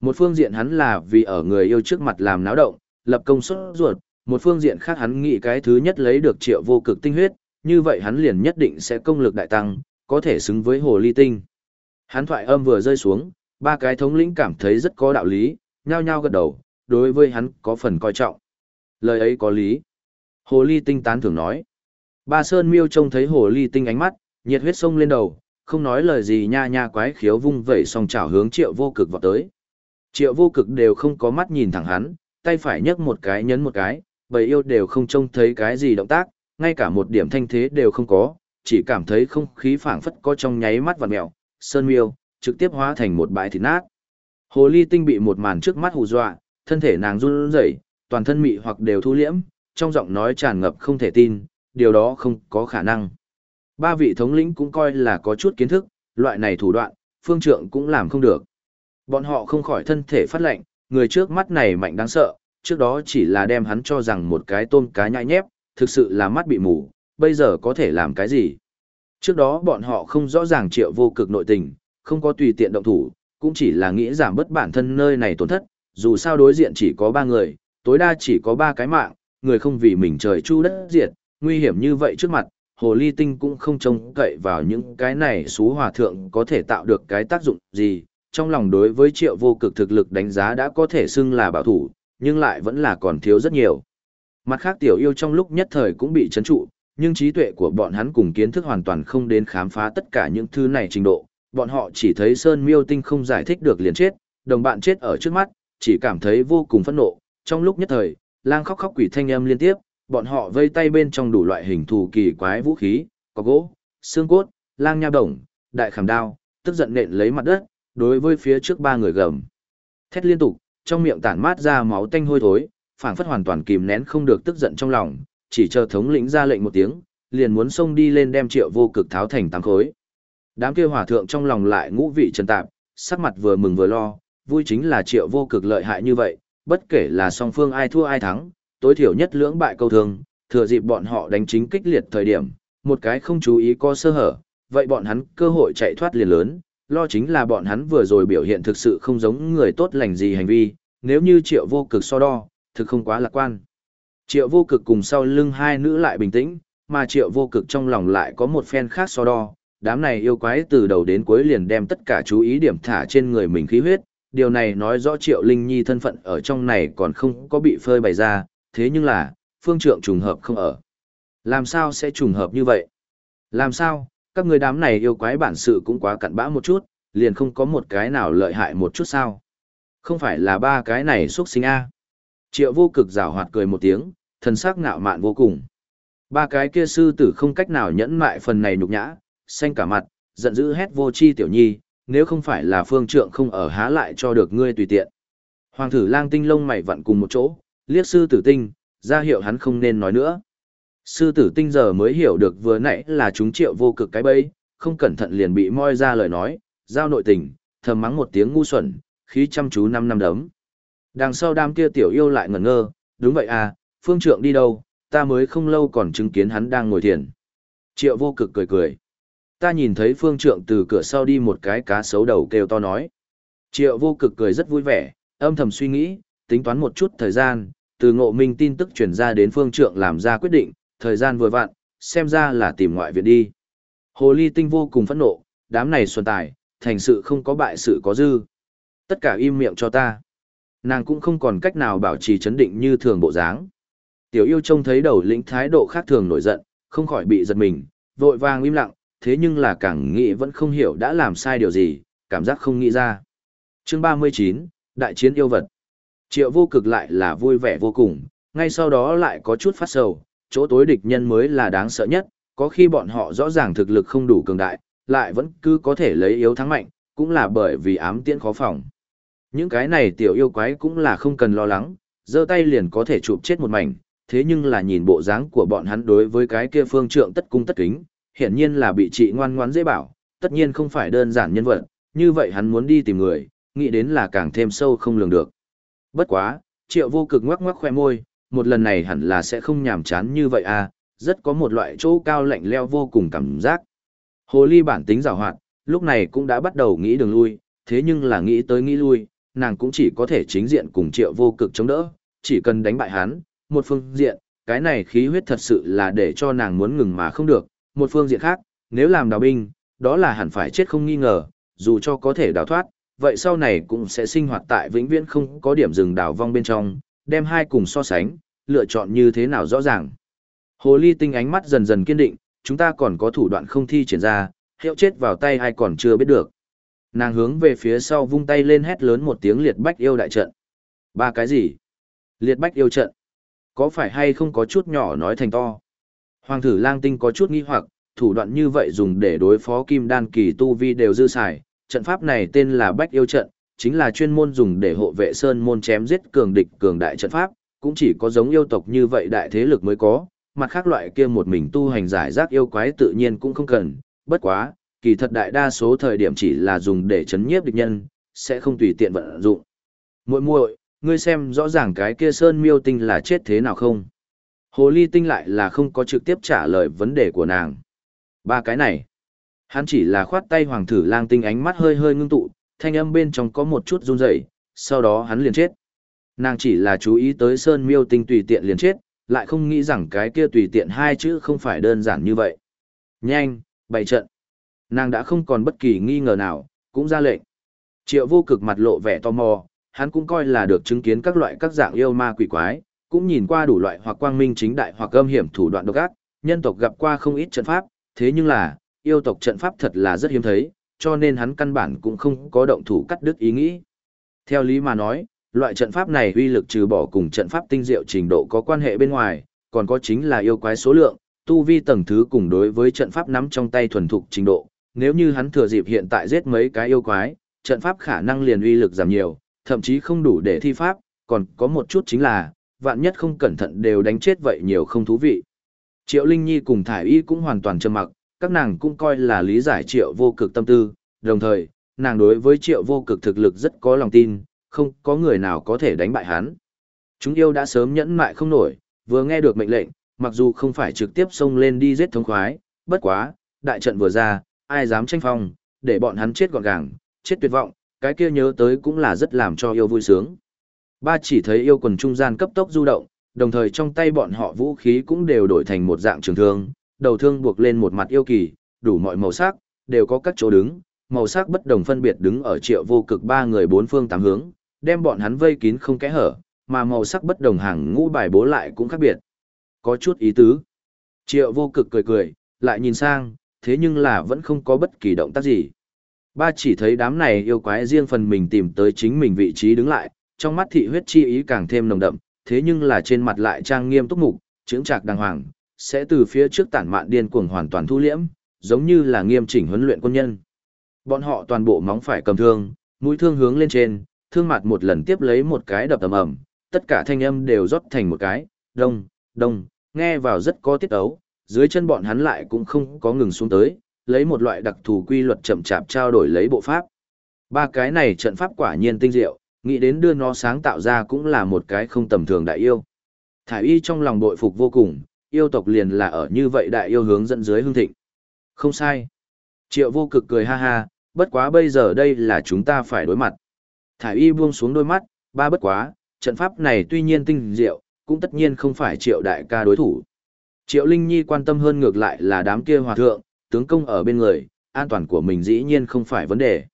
Một phương diện hắn là vì ở người yêu trước mặt làm náo động, lập công suất ruột, một phương diện khác hắn nghĩ cái thứ nhất lấy được triệu vô cực tinh huyết, như vậy hắn liền nhất định sẽ công lực đại tăng, có thể xứng với hồ ly tinh. Hắn thoại âm vừa rơi xuống, ba cái thống lĩnh cảm thấy rất có đạo lý, nhao nhao gật đầu, đối với hắn có phần coi trọng. Lời ấy có lý. Hồ ly tinh tán thưởng nói. Ba Sơn Miêu trông thấy hồ ly tinh ánh mắt, nhiệt huyết sông lên đầu, không nói lời gì nha nha quái khiếu vung vẩy song chảo hướng triệu vô cực vào tới. Triệu vô cực đều không có mắt nhìn thẳng hắn, tay phải nhấc một cái nhấn một cái, bầy yêu đều không trông thấy cái gì động tác, ngay cả một điểm thanh thế đều không có, chỉ cảm thấy không khí phảng phất có trong nháy mắt vặn mèo, sơn miêu, trực tiếp hóa thành một bãi thịt nát. Hồ ly tinh bị một màn trước mắt hù dọa, thân thể nàng run rẩy, toàn thân mị hoặc đều thu liễm, trong giọng nói tràn ngập không thể tin, điều đó không có khả năng. Ba vị thống lĩnh cũng coi là có chút kiến thức, loại này thủ đoạn, phương trượng cũng làm không được. Bọn họ không khỏi thân thể phát lạnh, người trước mắt này mạnh đáng sợ, trước đó chỉ là đem hắn cho rằng một cái tôm cá nhãi nhép, thực sự là mắt bị mù, bây giờ có thể làm cái gì. Trước đó bọn họ không rõ ràng triệu vô cực nội tình, không có tùy tiện động thủ, cũng chỉ là nghĩ giảm bớt bản thân nơi này tổn thất, dù sao đối diện chỉ có ba người, tối đa chỉ có ba cái mạng, người không vì mình trời chu đất diệt, nguy hiểm như vậy trước mặt, hồ ly tinh cũng không trông cậy vào những cái này xú hòa thượng có thể tạo được cái tác dụng gì, trong lòng đối với triệu vô cực thực lực đánh giá đã có thể xưng là bảo thủ, nhưng lại vẫn là còn thiếu rất nhiều. Mặt khác tiểu yêu trong lúc nhất thời cũng bị chấn trụ, nhưng trí tuệ của bọn hắn cùng kiến thức hoàn toàn không đến khám phá tất cả những thứ này trình độ, bọn họ chỉ thấy Sơn Miêu Tinh không giải thích được liền chết, đồng bạn chết ở trước mắt, chỉ cảm thấy vô cùng phẫn nộ, trong lúc nhất thời, lang khóc khóc quỷ thanh âm liên tiếp, bọn họ vây tay bên trong đủ loại hình thù kỳ quái vũ khí, có gỗ, xương cốt, lang nha đồng, đại khảm đao, tức giận nện lấy mặt đất, đối với phía trước ba người gầm. Thét liên tục, trong miệng tản mát ra máu tanh hôi thối, phảng phất hoàn toàn kìm nén không được tức giận trong lòng, chỉ chờ thống lĩnh ra lệnh một tiếng, liền muốn xông đi lên đem triệu vô cực tháo thành tám khối. Đám kia hỏa thượng trong lòng lại ngũ vị trần tạp, sắc mặt vừa mừng vừa lo, vui chính là triệu vô cực lợi hại như vậy, bất kể là song phương ai thua ai thắng, tối thiểu nhất lưỡng bại câu thương, thừa dịp bọn họ đánh chính kích liệt thời điểm, một cái không chú ý có sơ hở, vậy bọn hắn cơ hội chạy thoát liền lớn, lo chính là bọn hắn vừa rồi biểu hiện thực sự không giống người tốt lành gì hành vi, nếu như triệu vô cực so đo, thực không quá lạc quan. Triệu vô cực cùng sau lưng hai nữ lại bình tĩnh, mà triệu vô cực trong lòng lại có một phen khác so đo, đám này yêu quái từ đầu đến cuối liền đem tất cả chú ý điểm thả trên người mình khí huyết, điều này nói rõ triệu linh nhi thân phận ở trong này còn không có bị phơi bày ra, thế nhưng là, phương trượng trùng hợp không ở. Làm sao sẽ trùng hợp như vậy? Làm sao, các người đám này yêu quái bản sự cũng quá cặn bã một chút, liền không có một cái nào lợi hại một chút sao? Không phải là ba cái này xuất sinh A. Triệu vô cực rào hoạt cười một tiếng, thần sắc ngạo mạn vô cùng. Ba cái kia sư tử không cách nào nhẫn mại phần này nhục nhã, xanh cả mặt, giận dữ hét vô chi tiểu nhi, nếu không phải là phương trượng không ở há lại cho được ngươi tùy tiện. Hoàng thử lang tinh lông mày vặn cùng một chỗ, liếc sư tử tinh, ra hiệu hắn không nên nói nữa. Sư tử tinh giờ mới hiểu được vừa nãy là chúng triệu vô cực cái bẫy, không cẩn thận liền bị moi ra lời nói, giao nội tình, thầm mắng một tiếng ngu xuẩn, khí chăm chú năm năm đấm. Đằng sau đám kia tiểu yêu lại ngẩn ngơ, đúng vậy à, phương trượng đi đâu, ta mới không lâu còn chứng kiến hắn đang ngồi thiền. Triệu vô cực cười cười. Ta nhìn thấy phương trượng từ cửa sau đi một cái cá sấu đầu kêu to nói. Triệu vô cực cười rất vui vẻ, âm thầm suy nghĩ, tính toán một chút thời gian, từ ngộ minh tin tức chuyển ra đến phương trượng làm ra quyết định, thời gian vừa vặn, xem ra là tìm ngoại viện đi. Hồ ly tinh vô cùng phẫn nộ, đám này xuân tài, thành sự không có bại sự có dư. Tất cả im miệng cho ta. Nàng cũng không còn cách nào bảo trì chấn định như thường bộ dáng. Tiểu yêu trông thấy đầu lĩnh thái độ khác thường nổi giận, không khỏi bị giật mình, vội vàng im lặng, thế nhưng là càng nghĩ vẫn không hiểu đã làm sai điều gì, cảm giác không nghĩ ra. Chương 39, Đại chiến yêu vật. Triệu vô cực lại là vui vẻ vô cùng, ngay sau đó lại có chút phát sầu, chỗ tối địch nhân mới là đáng sợ nhất, có khi bọn họ rõ ràng thực lực không đủ cường đại, lại vẫn cứ có thể lấy yếu thắng mạnh, cũng là bởi vì ám tiễn khó phòng. Những cái này tiểu yêu quái cũng là không cần lo lắng, giơ tay liền có thể chụp chết một mảnh, thế nhưng là nhìn bộ dáng của bọn hắn đối với cái kia phương trượng tất cung tất kính, hiển nhiên là bị trị ngoan ngoãn dễ bảo, tất nhiên không phải đơn giản nhân vật, như vậy hắn muốn đi tìm người, nghĩ đến là càng thêm sâu không lường được. Bất quá, triệu vô cực ngoắc ngoắc khoe môi, một lần này hẳn là sẽ không nhàm chán như vậy à, rất có một loại chỗ cao lạnh leo vô cùng cảm giác. Hồ ly bản tính rào hoạt, lúc này cũng đã bắt đầu nghĩ đường lui, thế nhưng là nghĩ tới nghĩ lui, nàng cũng chỉ có thể chính diện cùng triệu vô cực chống đỡ, chỉ cần đánh bại hắn, một phương diện, cái này khí huyết thật sự là để cho nàng muốn ngừng mà không được, một phương diện khác, nếu làm đào binh, đó là hẳn phải chết không nghi ngờ, dù cho có thể đào thoát, vậy sau này cũng sẽ sinh hoạt tại vĩnh viễn không có điểm dừng đào vong bên trong, đem hai cùng so sánh, lựa chọn như thế nào rõ ràng. Hồ ly tinh ánh mắt dần dần kiên định, chúng ta còn có thủ đoạn không thi triển ra, hiệu chết vào tay ai còn chưa biết được. Nàng hướng về phía sau vung tay lên hét lớn một tiếng liệt bách yêu đại trận. Ba cái gì? Liệt bách yêu trận. Có phải hay không có chút nhỏ nói thành to? Hoàng thử lang tinh có chút nghi hoặc, thủ đoạn như vậy dùng để đối phó kim đan kỳ tu vi đều dư xài. Trận pháp này tên là bách yêu trận, chính là chuyên môn dùng để hộ vệ sơn môn chém giết cường địch cường đại trận pháp, cũng chỉ có giống yêu tộc như vậy đại thế lực mới có, mặt khác loại kia một mình tu hành giải rác yêu quái tự nhiên cũng không cần, bất quá, kỳ thật đại đa số thời điểm chỉ là dùng để chấn nhiếp địch nhân, sẽ không tùy tiện vận dụng. Muội muội, ngươi xem rõ ràng cái kia sơn miêu tinh là chết thế nào không? Hồ ly tinh lại là không có trực tiếp trả lời vấn đề của nàng. Ba cái này, hắn chỉ là khoát tay hoàng thử lang tinh ánh mắt hơi hơi ngưng tụ, thanh âm bên trong có một chút run rẩy, sau đó hắn liền chết. Nàng chỉ là chú ý tới sơn miêu tinh tùy tiện liền chết, lại không nghĩ rằng cái kia tùy tiện hai chữ không phải đơn giản như vậy. Nhanh, bày trận. Nàng đã không còn bất kỳ nghi ngờ nào, cũng ra lệnh. Triệu vô cực mặt lộ vẻ tò mò, hắn cũng coi là được chứng kiến các loại các dạng yêu ma quỷ quái, cũng nhìn qua đủ loại hoặc quang minh chính đại hoặc âm hiểm thủ đoạn độc ác, nhân tộc gặp qua không ít trận pháp, thế nhưng là, yêu tộc trận pháp thật là rất hiếm thấy, cho nên hắn căn bản cũng không có động thủ cắt đứt ý nghĩ. Theo lý mà nói, loại trận pháp này uy lực trừ bỏ cùng trận pháp tinh diệu trình độ có quan hệ bên ngoài, còn có chính là yêu quái số lượng, tu vi tầng thứ cùng đối với trận pháp nắm trong tay thuần thục trình độ. Nếu như hắn thừa dịp hiện tại giết mấy cái yêu quái, trận pháp khả năng liền uy lực giảm nhiều, thậm chí không đủ để thi pháp, còn có một chút chính là, vạn nhất không cẩn thận đều đánh chết vậy nhiều không thú vị. Triệu Linh Nhi cùng Thải Y cũng hoàn toàn trầm mặc, các nàng cũng coi là lý giải Triệu vô cực tâm tư, đồng thời, nàng đối với Triệu vô cực thực lực rất có lòng tin, không có người nào có thể đánh bại hắn. Chúng yêu đã sớm nhẫn mại không nổi, vừa nghe được mệnh lệnh, mặc dù không phải trực tiếp xông lên đi giết thống khoái, bất quá, đại trận vừa ra, ai dám tranh phong, để bọn hắn chết gọn gàng, chết tuyệt vọng, cái kia nhớ tới cũng là rất làm cho yêu vui sướng. Ba chỉ thấy yêu quần trung gian cấp tốc du động, đồng thời trong tay bọn họ vũ khí cũng đều đổi thành một dạng trường thương, đầu thương buộc lên một mặt yêu kỳ, đủ mọi màu sắc, đều có các chỗ đứng, màu sắc bất đồng phân biệt đứng ở triệu vô cực ba người bốn phương tám hướng, đem bọn hắn vây kín không kẽ hở, mà màu sắc bất đồng hàng ngũ bài bố lại cũng khác biệt. Có chút ý tứ. Triệu vô cực cười cười, lại nhìn sang, thế nhưng là vẫn không có bất kỳ động tác gì. Ba chỉ thấy đám này yêu quái riêng phần mình tìm tới chính mình vị trí đứng lại, trong mắt thị huyết chi ý càng thêm nồng đậm, thế nhưng là trên mặt lại trang nghiêm túc mục, trưởng trạc đàng hoàng, sẽ từ phía trước tản mạn điên cuồng hoàn toàn thu liễm, giống như là nghiêm chỉnh huấn luyện quân nhân. Bọn họ toàn bộ móng phải cầm thương, mũi thương hướng lên trên, thương mặt một lần tiếp lấy một cái đập ầm ầm, tất cả thanh âm đều rót thành một cái, đông, đông, nghe vào rất có tiết ấu, dưới chân bọn hắn lại cũng không có ngừng xuống tới, lấy một loại đặc thù quy luật chậm chạp trao đổi lấy bộ pháp. Ba cái này trận pháp quả nhiên tinh diệu, nghĩ đến đưa nó sáng tạo ra cũng là một cái không tầm thường đại yêu. Thải y trong lòng bội phục vô cùng, yêu tộc liền là ở như vậy đại yêu hướng dẫn dưới hương thịnh. Không sai. Triệu vô cực cười ha ha, bất quá bây giờ đây là chúng ta phải đối mặt. Thải y buông xuống đôi mắt, ba bất quá, trận pháp này tuy nhiên tinh diệu, cũng tất nhiên không phải triệu đại ca đối thủ. Triệu Linh Nhi quan tâm hơn ngược lại là đám kia hòa thượng, tướng công ở bên người, an toàn của mình dĩ nhiên không phải vấn đề.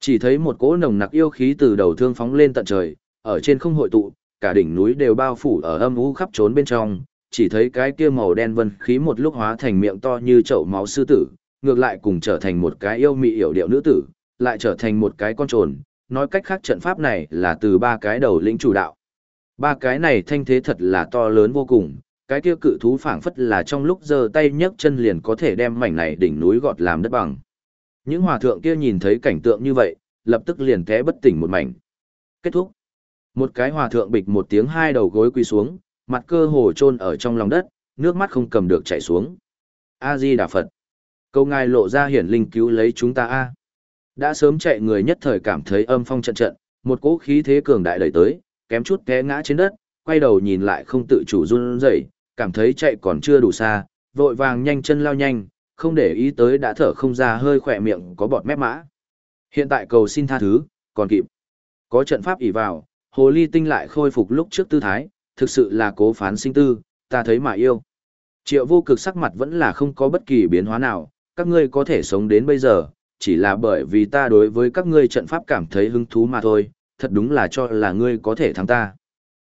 Chỉ thấy một cỗ nồng nặc yêu khí từ đầu thương phóng lên tận trời, ở trên không hội tụ, cả đỉnh núi đều bao phủ ở âm u khắp trốn bên trong, chỉ thấy cái kia màu đen vân khí một lúc hóa thành miệng to như chậu máu sư tử, ngược lại cùng trở thành một cái yêu mị hiểu điệu nữ tử, lại trở thành một cái con trồn, nói cách khác trận pháp này là từ ba cái đầu lĩnh chủ đạo. Ba cái này thanh thế thật là to lớn vô cùng, cái kia cự thú phảng phất là trong lúc giơ tay nhấc chân liền có thể đem mảnh này đỉnh núi gọt làm đất bằng. Những hòa thượng kia nhìn thấy cảnh tượng như vậy, lập tức liền té bất tỉnh một mảnh. Kết thúc. Một cái hòa thượng bịch một tiếng hai đầu gối quỳ xuống, mặt cơ hồ chôn ở trong lòng đất, nước mắt không cầm được chảy xuống. A Di Đà Phật. Câu ngài lộ ra hiển linh cứu lấy chúng ta a. Đã sớm chạy người nhất thời cảm thấy âm phong trận trận, một cỗ khí thế cường đại đẩy tới, kém chút té ngã trên đất, quay đầu nhìn lại không tự chủ run rẩy, cảm thấy chạy còn chưa đủ xa, vội vàng nhanh chân lao nhanh, không để ý tới đã thở không ra hơi khỏe miệng có bọt mép mã. Hiện tại cầu xin tha thứ, còn kịp. Có trận pháp ỷ vào, hồ ly tinh lại khôi phục lúc trước tư thái, thực sự là cố phán sinh tư, ta thấy mà yêu. Triệu vô cực sắc mặt vẫn là không có bất kỳ biến hóa nào, các ngươi có thể sống đến bây giờ, chỉ là bởi vì ta đối với các ngươi trận pháp cảm thấy hứng thú mà thôi, thật đúng là cho là ngươi có thể thắng ta.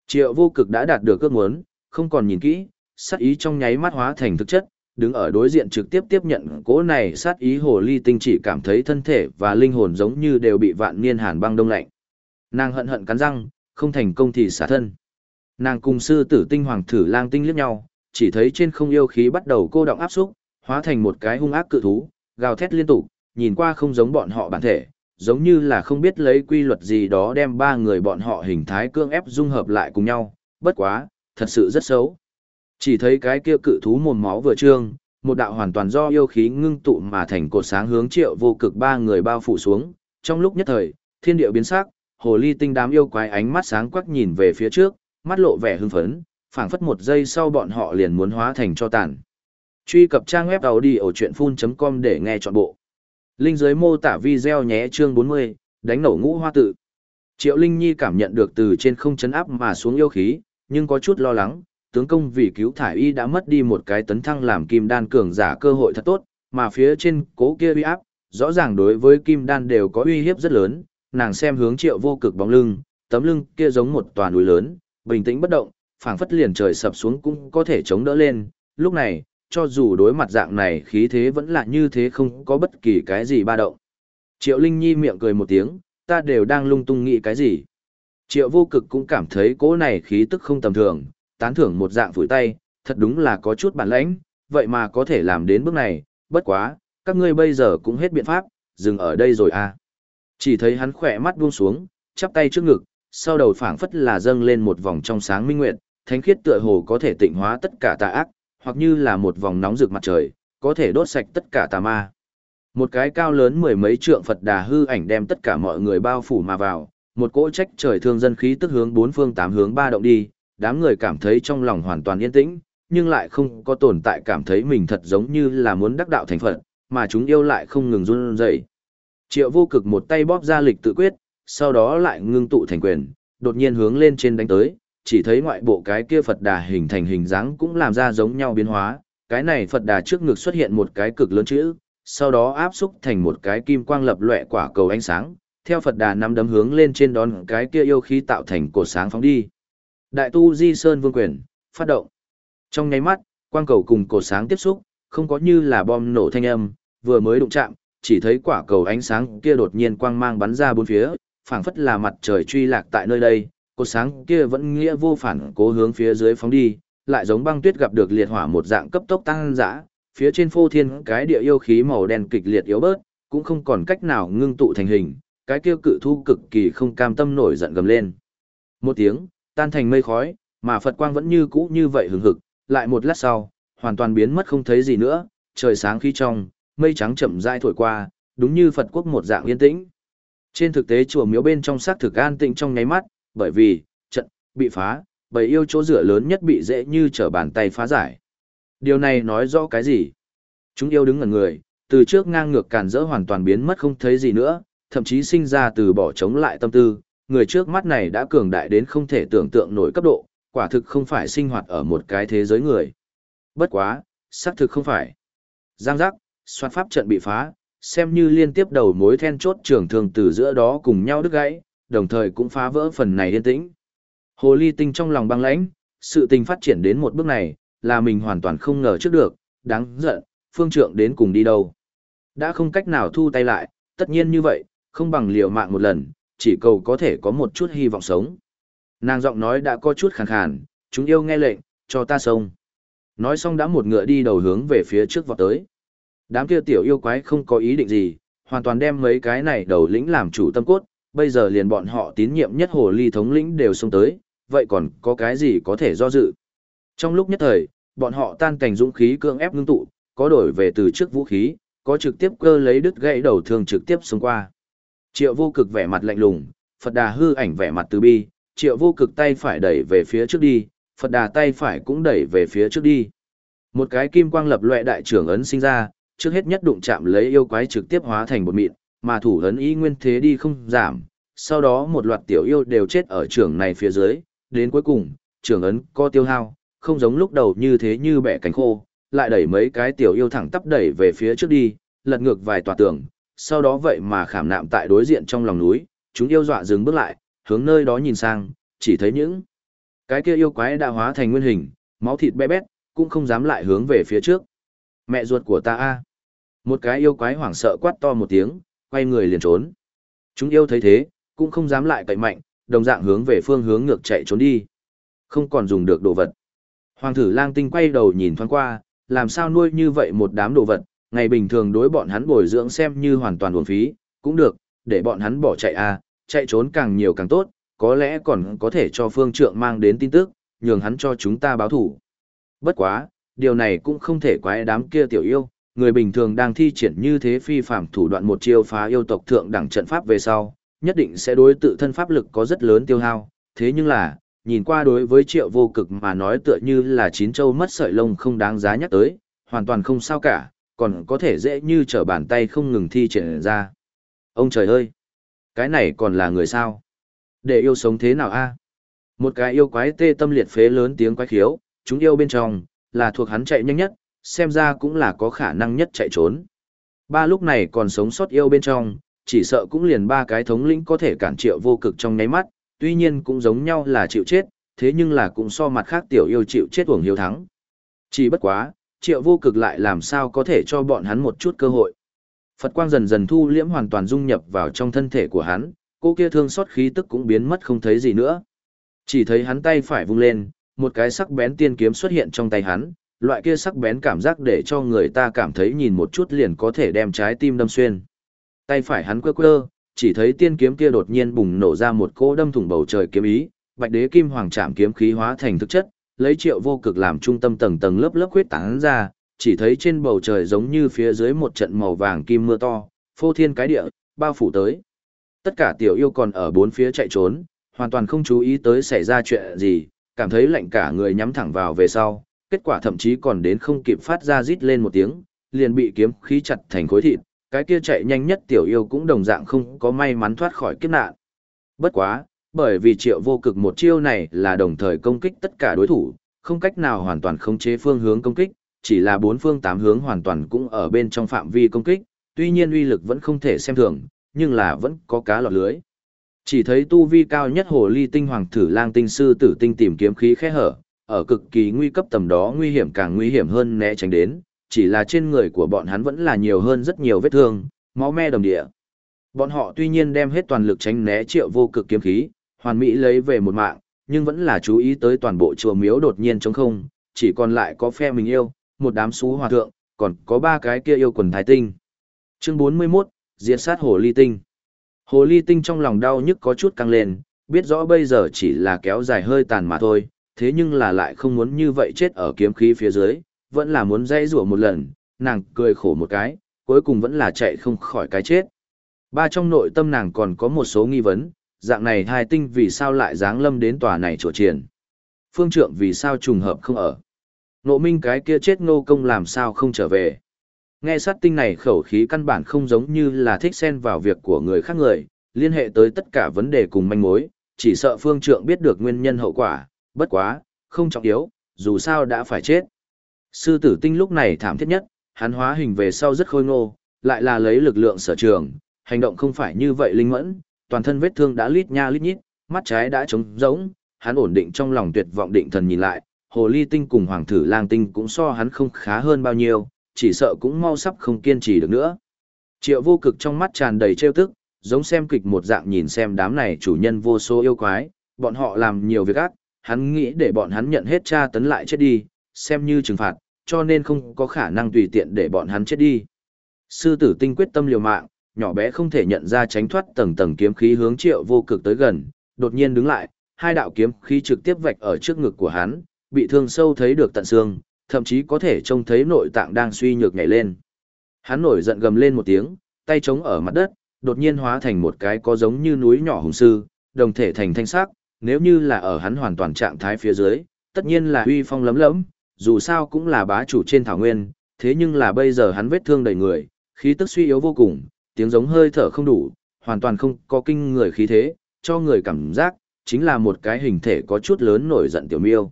Triệu vô cực đã đạt được ước muốn, không còn nhìn kỹ, sát ý trong nháy mắt hóa thành thực chất, đứng ở đối diện trực tiếp tiếp nhận cỗ này sát ý hồ ly tinh chỉ cảm thấy thân thể và linh hồn giống như đều bị vạn niên hàn băng đông lạnh. Nàng hận hận cắn răng, không thành công thì xả thân. Nàng cùng sư tử tinh hoàng thử lang tinh liếc nhau, chỉ thấy trên không yêu khí bắt đầu cô động áp xúc, hóa thành một cái hung ác cự thú, gào thét liên tục, nhìn qua không giống bọn họ bản thể, giống như là không biết lấy quy luật gì đó đem ba người bọn họ hình thái cương ép dung hợp lại cùng nhau, bất quá, thật sự rất xấu. Chỉ thấy cái kia cự thú mồm máu vừa trương, một đạo hoàn toàn do yêu khí ngưng tụ mà thành cột sáng hướng triệu vô cực ba người bao phủ xuống, trong lúc nhất thời, thiên địa biến sắc, hồ ly tinh đám yêu quái ánh mắt sáng quắc nhìn về phía trước, mắt lộ vẻ hưng phấn, phảng phất một giây sau bọn họ liền muốn hóa thành cho tàn. Truy cập trang web đầu đi ở chuyện full.com để nghe trọn bộ. Linh dưới mô tả video nhé chương 40, đánh nổ ngũ hoa tự. Triệu Linh Nhi cảm nhận được từ trên không chấn áp mà xuống yêu khí, nhưng có chút lo lắng, tướng công vì cứu thải y đã mất đi một cái tấn thăng làm kim đan cường giả cơ hội thật tốt, mà phía trên cố kia uy áp, rõ ràng đối với kim đan đều có uy hiếp rất lớn, nàng xem hướng triệu vô cực bóng lưng, tấm lưng kia giống một tòa núi lớn, bình tĩnh bất động, phảng phất liền trời sập xuống cũng có thể chống đỡ lên, lúc này, cho dù đối mặt dạng này khí thế vẫn là như thế không có bất kỳ cái gì ba động. Triệu Linh Nhi miệng cười một tiếng, ta đều đang lung tung nghĩ cái gì. Triệu vô cực cũng cảm thấy cỗ này khí tức không tầm thường, tán thưởng một dạng phủi tay, thật đúng là có chút bản lãnh, vậy mà có thể làm đến bước này, bất quá, các ngươi bây giờ cũng hết biện pháp, dừng ở đây rồi à. Chỉ thấy hắn khỏe mắt buông xuống, chắp tay trước ngực, sau đầu phảng phất là dâng lên một vòng trong sáng minh nguyện, thánh khiết tựa hồ có thể tịnh hóa tất cả tà ác, hoặc như là một vòng nóng rực mặt trời, có thể đốt sạch tất cả tà ma. Một cái cao lớn mười mấy trượng Phật đà hư ảnh đem tất cả mọi người bao phủ mà vào, một cỗ trách trời thương dân khí tức hướng bốn phương tám hướng ba động đi, đám người cảm thấy trong lòng hoàn toàn yên tĩnh, nhưng lại không có tồn tại cảm thấy mình thật giống như là muốn đắc đạo thành Phật, mà chúng yêu lại không ngừng run rẩy. Triệu vô cực một tay bóp ra lịch tự quyết, sau đó lại ngưng tụ thành quyền, đột nhiên hướng lên trên đánh tới, chỉ thấy ngoại bộ cái kia Phật đà hình thành hình dáng cũng làm ra giống nhau biến hóa, cái này Phật đà trước ngực xuất hiện một cái cực lớn chữ, sau đó áp xúc thành một cái kim quang lập lòe quả cầu ánh sáng, theo Phật đà nắm đấm hướng lên trên đón cái kia yêu khí tạo thành cột sáng phóng đi. Đại tu Di Sơn Vương quyền, phát động. Trong nháy mắt, quang cầu cùng cột sáng tiếp xúc, không có như là bom nổ thanh âm, vừa mới đụng chạm, chỉ thấy quả cầu ánh sáng kia đột nhiên quang mang bắn ra bốn phía, phảng phất là mặt trời truy lạc tại nơi đây, cột sáng kia vẫn nghĩa vô phản cố hướng phía dưới phóng đi, lại giống băng tuyết gặp được liệt hỏa một dạng cấp tốc tăng dã, phía trên phô thiên cái địa yêu khí màu đen kịch liệt yếu bớt, cũng không còn cách nào ngưng tụ thành hình, cái kia cự thu cực kỳ không cam tâm nổi giận gầm lên. Một tiếng, tan thành mây khói, mà Phật quang vẫn như cũ như vậy hừng hực, lại một lát sau, hoàn toàn biến mất không thấy gì nữa, trời sáng khí trong, mây trắng chậm rãi thổi qua, đúng như Phật quốc một dạng yên tĩnh. Trên thực tế chùa miếu bên trong xác thực an tĩnh trong nháy mắt, bởi vì, trận, bị phá, bầy yêu chỗ dựa lớn nhất bị dễ như trở bàn tay phá giải. Điều này nói rõ cái gì? Chúng yêu đứng ngẩn người, từ trước ngang ngược càn rỡ hoàn toàn biến mất không thấy gì nữa, thậm chí sinh ra từ bỏ chống lại tâm tư, người trước mắt này đã cường đại đến không thể tưởng tượng nổi cấp độ, quả thực không phải sinh hoạt ở một cái thế giới người. Bất quá, xác thực không phải. Giang giác, soát pháp trận bị phá, xem như liên tiếp đầu mối then chốt trường thường từ giữa đó cùng nhau đứt gãy, đồng thời cũng phá vỡ phần này yên tĩnh. Hồ ly tinh trong lòng băng lãnh, sự tình phát triển đến một bước này, là mình hoàn toàn không ngờ trước được, đáng giận, phương trượng đến cùng đi đâu. Đã không cách nào thu tay lại, tất nhiên như vậy, không bằng liều mạng một lần, chỉ cầu có thể có một chút hy vọng sống. Nàng giọng nói đã có chút khàn khàn, chúng yêu nghe lệnh, cho ta sông. Nói xong đã một ngựa đi đầu hướng về phía trước vọt tới. Đám kia tiểu yêu quái không có ý định gì, hoàn toàn đem mấy cái này đầu lĩnh làm chủ tâm cốt, bây giờ liền bọn họ tín nhiệm nhất hồ ly thống lĩnh đều xông tới, vậy còn có cái gì có thể do dự. Trong lúc nhất thời, bọn họ tan cảnh dũng khí cưỡng ép ngưng tụ, có đổi về từ trước vũ khí, có trực tiếp cơ lấy đứt gãy đầu thương trực tiếp xông qua. Triệu vô cực vẻ mặt lạnh lùng, Phật đà hư ảnh vẻ mặt từ bi, triệu vô cực tay phải đẩy về phía trước đi, Phật đà tay phải cũng đẩy về phía trước đi. Một cái kim quang lập loại đại trưởng ấn sinh ra, trước hết nhất đụng chạm lấy yêu quái trực tiếp hóa thành một mịn, mà thủ ấn ý nguyên thế đi không giảm, sau đó một loạt tiểu yêu đều chết ở trường này phía dưới, đến cuối cùng, trường ấn có tiêu hao, không giống lúc đầu như thế như bẻ cánh khô, lại đẩy mấy cái tiểu yêu thẳng tắp đẩy về phía trước đi, lật ngược vài tòa tường, sau đó vậy mà khảm nạm tại đối diện trong lòng núi, chúng yêu dọa dừng bước lại, hướng nơi đó nhìn sang, chỉ thấy những cái kia yêu quái đã hóa thành nguyên hình, máu thịt bé bét, cũng không dám lại hướng về phía trước. Mẹ ruột của ta a. Một cái yêu quái hoảng sợ quát to một tiếng, quay người liền trốn. Chúng yêu thấy thế, cũng không dám lại cậy mạnh, đồng dạng hướng về phương hướng ngược chạy trốn đi. Không còn dùng được đồ vật. Hoàng thử lang tinh quay đầu nhìn thoáng qua, làm sao nuôi như vậy một đám đồ vật, ngày bình thường đối bọn hắn bồi dưỡng xem như hoàn toàn uổng phí, cũng được, để bọn hắn bỏ chạy à? chạy trốn càng nhiều càng tốt, có lẽ còn có thể cho phương trượng mang đến tin tức, nhường hắn cho chúng ta báo thủ. Bất quá, điều này cũng không thể quái đám kia tiểu yêu, người bình thường đang thi triển như thế phi phạm thủ đoạn một chiêu phá yêu tộc thượng đẳng trận pháp về sau, nhất định sẽ đối tự thân pháp lực có rất lớn tiêu hao, thế nhưng là, nhìn qua đối với triệu vô cực mà nói tựa như là chín châu mất sợi lông không đáng giá nhắc tới, hoàn toàn không sao cả, còn có thể dễ như trở bàn tay không ngừng thi triển ra. Ông trời ơi! Cái này còn là người sao? Để yêu sống thế nào a? Một cái yêu quái tê tâm liệt phế lớn tiếng quái khiếu, chúng yêu bên trong, là thuộc hắn chạy nhanh nhất, xem ra cũng là có khả năng nhất chạy trốn. Ba lúc này còn sống sót yêu bên trong, chỉ sợ cũng liền ba cái thống lĩnh có thể cản triệu vô cực trong nháy mắt, tuy nhiên cũng giống nhau là chịu chết, thế nhưng là cũng so mặt khác tiểu yêu chịu chết uổng hiếu thắng. Chỉ bất quá, triệu vô cực lại làm sao có thể cho bọn hắn một chút cơ hội. Phật quang dần dần thu liễm hoàn toàn dung nhập vào trong thân thể của hắn, cô kia thương xót khí tức cũng biến mất không thấy gì nữa. Chỉ thấy hắn tay phải vung lên, một cái sắc bén tiên kiếm xuất hiện trong tay hắn, loại kia sắc bén cảm giác để cho người ta cảm thấy nhìn một chút liền có thể đem trái tim đâm xuyên. Tay phải hắn quơ quơ, chỉ thấy tiên kiếm kia đột nhiên bùng nổ ra một cỗ đâm thủng bầu trời kiếm ý, bạch đế kim hoàng trảm kiếm khí hóa thành thực chất, lấy triệu vô cực làm trung tâm tầng tầng lớp lớp huyết tán ra, chỉ thấy trên bầu trời giống như phía dưới một trận màu vàng kim mưa to, phô thiên cái địa, bao phủ tới. Tất cả tiểu yêu còn ở bốn phía chạy trốn, hoàn toàn không chú ý tới xảy ra chuyện gì, cảm thấy lạnh cả người nhắm thẳng vào về sau, kết quả thậm chí còn đến không kịp phát ra rít lên một tiếng, liền bị kiếm khí chặt thành khối thịt, cái kia chạy nhanh nhất tiểu yêu cũng đồng dạng không có may mắn thoát khỏi kiếp nạn. Bất quá, bởi vì triệu vô cực một chiêu này là đồng thời công kích tất cả đối thủ, không cách nào hoàn toàn khống chế phương hướng công kích, chỉ là bốn phương tám hướng hoàn toàn cũng ở bên trong phạm vi công kích, tuy nhiên uy lực vẫn không thể xem thường, nhưng là vẫn có cá lọt lưới. Chỉ thấy tu vi cao nhất hồ ly tinh hoàng thử lang tinh sư tử tinh tìm kiếm khí khe hở, ở cực kỳ nguy cấp tầm đó nguy hiểm càng nguy hiểm hơn né tránh đến, chỉ là trên người của bọn hắn vẫn là nhiều hơn rất nhiều vết thương, máu me đồng địa. Bọn họ tuy nhiên đem hết toàn lực tránh né triệu vô cực kiếm khí, hoàn mỹ lấy về một mạng, nhưng vẫn là chú ý tới toàn bộ chùa miếu đột nhiên trống không, chỉ còn lại có phe mình yêu, một đám xú hòa thượng, còn có ba cái kia yêu quần thái tinh. Chương 41, Diệt sát hồ ly tinh. Hồ ly tinh trong lòng đau nhức có chút căng lên, biết rõ bây giờ chỉ là kéo dài hơi tàn mà thôi, thế nhưng là lại không muốn như vậy chết ở kiếm khí phía dưới, vẫn là muốn dây rủa một lần, nàng cười khổ một cái, cuối cùng vẫn là chạy không khỏi cái chết. Ba trong nội tâm nàng còn có một số nghi vấn, dạng này hai tinh vì sao lại dáng lâm đến tòa này chỗ triển. Phương trượng vì sao trùng hợp không ở. Nộ minh cái kia chết ngô công làm sao không trở về. Nghe sát tinh này khẩu khí căn bản không giống như là thích xen vào việc của người khác người, liên hệ tới tất cả vấn đề cùng manh mối, chỉ sợ phương trượng biết được nguyên nhân hậu quả, bất quá, không trọng yếu, dù sao đã phải chết. Sư tử tinh lúc này thảm thiết nhất, hắn hóa hình về sau rất khôi ngô, lại là lấy lực lượng sở trường, hành động không phải như vậy linh mẫn, toàn thân vết thương đã lít nha lít nhít, mắt trái đã trống rỗng, hắn ổn định trong lòng tuyệt vọng định thần nhìn lại, hồ ly tinh cùng hoàng thử lang tinh cũng so hắn không khá hơn bao nhiêu, chỉ sợ cũng mau sắp không kiên trì được nữa. Triệu vô cực trong mắt tràn đầy trêu tức, giống xem kịch một dạng nhìn xem đám này chủ nhân vô số yêu quái, bọn họ làm nhiều việc ác, hắn nghĩ để bọn hắn nhận hết tra tấn lại chết đi, xem như trừng phạt, cho nên không có khả năng tùy tiện để bọn hắn chết đi. Sư tử tinh quyết tâm liều mạng, nhỏ bé không thể nhận ra tránh thoát tầng tầng kiếm khí hướng triệu vô cực tới gần, đột nhiên đứng lại, hai đạo kiếm khí trực tiếp vạch ở trước ngực của hắn, bị thương sâu thấy được tận xương, thậm chí có thể trông thấy nội tạng đang suy nhược nhảy lên. Hắn nổi giận gầm lên một tiếng, tay chống ở mặt đất, đột nhiên hóa thành một cái có giống như núi nhỏ hùng sư, đồng thể thành thanh sắc, nếu như là ở hắn hoàn toàn trạng thái phía dưới, tất nhiên là uy phong lấm lẫm, dù sao cũng là bá chủ trên thảo nguyên, thế nhưng là bây giờ hắn vết thương đầy người, khí tức suy yếu vô cùng, tiếng giống hơi thở không đủ, hoàn toàn không có kinh người khí thế, cho người cảm giác, chính là một cái hình thể có chút lớn nổi giận tiểu miêu.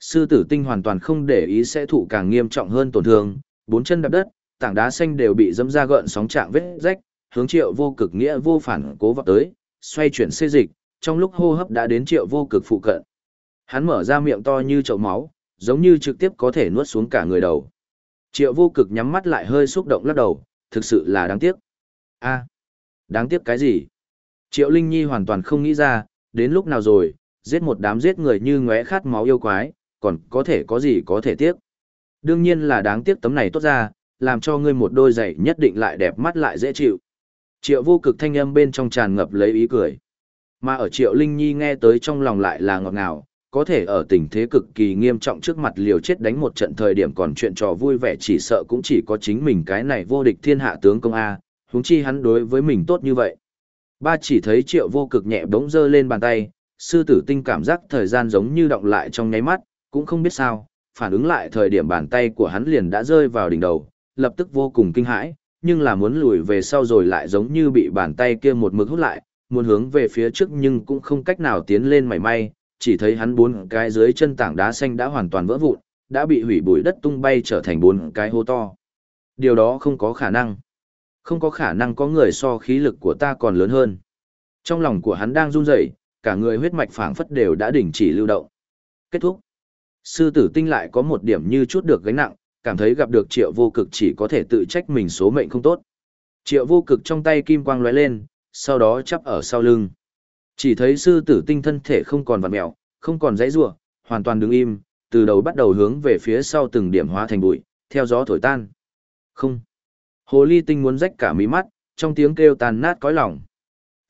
Sư tử tinh hoàn toàn không để ý sẽ thụ càng nghiêm trọng hơn tổn thương, bốn chân đạp đất, tảng đá xanh đều bị dẫm ra gợn sóng trạng vết rách, hướng triệu vô cực nghĩa vô phản cố vọt tới, xoay chuyển xê dịch, trong lúc hô hấp đã đến triệu vô cực phụ cận. Hắn mở ra miệng to như chậu máu, giống như trực tiếp có thể nuốt xuống cả người đầu. Triệu vô cực nhắm mắt lại hơi xúc động lắc đầu, thực sự là đáng tiếc. a đáng tiếc cái gì? Triệu Linh Nhi hoàn toàn không nghĩ ra, đến lúc nào rồi, giết một đám giết người như ngóe khát máu yêu quái, còn có thể có gì có thể tiếc. Đương nhiên là đáng tiếc tấm này tốt ra, làm cho ngươi một đôi giày nhất định lại đẹp mắt lại dễ chịu. Triệu vô cực thanh âm bên trong tràn ngập lấy ý cười. Mà ở Triệu Linh Nhi nghe tới trong lòng lại là ngọt ngào, có thể ở tình thế cực kỳ nghiêm trọng trước mặt liều chết đánh một trận thời điểm còn chuyện trò vui vẻ chỉ sợ cũng chỉ có chính mình cái này vô địch thiên hạ tướng công A, huống chi hắn đối với mình tốt như vậy. Ba chỉ thấy triệu vô cực nhẹ bỗng dơ lên bàn tay, sư tử tinh cảm giác thời gian giống như động lại trong nháy mắt, cũng không biết sao, phản ứng lại thời điểm bàn tay của hắn liền đã rơi vào đỉnh đầu, lập tức vô cùng kinh hãi, nhưng là muốn lùi về sau rồi lại giống như bị bàn tay kia một mực hút lại, muốn hướng về phía trước nhưng cũng không cách nào tiến lên mảy may, chỉ thấy hắn bốn cái dưới chân tảng đá xanh đã hoàn toàn vỡ vụn, đã bị hủy bụi đất tung bay trở thành bốn cái hố to. Điều đó không có khả năng. Không có khả năng có người so khí lực của ta còn lớn hơn. Trong lòng của hắn đang run rẩy, cả người huyết mạch phảng phất đều đã đình chỉ lưu động. Kết thúc. Sư tử tinh lại có một điểm như chút được gánh nặng, cảm thấy gặp được triệu vô cực chỉ có thể tự trách mình số mệnh không tốt. Triệu vô cực trong tay kim quang lóe lên, sau đó chắp ở sau lưng. Chỉ thấy sư tử tinh thân thể không còn vặn mẹo, không còn dãy rủa, hoàn toàn đứng im, từ đầu bắt đầu hướng về phía sau từng điểm hóa thành bụi, theo gió thổi tan. Không. Hồ ly tinh muốn rách cả mí mắt, trong tiếng kêu tàn nát cõi lòng.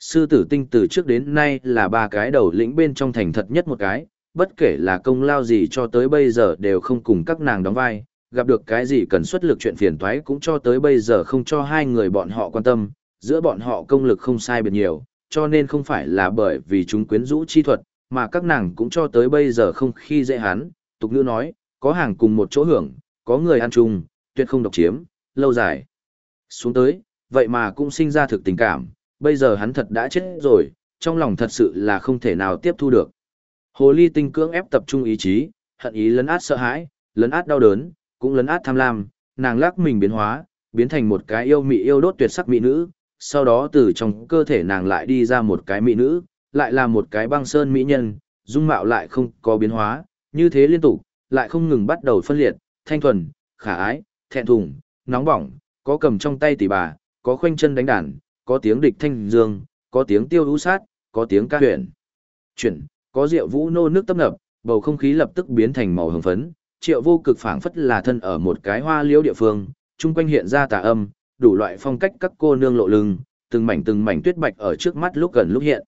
Sư tử tinh từ trước đến nay là ba cái đầu lĩnh bên trong thành thật nhất một cái, bất kể là công lao gì cho tới bây giờ đều không cùng các nàng đóng vai, gặp được cái gì cần xuất lực chuyện phiền toái cũng cho tới bây giờ không cho hai người bọn họ quan tâm, giữa bọn họ công lực không sai biệt nhiều, cho nên không phải là bởi vì chúng quyến rũ chi thuật, mà các nàng cũng cho tới bây giờ không khi dễ hắn, tục ngữ nói, có hàng cùng một chỗ hưởng, có người ăn chung, tuyệt không độc chiếm, lâu dài. Xuống tới, vậy mà cũng sinh ra thực tình cảm, bây giờ hắn thật đã chết rồi, trong lòng thật sự là không thể nào tiếp thu được. Hồ ly tinh cưỡng ép tập trung ý chí, hận ý lấn át sợ hãi, lấn át đau đớn, cũng lấn át tham lam, nàng lắc mình biến hóa, biến thành một cái yêu mị yêu đốt tuyệt sắc mỹ nữ, sau đó từ trong cơ thể nàng lại đi ra một cái mỹ nữ, lại là một cái băng sơn mỹ nhân, dung mạo lại không có biến hóa, như thế liên tục, lại không ngừng bắt đầu phân liệt, thanh thuần, khả ái, thẹn thùng, nóng bỏng, có cầm trong tay tỷ bà, có khoanh chân đánh đàn, có tiếng địch thanh dương, có tiếng tiêu hữu sát, có tiếng ca huyền. Chuyển, có rượu vũ nô nước tấp nập, bầu không khí lập tức biến thành màu hồng phấn, triệu vô cực phảng phất là thân ở một cái hoa liễu địa phương, chung quanh hiện ra tà âm, đủ loại phong cách các cô nương lộ lưng, từng mảnh từng mảnh tuyết bạch ở trước mắt lúc gần lúc hiện.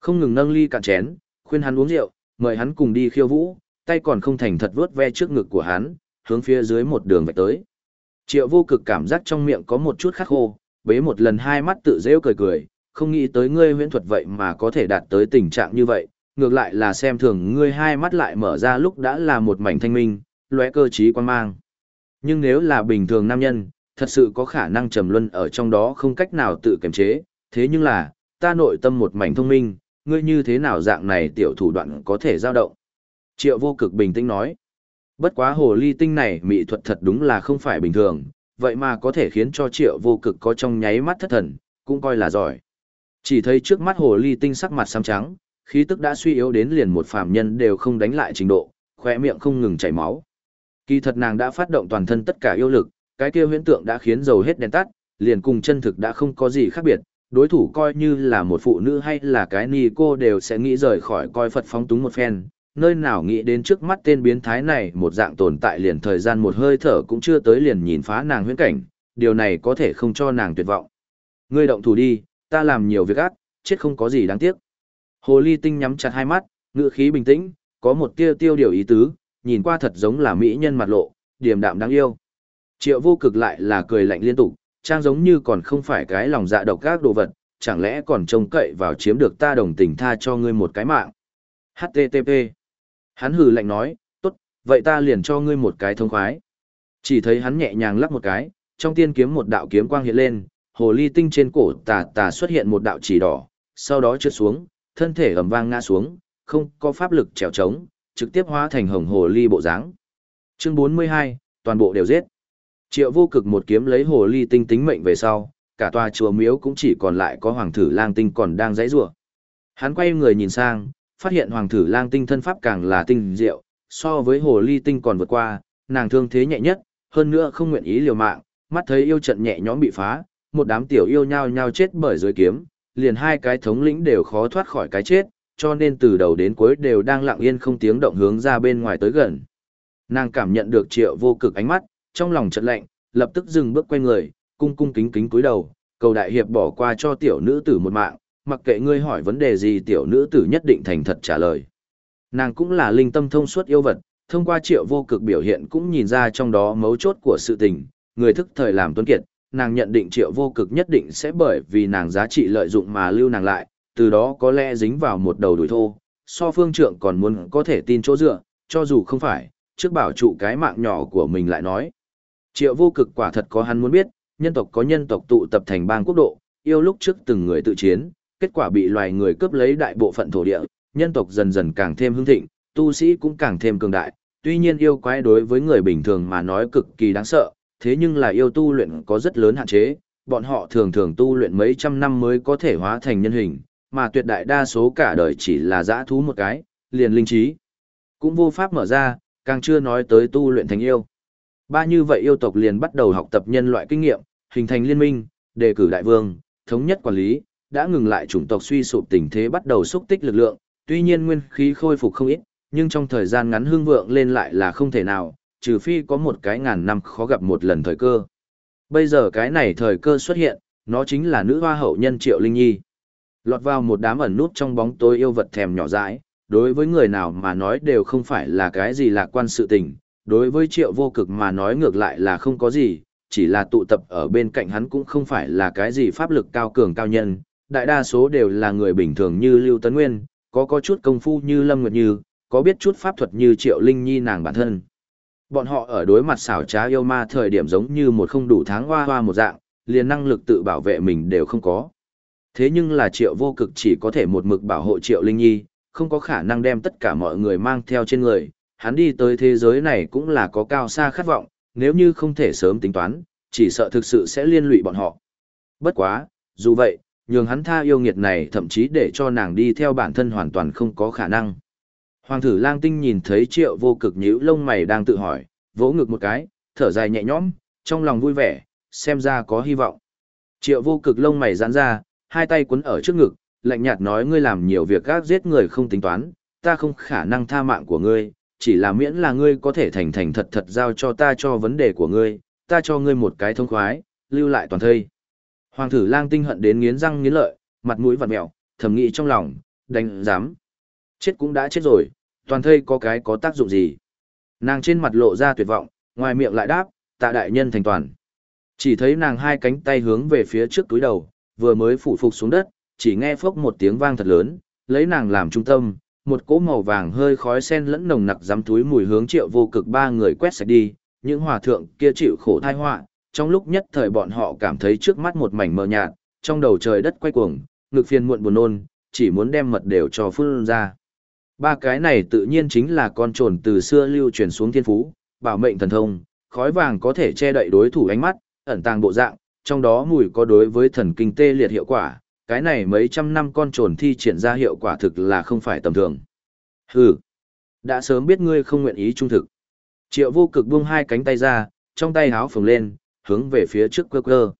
Không ngừng nâng ly cạn chén, khuyên hắn uống rượu, mời hắn cùng đi khiêu vũ, tay còn không thành thật vuốt ve trước ngực của hắn, hướng phía dưới một đường vạch tới. Triệu vô cực cảm giác trong miệng có một chút khắc khô, bế một lần hai mắt tự rêu cười cười, không nghĩ tới ngươi huyễn thuật vậy mà có thể đạt tới tình trạng như vậy, ngược lại là xem thường ngươi hai mắt lại mở ra lúc đã là một mảnh thanh minh, lóe cơ trí quan mang. Nhưng nếu là bình thường nam nhân, thật sự có khả năng trầm luân ở trong đó không cách nào tự kiềm chế, thế nhưng là, ta nội tâm một mảnh thông minh, ngươi như thế nào dạng này tiểu thủ đoạn có thể dao động. Triệu vô cực bình tĩnh nói, bất quá hồ ly tinh này mỹ thuật thật đúng là không phải bình thường, vậy mà có thể khiến cho triệu vô cực có trong nháy mắt thất thần, cũng coi là giỏi. Chỉ thấy trước mắt hồ ly tinh sắc mặt xám trắng, khí tức đã suy yếu đến liền một phàm nhân đều không đánh lại trình độ, khỏe miệng không ngừng chảy máu. Kỳ thật nàng đã phát động toàn thân tất cả yêu lực, cái kia huyễn tượng đã khiến dầu hết đèn tắt, liền cùng chân thực đã không có gì khác biệt, đối thủ coi như là một phụ nữ hay là cái ni cô đều sẽ nghĩ rời khỏi coi Phật phóng túng một phen, nơi nào nghĩ đến trước mắt tên biến thái này một dạng tồn tại liền thời gian một hơi thở cũng chưa tới liền nhìn phá nàng huyễn cảnh, điều này có thể không cho nàng tuyệt vọng. Ngươi động thủ đi, ta làm nhiều việc ác, chết không có gì đáng tiếc. Hồ ly tinh nhắm chặt hai mắt, ngựa khí bình tĩnh, có một tia tiêu điều ý tứ, nhìn qua thật giống là mỹ nhân mặt lộ, điềm đạm đáng yêu. Triệu vô cực lại là cười lạnh liên tục, trang giống như còn không phải cái lòng dạ độc các đồ vật, chẳng lẽ còn trông cậy vào chiếm được ta đồng tình tha cho ngươi một cái mạng. HTTP. Hắn hừ lạnh nói, tốt, vậy ta liền cho ngươi một cái thông khoái. Chỉ thấy hắn nhẹ nhàng lắp một cái, trong tiên kiếm một đạo kiếm quang hiện lên, hồ ly tinh trên cổ tà tà xuất hiện một đạo chỉ đỏ, sau đó trượt xuống, thân thể ầm vang ngã xuống, không có pháp lực trèo trống, trực tiếp hóa thành hồng hồ ly bộ dáng. Chương 42, toàn bộ đều giết. Triệu vô cực một kiếm lấy hồ ly tinh tính mệnh về sau, cả tòa chùa miếu cũng chỉ còn lại có hoàng thử lang tinh còn đang dãy rủa. Hắn quay người nhìn sang, phát hiện hoàng thử lang tinh thân pháp càng là tinh diệu, so với hồ ly tinh còn vượt qua, nàng thương thế nhẹ nhất, hơn nữa không nguyện ý liều mạng, mắt thấy yêu trận nhẹ nhõm bị phá, một đám tiểu yêu nhao nhao chết bởi dưới kiếm, liền hai cái thống lĩnh đều khó thoát khỏi cái chết, cho nên từ đầu đến cuối đều đang lặng yên không tiếng động hướng ra bên ngoài tới gần. Nàng cảm nhận được triệu vô cực ánh mắt, trong lòng chợt lạnh, lập tức dừng bước quay người, cung cung kính kính cúi đầu, cầu đại hiệp bỏ qua cho tiểu nữ tử một mạng, mặc kệ ngươi hỏi vấn đề gì tiểu nữ tử nhất định thành thật trả lời. Nàng cũng là linh tâm thông suốt yêu vật, thông qua triệu vô cực biểu hiện cũng nhìn ra trong đó mấu chốt của sự tình, người thức thời làm tuấn kiệt, nàng nhận định triệu vô cực nhất định sẽ bởi vì nàng giá trị lợi dụng mà lưu nàng lại, từ đó có lẽ dính vào một đầu đuổi thô, so phương trượng còn muốn có thể tin chỗ dựa, cho dù không phải, trước bảo trụ cái mạng nhỏ của mình lại nói. Triệu vô cực quả thật có hắn muốn biết, nhân tộc có nhân tộc tụ tập thành bang quốc độ, yêu lúc trước từng người tự chiến, kết quả bị loài người cướp lấy đại bộ phận thổ địa, nhân tộc dần dần càng thêm hưng thịnh, tu sĩ cũng càng thêm cường đại. Tuy nhiên yêu quái đối với người bình thường mà nói cực kỳ đáng sợ, thế nhưng là yêu tu luyện có rất lớn hạn chế, bọn họ thường thường tu luyện mấy trăm năm mới có thể hóa thành nhân hình, mà tuyệt đại đa số cả đời chỉ là dã thú một cái, liền linh trí. Cũng vô pháp mở ra, càng chưa nói tới tu luyện thành yêu. Ba như vậy yêu tộc liền bắt đầu học tập nhân loại kinh nghiệm, hình thành liên minh, đề cử đại vương, thống nhất quản lý, đã ngừng lại chủng tộc suy sụp tình thế bắt đầu xúc tích lực lượng, tuy nhiên nguyên khí khôi phục không ít, nhưng trong thời gian ngắn hương vượng lên lại là không thể nào, trừ phi có một cái ngàn năm khó gặp một lần thời cơ. Bây giờ cái này thời cơ xuất hiện, nó chính là nữ hoa hậu nhân Triệu Linh Nhi. Lọt vào một đám ẩn nút trong bóng tối yêu vật thèm nhỏ dãi, đối với người nào mà nói đều không phải là cái gì lạc quan sự tình, đối với Triệu vô cực mà nói ngược lại là không có gì, chỉ là tụ tập ở bên cạnh hắn cũng không phải là cái gì pháp lực cao cường cao nhân, đại đa số đều là người bình thường như Lưu Tấn Nguyên, có có chút công phu như Lâm Nguyệt Như, có biết chút pháp thuật như Triệu Linh Nhi nàng bản thân. Bọn họ ở đối mặt xảo trá yêu ma thời điểm giống như một không đủ tháng hoa hoa một dạng, liền năng lực tự bảo vệ mình đều không có. Thế nhưng là Triệu vô cực chỉ có thể một mực bảo hộ Triệu Linh Nhi, không có khả năng đem tất cả mọi người mang theo trên người. Hắn đi tới thế giới này cũng là có cao xa khát vọng, nếu như không thể sớm tính toán, chỉ sợ thực sự sẽ liên lụy bọn họ. Bất quá, dù vậy, nhường hắn tha yêu nghiệt này thậm chí để cho nàng đi theo bản thân hoàn toàn không có khả năng. Hoàng thử lang tinh nhìn thấy triệu vô cực nhíu lông mày đang tự hỏi, vỗ ngực một cái, thở dài nhẹ nhõm, trong lòng vui vẻ, xem ra có hy vọng. Triệu vô cực lông mày giãn ra, hai tay quấn ở trước ngực, lạnh nhạt nói ngươi làm nhiều việc gác giết người không tính toán, ta không khả năng tha mạng của ngươi, chỉ là miễn là ngươi có thể thành thành thật thật giao cho ta cho vấn đề của ngươi, ta cho ngươi một cái thông khoái, lưu lại toàn thây. Hoàng thử lang tinh hận đến nghiến răng nghiến lợi, mặt mũi vặn mẹo, thầm nghĩ trong lòng, đánh dám. Chết cũng đã chết rồi, toàn thây có cái có tác dụng gì. Nàng trên mặt lộ ra tuyệt vọng, ngoài miệng lại đáp, tạ đại nhân thành toàn. Chỉ thấy nàng hai cánh tay hướng về phía trước túi đầu, vừa mới phủ phục xuống đất, chỉ nghe phốc một tiếng vang thật lớn, lấy nàng làm trung tâm, một cỗ màu vàng hơi khói sen lẫn nồng nặc dám túi mùi hướng triệu vô cực ba người quét sạch đi, những hòa thượng kia chịu khổ thai họa trong lúc nhất thời bọn họ cảm thấy trước mắt một mảnh mờ nhạt, trong đầu trời đất quay cuồng, ngực phiền muộn buồn nôn, chỉ muốn đem mật đều cho phun ra. Ba cái này tự nhiên chính là con trồn từ xưa lưu truyền xuống thiên phú, bảo mệnh thần thông, khói vàng có thể che đậy đối thủ ánh mắt, ẩn tàng bộ dạng, trong đó mùi có đối với thần kinh tê liệt hiệu quả, cái này mấy trăm năm con trồn thi triển ra hiệu quả thực là không phải tầm thường. Hừ, đã sớm biết ngươi không nguyện ý trung thực. Triệu vô cực buông hai cánh tay ra, trong tay háo phồng lên, hướng về phía trước cơ cơ.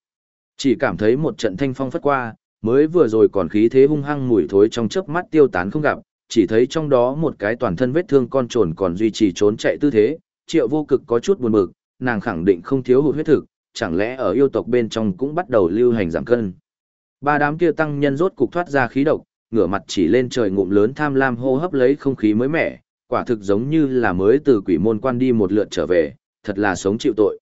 Chỉ cảm thấy một trận thanh phong phất qua, mới vừa rồi còn khí thế hung hăng mùi thối trong chớp mắt tiêu tán không gặp, chỉ thấy trong đó một cái toàn thân vết thương con trồn còn duy trì trốn chạy tư thế, triệu vô cực có chút buồn bực, nàng khẳng định không thiếu hụt huyết thực, chẳng lẽ ở yêu tộc bên trong cũng bắt đầu lưu hành giảm cân. Ba đám kia tăng nhân rốt cục thoát ra khí độc, ngửa mặt chỉ lên trời ngụm lớn tham lam hô hấp lấy không khí mới mẻ, quả thực giống như là mới từ quỷ môn quan đi một lượt trở về, thật là sống chịu tội.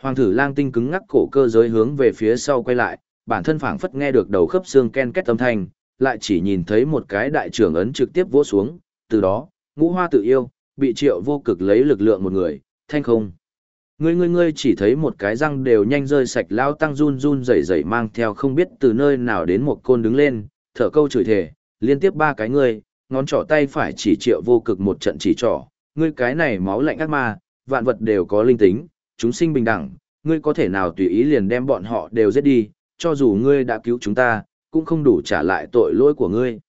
Hoàng thử lang tinh cứng ngắc cổ cơ giới hướng về phía sau quay lại, bản thân phảng phất nghe được đầu khớp xương ken két âm thanh, lại chỉ nhìn thấy một cái đại trưởng ấn trực tiếp vỗ xuống, từ đó, ngũ hoa tự yêu, bị triệu vô cực lấy lực lượng một người, thanh không. Ngươi ngươi ngươi chỉ thấy một cái răng đều nhanh rơi sạch lao tăng run run rẩy rẩy mang theo không biết từ nơi nào đến một côn đứng lên, thở câu chửi thề, liên tiếp ba cái ngươi, ngón trỏ tay phải chỉ triệu vô cực một trận chỉ trỏ, ngươi cái này máu lạnh ác ma, vạn vật đều có linh tính, chúng sinh bình đẳng, ngươi có thể nào tùy ý liền đem bọn họ đều giết đi, cho dù ngươi đã cứu chúng ta, cũng không đủ trả lại tội lỗi của ngươi.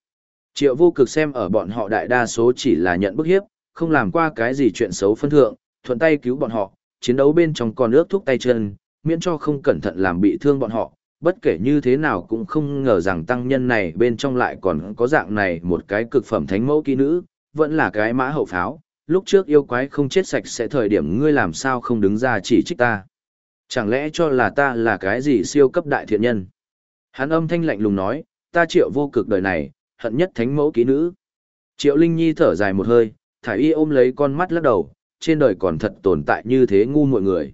Triệu vô cực xem ở bọn họ đại đa số chỉ là nhận bức hiếp, không làm qua cái gì chuyện xấu phân thượng, thuận tay cứu bọn họ, chiến đấu bên trong còn ước thúc tay chân, miễn cho không cẩn thận làm bị thương bọn họ. Bất kể như thế nào cũng không ngờ rằng tăng nhân này bên trong lại còn có dạng này một cái cực phẩm thánh mẫu kỹ nữ, vẫn là cái mã hậu pháo. Lúc trước yêu quái không chết sạch sẽ thời điểm ngươi làm sao không đứng ra chỉ trích ta. Chẳng lẽ cho là ta là cái gì siêu cấp đại thiện nhân? Hắn âm thanh lạnh lùng nói, ta triệu vô cực đời này, hận nhất thánh mẫu ký nữ. Triệu Linh Nhi thở dài một hơi, thải y ôm lấy con mắt lắc đầu, trên đời còn thật tồn tại như thế ngu mọi người.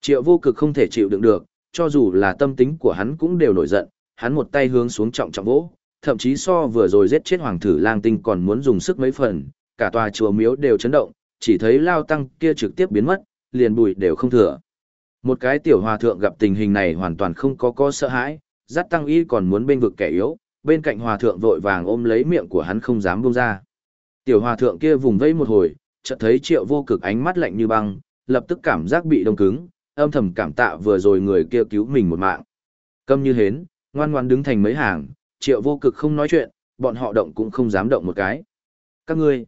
Triệu vô cực không thể chịu đựng được, cho dù là tâm tính của hắn cũng đều nổi giận, hắn một tay hướng xuống trọng trọng vỗ, thậm chí so vừa rồi giết chết hoàng thử lang tinh còn muốn dùng sức mấy phần, cả tòa chùa miếu đều chấn động, chỉ thấy lao tăng kia trực tiếp biến mất, liền bụi đều không thừa. Một cái tiểu hòa thượng gặp tình hình này hoàn toàn không có có sợ hãi, dắt tăng y còn muốn bên vực kẻ yếu, bên cạnh hòa thượng vội vàng ôm lấy miệng của hắn không dám buông ra. Tiểu hòa thượng kia vùng vẫy một hồi, chợt thấy triệu vô cực ánh mắt lạnh như băng, lập tức cảm giác bị đông cứng, âm thầm cảm tạ vừa rồi người kia cứu mình một mạng. Câm như hến, ngoan ngoan đứng thành mấy hàng, triệu vô cực không nói chuyện, bọn họ động cũng không dám động một cái. Các ngươi,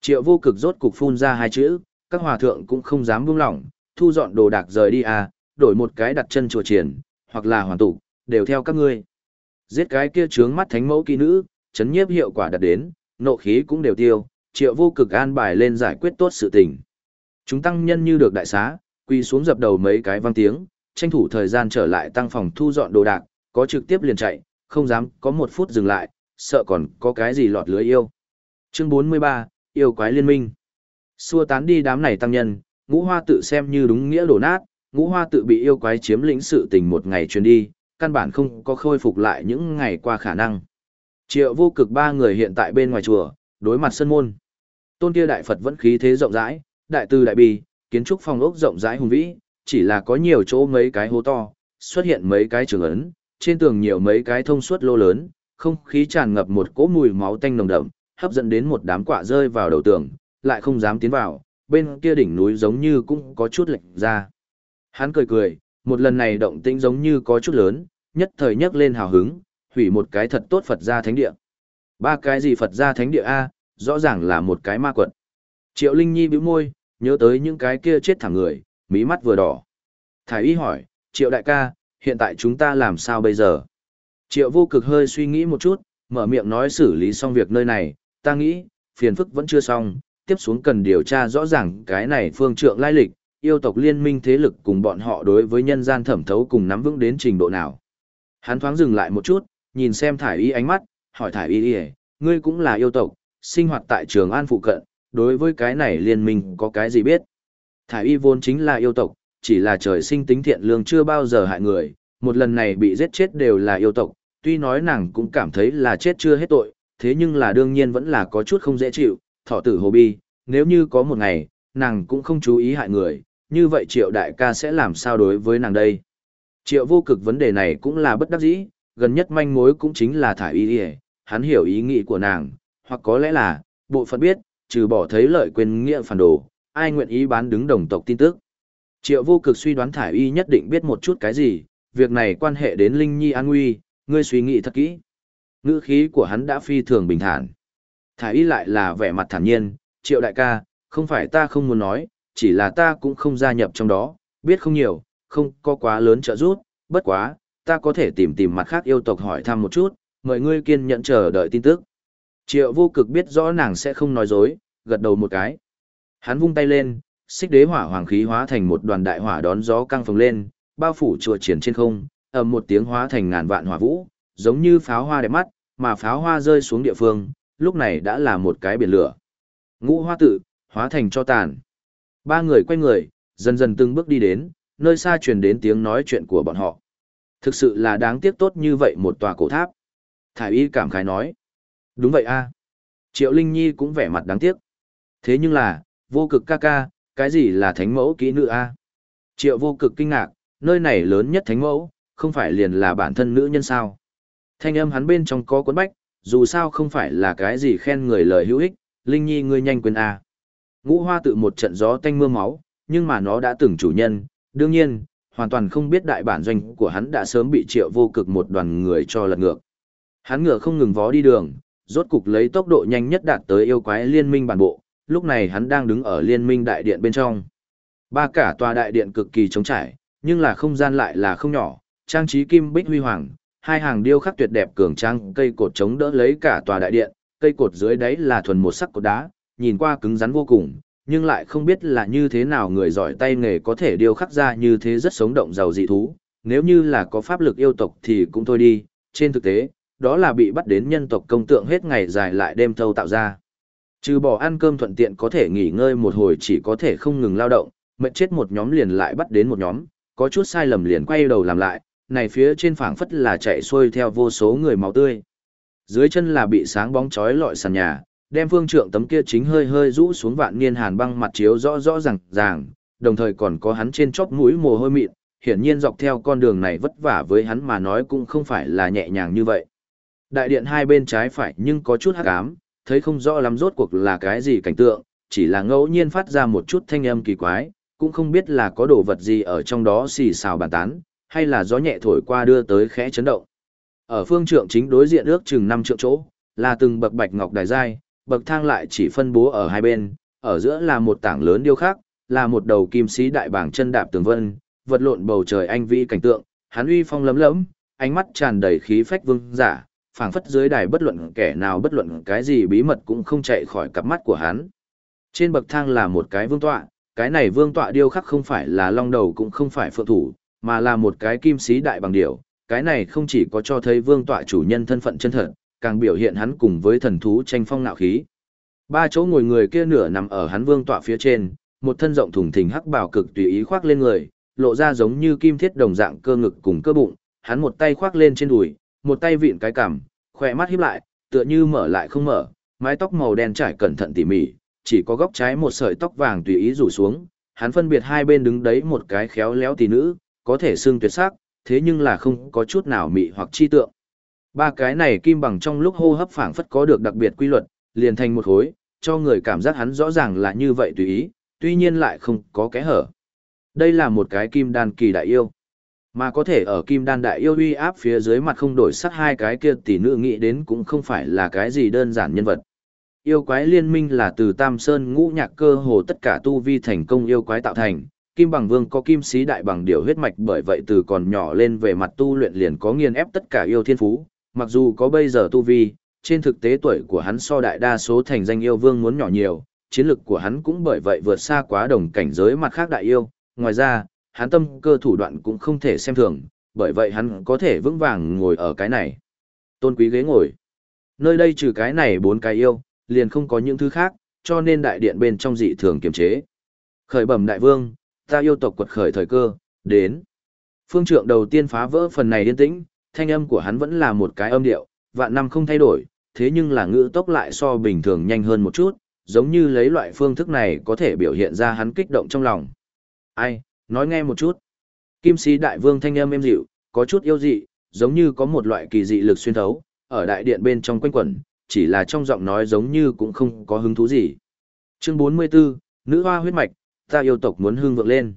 triệu vô cực rốt cục phun ra hai chữ, các hòa thượng cũng không dám buông lỏng, thu dọn đồ đạc rời đi à, đổi một cái đặt chân chùa triển, hoặc là hoàn tụ, đều theo các ngươi. Giết cái kia trướng mắt thánh mẫu kỳ nữ, chấn nhiếp hiệu quả đạt đến, nộ khí cũng đều tiêu, triệu vô cực an bài lên giải quyết tốt sự tình. Chúng tăng nhân như được đại xá, quỳ xuống dập đầu mấy cái vang tiếng, tranh thủ thời gian trở lại tăng phòng thu dọn đồ đạc, có trực tiếp liền chạy, không dám có một phút dừng lại, sợ còn có cái gì lọt lưới yêu. Chương 43, yêu quái liên minh. Xua tán đi đám này tăng nhân, ngũ hoa tự xem như đúng nghĩa đổ nát, ngũ hoa tự bị yêu quái chiếm lĩnh sự tình một ngày truyền đi, căn bản không có khôi phục lại những ngày qua khả năng. Triệu vô cực ba người hiện tại bên ngoài chùa, đối mặt sân môn. Tôn kia đại Phật vẫn khí thế rộng rãi, đại từ đại bi, kiến trúc phòng ốc rộng rãi hùng vĩ, chỉ là có nhiều chỗ mấy cái hố to, xuất hiện mấy cái trường ấn, trên tường nhiều mấy cái thông suốt lô lớn, không khí tràn ngập một cỗ mùi máu tanh nồng đậm, hấp dẫn đến một đám quạ rơi vào đầu tường, lại không dám tiến vào, bên kia đỉnh núi giống như cũng có chút lệch ra. Hắn cười cười, một lần này động tĩnh giống như có chút lớn, nhất thời nhấc lên hào hứng, hủy một cái thật tốt Phật gia thánh địa. Ba cái gì Phật gia thánh địa A, rõ ràng là một cái ma quật. Triệu Linh Nhi bĩu môi, nhớ tới những cái kia chết thẳng người, mí mắt vừa đỏ. Thái y hỏi, Triệu đại ca, hiện tại chúng ta làm sao bây giờ? Triệu vô cực hơi suy nghĩ một chút, mở miệng nói xử lý xong việc nơi này, ta nghĩ, phiền phức vẫn chưa xong, tiếp xuống cần điều tra rõ ràng cái này phương trượng lai lịch, yêu tộc liên minh thế lực cùng bọn họ đối với nhân gian thẩm thấu cùng nắm vững đến trình độ nào. Hắn thoáng dừng lại một chút, nhìn xem thải y ánh mắt, hỏi thải y y, ngươi cũng là yêu tộc, sinh hoạt tại trường an phụ cận, đối với cái này liên minh có cái gì biết? Thải y vốn chính là yêu tộc, chỉ là trời sinh tính thiện lương chưa bao giờ hại người, một lần này bị giết chết đều là yêu tộc, tuy nói nàng cũng cảm thấy là chết chưa hết tội, thế nhưng là đương nhiên vẫn là có chút không dễ chịu, thọ tử hồ bi, nếu như có một ngày, nàng cũng không chú ý hại người, như vậy triệu đại ca sẽ làm sao đối với nàng đây? Triệu vô cực vấn đề này cũng là bất đắc dĩ, gần nhất manh mối cũng chính là thải y y, hắn hiểu ý nghĩ của nàng, hoặc có lẽ là, bộ phận biết, trừ bỏ thấy lợi quên nghĩa phản đồ, ai nguyện ý bán đứng đồng tộc tin tức. Triệu vô cực suy đoán thải y nhất định biết một chút cái gì, việc này quan hệ đến Linh Nhi an nguy, ngươi suy nghĩ thật kỹ. Ngữ khí của hắn đã phi thường bình thản. Thải y lại là vẻ mặt thản nhiên, triệu đại ca, không phải ta không muốn nói, chỉ là ta cũng không gia nhập trong đó, biết không nhiều, không có quá lớn trợ giúp, bất quá, ta có thể tìm tìm mặt khác yêu tộc hỏi thăm một chút, mời ngươi kiên nhẫn chờ đợi tin tức. Triệu vô cực biết rõ nàng sẽ không nói dối, gật đầu một cái. Hắn vung tay lên, xích đế hỏa hoàng khí hóa thành một đoàn đại hỏa đón gió căng phồng lên, bao phủ chùa triển trên không, ầm một tiếng hóa thành ngàn vạn hỏa vũ, giống như pháo hoa đẹp mắt, mà pháo hoa rơi xuống địa phương, lúc này đã là một cái biển lửa. Ngũ hoa tự, hóa thành cho tàn. Ba người quay người, dần dần từng bước đi đến, nơi xa truyền đến tiếng nói chuyện của bọn họ. Thực sự là đáng tiếc tốt như vậy một tòa cổ tháp. Thải y cảm khái nói. Đúng vậy a Triệu Linh Nhi cũng vẻ mặt đáng tiếc. Thế nhưng là, vô cực ca ca, cái gì là thánh mẫu kỹ nữ a Triệu vô cực kinh ngạc, nơi này lớn nhất thánh mẫu, không phải liền là bản thân nữ nhân sao. Thanh âm hắn bên trong có cuốn bách, dù sao không phải là cái gì khen người lời hữu ích, Linh Nhi ngươi nhanh quên a. Ngũ hoa tự một trận gió tanh mưa máu, nhưng mà nó đã từng chủ nhân, đương nhiên, hoàn toàn không biết đại bản doanh của hắn đã sớm bị triệu vô cực một đoàn người cho lật ngược. Hắn ngựa không ngừng vó đi đường, rốt cục lấy tốc độ nhanh nhất đạt tới yêu quái liên minh bản bộ, lúc này hắn đang đứng ở liên minh đại điện bên trong. Ba cả tòa đại điện cực kỳ trống trải, nhưng là không gian lại là không nhỏ, trang trí kim bích huy hoàng, hai hàng điêu khắc tuyệt đẹp cường trang cây cột chống đỡ lấy cả tòa đại điện, cây cột dưới đáy là thuần một sắc cột đá, nhìn qua cứng rắn vô cùng, nhưng lại không biết là như thế nào người giỏi tay nghề có thể điêu khắc ra như thế rất sống động giàu dị thú, nếu như là có pháp lực yêu tộc thì cũng thôi đi, trên thực tế, đó là bị bắt đến nhân tộc công tượng hết ngày dài lại đêm thâu tạo ra. Trừ bỏ ăn cơm thuận tiện có thể nghỉ ngơi một hồi chỉ có thể không ngừng lao động, mệt chết một nhóm liền lại bắt đến một nhóm, có chút sai lầm liền quay đầu làm lại, này phía trên phảng phất là chạy xuôi theo vô số người máu tươi. Dưới chân là bị sáng bóng chói lọi sàn nhà, đem phương trượng tấm kia chính hơi hơi rũ xuống vạn niên hàn băng mặt chiếu rõ rõ ràng ràng, đồng thời còn có hắn trên chóp mũi mồ hôi mịn, hiển nhiên dọc theo con đường này vất vả với hắn mà nói cũng không phải là nhẹ nhàng như vậy. Đại điện hai bên trái phải nhưng có chút hắc ám, thấy không rõ lắm rốt cuộc là cái gì cảnh tượng, chỉ là ngẫu nhiên phát ra một chút thanh âm kỳ quái, cũng không biết là có đồ vật gì ở trong đó xì xào bàn tán, hay là gió nhẹ thổi qua đưa tới khẽ chấn động. Ở phương trượng chính đối diện ước chừng năm trượng chỗ, là từng bậc bạch ngọc đài giai, bậc thang lại chỉ phân bố ở hai bên, ở giữa là một tảng lớn điêu khắc, là một đầu kim sĩ đại bảng chân đạp tường vân, vật lộn bầu trời anh vĩ cảnh tượng, hắn uy phong lấm lẫm, ánh mắt tràn đầy khí phách vương giả, phảng phất dưới đài bất luận kẻ nào bất luận cái gì bí mật cũng không chạy khỏi cặp mắt của hắn. Trên bậc thang là một cái vương tọa, cái này vương tọa điêu khắc không phải là long đầu cũng không phải phượng thủ, mà là một cái kim sĩ đại bằng điểu. Cái này không chỉ có cho thấy vương tọa chủ nhân thân phận chân thật, càng biểu hiện hắn cùng với thần thú tranh phong nạo khí. Ba chỗ ngồi người kia nửa nằm ở hắn vương tọa phía trên, một thân rộng thùng thình hắc bảo cực tùy ý khoác lên người, lộ ra giống như kim thiết đồng dạng cơ ngực cùng cơ bụng, hắn một tay khoác lên trên đùi, một tay vịn cái cằm, khỏe mắt híp lại, tựa như mở lại không mở, mái tóc màu đen trải cẩn thận tỉ mỉ, chỉ có góc trái một sợi tóc vàng tùy ý rủ xuống, hắn phân biệt hai bên đứng đấy một cái khéo léo tỷ nữ, có thể xương tuyệt sắc, thế nhưng là không có chút nào mị hoặc chi tượng. Ba cái này kim bằng trong lúc hô hấp phảng phất có được đặc biệt quy luật, liền thành một khối, cho người cảm giác hắn rõ ràng là như vậy tùy ý, tuy nhiên lại không có kẽ hở. Đây là một cái kim đan kỳ đại yêu. Mà có thể ở kim đan đại yêu uy áp phía dưới mặt không đổi sắc hai cái kia tỷ nữ nghĩ đến cũng không phải là cái gì đơn giản nhân vật. Yêu quái liên minh là từ Tam Sơn ngũ nhạc cơ hồ tất cả tu vi thành công yêu quái tạo thành, Kim Bằng Vương có kim sĩ đại bằng điều huyết mạch bởi vậy từ còn nhỏ lên về mặt tu luyện liền có nghiền ép tất cả yêu thiên phú, mặc dù có bây giờ tu vi, trên thực tế tuổi của hắn so đại đa số thành danh yêu vương muốn nhỏ nhiều, chiến lực của hắn cũng bởi vậy vượt xa quá đồng cảnh giới mặt khác đại yêu, ngoài ra, hắn tâm cơ thủ đoạn cũng không thể xem thường, bởi vậy hắn có thể vững vàng ngồi ở cái này. Tôn quý ghế ngồi. Nơi đây trừ cái này bốn cái yêu, liền không có những thứ khác, cho nên đại điện bên trong dị thường kiềm chế. Khởi bẩm đại vương, ta yêu tộc quật khởi thời cơ, đến. Phương trượng đầu tiên phá vỡ phần này yên tĩnh, thanh âm của hắn vẫn là một cái âm điệu, vạn năm không thay đổi, thế nhưng là ngữ tốc lại so bình thường nhanh hơn một chút, giống như lấy loại phương thức này có thể biểu hiện ra hắn kích động trong lòng. Ai, nói nghe một chút. Kim sĩ đại vương thanh âm êm dịu, có chút yêu dị, giống như có một loại kỳ dị lực xuyên thấu, ở đại điện bên trong quanh quẩn, chỉ là trong giọng nói giống như cũng không có hứng thú gì. Chương 44, Nữ hoa huyết mạch, ta yêu tộc muốn hương vượng lên.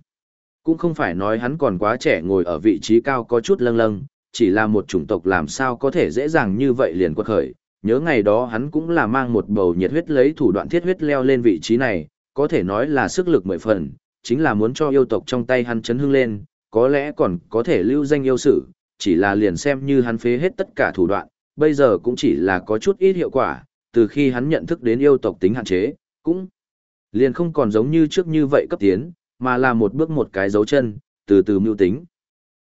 Cũng không phải nói hắn còn quá trẻ ngồi ở vị trí cao có chút lâng lâng, chỉ là một chủng tộc làm sao có thể dễ dàng như vậy liền quật khởi. Nhớ ngày đó hắn cũng là mang một bầu nhiệt huyết lấy thủ đoạn thiết huyết leo lên vị trí này, có thể nói là sức lực mười phần, chính là muốn cho yêu tộc trong tay hắn chấn hưng lên, có lẽ còn có thể lưu danh yêu sử, chỉ là liền xem như hắn phế hết tất cả thủ đoạn, bây giờ cũng chỉ là có chút ít hiệu quả, từ khi hắn nhận thức đến yêu tộc tính hạn chế, cũng liền không còn giống như trước như vậy cấp tiến, mà là một bước một cái dấu chân, từ từ mưu tính.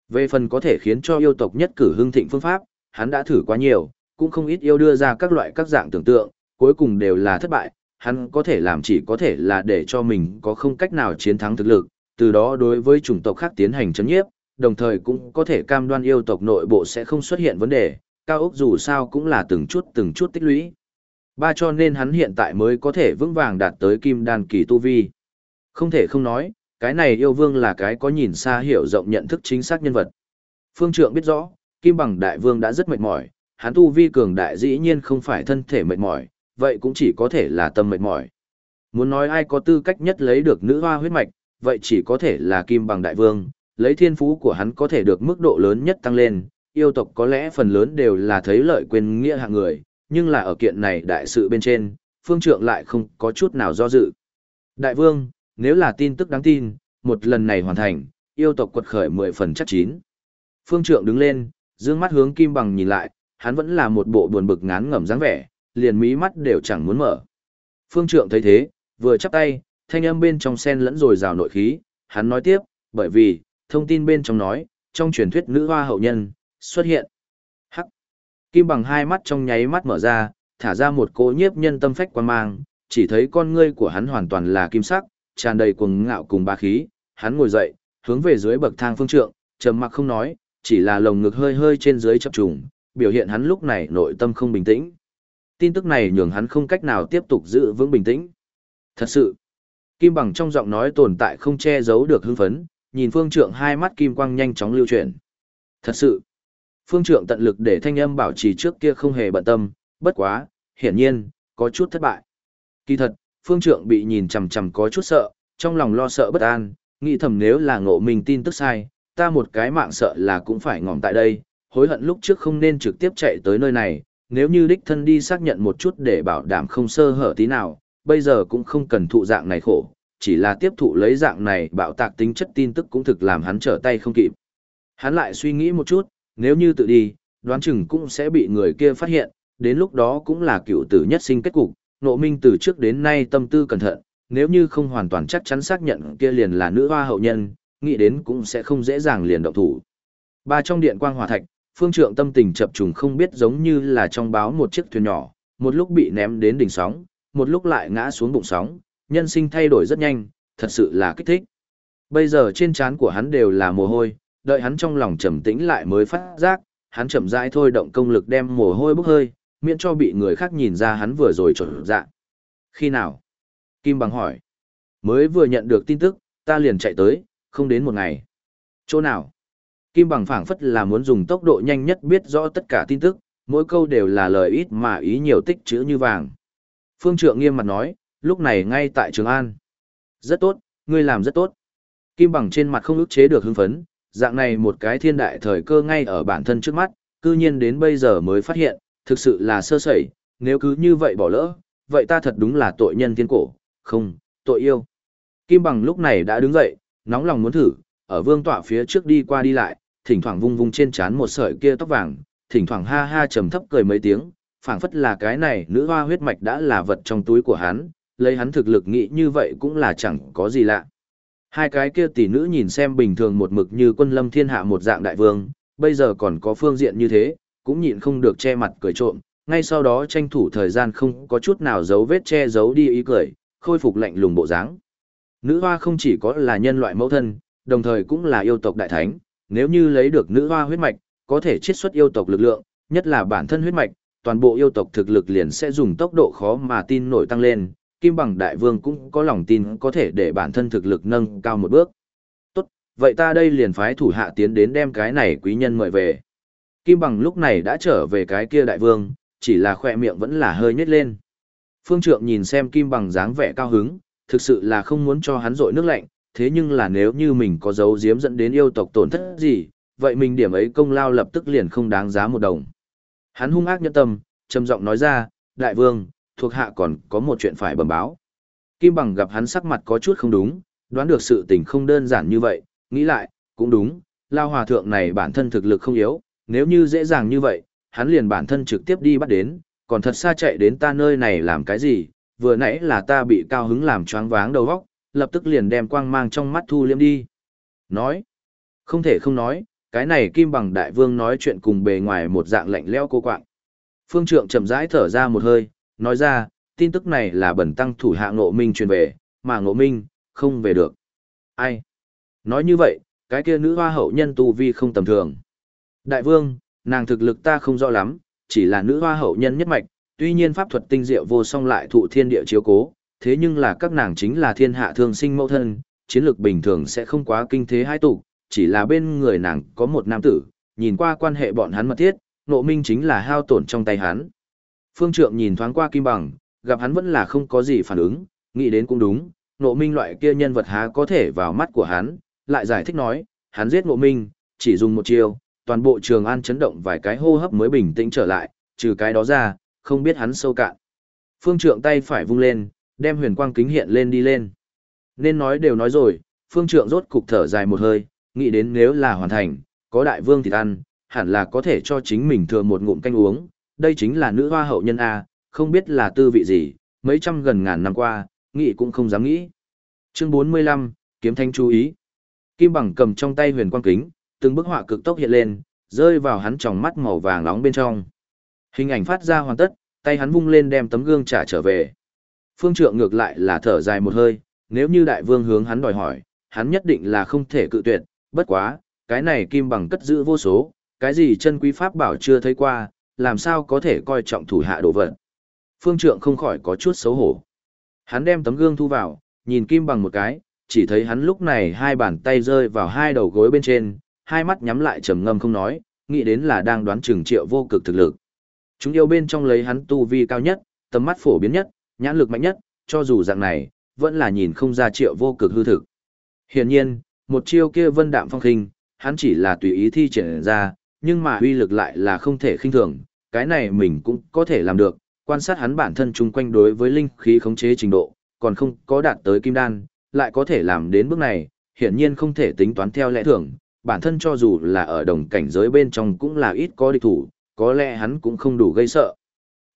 Về phần có thể khiến cho yêu tộc nhất cử hưng thịnh phương pháp, hắn đã thử quá nhiều, cũng không ít yêu đưa ra các loại các dạng tưởng tượng, cuối cùng đều là thất bại, hắn có thể làm chỉ có thể là để cho mình có không cách nào chiến thắng thực lực, từ đó đối với chủng tộc khác tiến hành chấn nhiếp, đồng thời cũng có thể cam đoan yêu tộc nội bộ sẽ không xuất hiện vấn đề, cao ốc dù sao cũng là từng chút từng chút tích lũy. Ba cho nên hắn hiện tại mới có thể vững vàng đạt tới kim đan kỳ tu vi. Không thể không nói, cái này yêu vương là cái có nhìn xa hiểu rộng nhận thức chính xác nhân vật. Phương trượng biết rõ, Kim Bằng Đại Vương đã rất mệt mỏi, hắn tu vi cường đại dĩ nhiên không phải thân thể mệt mỏi, vậy cũng chỉ có thể là tâm mệt mỏi. Muốn nói ai có tư cách nhất lấy được nữ hoa huyết mạch, vậy chỉ có thể là Kim Bằng Đại Vương, lấy thiên phú của hắn có thể được mức độ lớn nhất tăng lên, yêu tộc có lẽ phần lớn đều là thấy lợi quên nghĩa hạng người, nhưng là ở kiện này đại sự bên trên, phương trượng lại không có chút nào do dự. Đại Vương, nếu là tin tức đáng tin, một lần này hoàn thành, yêu tộc quật khởi mười phần chắc chín. Phương trượng đứng lên, dương mắt hướng Kim Bằng nhìn lại, hắn vẫn là một bộ buồn bực ngán ngẩm dáng vẻ, liền mí mắt đều chẳng muốn mở. Phương trượng thấy thế, vừa chắp tay, thanh âm bên trong sen lẫn rồi rào nội khí, hắn nói tiếp, bởi vì, thông tin bên trong nói, trong truyền thuyết nữ hoa hậu nhân, xuất hiện. Hắc. Kim bằng hai mắt trong nháy mắt mở ra, thả ra một cỗ nhiếp nhân tâm phách quan mang, chỉ thấy con ngươi của hắn hoàn toàn là kim sắc, tràn đầy cuồng ngạo cùng ba khí, hắn ngồi dậy, hướng về dưới bậc thang phương trượng, trầm mặc không nói, chỉ là lồng ngực hơi hơi trên dưới chập trùng, biểu hiện hắn lúc này nội tâm không bình tĩnh. Tin tức này nhường hắn không cách nào tiếp tục giữ vững bình tĩnh. Thật sự, Kim bằng trong giọng nói tồn tại không che giấu được hưng phấn, nhìn phương trượng hai mắt kim quang nhanh chóng lưu chuyển. Thật sự, phương trượng tận lực để thanh âm bảo trì trước kia không hề bận tâm, bất quá, hiển nhiên, có chút thất bại. Kỳ thật, phương trượng bị nhìn chằm chằm có chút sợ, trong lòng lo sợ bất an, nghĩ thầm nếu là ngộ mình tin tức sai, ta một cái mạng sợ là cũng phải ngỏm tại đây, hối hận lúc trước không nên trực tiếp chạy tới nơi này, nếu như đích thân đi xác nhận một chút để bảo đảm không sơ hở tí nào, bây giờ cũng không cần thụ dạng này khổ, chỉ là tiếp thụ lấy dạng này bạo tạc tính chất tin tức cũng thực làm hắn trở tay không kịp. Hắn lại suy nghĩ một chút, nếu như tự đi, đoán chừng cũng sẽ bị người kia phát hiện, đến lúc đó cũng là cựu tử nhất sinh kết cục, nộ minh từ trước đến nay tâm tư cẩn thận, nếu như không hoàn toàn chắc chắn xác nhận kia liền là nữ hoa hậu nhân, nghĩ đến cũng sẽ không dễ dàng liền động thủ. Ba trong điện quang hòa thạch, phương trượng tâm tình chập trùng không biết giống như là trong báo một chiếc thuyền nhỏ, một lúc bị ném đến đỉnh sóng, một lúc lại ngã xuống bụng sóng, nhân sinh thay đổi rất nhanh, thật sự là kích thích. Bây giờ trên trán của hắn đều là mồ hôi, đợi hắn trong lòng trầm tĩnh lại mới phát giác, hắn chậm rãi thôi động công lực đem mồ hôi bốc hơi, miễn cho bị người khác nhìn ra hắn vừa rồi trộn dạ. Khi nào? Kim Bằng hỏi. Mới vừa nhận được tin tức, ta liền chạy tới, không đến một ngày. Chỗ nào? Kim Bằng phảng phất là muốn dùng tốc độ nhanh nhất biết rõ tất cả tin tức, mỗi câu đều là lời ít mà ý nhiều tích chữ như vàng. Phương Trượng nghiêm mặt nói, lúc này ngay tại Trường An. Rất tốt, ngươi làm rất tốt. Kim Bằng trên mặt không ức chế được hưng phấn, dạng này một cái thiên đại thời cơ ngay ở bản thân trước mắt, cư nhiên đến bây giờ mới phát hiện, thực sự là sơ sẩy, nếu cứ như vậy bỏ lỡ, vậy ta thật đúng là tội nhân thiên cổ, không, tội yêu. Kim Bằng lúc này đã đứng dậy, nóng lòng muốn thử, ở vương tọa phía trước đi qua đi lại, thỉnh thoảng vung vung trên trán một sợi kia tóc vàng, thỉnh thoảng ha ha trầm thấp cười mấy tiếng, phảng phất là cái này nữ hoa huyết mạch đã là vật trong túi của hắn, lấy hắn thực lực nghĩ như vậy cũng là chẳng có gì lạ. Hai cái kia tỷ nữ nhìn xem bình thường một mực như quân lâm thiên hạ một dạng đại vương, bây giờ còn có phương diện như thế, cũng nhịn không được che mặt cười trộm, ngay sau đó tranh thủ thời gian không có chút nào giấu vết che giấu đi ý cười, khôi phục lạnh lùng bộ dáng. Nữ hoa không chỉ có là nhân loại mẫu thân, đồng thời cũng là yêu tộc đại thánh, nếu như lấy được nữ hoa huyết mạch, có thể chiết xuất yêu tộc lực lượng, nhất là bản thân huyết mạch, toàn bộ yêu tộc thực lực liền sẽ dùng tốc độ khó mà tin nổi tăng lên, Kim Bằng Đại Vương cũng có lòng tin có thể để bản thân thực lực nâng cao một bước. Tốt, vậy ta đây liền phái thủ hạ tiến đến đem cái này quý nhân mời về. Kim Bằng lúc này đã trở về cái kia Đại Vương, chỉ là khỏe miệng vẫn là hơi nhếch lên. Phương Trượng nhìn xem Kim Bằng dáng vẻ cao hứng, thực sự là không muốn cho hắn rội nước lạnh, thế nhưng là nếu như mình có dấu diếm dẫn đến yêu tộc tổn thất gì, vậy mình điểm ấy công lao lập tức liền không đáng giá một đồng. Hắn hung ác nhân tâm, trầm giọng nói ra, đại vương, thuộc hạ còn có một chuyện phải bẩm báo. Kim bằng gặp hắn sắc mặt có chút không đúng, đoán được sự tình không đơn giản như vậy, nghĩ lại, cũng đúng, lao hòa thượng này bản thân thực lực không yếu, nếu như dễ dàng như vậy, hắn liền bản thân trực tiếp đi bắt đến, còn thật xa chạy đến ta nơi này làm cái gì, vừa nãy là ta bị cao hứng làm choáng váng đầu óc, lập tức liền đem quang mang trong mắt thu liêm đi. Nói, không thể không nói, cái này kim bằng đại vương nói chuyện cùng bề ngoài một dạng lạnh leo cô quạng. Phương trượng chậm rãi thở ra một hơi, nói ra, tin tức này là bẩn tăng thủ hạ ngộ minh truyền về, mà ngộ minh, không về được. Ai? Nói như vậy, cái kia nữ hoa hậu nhân tu vi không tầm thường. Đại vương, nàng thực lực ta không rõ lắm, chỉ là nữ hoa hậu nhân nhất mạch, tuy nhiên pháp thuật tinh diệu vô song lại thụ thiên địa chiếu cố, thế nhưng là các nàng chính là thiên hạ thường sinh mẫu thân, chiến lược bình thường sẽ không quá kinh thế hai tụ, chỉ là bên người nàng có một nam tử, nhìn qua quan hệ bọn hắn mật thiết, nộ minh chính là hao tổn trong tay hắn. Phương trượng nhìn thoáng qua kim bằng, gặp hắn vẫn là không có gì phản ứng, nghĩ đến cũng đúng, nộ minh loại kia nhân vật há có thể vào mắt của hắn, lại giải thích nói, hắn giết nộ minh, chỉ dùng một chiêu, toàn bộ trường an chấn động vài cái hô hấp mới bình tĩnh trở lại, trừ cái đó ra, không biết hắn sâu cạn. Phương trượng tay phải vung lên, đem huyền quang kính hiện lên đi lên. Nên nói đều nói rồi, phương trượng rốt cục thở dài một hơi, nghĩ đến nếu là hoàn thành, có đại vương thịt ăn, hẳn là có thể cho chính mình thừa một ngụm canh uống, đây chính là nữ hoa hậu nhân A, không biết là tư vị gì, mấy trăm gần ngàn năm qua, nghĩ cũng không dám nghĩ. Chương 45, kiếm thanh chú ý. Kim bằng cầm trong tay huyền quang kính, từng bức họa cực tốc hiện lên, rơi vào hắn tròng mắt màu vàng nóng bên trong. Hình ảnh phát ra hoàn tất, tay hắn vung lên đem tấm gương trả trở về. Phương trượng ngược lại là thở dài một hơi, nếu như đại vương hướng hắn đòi hỏi, hắn nhất định là không thể cự tuyệt, bất quá, cái này kim bằng cất giữ vô số, cái gì chân quý pháp bảo chưa thấy qua, làm sao có thể coi trọng thủ hạ đồ vật. Phương trượng không khỏi có chút xấu hổ. Hắn đem tấm gương thu vào, nhìn kim bằng một cái, chỉ thấy hắn lúc này hai bàn tay rơi vào hai đầu gối bên trên, hai mắt nhắm lại trầm ngâm không nói, nghĩ đến là đang đoán chừng triệu vô cực thực lực. Chúng yêu bên trong lấy hắn tu vi cao nhất, tầm mắt phổ biến nhất, nhãn lực mạnh nhất, cho dù dạng này, vẫn là nhìn không ra triệu vô cực hư thực. Hiển nhiên, một chiêu kia vân đạm phong khinh, hắn chỉ là tùy ý thi triển ra, nhưng mà uy lực lại là không thể khinh thường, cái này mình cũng có thể làm được, quan sát hắn bản thân chung quanh đối với linh khí khống chế trình độ, còn không có đạt tới kim đan, lại có thể làm đến bước này, hiển nhiên không thể tính toán theo lẽ thường, bản thân cho dù là ở đồng cảnh giới bên trong cũng là ít có địch thủ, có lẽ hắn cũng không đủ gây sợ.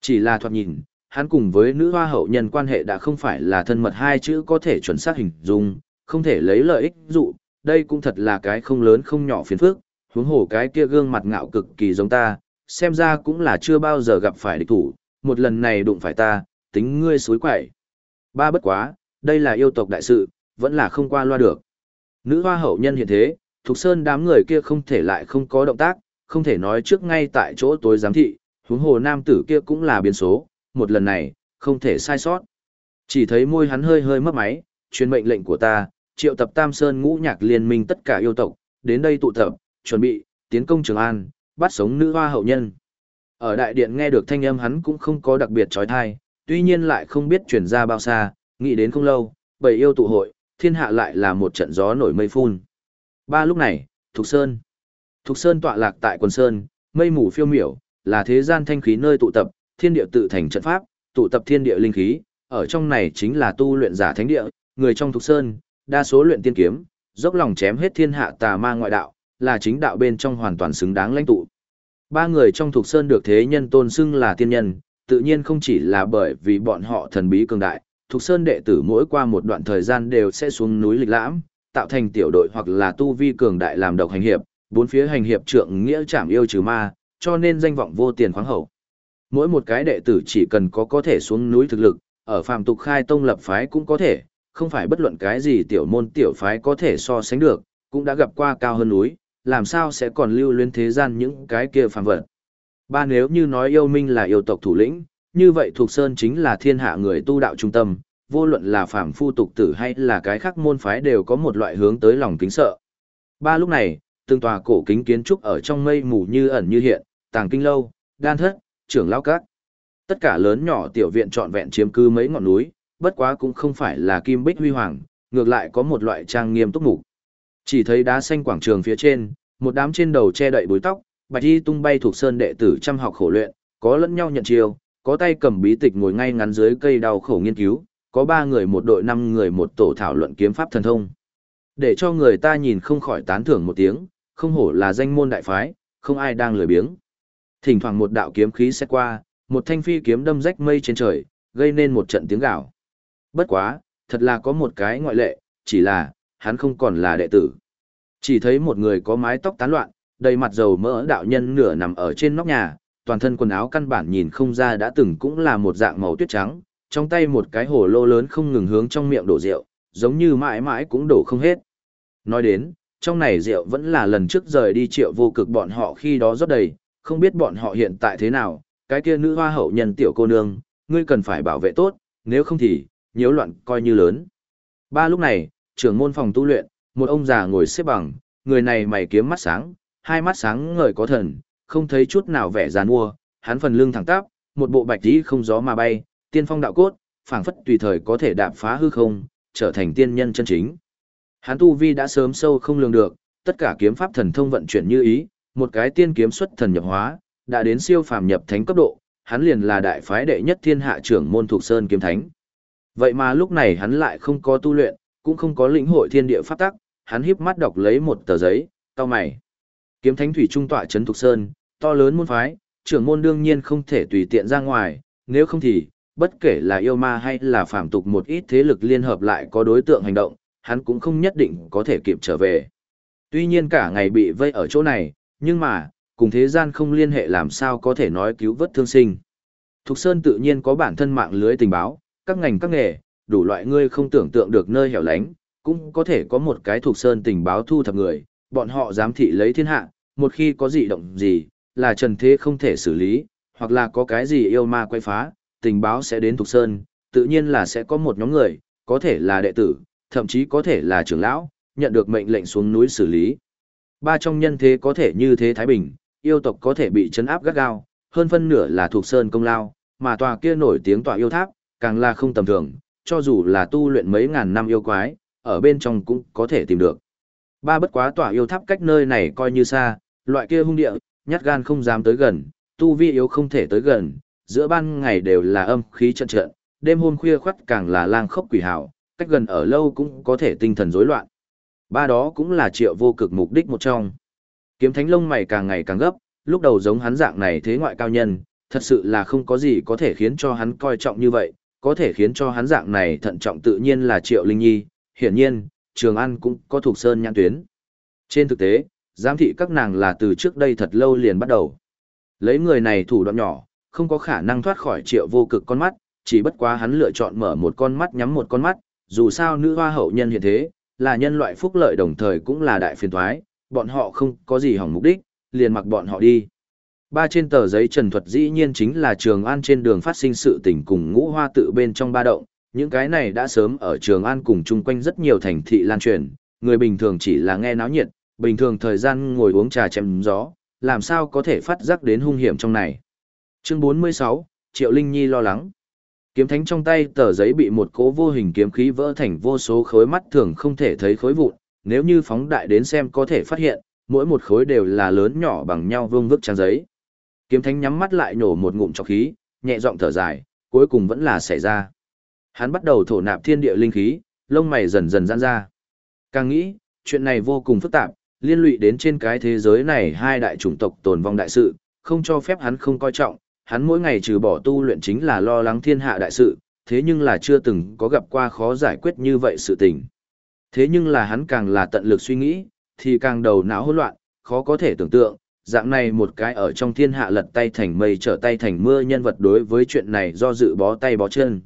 Chỉ là thoạt nhìn, hắn cùng với nữ hoa hậu nhân quan hệ đã không phải là thân mật hai chữ có thể chuẩn xác hình dung, không thể lấy lợi ích dụ, đây cũng thật là cái không lớn không nhỏ phiền phức, huống hồ cái kia gương mặt ngạo cực kỳ giống ta, xem ra cũng là chưa bao giờ gặp phải địch thủ, một lần này đụng phải ta, tính ngươi suối quậy. Ba bất quá, đây là yêu tộc đại sự, vẫn là không qua loa được. Nữ hoa hậu nhân hiện thế, Thục Sơn đám người kia không thể lại không có động tác, không thể nói trước ngay tại chỗ tối giám thị, huống hồ nam tử kia cũng là biến số, một lần này, không thể sai sót. Chỉ thấy môi hắn hơi hơi mất máy, truyền mệnh lệnh của ta, triệu tập Tam Sơn ngũ nhạc liên minh tất cả yêu tộc, đến đây tụ tập, chuẩn bị, tiến công Trường An, bắt sống nữ hoa hậu nhân. Ở đại điện nghe được thanh âm hắn cũng không có đặc biệt trói thai, tuy nhiên lại không biết chuyển ra bao xa, nghĩ đến không lâu, bảy yêu tụ hội, thiên hạ lại là một trận gió nổi mây phun. Ba lúc này, Thục Sơn. Thục Sơn tọa lạc tại quần Sơn, mây mù phiêu miểu, là thế gian thanh khí nơi tụ tập, thiên địa tự thành trận pháp, tụ tập thiên địa linh khí, ở trong này chính là tu luyện giả thánh địa, người trong thuộc Sơn, đa số luyện tiên kiếm, dốc lòng chém hết thiên hạ tà ma ngoại đạo, là chính đạo bên trong hoàn toàn xứng đáng lãnh tụ. Ba người trong thuộc Sơn được thế nhân tôn xưng là tiên nhân, tự nhiên không chỉ là bởi vì bọn họ thần bí cường đại, thuộc Sơn đệ tử mỗi qua một đoạn thời gian đều sẽ xuống núi lịch lãm, tạo thành tiểu đội hoặc là tu vi cường đại làm độc hành hiệp, bốn phía hành hiệp trượng nghĩa trảm yêu trừ ma, cho nên danh vọng vô tiền khoáng hậu. Mỗi một cái đệ tử chỉ cần có có thể xuống núi thực lực, ở phàm tục khai tông lập phái cũng có thể, không phải bất luận cái gì tiểu môn tiểu phái có thể so sánh được, cũng đã gặp qua cao hơn núi, làm sao sẽ còn lưu luyến thế gian những cái kia phàm vật. Ba nếu như nói yêu minh là yêu tộc thủ lĩnh, như vậy thuộc sơn chính là thiên hạ người tu đạo trung tâm, vô luận là phàm phu tục tử hay là cái khác môn phái đều có một loại hướng tới lòng kính sợ. Ba lúc này, từng tòa cổ kính kiến trúc ở trong mây mù như ẩn như hiện, tàng kinh lâu, đan thất, trưởng lao các Tất cả lớn nhỏ tiểu viện trọn vẹn chiếm cư mấy ngọn núi, bất quá cũng không phải là kim bích huy hoàng, ngược lại có một loại trang nghiêm túc mục. Chỉ thấy đá xanh quảng trường phía trên, một đám trên đầu che đậy búi tóc, bạch y tung bay thuộc sơn đệ tử chăm học khổ luyện, có lẫn nhau nhận chiêu, có tay cầm bí tịch ngồi ngay ngắn dưới cây đau khổ nghiên cứu, có ba người một đội năm người một tổ thảo luận kiếm pháp thần thông. Để cho người ta nhìn không khỏi tán thưởng một tiếng, không hổ là danh môn đại phái, không ai đang lười biếng. Thỉnh thoảng một đạo kiếm khí xét qua, một thanh phi kiếm đâm rách mây trên trời, gây nên một trận tiếng gào. Bất quá, thật là có một cái ngoại lệ, chỉ là, hắn không còn là đệ tử. Chỉ thấy một người có mái tóc tán loạn, đầy mặt dầu mỡ đạo nhân nửa nằm ở trên nóc nhà, toàn thân quần áo căn bản nhìn không ra đã từng cũng là một dạng màu tuyết trắng, trong tay một cái hồ lô lớn không ngừng hướng trong miệng đổ rượu, giống như mãi mãi cũng đổ không hết. Nói đến, trong này rượu vẫn là lần trước rời đi triệu vô cực bọn họ khi đó rót đầy, không biết bọn họ hiện tại thế nào, cái kia nữ hoa hậu nhân tiểu cô nương, ngươi cần phải bảo vệ tốt, nếu không thì, nhiễu loạn coi như lớn. Ba lúc này, trưởng môn phòng tu luyện, một ông già ngồi xếp bằng, người này mày kiếm mắt sáng, hai mắt sáng ngời có thần, không thấy chút nào vẻ giàn mua, hắn phần lưng thẳng tắp, một bộ bạch tí không gió mà bay, tiên phong đạo cốt, phảng phất tùy thời có thể đạp phá hư không, trở thành tiên nhân chân chính. Hắn tu vi đã sớm sâu không lường được, tất cả kiếm pháp thần thông vận chuyển như ý, một cái tiên kiếm xuất thần nhập hóa, đã đến siêu phàm nhập thánh cấp độ, hắn liền là đại phái đệ nhất thiên hạ trưởng môn thuộc sơn kiếm thánh. Vậy mà lúc này hắn lại không có tu luyện, cũng không có lĩnh hội thiên địa pháp tắc, hắn híp mắt đọc lấy một tờ giấy, cau mày. Kiếm thánh thủy trung tọa trấn thuộc sơn, to lớn môn phái, trưởng môn đương nhiên không thể tùy tiện ra ngoài, nếu không thì, bất kể là yêu ma hay là phàm tục một ít thế lực liên hợp lại có đối tượng hành động, hắn cũng không nhất định có thể kịp trở về. Tuy nhiên cả ngày bị vây ở chỗ này, nhưng mà, cùng thế gian không liên hệ làm sao có thể nói cứu vớt thương sinh. Thục Sơn tự nhiên có bản thân mạng lưới tình báo, các ngành các nghề, đủ loại ngươi không tưởng tượng được nơi hẻo lánh, cũng có thể có một cái Thục Sơn tình báo thu thập người, bọn họ giám thị lấy thiên hạ, một khi có dị động gì, là trần thế không thể xử lý, hoặc là có cái gì yêu ma quay phá, tình báo sẽ đến Thục Sơn, tự nhiên là sẽ có một nhóm người, có thể là đệ tử, thậm chí có thể là trưởng lão, nhận được mệnh lệnh xuống núi xử lý. Ba trong nhân thế có thể như thế Thái Bình, yêu tộc có thể bị chấn áp gắt gao, hơn phân nửa là thuộc sơn công lao, mà tòa kia nổi tiếng tòa yêu tháp, càng là không tầm thường, cho dù là tu luyện mấy ngàn năm yêu quái, ở bên trong cũng có thể tìm được. Ba bất quá tòa yêu tháp cách nơi này coi như xa, loại kia hung địa, nhát gan không dám tới gần, tu vi yếu không thể tới gần, giữa ban ngày đều là âm khí trận trận, đêm hôm khuya khoắt càng là lang khốc quỷ hào, cách gần ở lâu cũng có thể tinh thần rối loạn. Ba đó cũng là triệu vô cực mục đích một trong. Kiếm thánh lông mày càng ngày càng gấp, lúc đầu giống hắn dạng này thế ngoại cao nhân, thật sự là không có gì có thể khiến cho hắn coi trọng như vậy, có thể khiến cho hắn dạng này thận trọng tự nhiên là triệu linh nhi, hiển nhiên, Trường An cũng có thuộc sơn nhãn tuyến. Trên thực tế, giám thị các nàng là từ trước đây thật lâu liền bắt đầu. Lấy người này thủ đoạn nhỏ, không có khả năng thoát khỏi triệu vô cực con mắt, chỉ bất quá hắn lựa chọn mở một con mắt nhắm một con mắt, dù sao nữ hoa hậu nhân hiện thế, là nhân loại phúc lợi đồng thời cũng là đại phiền thoái, bọn họ không có gì hỏng mục đích, liền mặc bọn họ đi. Ba trên tờ giấy trần thuật dĩ nhiên chính là Trường An trên đường phát sinh sự tình cùng ngũ hoa tự bên trong ba động, những cái này đã sớm ở Trường An cùng chung quanh rất nhiều thành thị lan truyền, người bình thường chỉ là nghe náo nhiệt, bình thường thời gian ngồi uống trà chém gió, làm sao có thể phát giác đến hung hiểm trong này. Chương 46, Triệu Linh Nhi lo lắng. Kiếm thánh trong tay tờ giấy bị một cố vô hình kiếm khí vỡ thành vô số khối mắt thường không thể thấy khối vụn, nếu như phóng đại đến xem có thể phát hiện, mỗi một khối đều là lớn nhỏ bằng nhau vương vức trang giấy. Kiếm thánh nhắm mắt lại nổ một ngụm trọc khí, nhẹ giọng thở dài, cuối cùng vẫn là xảy ra. Hắn bắt đầu thổ nạp thiên địa linh khí, lông mày dần dần giãn ra. Càng nghĩ, chuyện này vô cùng phức tạp, liên lụy đến trên cái thế giới này hai đại chủng tộc tồn vong đại sự, không cho phép hắn không coi trọng, hắn mỗi ngày trừ bỏ tu luyện chính là lo lắng thiên hạ đại sự, thế nhưng là chưa từng có gặp qua khó giải quyết như vậy sự tình. Thế nhưng là hắn càng là tận lực suy nghĩ, thì càng đầu não hỗn loạn, khó có thể tưởng tượng, dạng này một cái ở trong thiên hạ lật tay thành mây trở tay thành mưa nhân vật đối với chuyện này do dự bó tay bó chân.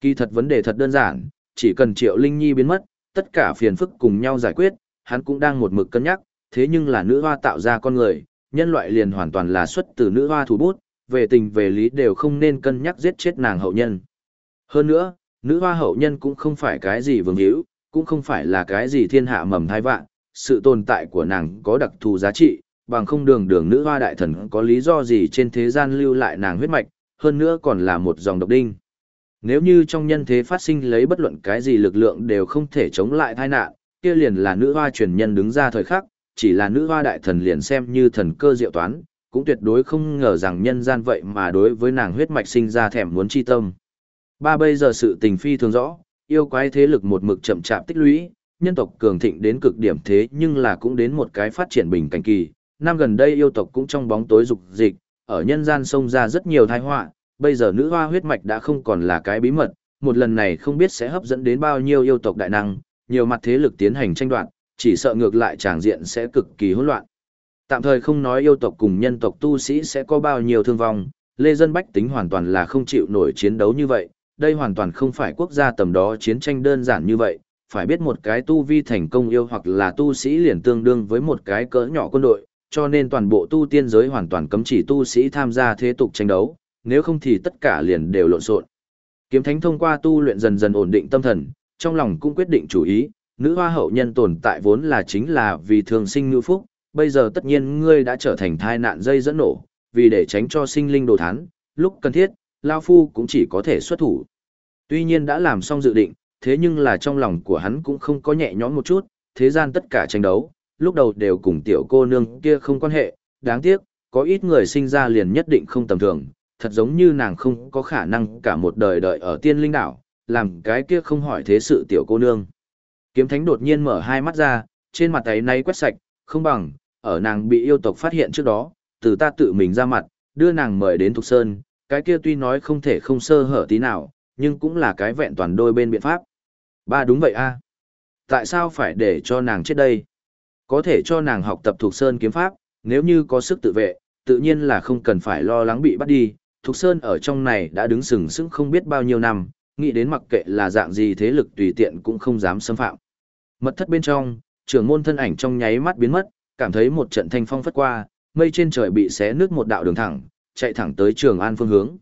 Kỳ thật vấn đề thật đơn giản, chỉ cần Triệu Linh Nhi biến mất, tất cả phiền phức cùng nhau giải quyết, hắn cũng đang một mực cân nhắc, thế nhưng là nữ hoa tạo ra con người, nhân loại liền hoàn toàn là xuất từ nữ hoa thủ bút, về tình về lý đều không nên cân nhắc giết chết nàng hậu nhân. Hơn nữa, nữ hoa hậu nhân cũng không phải cái gì vương hữu, cũng không phải là cái gì thiên hạ mầm thai vạn, sự tồn tại của nàng có đặc thù giá trị, bằng không đường đường nữ hoa đại thần có lý do gì trên thế gian lưu lại nàng huyết mạch, hơn nữa còn là một dòng độc đinh. Nếu như trong nhân thế phát sinh lấy bất luận cái gì lực lượng đều không thể chống lại tai nạn, kia liền là nữ hoa truyền nhân đứng ra thời khắc, chỉ là nữ hoa đại thần liền xem như thần cơ diệu toán, cũng tuyệt đối không ngờ rằng nhân gian vậy mà đối với nàng huyết mạch sinh ra thèm muốn chi tâm. Ba bây giờ sự tình phi thường rõ, yêu quái thế lực một mực chậm chạp tích lũy, nhân tộc cường thịnh đến cực điểm thế nhưng là cũng đến một cái phát triển bình cảnh kỳ. Năm gần đây yêu tộc cũng trong bóng tối dục dịch, ở nhân gian xông ra rất nhiều tai họa, bây giờ nữ hoa huyết mạch đã không còn là cái bí mật, một lần này không biết sẽ hấp dẫn đến bao nhiêu yêu tộc đại năng, nhiều mặt thế lực tiến hành tranh đoạt, chỉ sợ ngược lại tràng diện sẽ cực kỳ hỗn loạn. Tạm thời không nói yêu tộc cùng nhân tộc tu sĩ sẽ có bao nhiêu thương vong, lê dân bách tính hoàn toàn là không chịu nổi chiến đấu như vậy, đây hoàn toàn không phải quốc gia tầm đó chiến tranh đơn giản như vậy, phải biết một cái tu vi thành công yêu hoặc là tu sĩ liền tương đương với một cái cỡ nhỏ quân đội, cho nên toàn bộ tu tiên giới hoàn toàn cấm chỉ tu sĩ tham gia thế tục tranh đấu, nếu không thì tất cả liền đều lộn xộn. Kiếm Thánh thông qua tu luyện dần dần ổn định tâm thần, trong lòng cũng quyết định chủ ý, nữ hoa hậu nhân tồn tại vốn là chính là vì thường sinh ngữ phúc, bây giờ tất nhiên ngươi đã trở thành thai nạn dây dẫn nổ, vì để tránh cho sinh linh đồ thán, lúc cần thiết, Lao Phu cũng chỉ có thể xuất thủ. Tuy nhiên đã làm xong dự định, thế nhưng là trong lòng của hắn cũng không có nhẹ nhõm một chút, thế gian tất cả tranh đấu, lúc đầu đều cùng tiểu cô nương kia không quan hệ, đáng tiếc, có ít người sinh ra liền nhất định không tầm thường, thật giống như nàng không có khả năng cả một đời đợi ở tiên linh đảo, làm cái kia không hỏi thế sự tiểu cô nương. Kiếm thánh đột nhiên mở hai mắt ra, trên mặt ấy nay quét sạch, không bằng, ở nàng bị yêu tộc phát hiện trước đó, từ ta tự mình ra mặt, đưa nàng mời đến Thục Sơn, cái kia tuy nói không thể không sơ hở tí nào, nhưng cũng là cái vẹn toàn đôi bên biện pháp. Ba đúng vậy a à. Tại sao phải để cho nàng chết đây? Có thể cho nàng học tập Thục Sơn kiếm pháp, nếu như có sức tự vệ, tự nhiên là không cần phải lo lắng bị bắt đi. Thục Sơn ở trong này đã đứng sừng sững không biết bao nhiêu năm, nghĩ đến mặc kệ là dạng gì thế lực tùy tiện cũng không dám xâm phạm. Mật thất bên trong, trưởng môn thân ảnh trong nháy mắt biến mất, cảm thấy một trận thanh phong phất qua, mây trên trời bị xé nước một đạo đường thẳng, chạy thẳng tới Trường An phương hướng.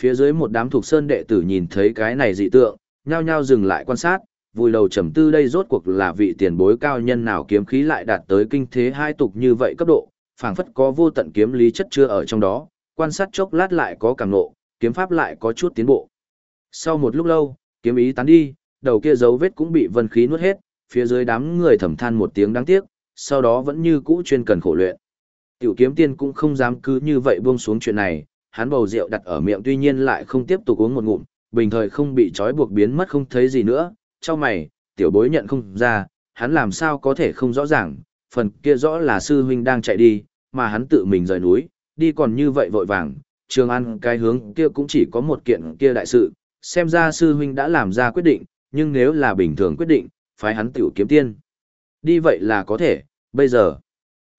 Phía dưới một đám thuộc sơn đệ tử nhìn thấy cái này dị tượng, nhao nhao dừng lại quan sát, vui đầu trầm tư đây rốt cuộc là vị tiền bối cao nhân nào kiếm khí lại đạt tới kinh thế hai tục như vậy cấp độ, phảng phất có vô tận kiếm lý chất chưa ở trong đó, quan sát chốc lát lại có cảm nộ, kiếm pháp lại có chút tiến bộ. Sau một lúc lâu, kiếm ý tán đi, đầu kia dấu vết cũng bị vân khí nuốt hết, phía dưới đám người thầm than một tiếng đáng tiếc, sau đó vẫn như cũ chuyên cần khổ luyện. Tiểu kiếm tiên cũng không dám cứ như vậy buông xuống chuyện này, hắn bầu rượu đặt ở miệng tuy nhiên lại không tiếp tục uống một ngụm, bình thời không bị trói buộc biến mất không thấy gì nữa, cho mày, tiểu bối nhận không ra, hắn làm sao có thể không rõ ràng, phần kia rõ là sư huynh đang chạy đi, mà hắn tự mình rời núi, đi còn như vậy vội vàng, trường ăn cái hướng kia cũng chỉ có một kiện kia đại sự, xem ra sư huynh đã làm ra quyết định, nhưng nếu là bình thường quyết định, phải hắn tiểu kiếm tiên. Đi vậy là có thể, bây giờ,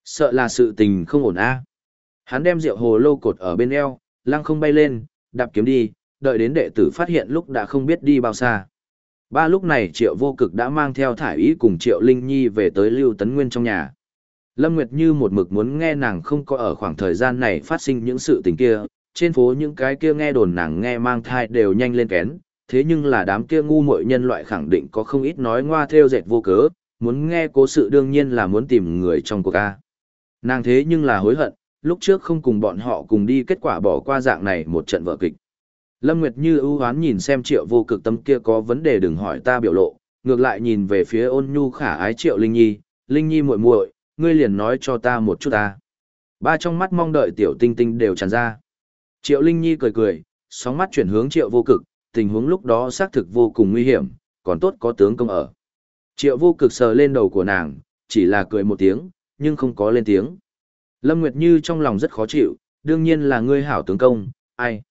sợ là sự tình không ổn a. Hắn đem rượu hồ lô cột ở bên eo, lăng không bay lên, đạp kiếm đi, đợi đến đệ tử phát hiện lúc đã không biết đi bao xa. Ba lúc này Triệu Vô Cực đã mang theo thải ý cùng Triệu Linh Nhi về tới Lưu Tấn Nguyên trong nhà. Lâm Nguyệt như một mực muốn nghe nàng không có ở khoảng thời gian này phát sinh những sự tình kia, trên phố những cái kia nghe đồn nàng nghe mang thai đều nhanh lên kén, thế nhưng là đám kia ngu muội nhân loại khẳng định có không ít nói ngoa theo dệt vô cớ, muốn nghe cố sự đương nhiên là muốn tìm người trong cuộc A. Nàng thế nhưng là hối hận, lúc trước không cùng bọn họ cùng đi kết quả bỏ qua dạng này một trận vở kịch. Lâm Nguyệt Như ưu hoán nhìn xem triệu vô cực tâm kia có vấn đề đừng hỏi ta biểu lộ, ngược lại nhìn về phía ôn nhu khả ái triệu Linh Nhi, Linh Nhi muội muội, ngươi liền nói cho ta một chút ta. Ba trong mắt mong đợi tiểu tinh tinh đều tràn ra. Triệu Linh Nhi cười cười, sóng mắt chuyển hướng triệu vô cực, tình huống lúc đó xác thực vô cùng nguy hiểm, còn tốt có tướng công ở. Triệu vô cực sờ lên đầu của nàng, chỉ là cười một tiếng, nhưng không có lên tiếng. Lâm Nguyệt Như trong lòng rất khó chịu, đương nhiên là ngươi hảo tướng công, ai.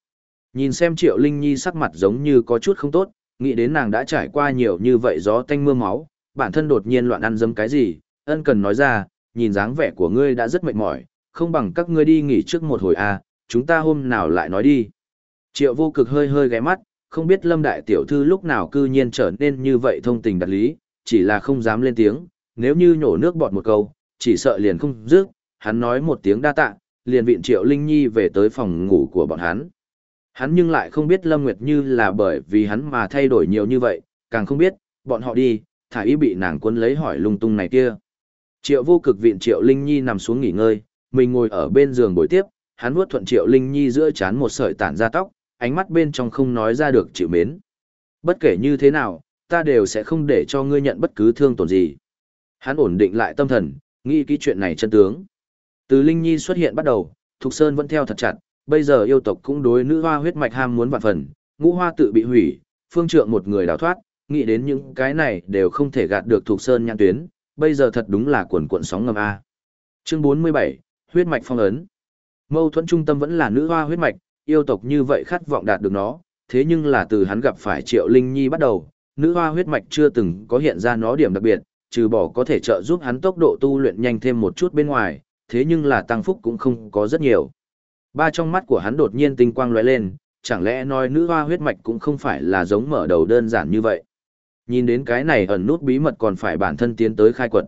Nhìn xem Triệu Linh Nhi sắc mặt giống như có chút không tốt, nghĩ đến nàng đã trải qua nhiều như vậy gió tanh mưa máu, bản thân đột nhiên loạn ăn dấm cái gì, ân cần nói ra, nhìn dáng vẻ của ngươi đã rất mệt mỏi, không bằng các ngươi đi nghỉ trước một hồi à, chúng ta hôm nào lại nói đi. Triệu vô cực hơi hơi ghé mắt, không biết lâm đại tiểu thư lúc nào cư nhiên trở nên như vậy thông tình đặt lý, chỉ là không dám lên tiếng, nếu như nhổ nước bọt một câu, chỉ sợ liền không dứt, hắn nói một tiếng đa tạ, liền viện Triệu Linh Nhi về tới phòng ngủ của bọn hắn. Hắn nhưng lại không biết Lâm Nguyệt Như là bởi vì hắn mà thay đổi nhiều như vậy, càng không biết, bọn họ đi, thả ý bị nàng quân lấy hỏi lung tung này kia. Triệu vô cực viện Triệu Linh Nhi nằm xuống nghỉ ngơi, mình ngồi ở bên giường buổi tiếp, hắn vuốt thuận Triệu Linh Nhi giữa chán một sợi tản ra tóc, ánh mắt bên trong không nói ra được chịu mến. Bất kể như thế nào, ta đều sẽ không để cho ngươi nhận bất cứ thương tổn gì. Hắn ổn định lại tâm thần, nghĩ kỹ chuyện này chân tướng. Từ Linh Nhi xuất hiện bắt đầu, Thục Sơn vẫn theo thật chặt, bây giờ yêu tộc cũng đối nữ hoa huyết mạch ham muốn vạn phần, ngũ hoa tự bị hủy, phương trượng một người đào thoát, nghĩ đến những cái này đều không thể gạt được Thục Sơn nhãn tuyến, bây giờ thật đúng là cuộn cuộn sóng ngầm A. Chương 47, huyết mạch phong ấn. Mâu thuẫn trung tâm vẫn là nữ hoa huyết mạch, yêu tộc như vậy khát vọng đạt được nó, thế nhưng là từ hắn gặp phải Triệu Linh Nhi bắt đầu, nữ hoa huyết mạch chưa từng có hiện ra nó điểm đặc biệt, trừ bỏ có thể trợ giúp hắn tốc độ tu luyện nhanh thêm một chút bên ngoài, thế nhưng là tăng phúc cũng không có rất nhiều. Ba trong mắt của hắn đột nhiên tinh quang lóe lên, chẳng lẽ nói nữ hoa huyết mạch cũng không phải là giống mở đầu đơn giản như vậy. Nhìn đến cái này ẩn nút bí mật còn phải bản thân tiến tới khai quật.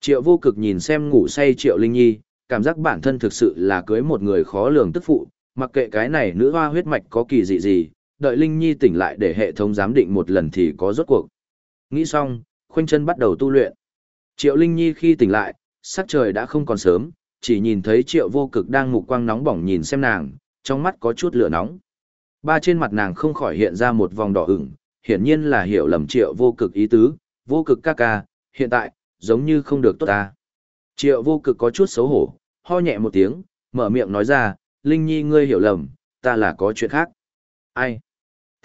Triệu vô cực nhìn xem ngủ say Triệu Linh Nhi, cảm giác bản thân thực sự là cưới một người khó lường tức phụ, mặc kệ cái này nữ hoa huyết mạch có kỳ dị gì, đợi Linh Nhi tỉnh lại để hệ thống giám định một lần thì có rốt cuộc. Nghĩ xong, khoanh chân bắt đầu tu luyện. Triệu Linh Nhi khi tỉnh lại, sắc trời đã không còn sớm, chỉ nhìn thấy triệu vô cực đang mục quang nóng bỏng nhìn xem nàng, trong mắt có chút lửa nóng. Ba trên mặt nàng không khỏi hiện ra một vòng đỏ ửng, hiển nhiên là hiểu lầm triệu vô cực ý tứ, vô cực ca ca, hiện tại, giống như không được tốt ta. Triệu vô cực có chút xấu hổ, ho nhẹ một tiếng, mở miệng nói ra, Linh Nhi ngươi hiểu lầm, ta là có chuyện khác. Ai?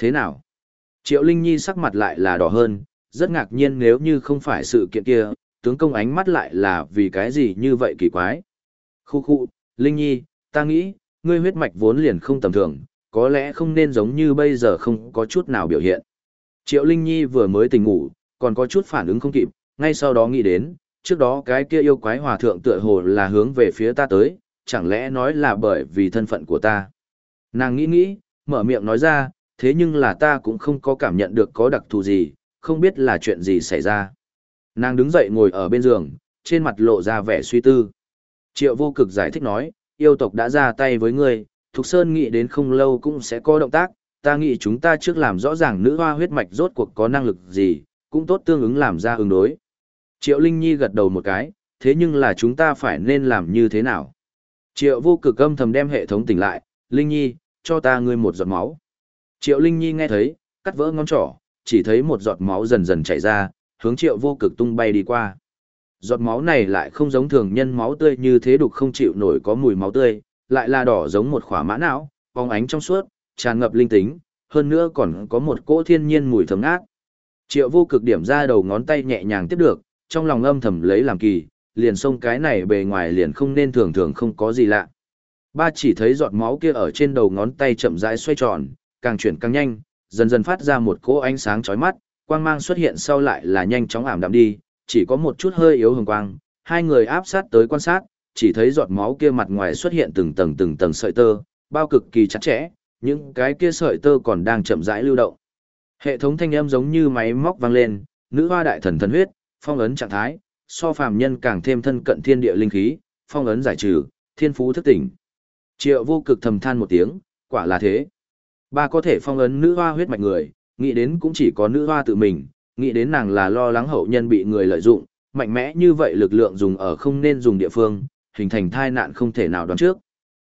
Thế nào? Triệu Linh Nhi sắc mặt lại là đỏ hơn, rất ngạc nhiên nếu như không phải sự kiện kia, tướng công ánh mắt lại là vì cái gì như vậy kỳ quái. Khu khu, Linh Nhi, ta nghĩ, ngươi huyết mạch vốn liền không tầm thường, có lẽ không nên giống như bây giờ không có chút nào biểu hiện. Triệu Linh Nhi vừa mới tỉnh ngủ, còn có chút phản ứng không kịp, ngay sau đó nghĩ đến, trước đó cái kia yêu quái hòa thượng tựa hồ là hướng về phía ta tới, chẳng lẽ nói là bởi vì thân phận của ta. Nàng nghĩ nghĩ, mở miệng nói ra, thế nhưng là ta cũng không có cảm nhận được có đặc thù gì, không biết là chuyện gì xảy ra. Nàng đứng dậy ngồi ở bên giường, trên mặt lộ ra vẻ suy tư. Triệu vô cực giải thích nói, yêu tộc đã ra tay với ngươi, Thục Sơn nghĩ đến không lâu cũng sẽ có động tác, ta nghĩ chúng ta trước làm rõ ràng nữ hoa huyết mạch rốt cuộc có năng lực gì, cũng tốt tương ứng làm ra ứng đối. Triệu Linh Nhi gật đầu một cái, thế nhưng là chúng ta phải nên làm như thế nào? Triệu vô cực âm thầm đem hệ thống tỉnh lại, Linh Nhi, cho ta ngươi một giọt máu. Triệu Linh Nhi nghe thấy, cắt vỡ ngón trỏ, chỉ thấy một giọt máu dần dần chảy ra, hướng triệu vô cực tung bay đi qua. Giọt máu này lại không giống thường nhân máu tươi như thế đục không chịu nổi có mùi máu tươi, lại là đỏ giống một khỏa mã não, bóng ánh trong suốt, tràn ngập linh tính, hơn nữa còn có một cỗ thiên nhiên mùi thơm ngát. Triệu vô cực điểm ra đầu ngón tay nhẹ nhàng tiếp được, trong lòng âm thầm lấy làm kỳ, liền xông cái này bề ngoài liền không nên thường thường không có gì lạ. Ba chỉ thấy giọt máu kia ở trên đầu ngón tay chậm rãi xoay tròn, càng chuyển càng nhanh, dần dần phát ra một cỗ ánh sáng chói mắt, quang mang xuất hiện sau lại là nhanh chóng ảm đạm đi, chỉ có một chút hơi yếu hồng quang, hai người áp sát tới quan sát, chỉ thấy giọt máu kia mặt ngoài xuất hiện từng tầng từng tầng sợi tơ, bao cực kỳ chặt chẽ, những cái kia sợi tơ còn đang chậm rãi lưu động. Hệ thống thanh âm giống như máy móc vang lên, nữ hoa đại thần thần huyết, phong ấn trạng thái, so phàm nhân càng thêm thân cận thiên địa linh khí, phong ấn giải trừ, thiên phú thức tỉnh. Triệu vô cực thầm than một tiếng, quả là thế. Ba có thể phong ấn nữ hoa huyết mạch người, nghĩ đến cũng chỉ có nữ hoa tự mình, nghĩ đến nàng là lo lắng hậu nhân bị người lợi dụng, mạnh mẽ như vậy lực lượng dùng ở không nên dùng địa phương, hình thành tai nạn không thể nào đoán trước.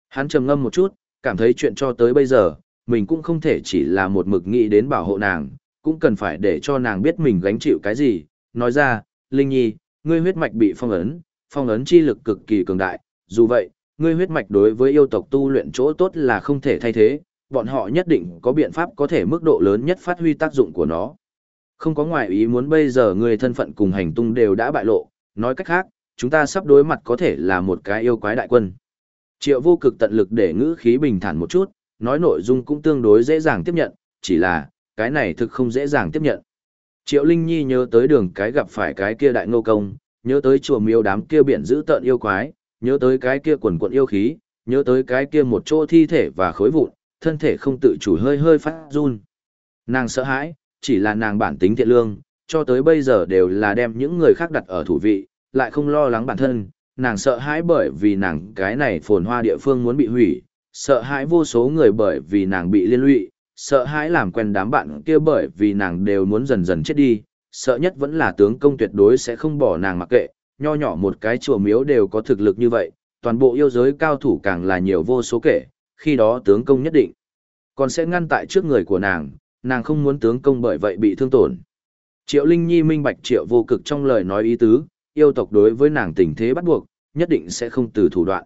Hắn trầm ngâm một chút, cảm thấy chuyện cho tới bây giờ, mình cũng không thể chỉ là một mực nghĩ đến bảo hộ nàng, cũng cần phải để cho nàng biết mình gánh chịu cái gì. Nói ra, Linh Nhi, ngươi huyết mạch bị phong ấn, phong ấn chi lực cực kỳ cường đại, dù vậy, ngươi huyết mạch đối với yêu tộc tu luyện chỗ tốt là không thể thay thế, bọn họ nhất định có biện pháp có thể mức độ lớn nhất phát huy tác dụng của nó. Không có ngoại ý muốn bây giờ người thân phận cùng hành tung đều đã bại lộ, nói cách khác, chúng ta sắp đối mặt có thể là một cái yêu quái đại quân. Triệu vô cực tận lực để ngữ khí bình thản một chút, nói nội dung cũng tương đối dễ dàng tiếp nhận, chỉ là, cái này thực không dễ dàng tiếp nhận. Triệu Linh Nhi nhớ tới đường cái gặp phải cái kia đại ngô công, nhớ tới chùa miêu đám kia biển giữ tợn yêu quái, nhớ tới cái kia quần quận yêu khí, nhớ tới cái kia một chỗ thi thể và khối vụn, thân thể không tự chủ hơi hơi phát run. Nàng sợ hãi, chỉ là nàng bản tính thiện lương, cho tới bây giờ đều là đem những người khác đặt ở thủ vị, lại không lo lắng bản thân, nàng sợ hãi bởi vì nàng cái này phồn hoa địa phương muốn bị hủy, sợ hãi vô số người bởi vì nàng bị liên lụy, sợ hãi làm quen đám bạn kia bởi vì nàng đều muốn dần dần chết đi, sợ nhất vẫn là tướng công tuyệt đối sẽ không bỏ nàng mặc kệ, nho nhỏ một cái chùa miếu đều có thực lực như vậy, toàn bộ yêu giới cao thủ càng là nhiều vô số kể, khi đó tướng công nhất định còn sẽ ngăn tại trước người của nàng, nàng không muốn tướng công bởi vậy bị thương tổn. Triệu Linh Nhi minh bạch triệu vô cực trong lời nói ý tứ, yêu tộc đối với nàng tình thế bắt buộc, nhất định sẽ không từ thủ đoạn.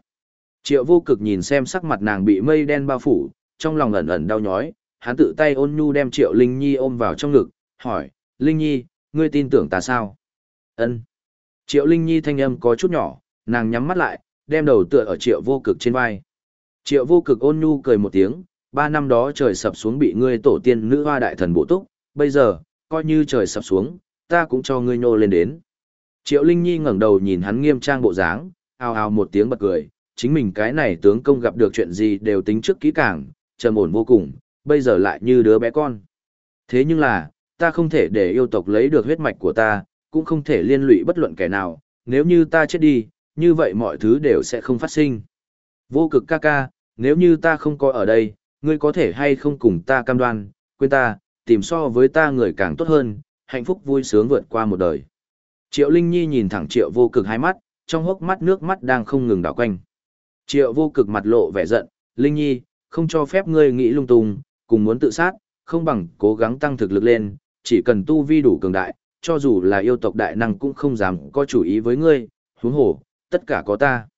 Triệu vô cực nhìn xem sắc mặt nàng bị mây đen bao phủ, trong lòng ẩn ẩn đau nhói, hắn tự tay ôn nhu đem Triệu Linh Nhi ôm vào trong ngực, hỏi, Linh Nhi, ngươi tin tưởng ta sao? Ân. Triệu Linh Nhi thanh âm có chút nhỏ, nàng nhắm mắt lại, đem đầu tựa ở Triệu vô cực trên vai. Triệu vô cực ôn nhu cười một tiếng, ba năm đó trời sập xuống bị ngươi tổ tiên nữ hoa đại thần bổ túc, bây giờ, coi như trời sập xuống, ta cũng cho ngươi nhô lên đến. Triệu Linh Nhi ngẩng đầu nhìn hắn nghiêm trang bộ dáng, ào ào một tiếng bật cười, chính mình cái này tướng công gặp được chuyện gì đều tính trước kỹ càng, trầm ổn vô cùng, bây giờ lại như đứa bé con. Thế nhưng là, ta không thể để yêu tộc lấy được huyết mạch của ta, cũng không thể liên lụy bất luận kẻ nào, nếu như ta chết đi, như vậy mọi thứ đều sẽ không phát sinh. Vô cực ca ca, nếu như ta không có ở đây, ngươi có thể hay không cùng ta cam đoan, quên ta, tìm so với ta người càng tốt hơn, hạnh phúc vui sướng vượt qua một đời. Triệu Linh Nhi nhìn thẳng Triệu Vô Cực hai mắt, trong hốc mắt nước mắt đang không ngừng đảo quanh. Triệu Vô Cực mặt lộ vẻ giận, "Linh Nhi, không cho phép ngươi nghĩ lung tung, cùng muốn tự sát, không bằng cố gắng tăng thực lực lên, chỉ cần tu vi đủ cường đại, cho dù là yêu tộc đại năng cũng không dám có chủ ý với ngươi, huống hồ, tất cả có ta."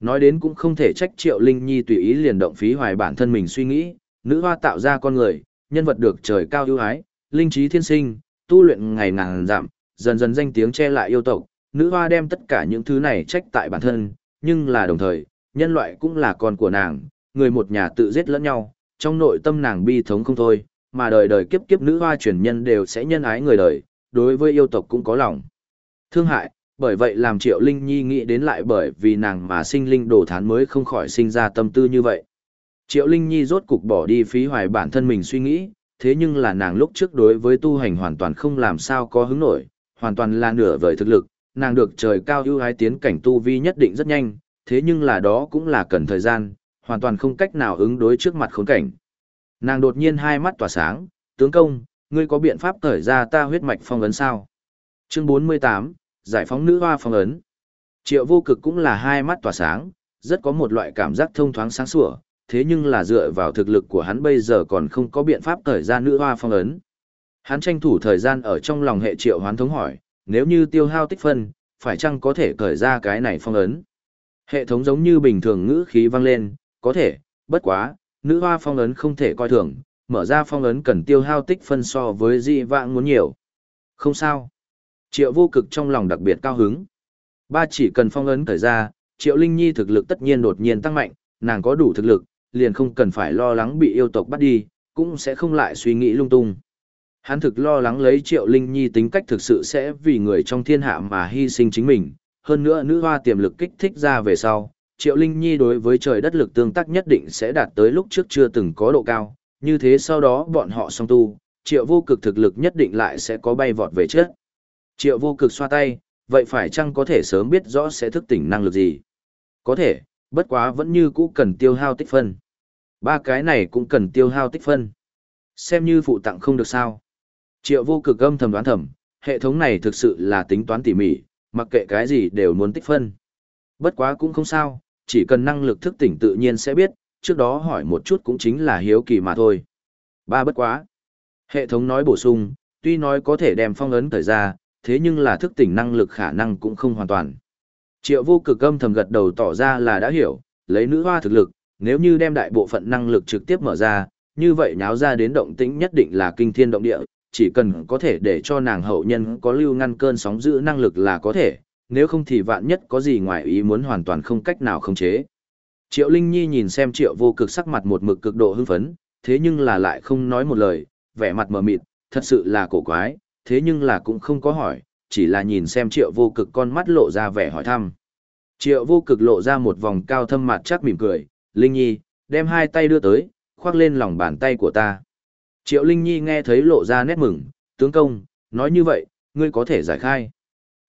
Nói đến cũng không thể trách Triệu Linh Nhi tùy ý liền động phí hoài bản thân mình suy nghĩ, nữ hoa tạo ra con người, nhân vật được trời cao ưu ái, linh trí thiên sinh, tu luyện ngày ngàn giảm, dần dần danh tiếng che lại yêu tộc, nữ hoa đem tất cả những thứ này trách tại bản thân, nhưng là đồng thời, nhân loại cũng là con của nàng, người một nhà tự giết lẫn nhau, trong nội tâm nàng bi thống không thôi, mà đời đời kiếp kiếp nữ hoa truyền nhân đều sẽ nhân ái người đời, đối với yêu tộc cũng có lòng. Thương hại, bởi vậy làm Triệu Linh Nhi nghĩ đến lại bởi vì nàng mà sinh linh đồ thán mới không khỏi sinh ra tâm tư như vậy. Triệu Linh Nhi rốt cục bỏ đi phí hoài bản thân mình suy nghĩ, thế nhưng là nàng lúc trước đối với tu hành hoàn toàn không làm sao có hứng nổi, hoàn toàn là nửa vời thực lực, nàng được trời cao ưu ái tiến cảnh tu vi nhất định rất nhanh, thế nhưng là đó cũng là cần thời gian, hoàn toàn không cách nào ứng đối trước mặt khốn cảnh. Nàng đột nhiên hai mắt tỏa sáng, tướng công, ngươi có biện pháp cởi ra ta huyết mạch phong ấn sao? Chương 48, giải phóng nữ hoa phong ấn. Triệu vô cực cũng là hai mắt tỏa sáng, rất có một loại cảm giác thông thoáng sáng sủa, thế nhưng là dựa vào thực lực của hắn bây giờ còn không có biện pháp thời ra nữ hoa phong ấn. Hắn tranh thủ thời gian ở trong lòng hệ triệu hoán thống hỏi, nếu như tiêu hao tích phân, phải chăng có thể cởi ra cái này phong ấn? Hệ thống giống như bình thường ngữ khí vang lên, có thể, bất quá, nữ hoa phong ấn không thể coi thường, mở ra phong ấn cần tiêu hao tích phân so với dị vãng muốn nhiều. Không sao. Triệu vô cực trong lòng đặc biệt cao hứng. Ba chỉ cần phong ấn thời ra, Triệu Linh Nhi thực lực tất nhiên đột nhiên tăng mạnh, nàng có đủ thực lực, liền không cần phải lo lắng bị yêu tộc bắt đi, cũng sẽ không lại suy nghĩ lung tung. Hắn thực lo lắng lấy Triệu Linh Nhi tính cách thực sự sẽ vì người trong thiên hạ mà hy sinh chính mình, hơn nữa nữ hoa tiềm lực kích thích ra về sau, Triệu Linh Nhi đối với trời đất lực tương tác nhất định sẽ đạt tới lúc trước chưa từng có độ cao, như thế sau đó bọn họ song tu, Triệu vô cực thực lực nhất định lại sẽ có bay vọt về trước. Triệu vô cực xoa tay, vậy phải chăng có thể sớm biết rõ sẽ thức tỉnh năng lực gì? Có thể, bất quá vẫn như cũ cần tiêu hao tích phân. Ba cái này cũng cần tiêu hao tích phân. Xem như phụ tặng không được sao. Triệu vô cực âm thầm đoán thầm, hệ thống này thực sự là tính toán tỉ mỉ, mặc kệ cái gì đều muốn tích phân. Bất quá cũng không sao, chỉ cần năng lực thức tỉnh tự nhiên sẽ biết, trước đó hỏi một chút cũng chính là hiếu kỳ mà thôi. Ba bất quá. Hệ thống nói bổ sung, tuy nói có thể đem phong ấn thời ra, thế nhưng là thức tỉnh năng lực khả năng cũng không hoàn toàn. Triệu vô cực âm thầm gật đầu tỏ ra là đã hiểu, lấy nữ hoa thực lực, nếu như đem đại bộ phận năng lực trực tiếp mở ra, như vậy nháo ra đến động tĩnh nhất định là kinh thiên động địa, chỉ cần có thể để cho nàng hậu nhân có lưu ngăn cơn sóng giữ năng lực là có thể, nếu không thì vạn nhất có gì ngoài ý muốn hoàn toàn không cách nào khống chế. Triệu Linh Nhi nhìn xem Triệu Vô Cực sắc mặt một mực cực độ hưng phấn, thế nhưng là lại không nói một lời, vẻ mặt mờ mịt, thật sự là cổ quái, thế nhưng là cũng không có hỏi, chỉ là nhìn xem Triệu Vô Cực con mắt lộ ra vẻ hỏi thăm. Triệu Vô Cực lộ ra một vòng cao thâm mặt chắc mỉm cười, Linh Nhi, đem hai tay đưa tới, khoác lên lòng bàn tay của ta. Triệu Linh Nhi nghe thấy lộ ra nét mừng, tướng công, nói như vậy, ngươi có thể giải khai.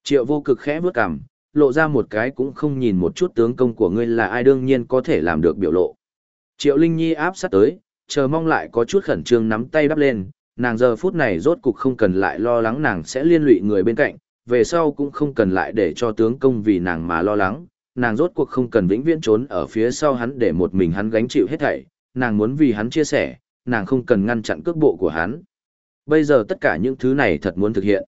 Triệu vô cực khẽ bước cằm, lộ ra một cái cũng không nhìn một chút tướng công của ngươi là ai đương nhiên có thể làm được biểu lộ. Triệu Linh Nhi áp sát tới, chờ mong lại có chút khẩn trương nắm tay đắp lên, nàng giờ phút này rốt cục không cần lại lo lắng nàng sẽ liên lụy người bên cạnh, về sau cũng không cần lại để cho tướng công vì nàng mà lo lắng, nàng rốt cuộc không cần vĩnh viễn trốn ở phía sau hắn để một mình hắn gánh chịu hết thảy, nàng muốn vì hắn chia sẻ, nàng không cần ngăn chặn cước bộ của hắn. Bây giờ tất cả những thứ này thật muốn thực hiện.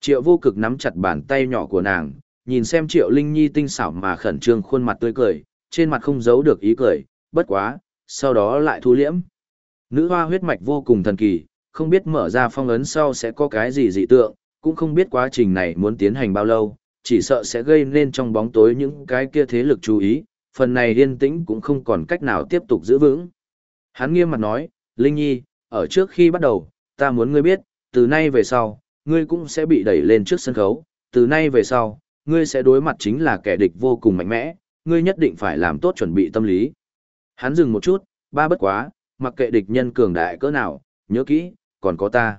Triệu vô cực nắm chặt bàn tay nhỏ của nàng, nhìn xem Triệu Linh Nhi tinh xảo mà khẩn trương khuôn mặt tươi cười, trên mặt không giấu được ý cười, bất quá, sau đó lại thu liễm. Nữ hoa huyết mạch vô cùng thần kỳ, không biết mở ra phong ấn sau sẽ có cái gì dị tượng, cũng không biết quá trình này muốn tiến hành bao lâu, chỉ sợ sẽ gây nên trong bóng tối những cái kia thế lực chú ý, phần này yên tĩnh cũng không còn cách nào tiếp tục giữ vững. Hắn nghiêm mặt nói, Linh Nhi, ở trước khi bắt đầu, ta muốn ngươi biết, từ nay về sau, ngươi cũng sẽ bị đẩy lên trước sân khấu, từ nay về sau, ngươi sẽ đối mặt chính là kẻ địch vô cùng mạnh mẽ, ngươi nhất định phải làm tốt chuẩn bị tâm lý. Hắn dừng một chút, ba bất quá, mặc kệ địch nhân cường đại cỡ nào, nhớ kỹ, còn có ta.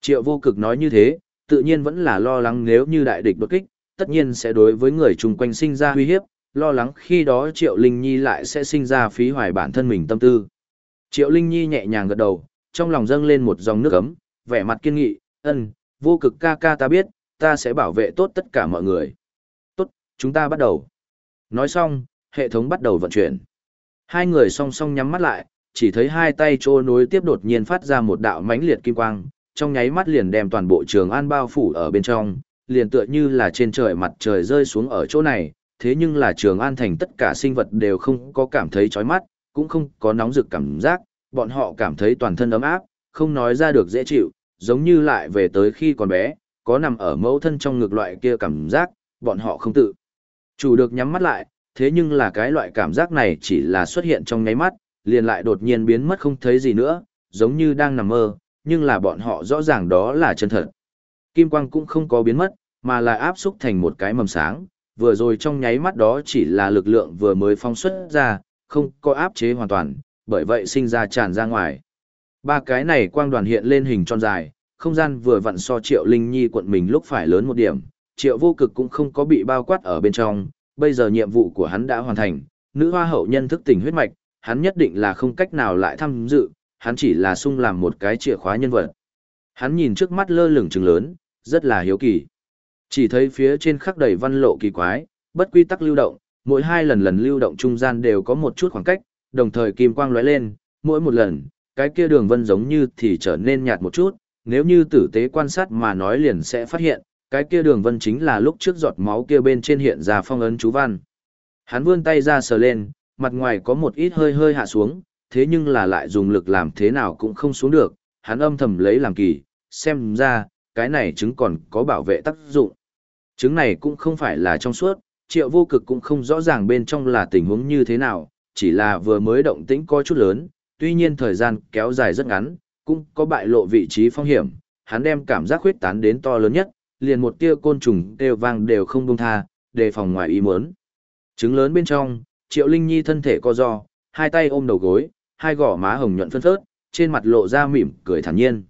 Triệu vô cực nói như thế, tự nhiên vẫn là lo lắng nếu như đại địch đột kích, tất nhiên sẽ đối với người chung quanh sinh ra uy hiếp, lo lắng khi đó Triệu Linh Nhi lại sẽ sinh ra phí hoài bản thân mình tâm tư. Triệu Linh Nhi nhẹ nhàng gật đầu, trong lòng dâng lên một dòng nước ấm, vẻ mặt kiên nghị, ân, vô cực ca ca ta biết, ta sẽ bảo vệ tốt tất cả mọi người. Tốt, chúng ta bắt đầu. Nói xong, hệ thống bắt đầu vận chuyển. Hai người song song nhắm mắt lại, chỉ thấy hai tay chỗ nối tiếp đột nhiên phát ra một đạo mãnh liệt kim quang, trong nháy mắt liền đem toàn bộ trường an bao phủ ở bên trong, liền tựa như là trên trời mặt trời rơi xuống ở chỗ này, thế nhưng là trường an thành tất cả sinh vật đều không có cảm thấy chói mắt, cũng không có nóng rực cảm giác, bọn họ cảm thấy toàn thân ấm áp, không nói ra được dễ chịu, giống như lại về tới khi còn bé, có nằm ở mẫu thân trong ngược loại kia cảm giác, bọn họ không tự chủ được nhắm mắt lại, thế nhưng là cái loại cảm giác này chỉ là xuất hiện trong nháy mắt, liền lại đột nhiên biến mất không thấy gì nữa, giống như đang nằm mơ, nhưng là bọn họ rõ ràng đó là chân thật. Kim quang cũng không có biến mất, mà là áp xúc thành một cái mầm sáng, vừa rồi trong nháy mắt đó chỉ là lực lượng vừa mới phóng xuất ra, không có áp chế hoàn toàn, bởi vậy sinh ra tràn ra ngoài. Ba cái này quang đoàn hiện lên hình tròn dài, không gian vừa vặn so triệu linh nhi quận mình lúc phải lớn một điểm, triệu vô cực cũng không có bị bao quát ở bên trong, bây giờ nhiệm vụ của hắn đã hoàn thành, nữ hoa hậu nhân thức tỉnh huyết mạch, hắn nhất định là không cách nào lại tham dự, hắn chỉ là sung làm một cái chìa khóa nhân vật. Hắn nhìn trước mắt lơ lửng trừng lớn, rất là hiếu kỳ. Chỉ thấy phía trên khắc đầy văn lộ kỳ quái, bất quy tắc lưu động, mỗi hai lần lần lưu động trung gian đều có một chút khoảng cách, đồng thời kim quang lóe lên, mỗi một lần, cái kia đường vân giống như thì trở nên nhạt một chút, nếu như tử tế quan sát mà nói liền sẽ phát hiện, cái kia đường vân chính là lúc trước giọt máu kia bên trên hiện ra phong ấn chú văn. Hắn vươn tay ra sờ lên, mặt ngoài có một ít hơi hơi hạ xuống, thế nhưng là lại dùng lực làm thế nào cũng không xuống được, hắn âm thầm lấy làm kỳ, xem ra, cái này trứng còn có bảo vệ tác dụng. Trứng này cũng không phải là trong suốt, triệu vô cực cũng không rõ ràng bên trong là tình huống như thế nào, chỉ là vừa mới động tĩnh có chút lớn, tuy nhiên thời gian kéo dài rất ngắn, cũng có bại lộ vị trí phong hiểm, hắn đem cảm giác khuyết tán đến to lớn nhất, liền một tia côn trùng đều vang đều không buông tha, đề phòng ngoài ý muốn. Trứng lớn bên trong, Triệu Linh Nhi thân thể co do, hai tay ôm đầu gối, hai gò má hồng nhuận phân phớt, trên mặt lộ ra mỉm cười thản nhiên.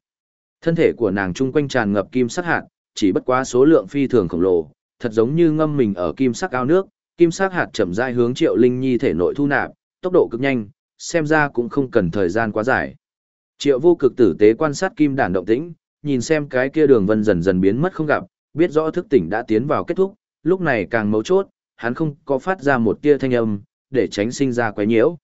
Thân thể của nàng trung quanh tràn ngập kim sắc hạt, chỉ bất quá số lượng phi thường khổng lồ, thật giống như ngâm mình ở kim sắc ao nước, kim sắc hạt chậm rãi hướng Triệu Linh Nhi thể nội thu nạp, tốc độ cực nhanh, xem ra cũng không cần thời gian quá dài. Triệu Vô Cực tử tế quan sát kim đàn động tĩnh, nhìn xem cái kia đường vân dần dần biến mất không gặp, biết rõ thức tỉnh đã tiến vào kết thúc, lúc này càng mấu chốt, hắn không có phát ra một tia thanh âm, để tránh sinh ra quái nhiễu.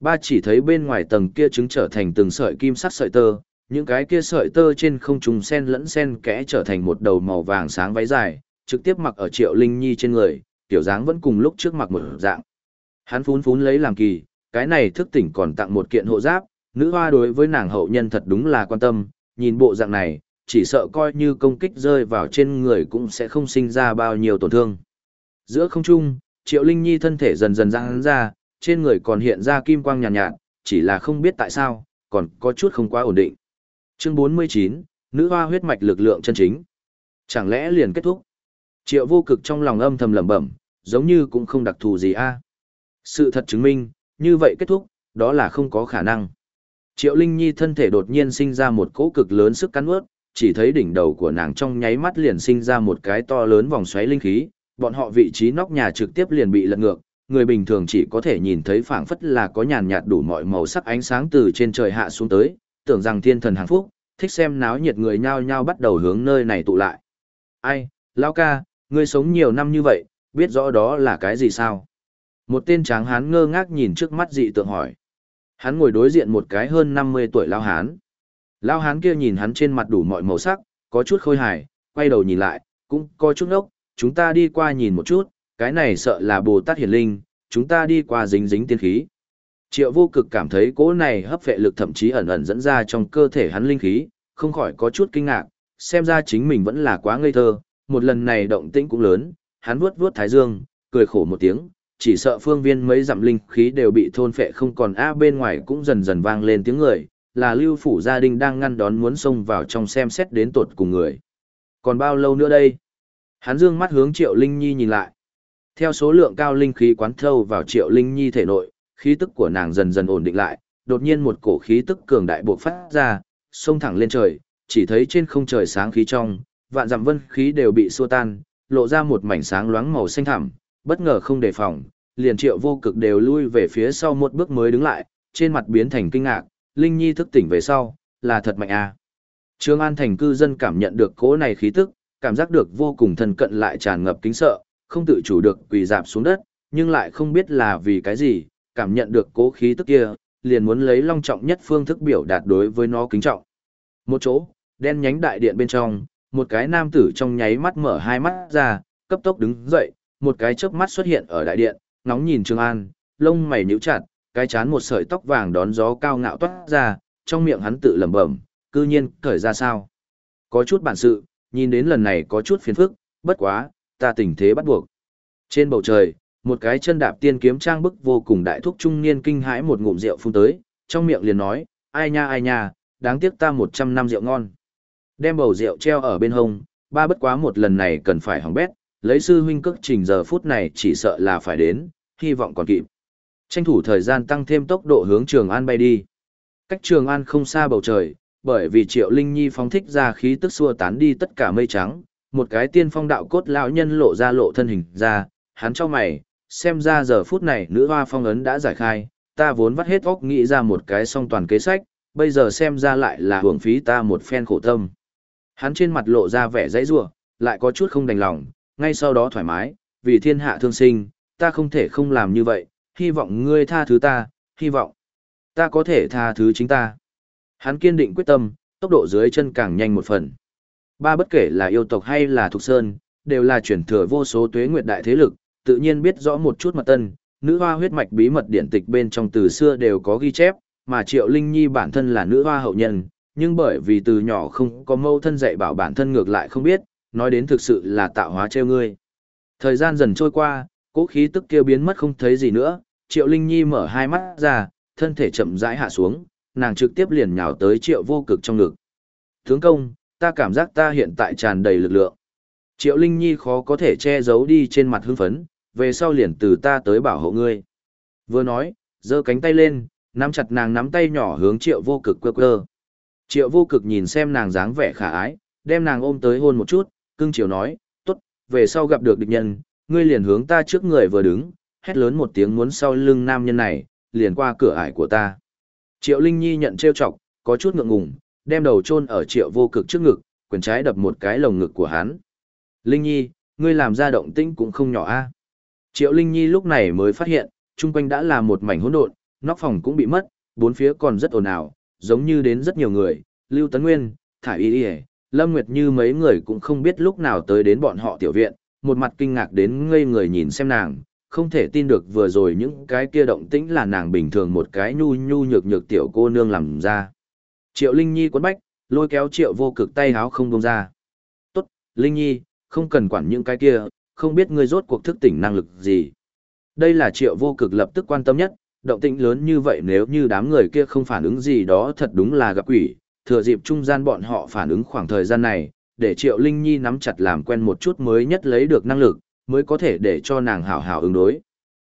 Ba chỉ thấy bên ngoài tầng kia trứng trở thành từng sợi kim sắc sợi tơ, những cái kia sợi tơ trên không trùng sen lẫn sen kẽ trở thành một đầu màu vàng sáng váy dài, trực tiếp mặc ở Triệu Linh Nhi trên người, tiểu dáng vẫn cùng lúc trước mặc một dạng. Hắn phún phún lấy làm kỳ, cái này thức tỉnh còn tặng một kiện hộ giáp, nữ hoa đối với nàng hậu nhân thật đúng là quan tâm, nhìn bộ dạng này, chỉ sợ coi như công kích rơi vào trên người cũng sẽ không sinh ra bao nhiêu tổn thương. Giữa không trung, Triệu Linh Nhi thân thể dần dần răng ra, trên người còn hiện ra kim quang nhàn nhạt, nhạt, chỉ là không biết tại sao, còn có chút không quá ổn định. Chương 49, Nữ hoa huyết mạch lực lượng chân chính. Chẳng lẽ liền kết thúc? Triệu vô cực trong lòng âm thầm lẩm bẩm, giống như cũng không đặc thù gì a. Sự thật chứng minh, như vậy kết thúc, đó là không có khả năng. Triệu Linh Nhi thân thể đột nhiên sinh ra một cỗ cực lớn sức cắn ướt, chỉ thấy đỉnh đầu của nàng trong nháy mắt liền sinh ra một cái to lớn vòng xoáy linh khí, bọn họ vị trí nóc nhà trực tiếp liền bị lật ngược, người bình thường chỉ có thể nhìn thấy phảng phất là có nhàn nhạt đủ mọi màu sắc ánh sáng từ trên trời hạ xuống tới, tưởng rằng thiên thần hàng phúc, thích xem náo nhiệt người nhao nhao bắt đầu hướng nơi này tụ lại. Ai, Lao ca, ngươi sống nhiều năm như vậy, biết rõ đó là cái gì sao? Một tên tráng hán ngơ ngác nhìn trước mắt dị tượng hỏi. Hắn ngồi đối diện một cái hơn 50 tuổi Lao hán. Lao hán kia nhìn hắn trên mặt đủ mọi màu sắc, có chút khôi hài, quay đầu nhìn lại, cũng có chút ngốc, chúng ta đi qua nhìn một chút, cái này sợ là Bồ Tát Hiển Linh, chúng ta đi qua dính dính tiên khí. Triệu vô cực cảm thấy cỗ này hấp vệ lực thậm chí ẩn ẩn dẫn ra trong cơ thể hắn linh khí, không khỏi có chút kinh ngạc, xem ra chính mình vẫn là quá ngây thơ, một lần này động tĩnh cũng lớn, hắn vuốt vuốt thái dương, cười khổ một tiếng, chỉ sợ phương viên mấy dặm linh khí đều bị thôn phệ không còn a bên ngoài cũng dần dần vang lên tiếng người, là lưu phủ gia đình đang ngăn đón muốn xông vào trong xem xét đến tột cùng người. Còn bao lâu nữa đây? Hắn dương mắt hướng Triệu Linh Nhi nhìn lại. Theo số lượng cao linh khí quán thâu vào Triệu Linh Nhi thể nội, khí tức của nàng dần dần ổn định lại, đột nhiên một cổ khí tức cường đại bộc phát ra, xông thẳng lên trời, chỉ thấy trên không trời sáng khí trong, vạn dặm vân khí đều bị xua tan, lộ ra một mảnh sáng loáng màu xanh thẳm, bất ngờ không đề phòng, liền Triệu Vô Cực đều lui về phía sau một bước mới đứng lại, trên mặt biến thành kinh ngạc, Linh Nhi thức tỉnh về sau, là thật mạnh à. Trương An thành cư dân cảm nhận được cỗ này khí tức, cảm giác được vô cùng thân cận lại tràn ngập kính sợ, không tự chủ được quỳ dạp xuống đất, nhưng lại không biết là vì cái gì, cảm nhận được cố khí tức kia, liền muốn lấy long trọng nhất phương thức biểu đạt đối với nó kính trọng. Một chỗ, đen nhánh đại điện bên trong, một cái nam tử trong nháy mắt mở hai mắt ra, cấp tốc đứng dậy, một cái chớp mắt xuất hiện ở đại điện, ngóng nhìn Trương An, lông mày nhíu chặt, cái chán một sợi tóc vàng đón gió cao ngạo toát ra, trong miệng hắn tự lẩm bẩm, cư nhiên, cởi ra sao? Có chút bản sự, nhìn đến lần này có chút phiền phức, bất quá, ta tình thế bắt buộc. Trên bầu trời, một cái chân đạp tiên kiếm trang bức vô cùng đại thúc trung niên kinh hãi một ngụm rượu phun tới, trong miệng liền nói, ai nha ai nha, đáng tiếc ta 100 năm rượu ngon. Đem bầu rượu treo ở bên hông, ba bất quá một lần này cần phải hỏng bét, lấy sư huynh cước trình giờ phút này chỉ sợ là phải đến, hy vọng còn kịp. Tranh thủ thời gian tăng thêm tốc độ hướng Trường An bay đi. Cách Trường An không xa bầu trời, bởi vì Triệu Linh Nhi phóng thích ra khí tức xua tán đi tất cả mây trắng, một cái tiên phong đạo cốt lão nhân lộ ra lộ thân hình ra, hắn cho mày, xem ra giờ phút này nữ hoa phong ấn đã giải khai, ta vốn vắt hết óc nghĩ ra một cái song toàn kế sách, bây giờ xem ra lại là hưởng phí ta một phen khổ tâm. Hắn trên mặt lộ ra vẻ dãy rủa, lại có chút không đành lòng, ngay sau đó thoải mái, vì thiên hạ thương sinh, ta không thể không làm như vậy, hy vọng ngươi tha thứ ta, hy vọng ta có thể tha thứ chính ta. Hắn kiên định quyết tâm, tốc độ dưới chân càng nhanh một phần. Ba bất kể là yêu tộc hay là thuộc sơn, đều là chuyển thừa vô số tuế nguyệt đại thế lực, tự nhiên biết rõ một chút mật tân, nữ hoa huyết mạch bí mật điển tịch bên trong từ xưa đều có ghi chép, mà Triệu Linh Nhi bản thân là nữ hoa hậu nhân, nhưng bởi vì từ nhỏ không có mâu thân dạy bảo bản thân ngược lại không biết, nói đến thực sự là tạo hóa treo ngươi. Thời gian dần trôi qua, cỗ khí tức kia biến mất không thấy gì nữa, Triệu Linh Nhi mở hai mắt ra, thân thể chậm rãi hạ xuống, nàng trực tiếp liền nhào tới Triệu Vô Cực trong ngực. Tướng công, ta cảm giác ta hiện tại tràn đầy lực lượng. Triệu Linh Nhi khó có thể che giấu đi trên mặt hưng phấn, về sau liền từ ta tới bảo hộ ngươi. Vừa nói, giơ cánh tay lên, nắm chặt nàng nắm tay nhỏ hướng Triệu Vô Cực quơ quơ. Triệu Vô Cực nhìn xem nàng dáng vẻ khả ái, đem nàng ôm tới hôn một chút, cưng chiều nói, tốt, về sau gặp được địch nhân, ngươi liền hướng ta trước người vừa đứng, hét lớn một tiếng muốn sau lưng nam nhân này, liền qua cửa ải của ta. Triệu Linh Nhi nhận trêu chọc, có chút ngượng ngùng, đem đầu chôn ở Triệu Vô Cực trước ngực, quyền trái đập một cái lồng ngực của hắn. Linh Nhi, ngươi làm ra động tĩnh cũng không nhỏ a. Triệu Linh Nhi lúc này mới phát hiện, chung quanh đã là một mảnh hỗn độn, nóc phòng cũng bị mất, bốn phía còn rất ồn ào, giống như đến rất nhiều người, Lưu Tấn Nguyên, Thải Y Y, Lâm Nguyệt Như mấy người cũng không biết lúc nào tới đến bọn họ tiểu viện, một mặt kinh ngạc đến ngây người nhìn xem nàng, không thể tin được vừa rồi những cái kia động tĩnh là nàng bình thường một cái nhu nhu nhược nhược tiểu cô nương làm ra. Triệu Linh Nhi quấn bách, lôi kéo Triệu vô cực tay háo không buông ra. Tốt, Linh Nhi, không cần quản những cái kia, không biết ngươi rốt cuộc thức tỉnh năng lực gì. Đây là Triệu vô cực lập tức quan tâm nhất, động tĩnh lớn như vậy nếu như đám người kia không phản ứng gì đó thật đúng là gặp quỷ, thừa dịp trung gian bọn họ phản ứng khoảng thời gian này, để Triệu Linh Nhi nắm chặt làm quen một chút mới nhất lấy được năng lực, mới có thể để cho nàng hảo hảo ứng đối.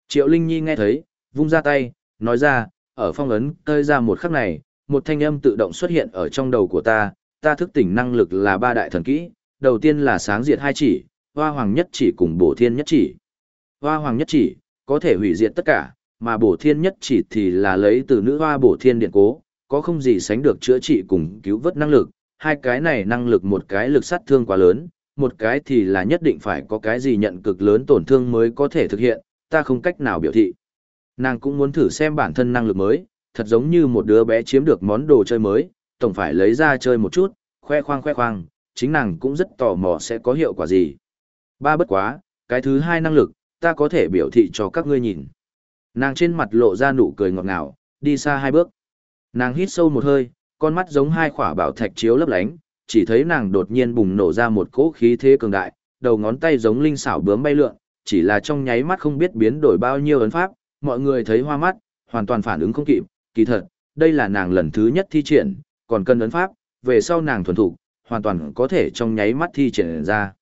Triệu Linh Nhi nghe thấy, vung ra tay, nói ra, ở phong ấn, tơi ra một khắc này, một thanh âm tự động xuất hiện ở trong đầu của ta, ta thức tỉnh năng lực là ba đại thần kỹ, đầu tiên là sáng diệt hai chỉ, hoa hoàng nhất chỉ cùng bổ thiên nhất chỉ. Hoa hoàng nhất chỉ, có thể hủy diệt tất cả, mà bổ thiên nhất chỉ thì là lấy từ nữ hoa bổ thiên điện cố, có không gì sánh được chữa trị cùng cứu vớt năng lực, hai cái này năng lực một cái lực sát thương quá lớn, một cái thì là nhất định phải có cái gì nhận cực lớn tổn thương mới có thể thực hiện, ta không cách nào biểu thị. Nàng cũng muốn thử xem bản thân năng lực mới, thật giống như một đứa bé chiếm được món đồ chơi mới, tổng phải lấy ra chơi một chút, khoe khoang khoe khoang, chính nàng cũng rất tò mò sẽ có hiệu quả gì. Ba bất quá, cái thứ hai năng lực, ta có thể biểu thị cho các ngươi nhìn. Nàng trên mặt lộ ra nụ cười ngọt ngào, đi xa hai bước. Nàng hít sâu một hơi, con mắt giống hai quả bảo thạch chiếu lấp lánh, chỉ thấy nàng đột nhiên bùng nổ ra một cỗ khí thế cường đại, đầu ngón tay giống linh xảo bướm bay lượn, chỉ là trong nháy mắt không biết biến đổi bao nhiêu ấn pháp, mọi người thấy hoa mắt, hoàn toàn phản ứng không kịp, kỳ thật, đây là nàng lần thứ nhất thi triển, còn cần ấn pháp, về sau nàng thuần thủ, hoàn toàn có thể trong nháy mắt thi triển ra.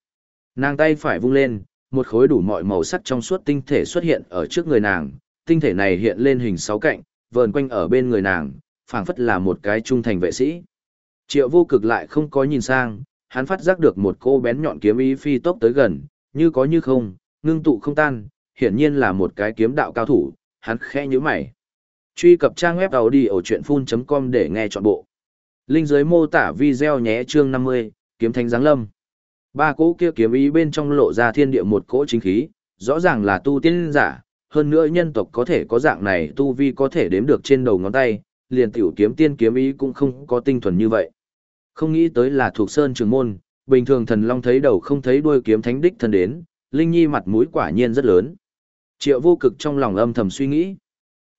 Nàng tay phải vung lên, một khối đủ mọi màu sắc trong suốt tinh thể xuất hiện ở trước người nàng, tinh thể này hiện lên hình sáu cạnh, vờn quanh ở bên người nàng, phảng phất là một cái trung thành vệ sĩ. Triệu vô cực lại không có nhìn sang, hắn phát giác được một cô bén nhọn kiếm ý phi tốc tới gần, như có như không, ngưng tụ không tan, hiển nhiên là một cái kiếm đạo cao thủ, hắn khẽ nhíu mày. Truy cập trang web đầu đi ở chuyện full.com để nghe trọn bộ. Linh dưới mô tả video nhé chương 50, kiếm thánh giáng lâm. Ba cỗ kia kiếm ý bên trong lộ ra thiên địa một cỗ chính khí, rõ ràng là tu tiên giả, hơn nữa nhân tộc có thể có dạng này tu vi có thể đếm được trên đầu ngón tay, liền tiểu kiếm tiên kiếm ý cũng không có tinh thuần như vậy. Không nghĩ tới là thuộc sơn trường môn, bình thường thần long thấy đầu không thấy đuôi kiếm thánh đích thân đến, Linh Nhi mặt mũi quả nhiên rất lớn. Triệu vô cực trong lòng âm thầm suy nghĩ.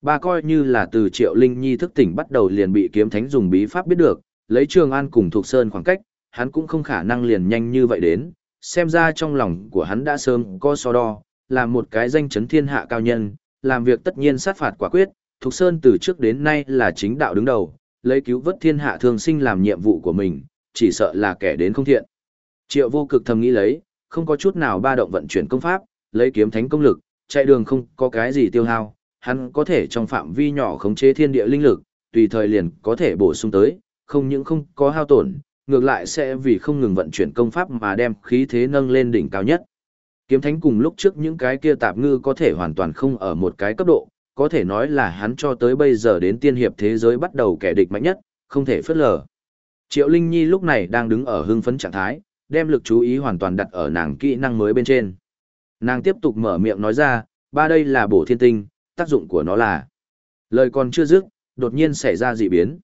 Ba coi như là từ Triệu Linh Nhi thức tỉnh bắt đầu liền bị kiếm thánh dùng bí pháp biết được, lấy Trường An cùng thuộc sơn khoảng cách, hắn cũng không khả năng liền nhanh như vậy đến, xem ra trong lòng của hắn đã sớm có so đo, là một cái danh chấn thiên hạ cao nhân, làm việc tất nhiên sát phạt quả quyết, Thục Sơn từ trước đến nay là chính đạo đứng đầu, lấy cứu vớt thiên hạ thường sinh làm nhiệm vụ của mình, chỉ sợ là kẻ đến không thiện. Triệu vô cực thầm nghĩ lấy, không có chút nào ba động vận chuyển công pháp, lấy kiếm thánh công lực, chạy đường không có cái gì tiêu hao, hắn có thể trong phạm vi nhỏ khống chế thiên địa linh lực, tùy thời liền có thể bổ sung tới, không những không có hao tổn, ngược lại sẽ vì không ngừng vận chuyển công pháp mà đem khí thế nâng lên đỉnh cao nhất. Kiếm thánh cùng lúc trước những cái kia tạp ngư có thể hoàn toàn không ở một cái cấp độ, có thể nói là hắn cho tới bây giờ đến tiên hiệp thế giới bắt đầu kẻ địch mạnh nhất, không thể phớt lờ. Triệu Linh Nhi lúc này đang đứng ở hưng phấn trạng thái, đem lực chú ý hoàn toàn đặt ở nàng kỹ năng mới bên trên. Nàng tiếp tục mở miệng nói ra, ba đây là bổ thiên tinh, tác dụng của nó là. Lời còn chưa dứt, đột nhiên xảy ra dị biến.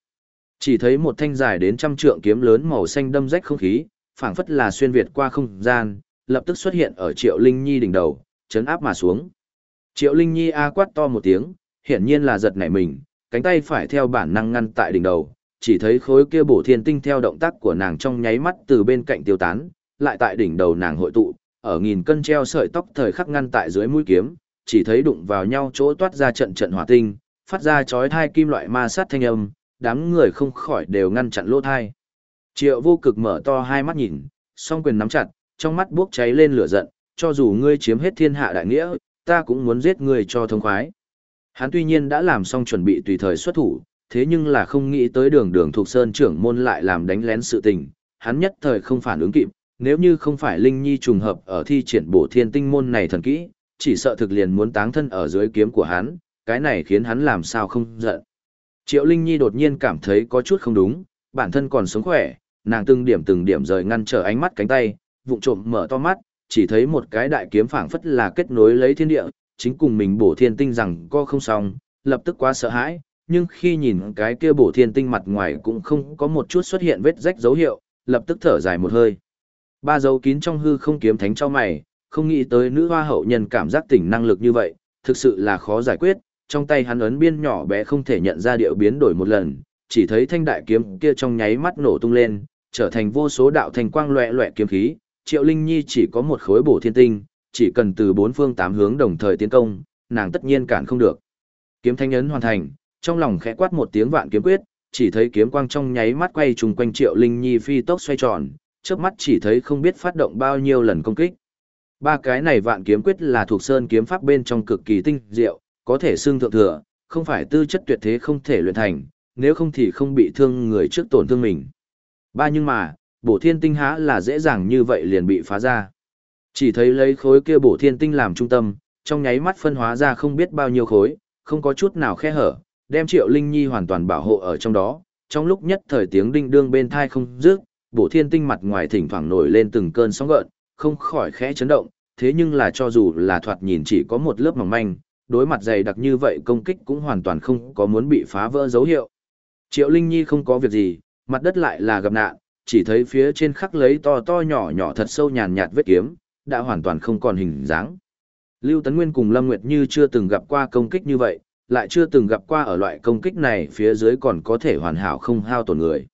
Chỉ thấy một thanh dài đến trăm trượng kiếm lớn màu xanh đâm rách không khí, phảng phất là xuyên việt qua không gian, lập tức xuất hiện ở Triệu Linh Nhi đỉnh đầu, chấn áp mà xuống. Triệu Linh Nhi a quát to một tiếng, hiển nhiên là giật nảy mình, cánh tay phải theo bản năng ngăn tại đỉnh đầu, chỉ thấy khối kia bổ thiên tinh theo động tác của nàng trong nháy mắt từ bên cạnh tiêu tán, lại tại đỉnh đầu nàng hội tụ, ở nghìn cân treo sợi tóc thời khắc ngăn tại dưới mũi kiếm, chỉ thấy đụng vào nhau chỗ toát ra trận trận hỏa tinh, phát ra chói thai kim loại ma sát thanh âm, đám người không khỏi đều ngăn chặn lỗ thai. Triệu vô cực mở to hai mắt nhìn, song quyền nắm chặt, trong mắt bốc cháy lên lửa giận, cho dù ngươi chiếm hết thiên hạ đại nghĩa, ta cũng muốn giết ngươi cho thông khoái. Hắn tuy nhiên đã làm xong chuẩn bị tùy thời xuất thủ, thế nhưng là không nghĩ tới đường đường thuộc sơn trưởng môn lại làm đánh lén sự tình, hắn nhất thời không phản ứng kịp, nếu như không phải Linh Nhi trùng hợp ở thi triển bổ thiên tinh môn này thần kỹ, chỉ sợ thực liền muốn táng thân ở dưới kiếm của hắn, cái này khiến hắn làm sao không giận. Triệu Linh Nhi đột nhiên cảm thấy có chút không đúng, bản thân còn sống khỏe, nàng từng điểm từng điểm rời ngăn trở ánh mắt cánh tay, vụng trộm mở to mắt, chỉ thấy một cái đại kiếm phảng phất là kết nối lấy thiên địa, chính cùng mình bổ thiên tinh rằng co không xong, lập tức quá sợ hãi, nhưng khi nhìn cái kia bổ thiên tinh mặt ngoài cũng không có một chút xuất hiện vết rách dấu hiệu, lập tức thở dài một hơi. Ba dấu kín trong hư không kiếm thánh cho mày, không nghĩ tới nữ hoa hậu nhân cảm giác tỉnh năng lực như vậy, thực sự là khó giải quyết, trong tay hắn ấn biên nhỏ bé không thể nhận ra điệu biến đổi một lần, chỉ thấy thanh đại kiếm kia trong nháy mắt nổ tung lên, trở thành vô số đạo thành quang loẹ loẹ kiếm khí, Triệu Linh Nhi chỉ có một khối bổ thiên tinh, chỉ cần từ bốn phương tám hướng đồng thời tiến công, nàng tất nhiên cản không được. Kiếm thanh ấn hoàn thành, trong lòng khẽ quát một tiếng vạn kiếm quyết, chỉ thấy kiếm quang trong nháy mắt quay trùng quanh Triệu Linh Nhi phi tốc xoay tròn, chớp mắt chỉ thấy không biết phát động bao nhiêu lần công kích. Ba cái này vạn kiếm quyết là thuộc sơn kiếm pháp bên trong cực kỳ tinh diệu, có thể xương thượng thừa, không phải tư chất tuyệt thế không thể luyện thành, nếu không thì không bị thương người trước tổn thương mình. Ba nhưng mà, bổ thiên tinh há là dễ dàng như vậy liền bị phá ra. Chỉ thấy lấy khối kia bổ thiên tinh làm trung tâm, trong nháy mắt phân hóa ra không biết bao nhiêu khối, không có chút nào khe hở, đem Triệu Linh Nhi hoàn toàn bảo hộ ở trong đó. Trong lúc nhất thời tiếng đinh đương bên thai không dứt, bổ thiên tinh mặt ngoài thỉnh thoảng nổi lên từng cơn sóng gợn, không khỏi khẽ chấn động, thế nhưng là cho dù là thoạt nhìn chỉ có một lớp mỏng manh, đối mặt dày đặc như vậy công kích cũng hoàn toàn không có muốn bị phá vỡ dấu hiệu. Triệu Linh Nhi không có việc gì, mặt đất lại là gặp nạn, chỉ thấy phía trên khắc lấy to to nhỏ nhỏ thật sâu nhàn nhạt vết kiếm, đã hoàn toàn không còn hình dáng. Lưu Tấn Nguyên cùng Lâm Nguyệt Như chưa từng gặp qua công kích như vậy, lại chưa từng gặp qua ở loại công kích này phía dưới còn có thể hoàn hảo không hao tổn người.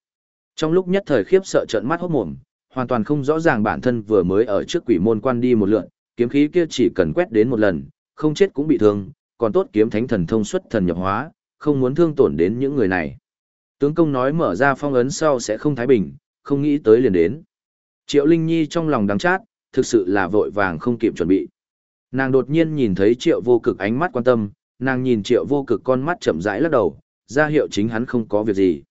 Trong lúc nhất thời khiếp sợ trợn mắt hốt mồm, hoàn toàn không rõ ràng bản thân vừa mới ở trước quỷ môn quan đi một lượn, kiếm khí kia chỉ cần quét đến một lần, không chết cũng bị thương, còn tốt kiếm thánh thần thông xuất thần nhập hóa, không muốn thương tổn đến những người này. Tướng công nói mở ra phong ấn sau sẽ không thái bình, không nghĩ tới liền đến. Triệu Linh Nhi trong lòng đắng chát, thực sự là vội vàng không kịp chuẩn bị. Nàng đột nhiên nhìn thấy triệu vô cực ánh mắt quan tâm, nàng nhìn triệu vô cực con mắt chậm rãi lắc đầu, ra hiệu chính hắn không có việc gì.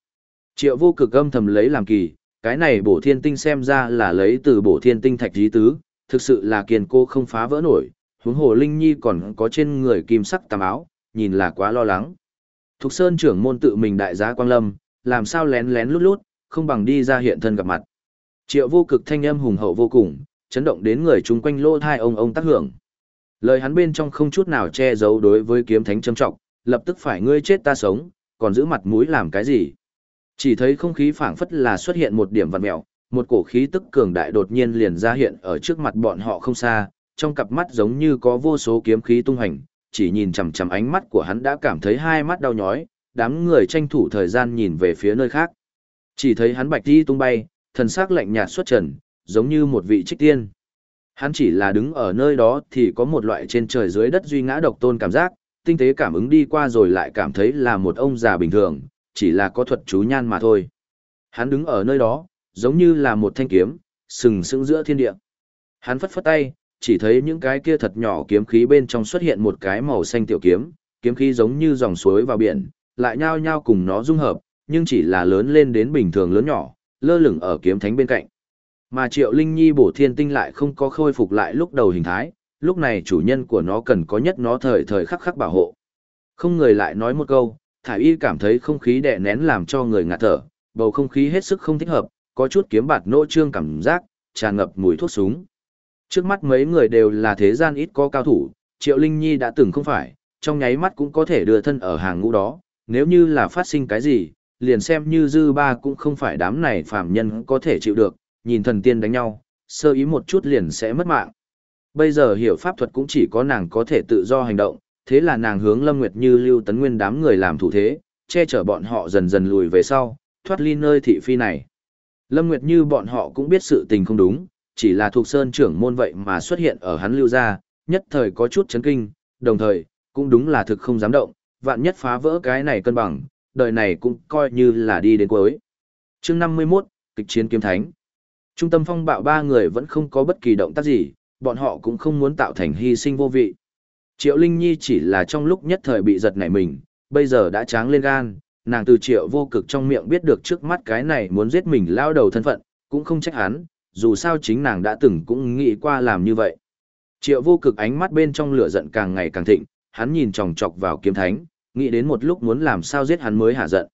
Triệu vô cực âm thầm lấy làm kỳ, cái này bổ thiên tinh xem ra là lấy từ bổ thiên tinh thạch dí tứ, thực sự là kiền cô không phá vỡ nổi, huống hồ Linh Nhi còn có trên người kim sắc tàm áo, nhìn là quá lo lắng. Thục Sơn trưởng môn tự mình đại giá Quang Lâm, làm sao lén lén lút lút, không bằng đi ra hiện thân gặp mặt. Triệu vô cực thanh âm hùng hậu vô cùng, chấn động đến người chung quanh lô thai ông ông tác hưởng. Lời hắn bên trong không chút nào che giấu đối với kiếm thánh châm trọng, lập tức phải ngươi chết ta sống, còn giữ mặt mũi làm cái gì? Chỉ thấy không khí phảng phất là xuất hiện một điểm vặn mẹo, một cổ khí tức cường đại đột nhiên liền ra hiện ở trước mặt bọn họ không xa, trong cặp mắt giống như có vô số kiếm khí tung hành, chỉ nhìn chằm chằm ánh mắt của hắn đã cảm thấy hai mắt đau nhói, đám người tranh thủ thời gian nhìn về phía nơi khác. Chỉ thấy hắn bạch đi tung bay, thần sắc lạnh nhạt xuất trần, giống như một vị trích tiên. Hắn chỉ là đứng ở nơi đó thì có một loại trên trời dưới đất duy ngã độc tôn cảm giác, tinh tế cảm ứng đi qua rồi lại cảm thấy là một ông già bình thường, chỉ là có thuật chú nhan mà thôi. Hắn đứng ở nơi đó, giống như là một thanh kiếm, sừng sững giữa thiên địa. Hắn phất phất tay, chỉ thấy những cái kia thật nhỏ kiếm khí bên trong xuất hiện một cái màu xanh tiểu kiếm, kiếm khí giống như dòng suối vào biển, lại nhao nhao cùng nó dung hợp, nhưng chỉ là lớn lên đến bình thường lớn nhỏ, lơ lửng ở kiếm thánh bên cạnh. Mà Triệu Linh Nhi bổ thiên tinh lại không có khôi phục lại lúc đầu hình thái, lúc này chủ nhân của nó cần có nhất nó thời thời khắc khắc bảo hộ. Không người lại nói một câu, thải y cảm thấy không khí đè nén làm cho người ngạt thở, bầu không khí hết sức không thích hợp, có chút kiếm bạt nỗ trương cảm giác, tràn ngập mùi thuốc súng. Trước mắt mấy người đều là thế gian ít có cao thủ, Triệu Linh Nhi đã từng không phải, trong nháy mắt cũng có thể đưa thân ở hàng ngũ đó, nếu như là phát sinh cái gì, liền xem như dư ba cũng không phải đám này phàm nhân có thể chịu được, nhìn thần tiên đánh nhau, sơ ý một chút liền sẽ mất mạng. Bây giờ hiểu pháp thuật cũng chỉ có nàng có thể tự do hành động, thế là nàng hướng Lâm Nguyệt Như lưu tấn nguyên đám người làm thủ thế, che chở bọn họ dần dần lùi về sau, thoát ly nơi thị phi này. Lâm Nguyệt Như bọn họ cũng biết sự tình không đúng, chỉ là thuộc sơn trưởng môn vậy mà xuất hiện ở hắn lưu ra, nhất thời có chút chấn kinh, đồng thời, cũng đúng là thực không dám động, vạn nhất phá vỡ cái này cân bằng, đời này cũng coi như là đi đến cuối. chương 51, kịch chiến kiếm thánh. Trung tâm phong bạo ba người vẫn không có bất kỳ động tác gì, bọn họ cũng không muốn tạo thành hy sinh vô vị. Triệu Linh Nhi chỉ là trong lúc nhất thời bị giật nảy mình, bây giờ đã tráng lên gan, nàng từ triệu vô cực trong miệng biết được trước mắt cái này muốn giết mình lao đầu thân phận, cũng không trách hắn, dù sao chính nàng đã từng cũng nghĩ qua làm như vậy. Triệu vô cực ánh mắt bên trong lửa giận càng ngày càng thịnh, hắn nhìn chòng chọc vào kiếm thánh, nghĩ đến một lúc muốn làm sao giết hắn mới hạ giận.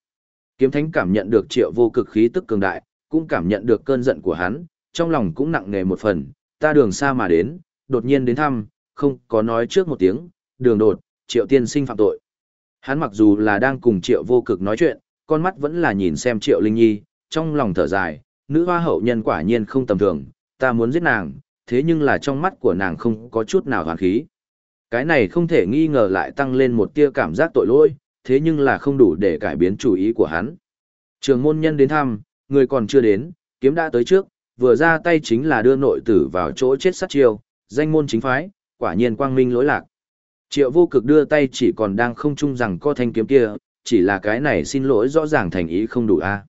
Kiếm thánh cảm nhận được triệu vô cực khí tức cường đại, cũng cảm nhận được cơn giận của hắn, trong lòng cũng nặng nề một phần, ta đường xa mà đến, đột nhiên đến thăm, không có nói trước một tiếng, đường đột, triệu tiên sinh phạm tội. Hắn mặc dù là đang cùng triệu vô cực nói chuyện, con mắt vẫn là nhìn xem triệu linh nhi, trong lòng thở dài, nữ hoa hậu nhân quả nhiên không tầm thường, ta muốn giết nàng, thế nhưng là trong mắt của nàng không có chút nào hoàn khí. Cái này không thể nghi ngờ lại tăng lên một tia cảm giác tội lỗi, thế nhưng là không đủ để cải biến chủ ý của hắn. Trường môn nhân đến thăm, người còn chưa đến, kiếm đã tới trước, vừa ra tay chính là đưa nội tử vào chỗ chết sát chiêu, danh môn chính phái, quả nhiên quang minh lỗi lạc. Triệu vô cực đưa tay chỉ còn đang không chung rằng co thanh kiếm kia, chỉ là cái này xin lỗi rõ ràng thành ý không đủ a.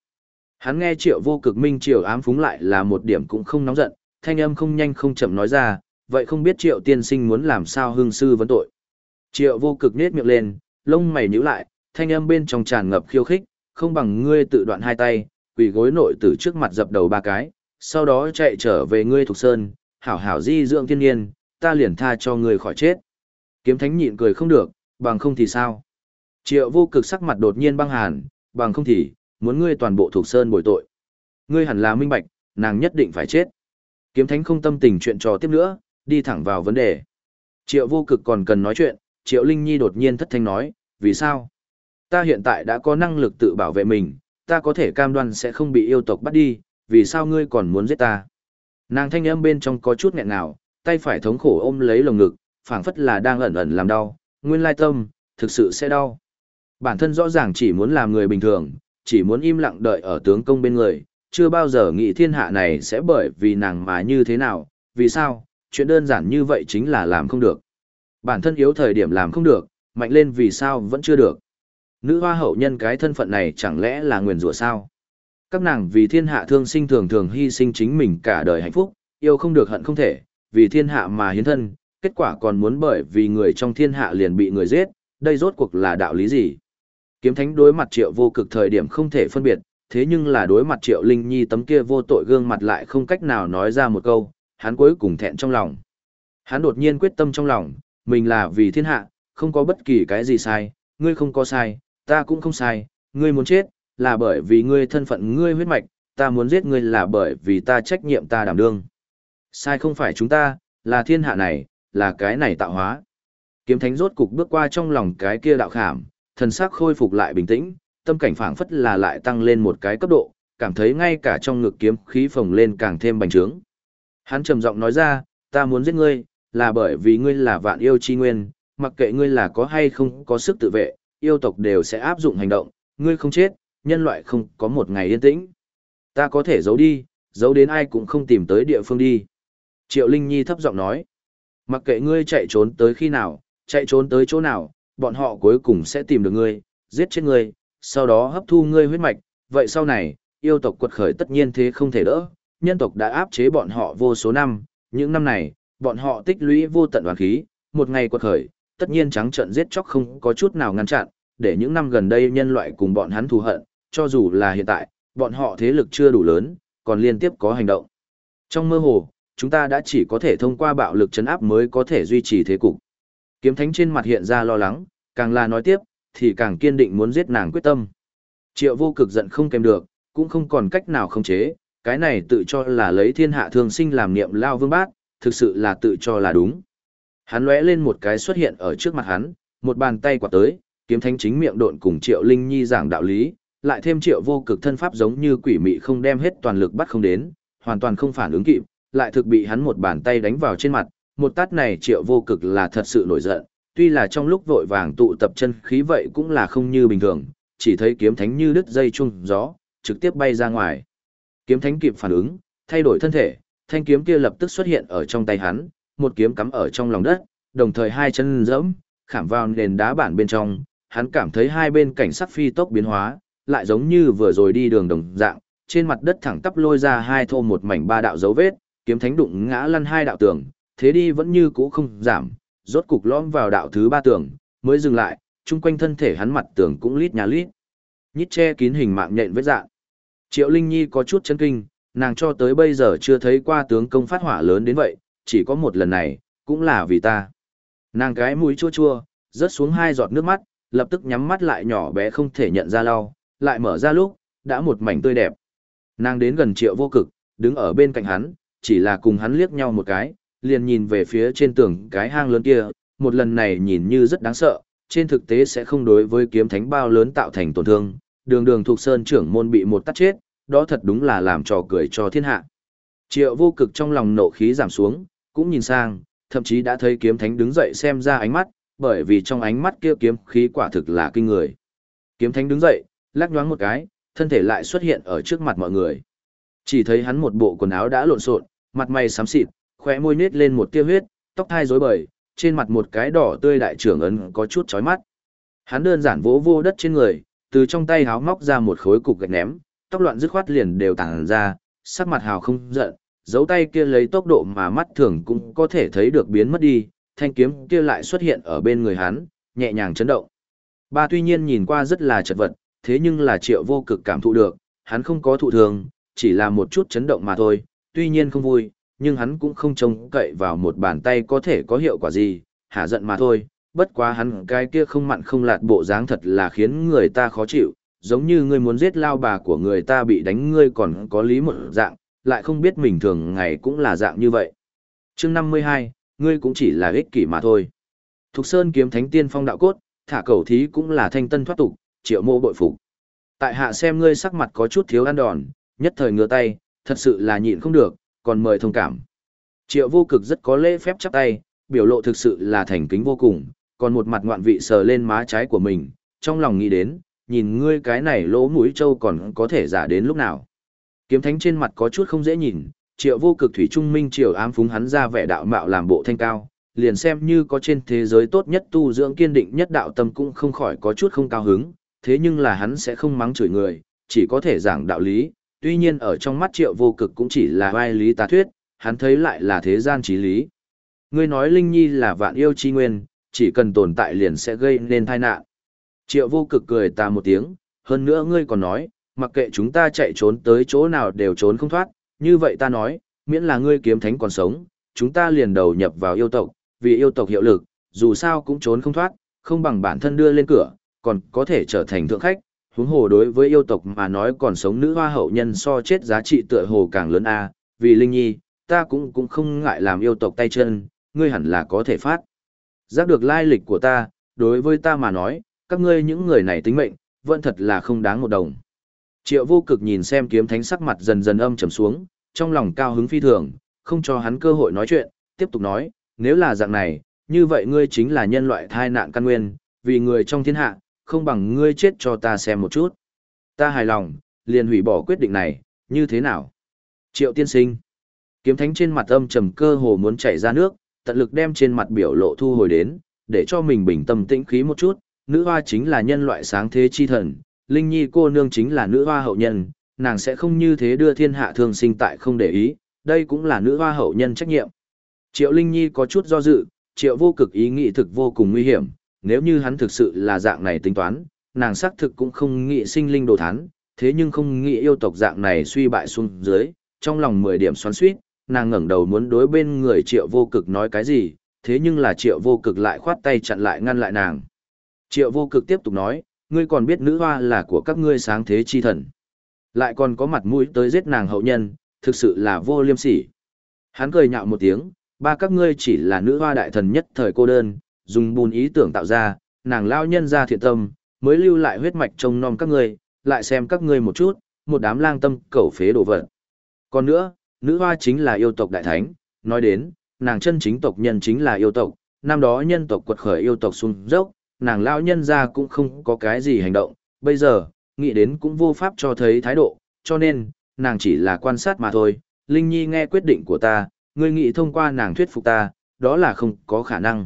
Hắn nghe triệu vô cực minh triều ám phúng lại là một điểm cũng không nóng giận, thanh âm không nhanh không chậm nói ra, vậy không biết triệu tiên sinh muốn làm sao hương sư vấn tội. Triệu vô cực nết miệng lên, lông mày nhíu lại, thanh âm bên trong tràn ngập khiêu khích, không bằng ngươi tự đoạn hai tay, quỳ gối nội tử trước mặt dập đầu ba cái, sau đó chạy trở về ngươi thuộc sơn, hảo hảo di dưỡng thiên nhiên, ta liền tha cho ngươi khỏi chết. Kiếm thánh nhịn cười không được, bằng không thì sao? Triệu vô cực sắc mặt đột nhiên băng hàn, bằng không thì, muốn ngươi toàn bộ thuộc sơn bồi tội. Ngươi hẳn là minh bạch, nàng nhất định phải chết. Kiếm thánh không tâm tình chuyện trò tiếp nữa, đi thẳng vào vấn đề. Triệu vô cực còn cần nói chuyện, Triệu Linh Nhi đột nhiên thất thanh nói, vì sao? Ta hiện tại đã có năng lực tự bảo vệ mình, ta có thể cam đoan sẽ không bị yêu tộc bắt đi, vì sao ngươi còn muốn giết ta? Nàng thanh âm bên trong có chút nghẹn nào, tay phải thống khổ ôm lấy lồng ngực, phảng phất là đang ẩn ẩn làm đau, nguyên lai tâm, thực sự sẽ đau. Bản thân rõ ràng chỉ muốn làm người bình thường, chỉ muốn im lặng đợi ở tướng công bên người, chưa bao giờ nghĩ thiên hạ này sẽ bởi vì nàng mà như thế nào, vì sao, chuyện đơn giản như vậy chính là làm không được. Bản thân yếu thời điểm làm không được, mạnh lên vì sao vẫn chưa được. Nữ hoa hậu nhân cái thân phận này chẳng lẽ là nguyền rủa sao? Các nàng vì thiên hạ thương sinh thường thường hy sinh chính mình cả đời hạnh phúc, yêu không được hận không thể, vì thiên hạ mà hiến thân, kết quả còn muốn bởi vì người trong thiên hạ liền bị người giết, đây rốt cuộc là đạo lý gì? Kiếm thánh đối mặt triệu vô cực thời điểm không thể phân biệt, thế nhưng là đối mặt triệu linh nhi tấm kia vô tội gương mặt lại không cách nào nói ra một câu, hắn cuối cùng thẹn trong lòng. Hắn đột nhiên quyết tâm trong lòng, mình là vì thiên hạ, không có bất kỳ cái gì sai, ngươi không có sai, ta cũng không sai, ngươi muốn chết, là bởi vì ngươi thân phận ngươi huyết mạch, ta muốn giết ngươi là bởi vì ta trách nhiệm ta đảm đương. Sai không phải chúng ta, là thiên hạ này, là cái này tạo hóa. Kiếm thánh rốt cục bước qua trong lòng cái kia đạo khảm, thần sắc khôi phục lại bình tĩnh, tâm cảnh phảng phất là lại tăng lên một cái cấp độ, cảm thấy ngay cả trong ngực kiếm khí phồng lên càng thêm bành trướng. Hắn trầm giọng nói ra, ta muốn giết ngươi, là bởi vì ngươi là vạn yêu chi nguyên, mặc kệ ngươi là có hay không có sức tự vệ, yêu tộc đều sẽ áp dụng hành động, ngươi không chết, nhân loại không có một ngày yên tĩnh. Ta có thể giấu đi, giấu đến ai cũng không tìm tới địa phương đi. Triệu Linh Nhi thấp giọng nói, mặc kệ ngươi chạy trốn tới khi nào, chạy trốn tới chỗ nào, bọn họ cuối cùng sẽ tìm được ngươi, giết chết ngươi, sau đó hấp thu ngươi huyết mạch, vậy sau này, yêu tộc quật khởi tất nhiên thế không thể đỡ, nhân tộc đã áp chế bọn họ vô số năm, những năm này, bọn họ tích lũy vô tận oán khí, một ngày quật khởi, tất nhiên trắng trợn giết chóc không có chút nào ngăn chặn, để những năm gần đây nhân loại cùng bọn hắn thù hận, cho dù là hiện tại, bọn họ thế lực chưa đủ lớn, còn liên tiếp có hành động. Trong mơ hồ, chúng ta đã chỉ có thể thông qua bạo lực chấn áp mới có thể duy trì thế cục. Kiếm thánh trên mặt hiện ra lo lắng, càng là nói tiếp, thì càng kiên định muốn giết nàng quyết tâm. Triệu vô cực giận không kèm được, cũng không còn cách nào không chế, cái này tự cho là lấy thiên hạ thường sinh làm niệm lao vương bát, thực sự là tự cho là đúng. Hắn lóe lên một cái xuất hiện ở trước mặt hắn, một bàn tay quạt tới, kiếm thánh chính miệng độn cùng Triệu Linh Nhi giảng đạo lý, lại thêm Triệu vô cực thân pháp giống như quỷ mị không đem hết toàn lực bắt không đến, hoàn toàn không phản ứng kịp, lại thực bị hắn một bàn tay đánh vào trên mặt, một tát này Triệu vô cực là thật sự nổi giận, tuy là trong lúc vội vàng tụ tập chân khí vậy cũng là không như bình thường, chỉ thấy kiếm thánh như đứt dây chung gió, trực tiếp bay ra ngoài. Kiếm thánh kịp phản ứng, thay đổi thân thể, thanh kiếm kia lập tức xuất hiện ở trong tay hắn, một kiếm cắm ở trong lòng đất, đồng thời hai chân dẫm, khảm vào nền đá bản bên trong, hắn cảm thấy hai bên cảnh sắc phi tốc biến hóa, lại giống như vừa rồi đi đường đồng dạng, trên mặt đất thẳng tắp lôi ra hai thô một mảnh ba đạo dấu vết, kiếm thánh đụng ngã lăn hai đạo tường, thế đi vẫn như cũ không giảm, rốt cục lõm vào đạo thứ ba tường, mới dừng lại, chung quanh thân thể hắn mặt tường cũng lít nhà lít. Nhít che kín hình mạng nhện vết dạng. Triệu Linh Nhi có chút chấn kinh, nàng cho tới bây giờ chưa thấy qua tướng công phát hỏa lớn đến vậy, chỉ có một lần này, cũng là vì ta. Nàng cái mũi chua chua, rớt xuống hai giọt nước mắt, lập tức nhắm mắt lại nhỏ bé không thể nhận ra lau, lại mở ra lúc, đã một mảnh tươi đẹp. Nàng đến gần triệu vô cực, đứng ở bên cạnh hắn, chỉ là cùng hắn liếc nhau một cái, liền nhìn về phía trên tường cái hang lớn kia, một lần này nhìn như rất đáng sợ, trên thực tế sẽ không đối với kiếm thánh bao lớn tạo thành tổn thương, đường đường thuộc sơn trưởng môn bị một tắt chết, đó thật đúng là làm trò cười cho thiên hạ. Triệu vô cực trong lòng nộ khí giảm xuống, cũng nhìn sang, thậm chí đã thấy kiếm thánh đứng dậy xem ra ánh mắt, bởi vì trong ánh mắt kia kiếm khí quả thực là kinh người. Kiếm thánh đứng dậy, lắc nhoáng một cái, thân thể lại xuất hiện ở trước mặt mọi người. Chỉ thấy hắn một bộ quần áo đã lộn xộn, mặt mày xám xịt, khóe môi nết lên một tia huyết, tóc hai rối bời, trên mặt một cái đỏ tươi đại trưởng ấn có chút chói mắt. Hắn đơn giản vỗ vô đất trên người, từ trong tay háo móc ra một khối cục gạch ném, tóc loạn dứt khoát liền đều tàng ra, sắc mặt hào không giận, dấu tay kia lấy tốc độ mà mắt thường cũng có thể thấy được biến mất đi, thanh kiếm kia lại xuất hiện ở bên người hắn, nhẹ nhàng chấn động. Ba tuy nhiên nhìn qua rất là chật vật, thế nhưng là triệu vô cực cảm thụ được, hắn không có thụ thường, chỉ là một chút chấn động mà thôi, tuy nhiên không vui, nhưng hắn cũng không trông cậy vào một bàn tay có thể có hiệu quả gì, hả giận mà thôi, bất quá hắn cái kia không mặn không lạt bộ dáng thật là khiến người ta khó chịu, giống như ngươi muốn giết lao bà của người ta bị đánh ngươi còn có lý một dạng, lại không biết mình thường ngày cũng là dạng như vậy. chương 52, ngươi cũng chỉ là ích kỷ mà thôi. Thục Sơn kiếm thánh tiên phong đạo cốt, thả cầu thí cũng là thanh tân thoát tục, triệu mô bội phục. Tại hạ xem ngươi sắc mặt có chút thiếu ăn đòn, nhất thời ngửa tay, thật sự là nhịn không được, còn mời thông cảm. Triệu vô cực rất có lễ phép chắp tay, biểu lộ thực sự là thành kính vô cùng, còn một mặt ngoạn vị sờ lên má trái của mình, trong lòng nghĩ đến, nhìn ngươi cái này lỗ mũi trâu còn có thể giả đến lúc nào. Kiếm thánh trên mặt có chút không dễ nhìn, triệu vô cực thủy trung minh triều ám phúng hắn ra vẻ đạo mạo làm bộ thanh cao, liền xem như có trên thế giới tốt nhất tu dưỡng kiên định nhất đạo tâm cũng không khỏi có chút không cao hứng, thế nhưng là hắn sẽ không mắng chửi người, chỉ có thể giảng đạo lý, tuy nhiên ở trong mắt triệu vô cực cũng chỉ là vai lý tá thuyết, hắn thấy lại là thế gian trí lý. Ngươi nói Linh Nhi là vạn yêu chi nguyên, chỉ cần tồn tại liền sẽ gây nên tai nạn. Triệu vô cực cười ta một tiếng, hơn nữa ngươi còn nói, mặc kệ chúng ta chạy trốn tới chỗ nào đều trốn không thoát, như vậy ta nói, miễn là ngươi kiếm thánh còn sống, chúng ta liền đầu nhập vào yêu tộc, vì yêu tộc hiệu lực, dù sao cũng trốn không thoát, không bằng bản thân đưa lên cửa, còn có thể trở thành thượng khách, Huống hồ đối với yêu tộc mà nói còn sống nữ hoa hậu nhân so chết giá trị tựa hồ càng lớn a, vì Linh Nhi, ta cũng cũng không ngại làm yêu tộc tay chân, ngươi hẳn là có thể phát. Giác được lai lịch của ta, đối với ta mà nói, các ngươi những người này tính mệnh, vẫn thật là không đáng một đồng. Triệu vô cực nhìn xem kiếm thánh sắc mặt dần dần âm trầm xuống, trong lòng cao hứng phi thường, không cho hắn cơ hội nói chuyện, tiếp tục nói, nếu là dạng này, như vậy ngươi chính là nhân loại thai nạn căn nguyên, vì người trong thiên hạ, không bằng ngươi chết cho ta xem một chút. Ta hài lòng, liền hủy bỏ quyết định này, như thế nào? Triệu tiên sinh. Kiếm thánh trên mặt âm trầm cơ hồ muốn chảy ra nước, tận lực đem trên mặt biểu lộ thu hồi đến, để cho mình bình tâm tĩnh khí một chút, nữ hoa chính là nhân loại sáng thế chi thần, Linh Nhi cô nương chính là nữ hoa hậu nhân, nàng sẽ không như thế đưa thiên hạ thương sinh tại không để ý, đây cũng là nữ hoa hậu nhân trách nhiệm. Triệu Linh Nhi có chút do dự, triệu vô cực ý nghĩ thực vô cùng nguy hiểm, nếu như hắn thực sự là dạng này tính toán, nàng xác thực cũng không nghĩ sinh linh đồ thán, thế nhưng không nghĩ yêu tộc dạng này suy bại xuống dưới, trong lòng 10 điểm xoắn suýt, nàng ngẩng đầu muốn đối bên người triệu vô cực nói cái gì, thế nhưng là triệu vô cực lại khoát tay chặn lại ngăn lại nàng. Triệu vô cực tiếp tục nói, ngươi còn biết nữ hoa là của các ngươi sáng thế chi thần. Lại còn có mặt mũi tới giết nàng hậu nhân, thực sự là vô liêm sỉ. Hắn cười nhạo một tiếng, ba các ngươi chỉ là nữ hoa đại thần nhất thời cô đơn, dùng bùn ý tưởng tạo ra, nàng lao nhân ra thiện tâm, mới lưu lại huyết mạch trông nom các ngươi, lại xem các ngươi một chút, một đám lang tâm cẩu phế đồ vật. Còn nữa, nữ hoa chính là yêu tộc đại thánh, nói đến, nàng chân chính tộc nhân chính là yêu tộc, năm đó nhân tộc quật khởi yêu tộc xuống dốc, nàng lao nhân ra cũng không có cái gì hành động, bây giờ, nghĩ đến cũng vô pháp cho thấy thái độ, cho nên, nàng chỉ là quan sát mà thôi. Linh Nhi nghe quyết định của ta, ngươi nghĩ thông qua nàng thuyết phục ta, đó là không có khả năng.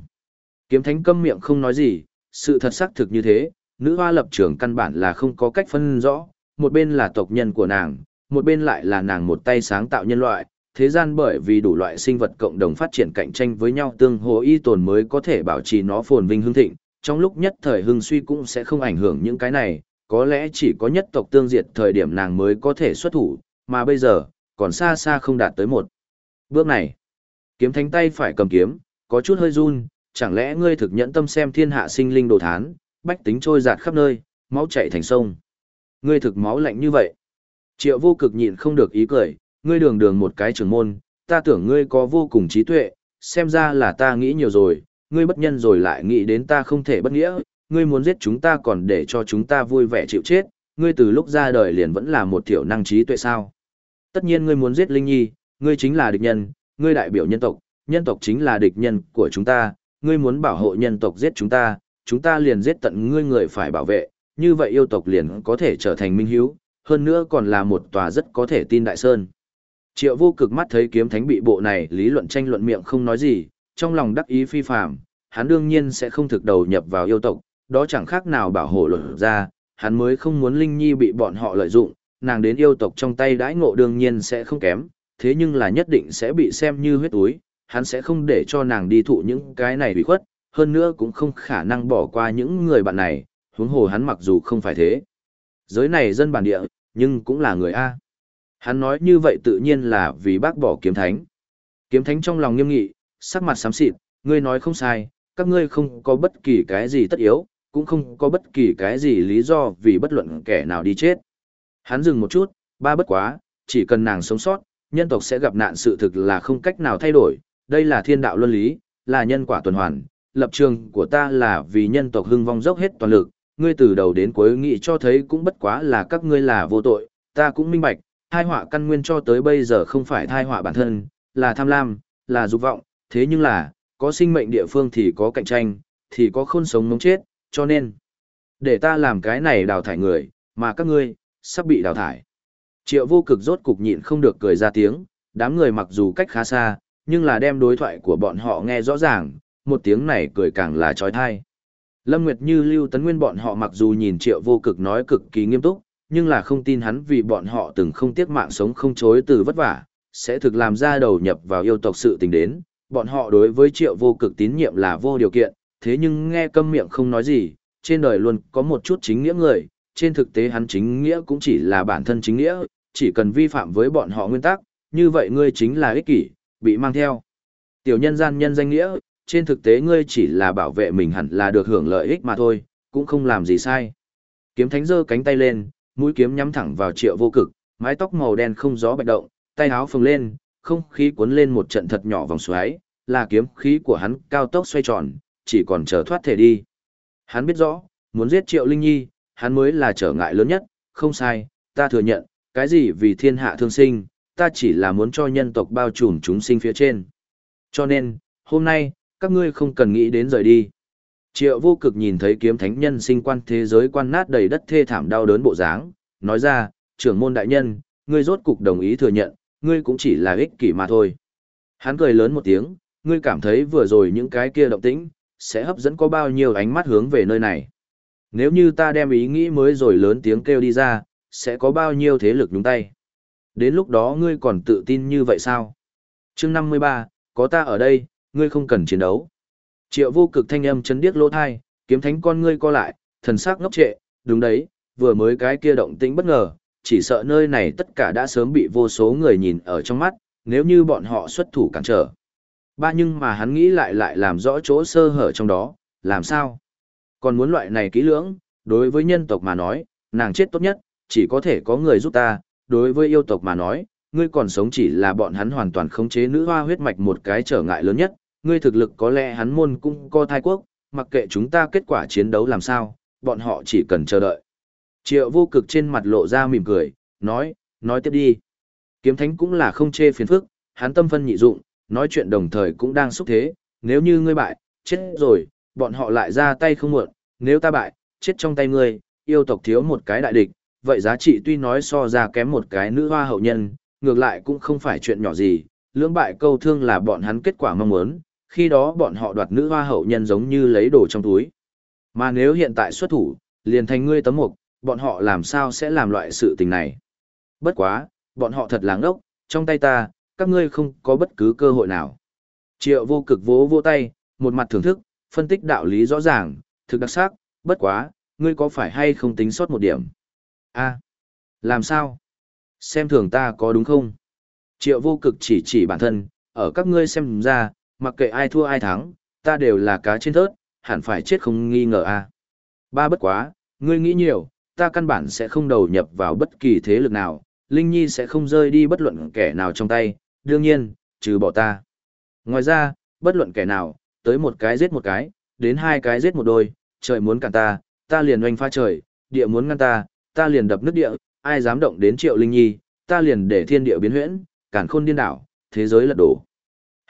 Kiếm thánh câm miệng không nói gì, sự thật xác thực như thế, nữ hoa lập trường căn bản là không có cách phân rõ, một bên là tộc nhân của nàng, một bên lại là nàng một tay sáng tạo nhân loại, thế gian bởi vì đủ loại sinh vật cộng đồng phát triển cạnh tranh với nhau tương hỗ y tồn mới có thể bảo trì nó phồn vinh hưng thịnh, trong lúc nhất thời hưng suy cũng sẽ không ảnh hưởng những cái này, có lẽ chỉ có nhất tộc tương diệt thời điểm nàng mới có thể xuất thủ, mà bây giờ, còn xa xa không đạt tới một. Bước này, kiếm thánh tay phải cầm kiếm, có chút hơi run, chẳng lẽ ngươi thực nhẫn tâm xem thiên hạ sinh linh đồ thán, bách tính trôi giạt khắp nơi, máu chảy thành sông. Ngươi thực máu lạnh như vậy. Triệu vô cực nhịn không được ý cười, ngươi đường đường một cái trưởng môn, ta tưởng ngươi có vô cùng trí tuệ, xem ra là ta nghĩ nhiều rồi, ngươi bất nhân rồi lại nghĩ đến ta không thể bất nghĩa, ngươi muốn giết chúng ta còn để cho chúng ta vui vẻ chịu chết, ngươi từ lúc ra đời liền vẫn là một tiểu năng trí tuệ sao. Tất nhiên ngươi muốn giết Linh Nhi, ngươi chính là địch nhân, ngươi đại biểu nhân tộc, nhân tộc chính là địch nhân của chúng ta, ngươi muốn bảo hộ nhân tộc giết chúng ta, chúng ta liền giết tận ngươi người phải bảo vệ, như vậy yêu tộc liền có thể trở thành minh hiếu, hơn nữa còn là một tòa rất có thể tin đại sơn. Triệu vô cực mắt thấy kiếm thánh bị bộ này lý luận tranh luận miệng không nói gì, trong lòng đắc ý phi phàm, hắn đương nhiên sẽ không thực đầu nhập vào yêu tộc, đó chẳng khác nào bảo hộ luật ra, hắn mới không muốn Linh Nhi bị bọn họ lợi dụng, nàng đến yêu tộc trong tay đãi ngộ đương nhiên sẽ không kém, thế nhưng là nhất định sẽ bị xem như huyết túi, hắn sẽ không để cho nàng đi thụ những cái này bị khuất, hơn nữa cũng không khả năng bỏ qua những người bạn này, huống hồ hắn mặc dù không phải thế. Giới này dân bản địa, nhưng cũng là người A. Hắn nói như vậy tự nhiên là vì bác bỏ kiếm thánh. Kiếm thánh trong lòng nghiêm nghị, sắc mặt xám xịt, ngươi nói không sai, các ngươi không có bất kỳ cái gì tất yếu, cũng không có bất kỳ cái gì lý do vì bất luận kẻ nào đi chết. Hắn dừng một chút, ba bất quá, chỉ cần nàng sống sót, nhân tộc sẽ gặp nạn sự thực là không cách nào thay đổi, đây là thiên đạo luân lý, là nhân quả tuần hoàn, lập trường của ta là vì nhân tộc hưng vong dốc hết toàn lực, ngươi từ đầu đến cuối nghĩ cho thấy cũng bất quá là các ngươi là vô tội, ta cũng minh bạch, thai họa căn nguyên cho tới bây giờ không phải thai họa bản thân, là tham lam, là dục vọng, thế nhưng là, có sinh mệnh địa phương thì có cạnh tranh, thì có khôn sống mống chết, cho nên, để ta làm cái này đào thải người, mà các ngươi, sắp bị đào thải. Triệu vô cực rốt cục nhịn không được cười ra tiếng, đám người mặc dù cách khá xa, nhưng là đem đối thoại của bọn họ nghe rõ ràng, một tiếng này cười càng là trói thai. Lâm Nguyệt Như Lưu Tấn Nguyên bọn họ mặc dù nhìn triệu vô cực nói cực kỳ nghiêm túc, nhưng là không tin hắn vì bọn họ từng không tiếc mạng sống không chối từ vất vả, sẽ thực làm ra đầu nhập vào yêu tộc sự tình đến, bọn họ đối với triệu vô cực tín nhiệm là vô điều kiện, thế nhưng nghe câm miệng không nói gì, trên đời luôn có một chút chính nghĩa người, trên thực tế hắn chính nghĩa cũng chỉ là bản thân chính nghĩa, chỉ cần vi phạm với bọn họ nguyên tắc, như vậy ngươi chính là ích kỷ, bị mang theo. Tiểu nhân gian nhân danh nghĩa, trên thực tế ngươi chỉ là bảo vệ mình hẳn là được hưởng lợi ích mà thôi, cũng không làm gì sai. Kiếm thánh giơ cánh tay lên, mũi kiếm nhắm thẳng vào triệu vô cực, mái tóc màu đen không gió bạch động, tay áo phồng lên, không khí cuốn lên một trận thật nhỏ vòng xoáy, là kiếm khí của hắn cao tốc xoay tròn, chỉ còn chờ thoát thể đi. Hắn biết rõ, muốn giết Triệu Linh Nhi, hắn mới là trở ngại lớn nhất, không sai, ta thừa nhận, cái gì vì thiên hạ thương sinh, ta chỉ là muốn cho nhân tộc bao trùm chúng sinh phía trên. Cho nên, hôm nay, các ngươi không cần nghĩ đến rời đi. Triệu vô cực nhìn thấy kiếm thánh nhân sinh quan thế giới quan nát đầy đất thê thảm đau đớn bộ dáng, nói ra, trưởng môn đại nhân, ngươi rốt cục đồng ý thừa nhận, ngươi cũng chỉ là ích kỷ mà thôi. Hắn cười lớn một tiếng, ngươi cảm thấy vừa rồi những cái kia động tĩnh, sẽ hấp dẫn có bao nhiêu ánh mắt hướng về nơi này. Nếu như ta đem ý nghĩ mới rồi lớn tiếng kêu đi ra, sẽ có bao nhiêu thế lực nhúng tay. Đến lúc đó ngươi còn tự tin như vậy sao? chương 53, có ta ở đây, ngươi không cần chiến đấu. Triệu vô cực thanh âm chấn điếc lỗ thai, kiếm thánh con ngươi co lại, thần sắc ngốc trệ, đúng đấy, vừa mới cái kia động tĩnh bất ngờ, chỉ sợ nơi này tất cả đã sớm bị vô số người nhìn ở trong mắt, nếu như bọn họ xuất thủ cản trở. Ba nhưng mà hắn nghĩ lại lại làm rõ chỗ sơ hở trong đó, làm sao? Còn muốn loại này kỹ lưỡng, đối với nhân tộc mà nói, nàng chết tốt nhất, chỉ có thể có người giúp ta, đối với yêu tộc mà nói, ngươi còn sống chỉ là bọn hắn hoàn toàn khống chế nữ hoa huyết mạch một cái trở ngại lớn nhất, ngươi thực lực có lẽ hắn môn cũng co thai quốc, mặc kệ chúng ta kết quả chiến đấu làm sao, bọn họ chỉ cần chờ đợi. Triệu vô cực trên mặt lộ ra mỉm cười, nói, nói tiếp đi. Kiếm thánh cũng là không chê phiền phức, hắn tâm phân nhị dụng, nói chuyện đồng thời cũng đang xúc thế, nếu như ngươi bại, chết rồi, bọn họ lại ra tay không muộn, nếu ta bại, chết trong tay ngươi, yêu tộc thiếu một cái đại địch, vậy giá trị tuy nói so ra kém một cái nữ hoa hậu nhân, ngược lại cũng không phải chuyện nhỏ gì, lưỡng bại câu thương là bọn hắn kết quả mong muốn, khi đó bọn họ đoạt nữ hoa hậu nhân giống như lấy đồ trong túi. Mà nếu hiện tại xuất thủ, liền thành ngươi tấm mục, bọn họ làm sao sẽ làm loại sự tình này. Bất quá, bọn họ thật láng ốc, trong tay ta, các ngươi không có bất cứ cơ hội nào. Triệu vô cực vỗ vô tay, một mặt thưởng thức, phân tích đạo lý rõ ràng, thực đặc sắc, bất quá, ngươi có phải hay không tính sót một điểm? a làm sao? Xem thường ta có đúng không? Triệu vô cực chỉ chỉ bản thân, ở các ngươi xem ra, mặc kệ ai thua ai thắng, ta đều là cá trên thớt, hẳn phải chết không nghi ngờ a. Ba bất quá, ngươi nghĩ nhiều, ta căn bản sẽ không đầu nhập vào bất kỳ thế lực nào, Linh Nhi sẽ không rơi đi bất luận kẻ nào trong tay, đương nhiên, trừ bỏ ta. Ngoài ra, bất luận kẻ nào, tới một cái giết một cái, đến hai cái giết một đôi, trời muốn cản ta, ta liền oanh pha trời, địa muốn ngăn ta, ta liền đập nước địa, ai dám động đến triệu linh nhi, ta liền để thiên địa biến huyễn, cản khôn điên đảo, thế giới lật đổ.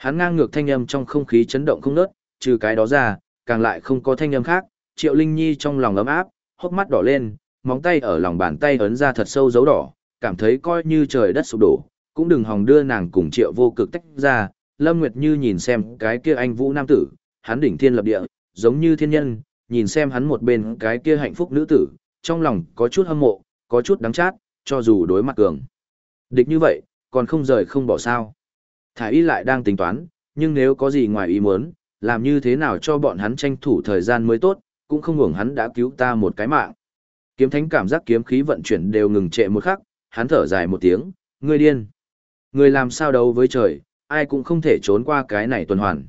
Hắn ngang ngược thanh âm trong không khí chấn động không nớt, trừ cái đó ra, càng lại không có thanh âm khác, triệu linh nhi trong lòng ấm áp, hốc mắt đỏ lên, móng tay ở lòng bàn tay ấn ra thật sâu dấu đỏ, cảm thấy coi như trời đất sụp đổ, cũng đừng hòng đưa nàng cùng triệu vô cực tách ra, Lâm Nguyệt Như nhìn xem cái kia anh vũ nam tử, hắn đỉnh thiên lập địa, giống như thiên nhân, nhìn xem hắn một bên cái kia hạnh phúc nữ tử, trong lòng có chút hâm mộ, có chút đắng chát, cho dù đối mặt cường. Địch như vậy, còn không rời không bỏ sao. Thả y lại đang tính toán, nhưng nếu có gì ngoài ý muốn, làm như thế nào cho bọn hắn tranh thủ thời gian mới tốt, cũng không hưởng hắn đã cứu ta một cái mạng. Kiếm thánh cảm giác kiếm khí vận chuyển đều ngừng trệ một khắc, hắn thở dài một tiếng, ngươi điên. Người làm sao đấu với trời, ai cũng không thể trốn qua cái này tuần hoàn.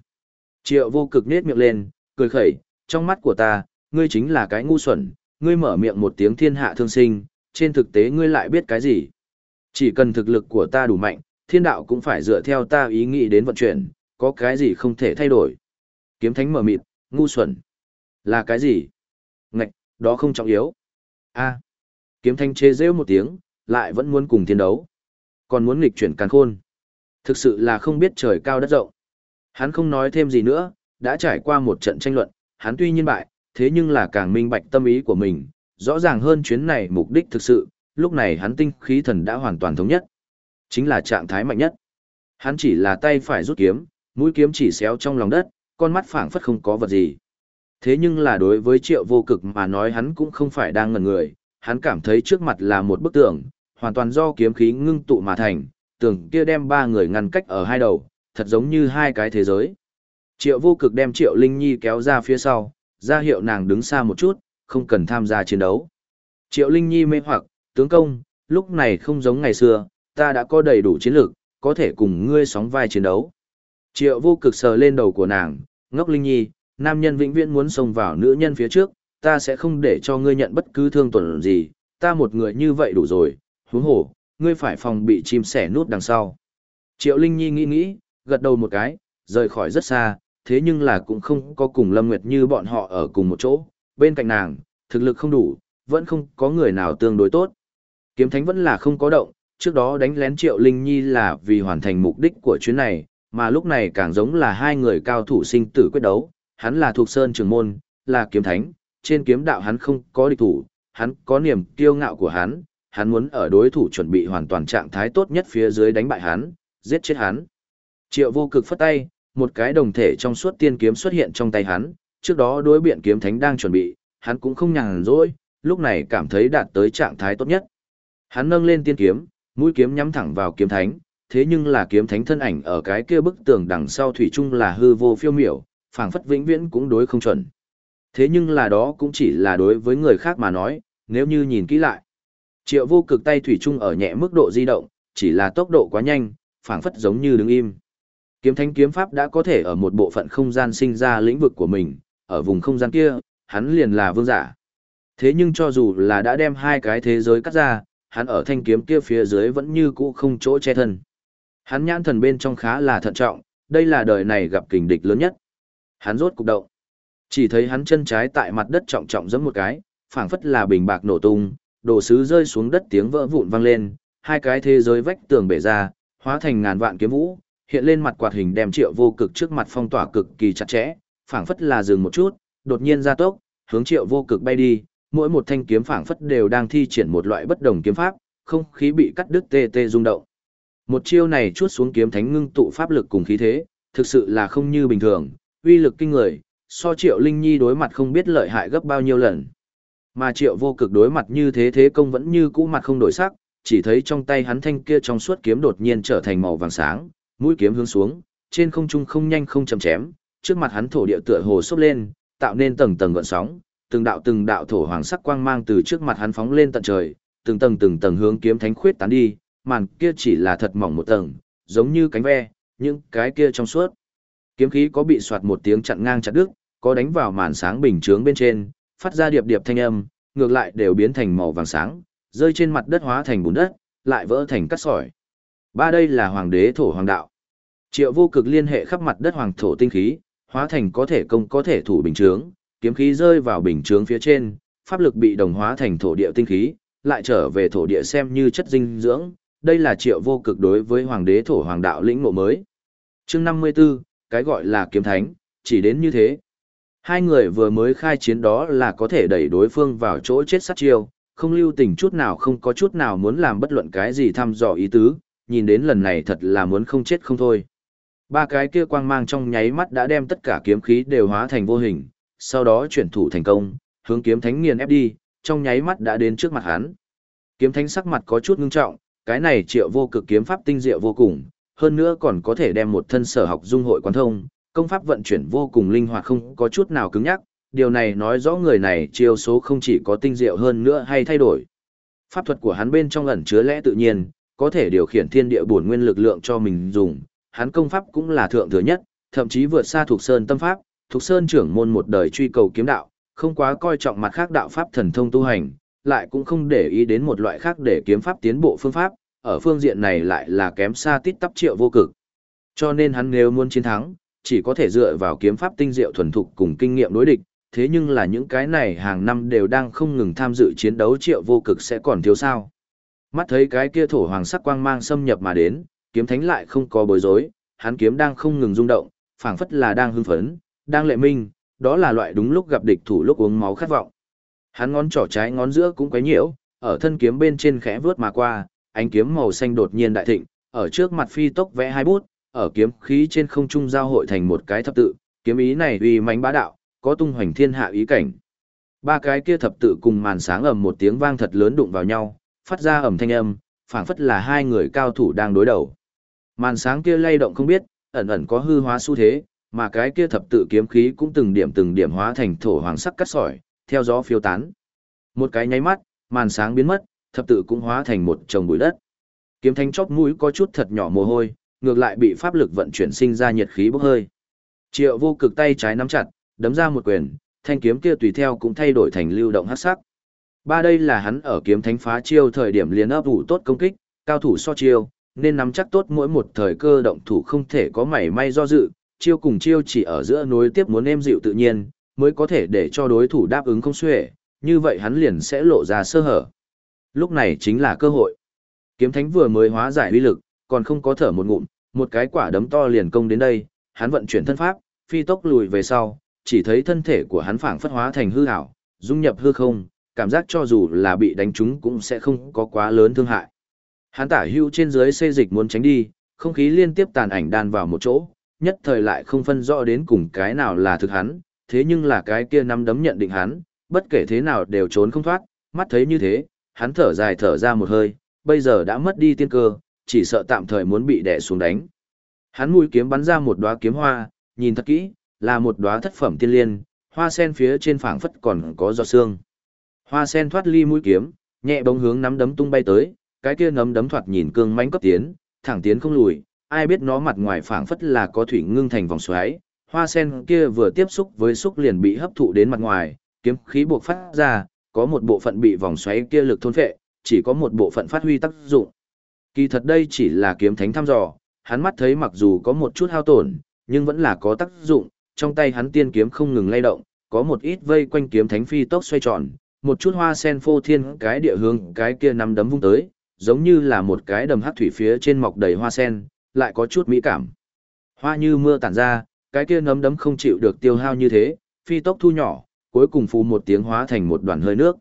Triệu vô cực nết miệng lên, cười khẩy, trong mắt của ta, ngươi chính là cái ngu xuẩn, ngươi mở miệng một tiếng thiên hạ thương sinh, trên thực tế ngươi lại biết cái gì. Chỉ cần thực lực của ta đủ mạnh, thiên đạo cũng phải dựa theo ta ý nghĩ đến vận chuyển, có cái gì không thể thay đổi. Kiếm thánh mở mịt, ngu xuẩn. Là cái gì? Ngạch, đó không trọng yếu. a kiếm thánh chê rêu một tiếng, lại vẫn muốn cùng thiên đấu. Còn muốn nghịch chuyển càn khôn. Thực sự là không biết trời cao đất rộng. Hắn không nói thêm gì nữa, đã trải qua một trận tranh luận, hắn tuy nhiên bại, thế nhưng là càng minh bạch tâm ý của mình, rõ ràng hơn chuyến này mục đích thực sự, lúc này hắn tinh khí thần đã hoàn toàn thống nhất. Chính là trạng thái mạnh nhất. Hắn chỉ là tay phải rút kiếm, mũi kiếm chỉ xéo trong lòng đất, con mắt phảng phất không có vật gì. Thế nhưng là đối với triệu vô cực mà nói hắn cũng không phải đang ngẩn người, hắn cảm thấy trước mặt là một bức tường, hoàn toàn do kiếm khí ngưng tụ mà thành, tường kia đem ba người ngăn cách ở hai đầu, thật giống như hai cái thế giới. Triệu vô cực đem Triệu Linh Nhi kéo ra phía sau, ra hiệu nàng đứng xa một chút, không cần tham gia chiến đấu. Triệu Linh Nhi mê hoặc, tướng công, lúc này không giống ngày xưa, ta đã có đầy đủ chiến lược, có thể cùng ngươi sóng vai chiến đấu. Triệu vô cực sờ lên đầu của nàng, ngốc Linh Nhi, nam nhân vĩnh viễn muốn xông vào nữ nhân phía trước, ta sẽ không để cho ngươi nhận bất cứ thương tổn gì, ta một người như vậy đủ rồi, huống hổ, ngươi phải phòng bị chim sẻ nút đằng sau. Triệu Linh Nhi nghĩ nghĩ, gật đầu một cái, rời khỏi rất xa, thế nhưng là cũng không có cùng Lâm Nguyệt như bọn họ ở cùng một chỗ, bên cạnh nàng, thực lực không đủ, vẫn không có người nào tương đối tốt. Kiếm Thánh vẫn là không có động, trước đó đánh lén Triệu Linh Nhi là vì hoàn thành mục đích của chuyến này, mà lúc này càng giống là hai người cao thủ sinh tử quyết đấu, hắn là thuộc sơn trường môn, là kiếm thánh, trên kiếm đạo hắn không có địch thủ, hắn có niềm kiêu ngạo của hắn, hắn muốn ở đối thủ chuẩn bị hoàn toàn trạng thái tốt nhất phía dưới đánh bại hắn, giết chết hắn. Triệu vô cực phất tay, một cái đồng thể trong suốt tiên kiếm xuất hiện trong tay hắn, trước đó đối biện kiếm thánh đang chuẩn bị, hắn cũng không nhàn rỗi, lúc này cảm thấy đạt tới trạng thái tốt nhất. Hắn nâng lên tiên kiếm, mũi kiếm nhắm thẳng vào kiếm thánh, thế nhưng là kiếm thánh thân ảnh ở cái kia bức tường đằng sau thủy chung là hư vô phiêu miểu, phảng phất vĩnh viễn cũng đối không chuẩn. Thế nhưng là đó cũng chỉ là đối với người khác mà nói, nếu như nhìn kỹ lại. Triệu vô cực tay thủy chung ở nhẹ mức độ di động, chỉ là tốc độ quá nhanh, phảng phất giống như đứng im. Kiếm thánh kiếm pháp đã có thể ở một bộ phận không gian sinh ra lĩnh vực của mình, ở vùng không gian kia, hắn liền là vương giả. Thế nhưng cho dù là đã đem hai cái thế giới cắt ra, hắn ở thanh kiếm kia phía dưới vẫn như cũ không chỗ che thân. Hắn nhãn thần bên trong khá là thận trọng, đây là đời này gặp kình địch lớn nhất. Hắn rốt cục động. Chỉ thấy hắn chân trái tại mặt đất trọng trọng giẫm một cái, phảng phất là bình bạc nổ tung, đồ sứ rơi xuống đất tiếng vỡ vụn vang lên, hai cái thế giới vách tường bể ra, hóa thành ngàn vạn kiếm vũ, hiện lên mặt quạt hình đem Triệu Vô Cực trước mặt phong tỏa cực kỳ chặt chẽ, phảng phất là dừng một chút, đột nhiên ra tốc, hướng Triệu Vô Cực bay đi, mỗi một thanh kiếm phảng phất đều đang thi triển một loại bất đồng kiếm pháp, không khí bị cắt đứt tê tê rung động. Một chiêu này chuốt xuống kiếm thánh ngưng tụ pháp lực cùng khí thế, thực sự là không như bình thường, uy lực kinh người, so Triệu Linh Nhi đối mặt không biết lợi hại gấp bao nhiêu lần. Mà Triệu Vô Cực đối mặt như thế thế công vẫn như cũ mặt không đổi sắc, chỉ thấy trong tay hắn thanh kia trong suốt kiếm đột nhiên trở thành màu vàng sáng, mũi kiếm hướng xuống, trên không trung không nhanh không chậm chém, trước mặt hắn thổ địa tựa hồ sốc lên, tạo nên tầng tầng gợn sóng, từng đạo từng đạo thổ hoàng sắc quang mang từ trước mặt hắn phóng lên tận trời, từng tầng từng tầng hướng kiếm thánh khuyết tán đi, màn kia chỉ là thật mỏng một tầng, giống như cánh ve, những cái kia trong suốt. Kiếm khí có bị soạt một tiếng chặn ngang chặt đứt, có đánh vào màn sáng bình chướng bên trên, phát ra điệp điệp thanh âm, ngược lại đều biến thành màu vàng sáng, rơi trên mặt đất hóa thành bùn đất, lại vỡ thành cát sỏi. Ba đây là hoàng đế thổ hoàng đạo. Triệu vô cực liên hệ khắp mặt đất hoàng thổ tinh khí, hóa thành có thể công có thể thủ bình chướng, kiếm khí rơi vào bình chướng phía trên, pháp lực bị đồng hóa thành thổ địa tinh khí, lại trở về thổ địa xem như chất dinh dưỡng, đây là triệu vô cực đối với hoàng đế thổ hoàng đạo lĩnh ngộ mới. chương 54, cái gọi là kiếm thánh, chỉ đến như thế. Hai người vừa mới khai chiến đó là có thể đẩy đối phương vào chỗ chết sát chiêu, không lưu tình chút nào không có chút nào muốn làm bất luận cái gì thăm dò ý tứ, nhìn đến lần này thật là muốn không chết không thôi. Ba cái kia quang mang trong nháy mắt đã đem tất cả kiếm khí đều hóa thành vô hình, sau đó chuyển thủ thành công, hướng kiếm thánh nghiền ép đi, trong nháy mắt đã đến trước mặt hắn. Kiếm thánh sắc mặt có chút ngưng trọng, cái này triệu vô cực kiếm pháp tinh diệu vô cùng, hơn nữa còn có thể đem một thân sở học dung hội quán thông, công pháp vận chuyển vô cùng linh hoạt không có chút nào cứng nhắc, điều này nói rõ người này chiêu số không chỉ có tinh diệu hơn nữa hay thay đổi. Pháp thuật của hắn bên trong ẩn chứa lẽ tự nhiên, có thể điều khiển thiên địa bổn nguyên lực lượng cho mình dùng, hắn công pháp cũng là thượng thừa nhất, thậm chí vượt xa thuộc sơn tâm pháp, Thục sơn trưởng môn một đời truy cầu kiếm đạo, không quá coi trọng mặt khác đạo pháp thần thông tu hành, lại cũng không để ý đến một loại khác để kiếm pháp tiến bộ phương pháp, ở phương diện này lại là kém xa tít tắp triệu vô cực. Cho nên hắn nếu muốn chiến thắng, chỉ có thể dựa vào kiếm pháp tinh diệu thuần thục cùng kinh nghiệm đối địch, thế nhưng là những cái này hàng năm đều đang không ngừng tham dự chiến đấu triệu vô cực sẽ còn thiếu sao. Mắt thấy cái kia thổ hoàng sắc quang mang xâm nhập mà đến, kiếm thánh lại không có bối rối, hắn kiếm đang không ngừng rung động, phảng phất là đang hưng phấn, đang lệ minh, đó là loại đúng lúc gặp địch thủ lúc uống máu khát vọng. Hắn ngón trỏ trái ngón giữa cũng quấy nhiễu, ở thân kiếm bên trên khẽ vướt mà qua, ánh kiếm màu xanh đột nhiên đại thịnh, ở trước mặt phi tốc vẽ hai bút, ở kiếm khí trên không trung giao hội thành một cái thập tự, kiếm ý này uy mãnh bá đạo, có tung hoành thiên hạ ý cảnh. Ba cái kia thập tự cùng màn sáng ầm một tiếng vang thật lớn đụng vào nhau, phát ra ầm thanh âm, phảng phất là hai người cao thủ đang đối đầu. Màn sáng kia lay động không biết, ẩn ẩn có hư hóa xu thế, mà cái kia thập tự kiếm khí cũng từng điểm từng điểm hóa thành thổ hoàng sắc cắt sỏi, theo gió phiêu tán. Một cái nháy mắt, màn sáng biến mất, thập tự cũng hóa thành một chồng bụi đất. Kiếm thanh chóp mũi có chút thật nhỏ mồ hôi, ngược lại bị pháp lực vận chuyển sinh ra nhiệt khí bốc hơi. Triệu vô cực tay trái nắm chặt, đấm ra một quyền, thanh kiếm kia tùy theo cũng thay đổi thành lưu động hắc sắc. Ba đây là hắn ở kiếm thánh phá chiêu thời điểm liền ấp ủ tốt công kích, cao thủ so chiêu, nên nắm chắc tốt mỗi một thời cơ động thủ không thể có mảy may do dự, chiêu cùng chiêu chỉ ở giữa nối tiếp muốn êm dịu tự nhiên, mới có thể để cho đối thủ đáp ứng không xuể, như vậy hắn liền sẽ lộ ra sơ hở. Lúc này chính là cơ hội. Kiếm thánh vừa mới hóa giải uy lực, còn không có thở một ngụm, một cái quả đấm to liền công đến đây, hắn vận chuyển thân pháp, phi tốc lùi về sau, chỉ thấy thân thể của hắn phảng phất hóa thành hư ảo, dung nhập hư không, cảm giác cho dù là bị đánh trúng cũng sẽ không có quá lớn thương hại. Hắn tả hưu trên dưới xê dịch muốn tránh đi, không khí liên tiếp tàn ảnh đan vào một chỗ, nhất thời lại không phân rõ đến cùng cái nào là thực hắn, thế nhưng là cái kia nắm đấm nhận định hắn, bất kể thế nào đều trốn không thoát, mắt thấy như thế, hắn thở dài thở ra một hơi, bây giờ đã mất đi tiên cơ, chỉ sợ tạm thời muốn bị đè xuống đánh. Hắn mũi kiếm bắn ra một đóa kiếm hoa, nhìn thật kỹ, là một đóa thất phẩm tiên liên, hoa sen phía trên phảng phất còn có giọt xương. Hoa sen thoát ly mũi kiếm, nhẹ bóng hướng nắm đấm tung bay tới, cái kia nắm đấm thoạt nhìn cương mãnh cấp tiến, thẳng tiến không lùi, ai biết nó mặt ngoài phảng phất là có thủy ngưng thành vòng xoáy, hoa sen kia vừa tiếp xúc với xúc liền bị hấp thụ đến mặt ngoài, kiếm khí buộc phát ra, có một bộ phận bị vòng xoáy kia lực thôn phệ, chỉ có một bộ phận phát huy tác dụng. Kỳ thật đây chỉ là kiếm thánh thăm dò, hắn mắt thấy mặc dù có một chút hao tổn, nhưng vẫn là có tác dụng, trong tay hắn tiên kiếm không ngừng lay động, có một ít vây quanh kiếm thánh phi tốc xoay tròn, một chút hoa sen phô thiên cái địa hướng cái kia nằm đấm vung tới, giống như là một cái đầm hắc thủy phía trên mọc đầy hoa sen, lại có chút mỹ cảm. Hoa như mưa tản ra, cái kia nấm đấm không chịu được tiêu hao như thế, phi tốc thu nhỏ, cuối cùng phù một tiếng hóa thành một đoàn hơi nước.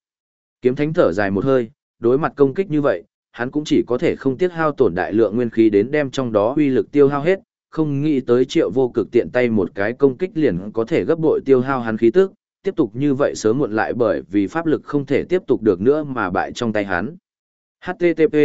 Kiếm thánh thở dài một hơi, đối mặt công kích như vậy, hắn cũng chỉ có thể không tiết hao tổn đại lượng nguyên khí đến đem trong đó uy lực tiêu hao hết, không nghĩ tới triệu vô cực tiện tay một cái công kích liền có thể gấp bội tiêu hao hắn khí tức, tiếp tục như vậy sớm muộn lại bởi vì pháp lực không thể tiếp tục được nữa mà bại trong tay hắn. HTTP,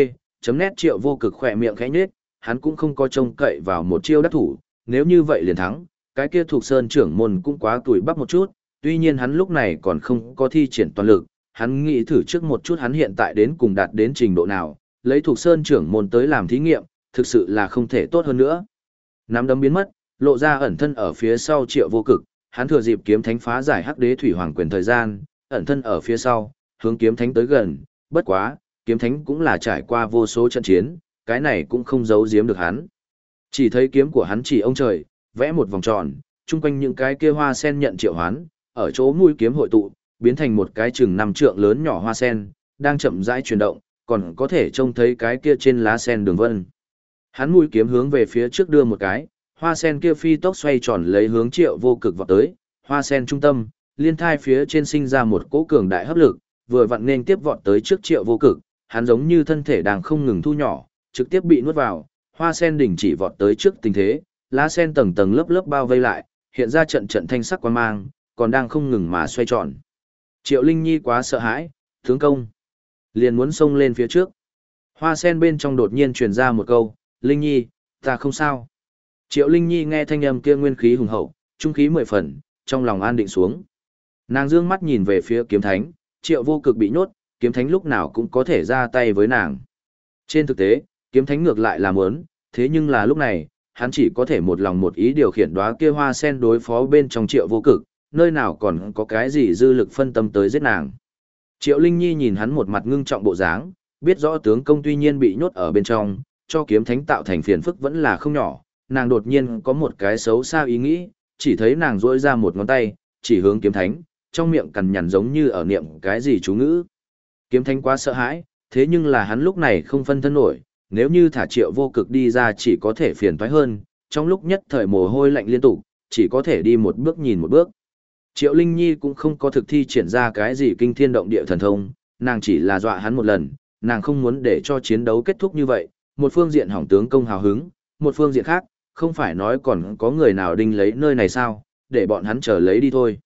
chấm nét triệu vô cực khỏe miệng khẽ nhếch, hắn cũng không có trông cậy vào một chiêu đắc thủ, nếu như vậy liền thắng, cái kia thuộc sơn trưởng môn cũng quá tuổi bắp một chút, tuy nhiên hắn lúc này còn không có thi triển toàn lực, hắn nghĩ thử trước một chút hắn hiện tại đến cùng đạt đến trình độ nào, lấy thuộc sơn trưởng môn tới làm thí nghiệm, thực sự là không thể tốt hơn nữa. Nắm đấm biến mất, lộ ra ẩn thân ở phía sau triệu vô cực, hắn thừa dịp kiếm thánh phá giải hắc đế thủy hoàng quyền thời gian, ẩn thân ở phía sau, hướng kiếm thánh tới gần, bất quá, kiếm thánh cũng là trải qua vô số trận chiến, cái này cũng không giấu giếm được hắn. Chỉ thấy kiếm của hắn chỉ ông trời, vẽ một vòng tròn, chung quanh những cái kia hoa sen nhận triệu hoán, ở chỗ mũi kiếm hội tụ, biến thành một cái chừng năm trượng lớn nhỏ hoa sen, đang chậm rãi chuyển động, còn có thể trông thấy cái kia trên lá sen đường vân. Hắn mũi kiếm hướng về phía trước đưa một cái, hoa sen kia phi tốc xoay tròn lấy hướng triệu vô cực vọt tới, hoa sen trung tâm, liên thai phía trên sinh ra một cỗ cường đại hấp lực, vừa vặn nên tiếp vọt tới trước triệu vô cực, hắn giống như thân thể đang không ngừng thu nhỏ, trực tiếp bị nuốt vào, hoa sen đỉnh chỉ vọt tới trước tình thế, lá sen tầng tầng lớp lớp bao vây lại, hiện ra trận trận thanh sắc quan mang, còn đang không ngừng mà xoay tròn. Triệu Linh Nhi quá sợ hãi, tướng công. Liền muốn xông lên phía trước. Hoa sen bên trong đột nhiên truyền ra một câu, Linh Nhi, ta không sao. Triệu Linh Nhi nghe thanh âm kia nguyên khí hùng hậu, trung khí mười phần, trong lòng an định xuống. Nàng dương mắt nhìn về phía kiếm thánh, triệu vô cực bị nhốt, kiếm thánh lúc nào cũng có thể ra tay với nàng. Trên thực tế, kiếm thánh ngược lại là muốn, thế nhưng là lúc này, hắn chỉ có thể một lòng một ý điều khiển đóa kia hoa sen đối phó bên trong triệu vô cực, nơi nào còn có cái gì dư lực phân tâm tới giết nàng. Triệu Linh Nhi nhìn hắn một mặt ngưng trọng bộ dáng, biết rõ tướng công tuy nhiên bị nhốt ở bên trong, cho kiếm thánh tạo thành phiền phức vẫn là không nhỏ, nàng đột nhiên có một cái xấu xa ý nghĩ, chỉ thấy nàng duỗi ra một ngón tay, chỉ hướng kiếm thánh, trong miệng cằn nhằn giống như ở niệm cái gì chú ngữ. Kiếm thánh quá sợ hãi, thế nhưng là hắn lúc này không phân thân nổi, nếu như thả triệu vô cực đi ra chỉ có thể phiền toái hơn, trong lúc nhất thời mồ hôi lạnh liên tục, chỉ có thể đi một bước nhìn một bước. Triệu Linh Nhi cũng không có thực thi triển ra cái gì kinh thiên động địa thần thông, nàng chỉ là dọa hắn một lần, nàng không muốn để cho chiến đấu kết thúc như vậy, một phương diện hỏng tướng công hào hứng, một phương diện khác, không phải nói còn có người nào đinh lấy nơi này sao, để bọn hắn chờ lấy đi thôi.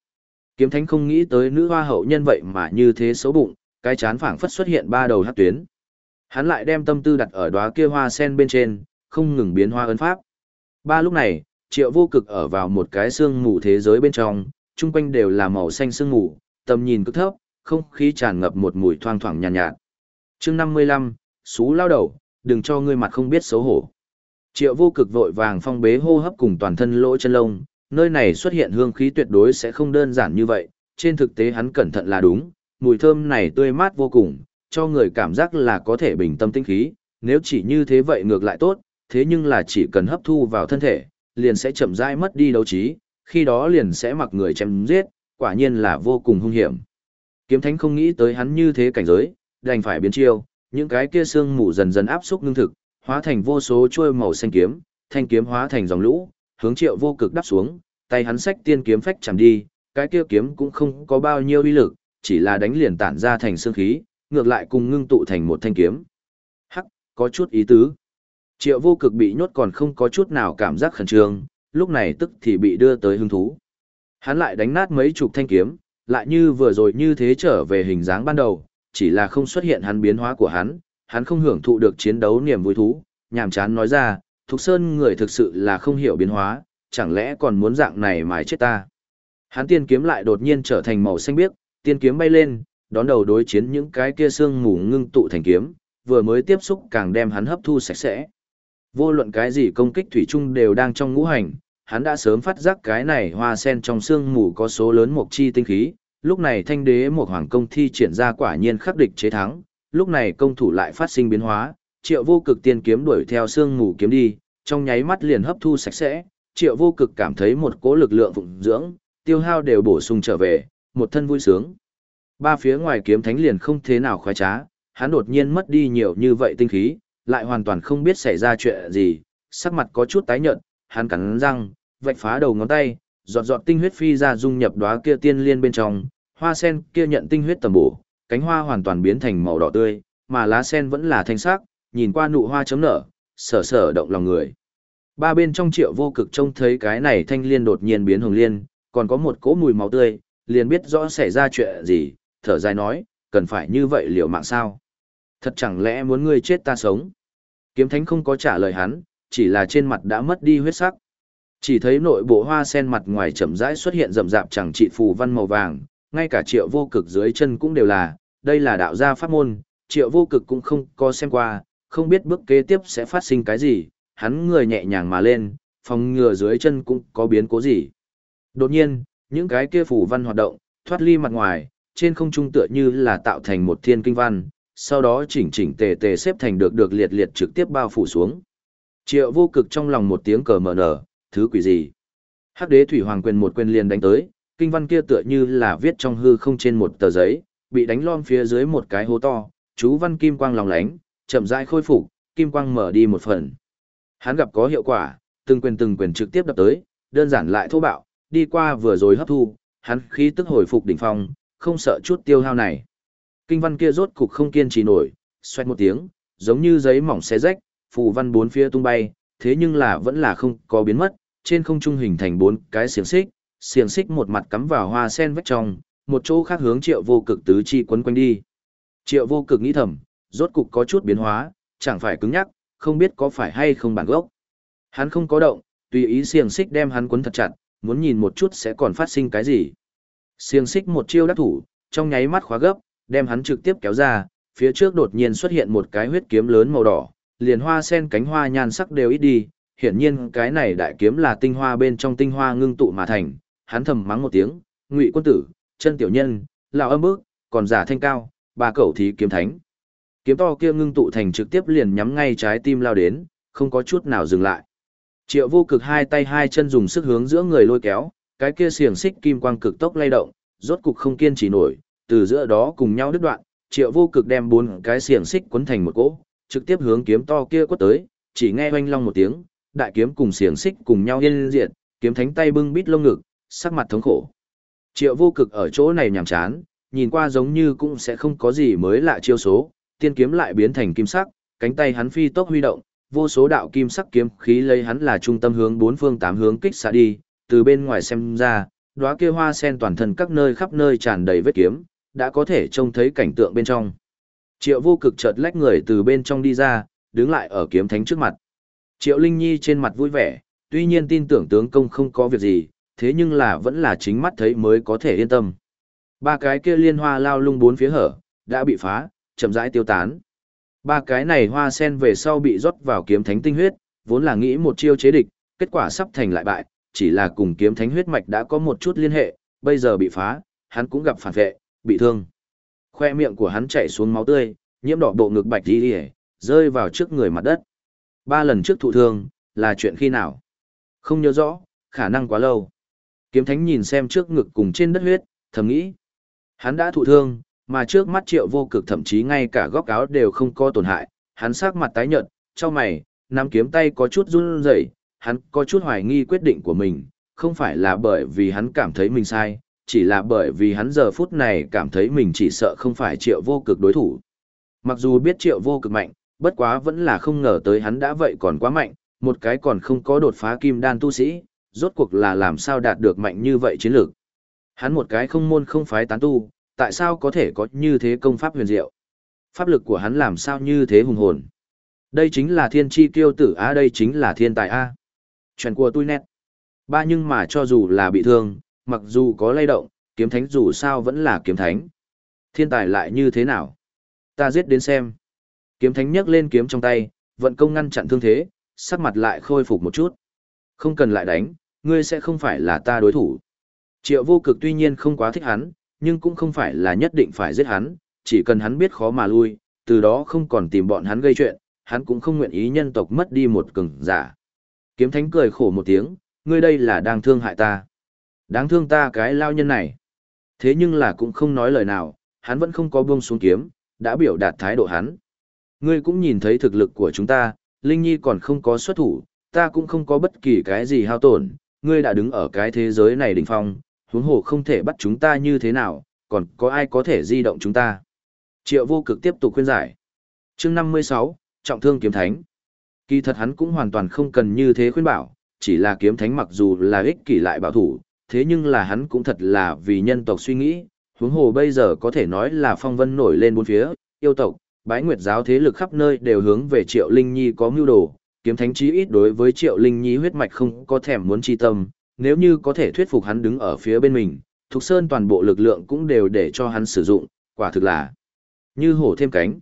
Kiếm thánh không nghĩ tới nữ hoa hậu nhân vậy mà như thế xấu bụng, cái chán phảng phất xuất hiện ba đầu hát tuyến. Hắn lại đem tâm tư đặt ở đóa kia hoa sen bên trên, không ngừng biến hoa ấn pháp. Ba lúc này, triệu vô cực ở vào một cái xương mù thế giới bên trong, chung quanh đều là màu xanh sương mù, tầm nhìn cực thấp, không khí tràn ngập một mùi thoang thoảng nhàn nhạt, nhạt. Chương 55, xú lao đầu, đừng cho ngươi mặt không biết xấu hổ. Triệu vô cực vội vàng phong bế hô hấp cùng toàn thân lỗ chân lông, nơi này xuất hiện hương khí tuyệt đối sẽ không đơn giản như vậy, trên thực tế hắn cẩn thận là đúng, mùi thơm này tươi mát vô cùng, cho người cảm giác là có thể bình tâm tinh khí, nếu chỉ như thế vậy ngược lại tốt, thế nhưng là chỉ cần hấp thu vào thân thể, liền sẽ chậm rãi mất đi đấu trí, khi đó liền sẽ mặc người chém giết, quả nhiên là vô cùng hung hiểm. Kiếm thánh không nghĩ tới hắn như thế cảnh giới, đành phải biến chiêu, những cái kia xương mù dần dần áp xúc ngưng thực, hóa thành vô số chuôi màu xanh kiếm, thanh kiếm hóa thành dòng lũ, hướng triệu vô cực đắp xuống, tay hắn xách tiên kiếm phách chẳng đi, cái kia kiếm cũng không có bao nhiêu uy lực, chỉ là đánh liền tản ra thành xương khí, ngược lại cùng ngưng tụ thành một thanh kiếm. Hắc, có chút ý tứ. Triệu vô cực bị nhốt còn không có chút nào cảm giác khẩn trương, lúc này tức thì bị đưa tới hứng thú. Hắn lại đánh nát mấy chục thanh kiếm, lại như vừa rồi như thế trở về hình dáng ban đầu, chỉ là không xuất hiện hắn biến hóa của hắn, hắn không hưởng thụ được chiến đấu niềm vui thú, nhàm chán nói ra, Thục Sơn người thực sự là không hiểu biến hóa, chẳng lẽ còn muốn dạng này mài chết ta. Hắn tiên kiếm lại đột nhiên trở thành màu xanh biếc, tiên kiếm bay lên, đón đầu đối chiến những cái kia xương mù ngưng tụ thành kiếm, vừa mới tiếp xúc càng đem hắn hấp thu sạch sẽ. Vô luận cái gì công kích thủy chung đều đang trong ngũ hành, hắn đã sớm phát giác cái này hoa sen trong xương mù có số lớn mộc chi tinh khí, lúc này thanh đế một hoàng công thi triển ra quả nhiên khắc địch chế thắng, lúc này công thủ lại phát sinh biến hóa, triệu vô cực tiên kiếm đuổi theo xương mù kiếm đi, trong nháy mắt liền hấp thu sạch sẽ, triệu vô cực cảm thấy một cỗ lực lượng phụng dưỡng, tiêu hao đều bổ sung trở về, một thân vui sướng. Ba phía ngoài kiếm thánh liền không thế nào khoái trá, hắn đột nhiên mất đi nhiều như vậy tinh khí, lại hoàn toàn không biết xảy ra chuyện gì, sắc mặt có chút tái nhợt, hắn cắn răng, vạch phá đầu ngón tay, giọt giọt tinh huyết phi ra dung nhập đóa kia tiên liên bên trong, hoa sen kia nhận tinh huyết tầm bổ, cánh hoa hoàn toàn biến thành màu đỏ tươi, mà lá sen vẫn là thanh sắc, nhìn qua nụ hoa chấm nở, sở sở động lòng người. Ba bên trong triệu vô cực trông thấy cái này thanh liên đột nhiên biến hồng liên, còn có một cỗ mùi máu tươi, liền biết rõ xảy ra chuyện gì, thở dài nói, cần phải như vậy liều mạng sao? Thật chẳng lẽ muốn ngươi chết ta sống? Kiếm thánh không có trả lời hắn, chỉ là trên mặt đã mất đi huyết sắc. Chỉ thấy nội bộ hoa sen mặt ngoài chậm rãi xuất hiện rậm rạp chẳng trị phù văn màu vàng, ngay cả triệu vô cực dưới chân cũng đều là, đây là đạo gia pháp môn, triệu vô cực cũng không có xem qua, không biết bước kế tiếp sẽ phát sinh cái gì, hắn người nhẹ nhàng mà lên, phòng ngừa dưới chân cũng có biến cố gì. Đột nhiên, những cái kia phù văn hoạt động, thoát ly mặt ngoài, trên không trung tựa như là tạo thành một thiên kinh văn, sau đó chỉnh chỉnh tề tề xếp thành được được liệt liệt trực tiếp bao phủ xuống. Triệu vô cực trong lòng một tiếng cờ mở nở, thứ quỷ gì? Hắc đế thủy hoàng quyền một quyền liền đánh tới, kinh văn kia tựa như là viết trong hư không trên một tờ giấy, bị đánh lom phía dưới một cái hố to, chú văn kim quang lòng lánh, chậm rãi khôi phục, kim quang mở đi một phần. Hắn gặp có hiệu quả, từng quyền từng quyền trực tiếp đập tới, đơn giản lại thô bạo, đi qua vừa rồi hấp thu, hắn khí tức hồi phục đỉnh phong, không sợ chút tiêu hao này. Kinh văn kia rốt cục không kiên trì nổi, xoẹt một tiếng, giống như giấy mỏng xé rách, phù văn bốn phía tung bay, thế nhưng là vẫn là không có biến mất, trên không trung hình thành bốn cái xiềng xích, xiềng xích một mặt cắm vào hoa sen vách trong, một chỗ khác hướng triệu vô cực tứ chi quấn quanh đi. Triệu vô cực nghĩ thầm, rốt cục có chút biến hóa, chẳng phải cứng nhắc, không biết có phải hay không bản gốc. Hắn không có động, tùy ý xiềng xích đem hắn quấn thật chặt, muốn nhìn một chút sẽ còn phát sinh cái gì. Xiềng xích một chiêu đắc thủ, trong nháy mắt khóa gấp, đem hắn trực tiếp kéo ra, phía trước đột nhiên xuất hiện một cái huyết kiếm lớn màu đỏ, liền hoa sen cánh hoa nhan sắc đều ít đi, hiển nhiên cái này đại kiếm là tinh hoa bên trong tinh hoa ngưng tụ mà thành, hắn thầm mắng một tiếng, "Ngụy quân tử, chân tiểu nhân, lão âm bước, còn giả thanh cao, ba cẩu thí kiếm thánh." Kiếm to kia ngưng tụ thành trực tiếp liền nhắm ngay trái tim lao đến, không có chút nào dừng lại. Triệu Vô Cực hai tay hai chân dùng sức hướng giữa người lôi kéo, cái kia xiềng xích kim quang cực tốc lay động, rốt cục không kiên trì nổi, từ giữa đó cùng nhau đứt đoạn, Triệu Vô Cực đem bốn cái xiềng xích quấn thành một cỗ, trực tiếp hướng kiếm to kia quất tới, chỉ nghe oanh long một tiếng, đại kiếm cùng xiềng xích cùng nhau yên diệt, kiếm thánh tay bưng bít lông ngực, sắc mặt thống khổ. Triệu vô cực ở chỗ này nhàm chán, nhìn qua giống như cũng sẽ không có gì mới lạ chiêu số, tiên kiếm lại biến thành kim sắc, cánh tay hắn phi tốc huy động, vô số đạo kim sắc kiếm khí lấy hắn là trung tâm hướng bốn phương tám hướng kích xạ đi, từ bên ngoài xem ra, đóa kia hoa sen toàn thân các nơi khắp nơi tràn đầy vết kiếm, đã có thể trông thấy cảnh tượng bên trong. Triệu vô cực chợt lách người từ bên trong đi ra, đứng lại ở kiếm thánh trước mặt. Triệu Linh Nhi trên mặt vui vẻ, tuy nhiên tin tưởng tướng công không có việc gì, thế nhưng là vẫn là chính mắt thấy mới có thể yên tâm. Ba cái kia liên hoa lao lung bốn phía hở, đã bị phá, chậm rãi tiêu tán. Ba cái này hoa sen về sau bị rót vào kiếm thánh tinh huyết, vốn là nghĩ một chiêu chế địch, kết quả sắp thành lại bại, chỉ là cùng kiếm thánh huyết mạch đã có một chút liên hệ, bây giờ bị phá, hắn cũng gặp phản vệ, bị thương. Khoe miệng của hắn chảy xuống máu tươi, nhiễm đỏ bộ ngực bạch đi đi, rơi vào trước người mặt đất. Ba lần trước thụ thương, là chuyện khi nào? Không nhớ rõ, khả năng quá lâu. Kiếm thánh nhìn xem trước ngực cùng trên đất huyết, thầm nghĩ. Hắn đã thụ thương, mà trước mắt triệu vô cực thậm chí ngay cả góc áo đều không có tổn hại. Hắn sắc mặt tái nhợt, cho mày, nắm kiếm tay có chút run rẩy, hắn có chút hoài nghi quyết định của mình, không phải là bởi vì hắn cảm thấy mình sai, chỉ là bởi vì hắn giờ phút này cảm thấy mình chỉ sợ không phải triệu vô cực đối thủ. Mặc dù biết triệu vô cực mạnh, bất quá vẫn là không ngờ tới hắn đã vậy còn quá mạnh, một cái còn không có đột phá kim đan tu sĩ, rốt cuộc là làm sao đạt được mạnh như vậy chiến lược. Hắn một cái không môn không phái tán tu, tại sao có thể có như thế công pháp huyền diệu? Pháp lực của hắn làm sao như thế hùng hồn? Đây chính là thiên chi kiêu tử A đây chính là thiên tài A. Chuyện của tôi nét. Ba nhưng mà cho dù là bị thương, mặc dù có lay động, kiếm thánh dù sao vẫn là kiếm thánh. Thiên tài lại như thế nào? Ta giết đến xem. Kiếm thánh nhấc lên kiếm trong tay, vận công ngăn chặn thương thế, sắc mặt lại khôi phục một chút. Không cần lại đánh, ngươi sẽ không phải là ta đối thủ. Triệu vô cực tuy nhiên không quá thích hắn, nhưng cũng không phải là nhất định phải giết hắn, chỉ cần hắn biết khó mà lui, từ đó không còn tìm bọn hắn gây chuyện, hắn cũng không nguyện ý nhân tộc mất đi một cường giả. Kiếm thánh cười khổ một tiếng, ngươi đây là đang thương hại ta. Đáng thương ta cái lao nhân này. Thế nhưng là cũng không nói lời nào, hắn vẫn không có buông xuống kiếm, đã biểu đạt thái độ hắn. Ngươi cũng nhìn thấy thực lực của chúng ta, Linh Nhi còn không có xuất thủ, ta cũng không có bất kỳ cái gì hao tổn, ngươi đã đứng ở cái thế giới này đỉnh phong, huống hồ không thể bắt chúng ta như thế nào, còn có ai có thể di động chúng ta. Triệu vô cực tiếp tục khuyên giải. chương 56, Trọng thương kiếm thánh. Kỳ thật hắn cũng hoàn toàn không cần như thế khuyên bảo, chỉ là kiếm thánh mặc dù là ích kỷ lại bảo thủ, thế nhưng là hắn cũng thật là vì nhân tộc suy nghĩ, huống hồ bây giờ có thể nói là phong vân nổi lên bốn phía, yêu tộc, bái nguyệt giáo thế lực khắp nơi đều hướng về Triệu Linh Nhi có mưu đồ, kiếm thánh chí ít đối với Triệu Linh Nhi huyết mạch không có thèm muốn chi tâm, nếu như có thể thuyết phục hắn đứng ở phía bên mình, Thục Sơn toàn bộ lực lượng cũng đều để cho hắn sử dụng, quả thực là như hổ thêm cánh.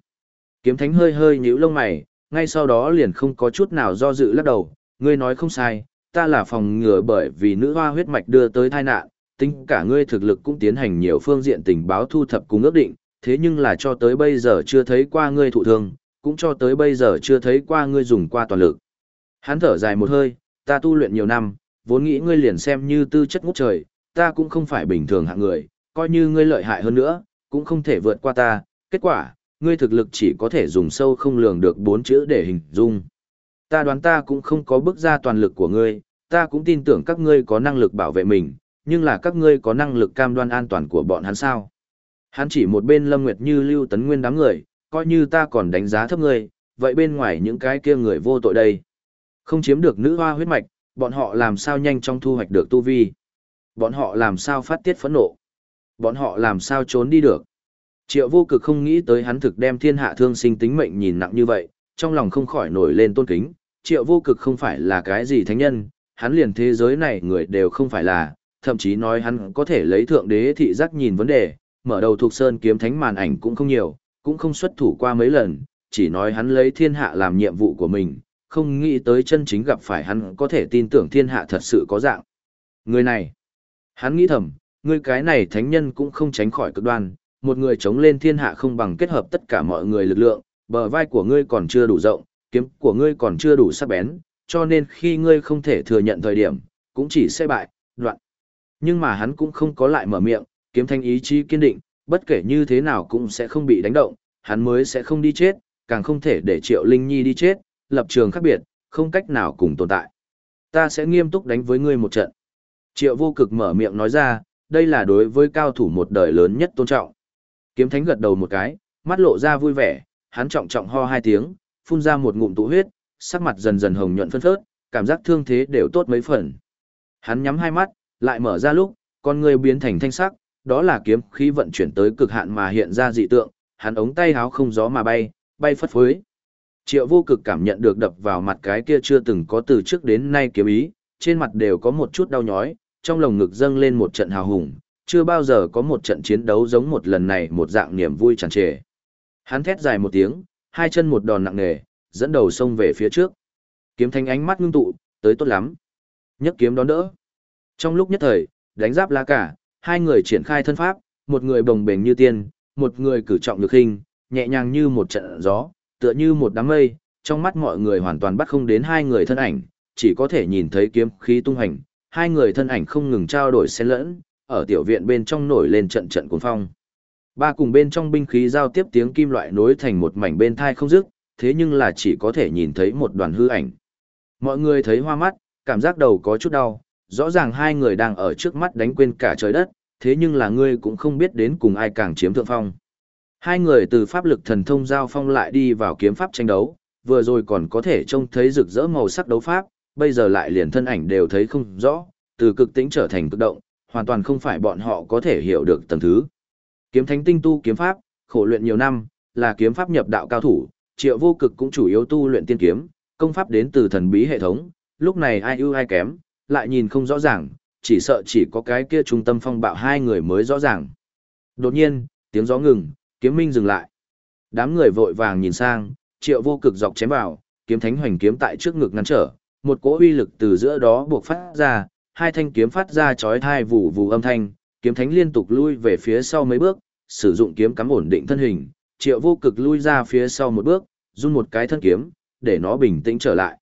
Kiếm thánh hơi hơi nhíu lông mày, ngay sau đó liền không có chút nào do dự lắc đầu, ngươi nói không sai, ta là phòng ngừa bởi vì nữ hoa huyết mạch đưa tới tai nạn, tính cả ngươi thực lực cũng tiến hành nhiều phương diện tình báo thu thập cùng ước định, thế nhưng là cho tới bây giờ chưa thấy qua ngươi thụ thương, cũng cho tới bây giờ chưa thấy qua ngươi dùng qua toàn lực. Hắn thở dài một hơi, ta tu luyện nhiều năm, vốn nghĩ ngươi liền xem như tư chất ngút trời, ta cũng không phải bình thường hạng người, coi như ngươi lợi hại hơn nữa, cũng không thể vượt qua ta, kết quả, ngươi thực lực chỉ có thể dùng sâu không lường được bốn chữ để hình dung. Ta đoán ta cũng không có bước ra toàn lực của ngươi, ta cũng tin tưởng các ngươi có năng lực bảo vệ mình, nhưng là các ngươi có năng lực cam đoan an toàn của bọn hắn sao. Hắn chỉ một bên lâm nguyệt như lưu tấn nguyên đám người, coi như ta còn đánh giá thấp ngươi, vậy bên ngoài những cái kia người vô tội đây. Không chiếm được nữ hoa huyết mạch, bọn họ làm sao nhanh chóng thu hoạch được tu vi. Bọn họ làm sao phát tiết phẫn nộ. Bọn họ làm sao trốn đi được. Triệu vô cực không nghĩ tới hắn thực đem thiên hạ thương sinh tính mệnh nhìn nặng như vậy, trong lòng không khỏi nổi lên tôn kính. Triệu vô cực không phải là cái gì thánh nhân, hắn liền thế giới này người đều không phải là, thậm chí nói hắn có thể lấy thượng đế thị giác nhìn vấn đề, mở đầu thuộc sơn kiếm thánh màn ảnh cũng không nhiều, cũng không xuất thủ qua mấy lần, chỉ nói hắn lấy thiên hạ làm nhiệm vụ của mình, không nghĩ tới chân chính gặp phải hắn có thể tin tưởng thiên hạ thật sự có dạng. Người này, hắn nghĩ thầm, người cái này thánh nhân cũng không tránh khỏi cực đoan, một người chống lên thiên hạ không bằng kết hợp tất cả mọi người lực lượng, bờ vai của ngươi còn chưa đủ rộng, kiếm của ngươi còn chưa đủ sắc bén, cho nên khi ngươi không thể thừa nhận thời điểm, cũng chỉ sẽ bại, đoạn. Nhưng mà hắn cũng không có lại mở miệng, kiếm thanh ý chí kiên định, bất kể như thế nào cũng sẽ không bị đánh động, hắn mới sẽ không đi chết, càng không thể để Triệu Linh Nhi đi chết, lập trường khác biệt, không cách nào cùng tồn tại. Ta sẽ nghiêm túc đánh với ngươi một trận. Triệu vô cực mở miệng nói ra, đây là đối với cao thủ một đời lớn nhất tôn trọng. Kiếm thánh gật đầu một cái, mắt lộ ra vui vẻ, hắn trọng trọng ho hai tiếng, phun ra một ngụm tụ huyết, sắc mặt dần dần hồng nhuận phân phớt, cảm giác thương thế đều tốt mấy phần. Hắn nhắm hai mắt, lại mở ra lúc, con người biến thành thanh sắc, đó là kiếm khí vận chuyển tới cực hạn mà hiện ra dị tượng, hắn ống tay háo không gió mà bay, bay phất phới. Triệu vô cực cảm nhận được đập vào mặt cái kia chưa từng có từ trước đến nay kiếm ý, trên mặt đều có một chút đau nhói, trong lồng ngực dâng lên một trận hào hùng, chưa bao giờ có một trận chiến đấu giống một lần này một dạng niềm vui tràn trề. Hắn thét dài một tiếng, hai chân một đòn nặng nề, dẫn đầu sông về phía trước. Kiếm thanh ánh mắt ngưng tụ, tới tốt lắm. Nhấc kiếm đón đỡ. Trong lúc nhất thời, đánh giáp lá cả, hai người triển khai thân pháp, một người bồng bềnh như tiên, một người cử trọng lực hình, nhẹ nhàng như một trận gió, tựa như một đám mây, trong mắt mọi người hoàn toàn bắt không đến hai người thân ảnh, chỉ có thể nhìn thấy kiếm khí tung hành, hai người thân ảnh không ngừng trao đổi xen lẫn, ở tiểu viện bên trong nổi lên trận trận cuồng phong. Ba cùng bên trong binh khí giao tiếp tiếng kim loại nối thành một mảnh bên thai không dứt, thế nhưng là chỉ có thể nhìn thấy một đoàn hư ảnh. Mọi người thấy hoa mắt, cảm giác đầu có chút đau, rõ ràng hai người đang ở trước mắt đánh quên cả trời đất, thế nhưng là ngươi cũng không biết đến cùng ai càng chiếm thượng phong. Hai người từ pháp lực thần thông giao phong lại đi vào kiếm pháp tranh đấu, vừa rồi còn có thể trông thấy rực rỡ màu sắc đấu pháp, bây giờ lại liền thân ảnh đều thấy không rõ, từ cực tĩnh trở thành cực động, hoàn toàn không phải bọn họ có thể hiểu được tầng thứ. Kiếm thánh tinh tu kiếm pháp, khổ luyện nhiều năm, là kiếm pháp nhập đạo cao thủ, triệu vô cực cũng chủ yếu tu luyện tiên kiếm, công pháp đến từ thần bí hệ thống, lúc này ai ưu ai kém, lại nhìn không rõ ràng, chỉ sợ chỉ có cái kia trung tâm phong bạo hai người mới rõ ràng. Đột nhiên, tiếng gió ngừng, kiếm minh dừng lại. Đám người vội vàng nhìn sang, triệu vô cực dọc chém vào, kiếm thánh hoành kiếm tại trước ngực ngăn trở, một cỗ uy lực từ giữa đó buộc phát ra, hai thanh kiếm phát ra chói thai vụ vụ âm thanh, kiếm thánh liên tục lui về phía sau mấy bước, sử dụng kiếm cắm ổn định thân hình, triệu vô cực lui ra phía sau một bước, run một cái thân kiếm, để nó bình tĩnh trở lại.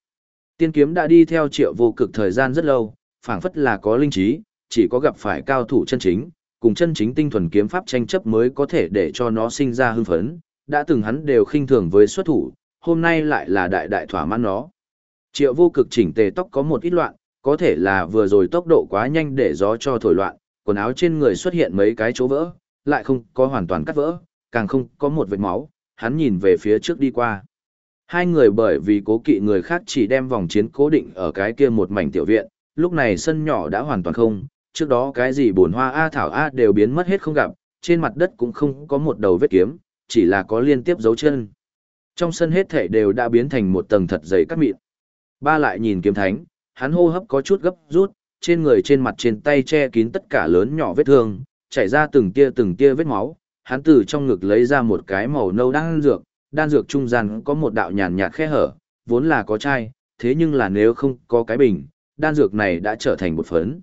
Tiên kiếm đã đi theo triệu vô cực thời gian rất lâu, phảng phất là có linh trí, chỉ có gặp phải cao thủ chân chính, cùng chân chính tinh thuần kiếm pháp tranh chấp mới có thể để cho nó sinh ra hưng phấn, đã từng hắn đều khinh thường với xuất thủ, hôm nay lại là đại đại thỏa mãn nó. Triệu vô cực chỉnh tề tóc có một ít loạn, có thể là vừa rồi tốc độ quá nhanh để gió cho thổi loạn, quần áo trên người xuất hiện mấy cái chỗ vỡ, lại không có hoàn toàn cắt vỡ, càng không có một vệt máu, hắn nhìn về phía trước đi qua. Hai người bởi vì cố kỵ người khác chỉ đem vòng chiến cố định ở cái kia một mảnh tiểu viện, lúc này sân nhỏ đã hoàn toàn không, trước đó cái gì bồn hoa A thảo A đều biến mất hết không gặp, trên mặt đất cũng không có một đầu vết kiếm, chỉ là có liên tiếp dấu chân. Trong sân hết thể đều đã biến thành một tầng thật dày cắt mịn. Ba lại nhìn kiếm thánh, hắn hô hấp có chút gấp rút, trên người trên mặt trên tay che kín tất cả lớn nhỏ vết thương, chảy ra từng tia từng tia vết máu, hắn từ trong ngực lấy ra một cái màu nâu đan dược, đan dược trung gian có một đạo nhàn nhạt khe hở, vốn là có chai, thế nhưng là nếu không có cái bình, đan dược này đã trở thành một phấn.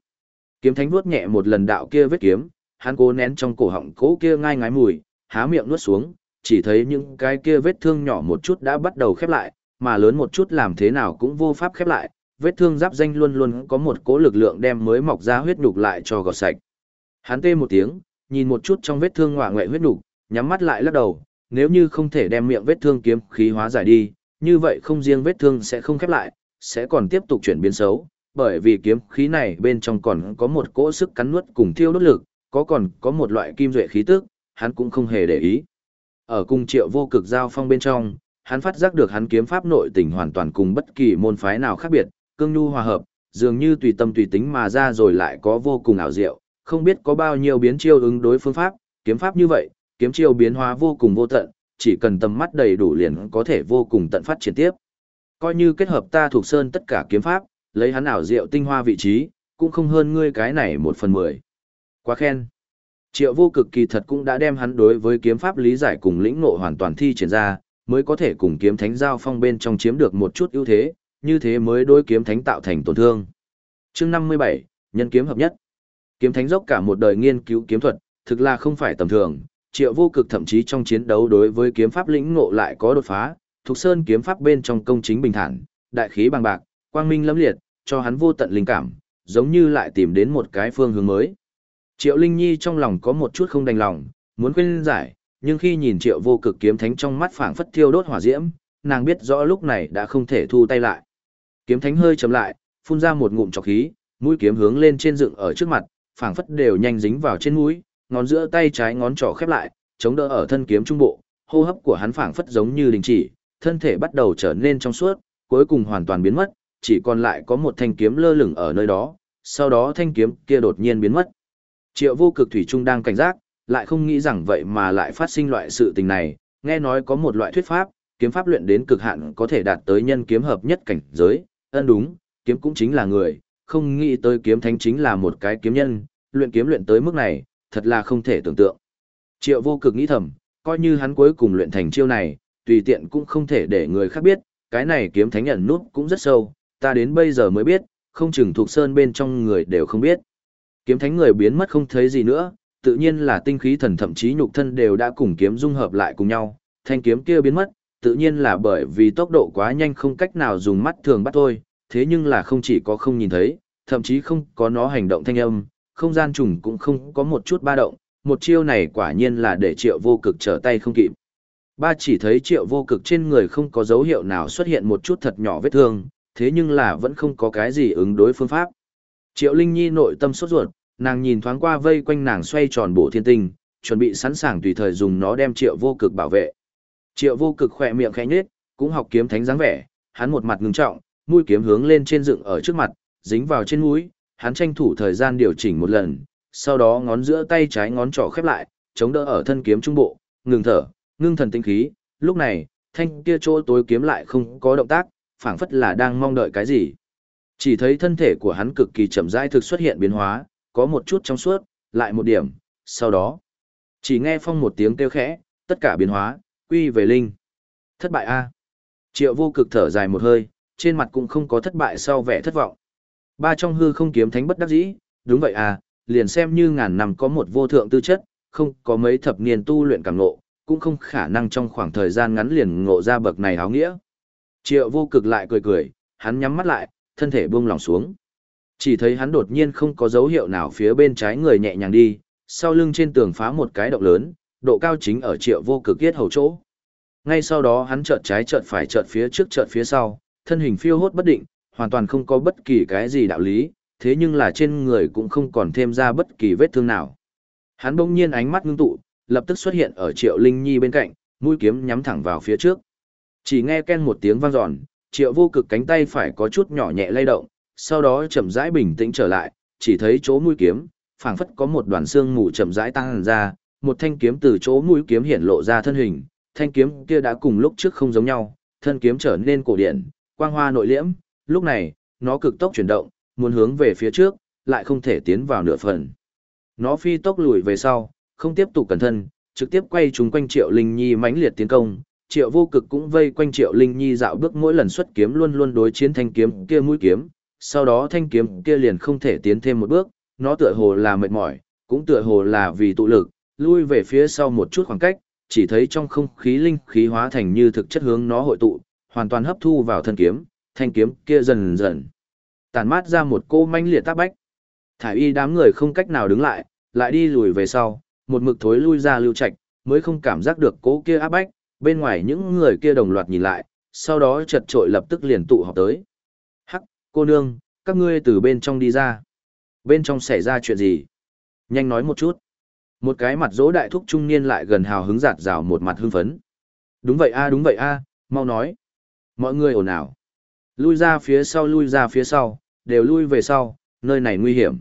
Kiếm thánh vuốt nhẹ một lần đạo kia vết kiếm, hắn cố nén trong cổ họng cố kia ngai ngái mùi, há miệng nuốt xuống, chỉ thấy những cái kia vết thương nhỏ một chút đã bắt đầu khép lại, mà lớn một chút làm thế nào cũng vô pháp khép lại, vết thương giáp danh luôn luôn có một cố lực lượng đem mới mọc ra huyết nhục lại cho gọt sạch. Hắn tê một tiếng, nhìn một chút trong vết thương ngọa ngoại huyết nhục, nhắm mắt lại lắc đầu, nếu như không thể đem miệng vết thương kiếm khí hóa giải đi, như vậy không riêng vết thương sẽ không khép lại, sẽ còn tiếp tục chuyển biến xấu, bởi vì kiếm khí này bên trong còn có một cỗ sức cắn nuốt cùng thiêu đốt lực, có còn có một loại kim duệ khí tức, hắn cũng không hề để ý. Ở cung triệu vô cực giao phong bên trong, hắn phát giác được hắn kiếm pháp nội tình hoàn toàn cùng bất kỳ môn phái nào khác biệt, cương nhu hòa hợp, dường như tùy tâm tùy tính mà ra rồi lại có vô cùng ảo diệu, không biết có bao nhiêu biến chiêu ứng đối phương pháp, kiếm pháp như vậy, kiếm chiêu biến hóa vô cùng vô tận, chỉ cần tầm mắt đầy đủ liền có thể vô cùng tận phát triển tiếp. Coi như kết hợp ta thuộc sơn tất cả kiếm pháp, lấy hắn ảo diệu tinh hoa vị trí, cũng không hơn ngươi cái này một phần mười. Quá khen. Triệu vô cực kỳ thật cũng đã đem hắn đối với kiếm pháp lý giải cùng lĩnh ngộ hoàn toàn thi triển ra, mới có thể cùng kiếm thánh giao phong bên trong chiếm được một chút ưu thế, như thế mới đối kiếm thánh tạo thành tổn thương. Chương 57, nhân kiếm hợp nhất. Kiếm thánh dốc cả một đời nghiên cứu kiếm thuật, thực là không phải tầm thường, Triệu Vô Cực thậm chí trong chiến đấu đối với kiếm pháp lĩnh ngộ lại có đột phá, thuộc Sơn kiếm pháp bên trong công chính bình thản, đại khí bằng bạc, quang minh lẫm liệt, cho hắn vô tận linh cảm, giống như lại tìm đến một cái phương hướng mới. Triệu Linh Nhi trong lòng có một chút không đành lòng, muốn khuyên giải, nhưng khi nhìn Triệu Vô Cực kiếm thánh trong mắt phảng phất thiêu đốt hỏa diễm, nàng biết rõ lúc này đã không thể thu tay lại. Kiếm thánh hơi chậm lại, phun ra một ngụm trọc khí, mũi kiếm hướng lên trên dựng ở trước mặt, phảng phất đều nhanh dính vào trên mũi, ngón giữa tay trái ngón trỏ khép lại, chống đỡ ở thân kiếm trung bộ, hô hấp của hắn phảng phất giống như đình chỉ, thân thể bắt đầu trở nên trong suốt, cuối cùng hoàn toàn biến mất, chỉ còn lại có một thanh kiếm lơ lửng ở nơi đó, sau đó thanh kiếm kia đột nhiên biến mất. Triệu vô cực thủy trung đang cảnh giác, lại không nghĩ rằng vậy mà lại phát sinh loại sự tình này, nghe nói có một loại thuyết pháp, kiếm pháp luyện đến cực hạn có thể đạt tới nhân kiếm hợp nhất cảnh giới, ân đúng, kiếm cũng chính là người, không nghĩ tới kiếm thánh chính là một cái kiếm nhân, luyện kiếm luyện tới mức này, thật là không thể tưởng tượng. Triệu vô cực nghĩ thầm, coi như hắn cuối cùng luyện thành chiêu này, tùy tiện cũng không thể để người khác biết, cái này kiếm thánh nhận nút cũng rất sâu, ta đến bây giờ mới biết, không chừng thuộc sơn bên trong người đều không biết. Kiếm thánh người biến mất không thấy gì nữa, tự nhiên là tinh khí thần thậm chí nhục thân đều đã cùng kiếm dung hợp lại cùng nhau, thanh kiếm kia biến mất, tự nhiên là bởi vì tốc độ quá nhanh không cách nào dùng mắt thường bắt thôi, thế nhưng là không chỉ có không nhìn thấy, thậm chí không có nó hành động thanh âm, không gian trùng cũng không có một chút ba động, một chiêu này quả nhiên là để triệu vô cực trở tay không kịp. Ba chỉ thấy triệu vô cực trên người không có dấu hiệu nào xuất hiện một chút thật nhỏ vết thương, thế nhưng là vẫn không có cái gì ứng đối phương pháp. Triệu Linh Nhi nội tâm sốt ruột, nàng nhìn thoáng qua vây quanh nàng xoay tròn bộ thiên tinh, chuẩn bị sẵn sàng tùy thời dùng nó đem triệu vô cực bảo vệ. Triệu vô cực khỏe miệng khẽ nhếch, cũng học kiếm thánh dáng vẻ, hắn một mặt ngưng trọng, mũi kiếm hướng lên trên dựng ở trước mặt, dính vào trên mũi, hắn tranh thủ thời gian điều chỉnh một lần, sau đó ngón giữa tay trái ngón trỏ khép lại, chống đỡ ở thân kiếm trung bộ, ngừng thở, ngưng thần tinh khí, lúc này, thanh kia chỗ tối kiếm lại không có động tác, phảng phất là đang mong đợi cái gì. Chỉ thấy thân thể của hắn cực kỳ chậm rãi thực xuất hiện biến hóa, có một chút trong suốt, lại một điểm, sau đó, chỉ nghe phong một tiếng kêu khẽ, tất cả biến hóa, quy về linh. Thất bại a. Triệu vô cực thở dài một hơi, trên mặt cũng không có thất bại sau vẻ thất vọng. Ba trong hư không kiếm thánh bất đắc dĩ, đúng vậy à, liền xem như ngàn năm có một vô thượng tư chất, không có mấy thập niên tu luyện càng ngộ, cũng không khả năng trong khoảng thời gian ngắn liền ngộ ra bậc này áo nghĩa. Triệu vô cực lại cười cười, hắn nhắm mắt lại, thân thể buông lỏng xuống. Chỉ thấy hắn đột nhiên không có dấu hiệu nào phía bên trái người nhẹ nhàng đi, sau lưng trên tường phá một cái động lớn, độ cao chính ở triệu vô cực kiết hầu chỗ. Ngay sau đó hắn chợt trái chợt phải chợt phía trước chợt phía sau, thân hình phiêu hốt bất định, hoàn toàn không có bất kỳ cái gì đạo lý, thế nhưng là trên người cũng không còn thêm ra bất kỳ vết thương nào. Hắn bỗng nhiên ánh mắt ngưng tụ, lập tức xuất hiện ở Triệu Linh Nhi bên cạnh, mũi kiếm nhắm thẳng vào phía trước. Chỉ nghe ken một tiếng vang dọn, Triệu Vô Cực cánh tay phải có chút nhỏ nhẹ lay động, sau đó chậm rãi bình tĩnh trở lại, chỉ thấy chỗ mũi kiếm, phảng phất có một đoàn xương mù chậm rãi tăng ra, một thanh kiếm từ chỗ mũi kiếm hiện lộ ra thân hình, thanh kiếm kia đã cùng lúc trước không giống nhau, thân kiếm trở nên cổ điển, quang hoa nội liễm, lúc này, nó cực tốc chuyển động, muốn hướng về phía trước, lại không thể tiến vào nửa phần. Nó phi tốc lùi về sau, không tiếp tục cẩn thân, trực tiếp quay trúng quanh Triệu Linh Nhi mãnh liệt tiến công. Triệu Vô Cực cũng vây quanh Triệu Linh Nhi dạo bước mỗi lần xuất kiếm luôn luôn đối chiến thanh kiếm kia mũi kiếm, sau đó thanh kiếm kia liền không thể tiến thêm một bước, nó tựa hồ là mệt mỏi, cũng tựa hồ là vì tụ lực, lui về phía sau một chút khoảng cách, chỉ thấy trong không khí linh khí hóa thành như thực chất hướng nó hội tụ, hoàn toàn hấp thu vào thân kiếm, thanh kiếm kia dần dần tàn mát ra một cô manh liệt tác bách. Thải y đám người không cách nào đứng lại, lại đi lùi về sau, một mực thối lui ra lưu trạch, mới không cảm giác được cố kia áp bách, bên ngoài những người kia đồng loạt nhìn lại, sau đó chật trội lập tức liền tụ họp tới. Hắc, cô nương, các ngươi từ bên trong đi ra. Bên trong xảy ra chuyện gì? Nhanh nói một chút. Một cái mặt dỗ đại thúc trung niên lại gần hào hứng giạt rào một mặt hưng phấn. Đúng vậy a đúng vậy a mau nói. Mọi người ồn ào. Lui ra phía sau lui ra phía sau, đều lui về sau, nơi này nguy hiểm.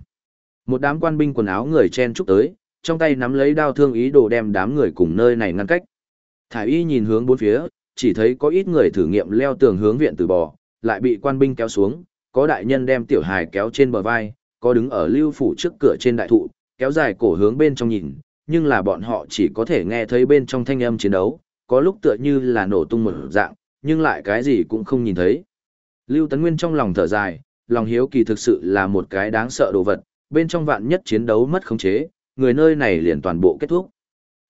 Một đám quan binh quần áo người chen chúc tới, trong tay nắm lấy đao thương ý đồ đem đám người cùng nơi này ngăn cách. Thải y nhìn hướng bốn phía, chỉ thấy có ít người thử nghiệm leo tường hướng viện từ bò, lại bị quan binh kéo xuống, có đại nhân đem tiểu hài kéo trên bờ vai, có đứng ở lưu phủ trước cửa trên đại thụ, kéo dài cổ hướng bên trong nhìn, nhưng là bọn họ chỉ có thể nghe thấy bên trong thanh âm chiến đấu, có lúc tựa như là nổ tung một dạng, nhưng lại cái gì cũng không nhìn thấy. Lưu Tấn Nguyên trong lòng thở dài, lòng hiếu kỳ thực sự là một cái đáng sợ đồ vật, bên trong vạn nhất chiến đấu mất khống chế, người nơi này liền toàn bộ kết thúc.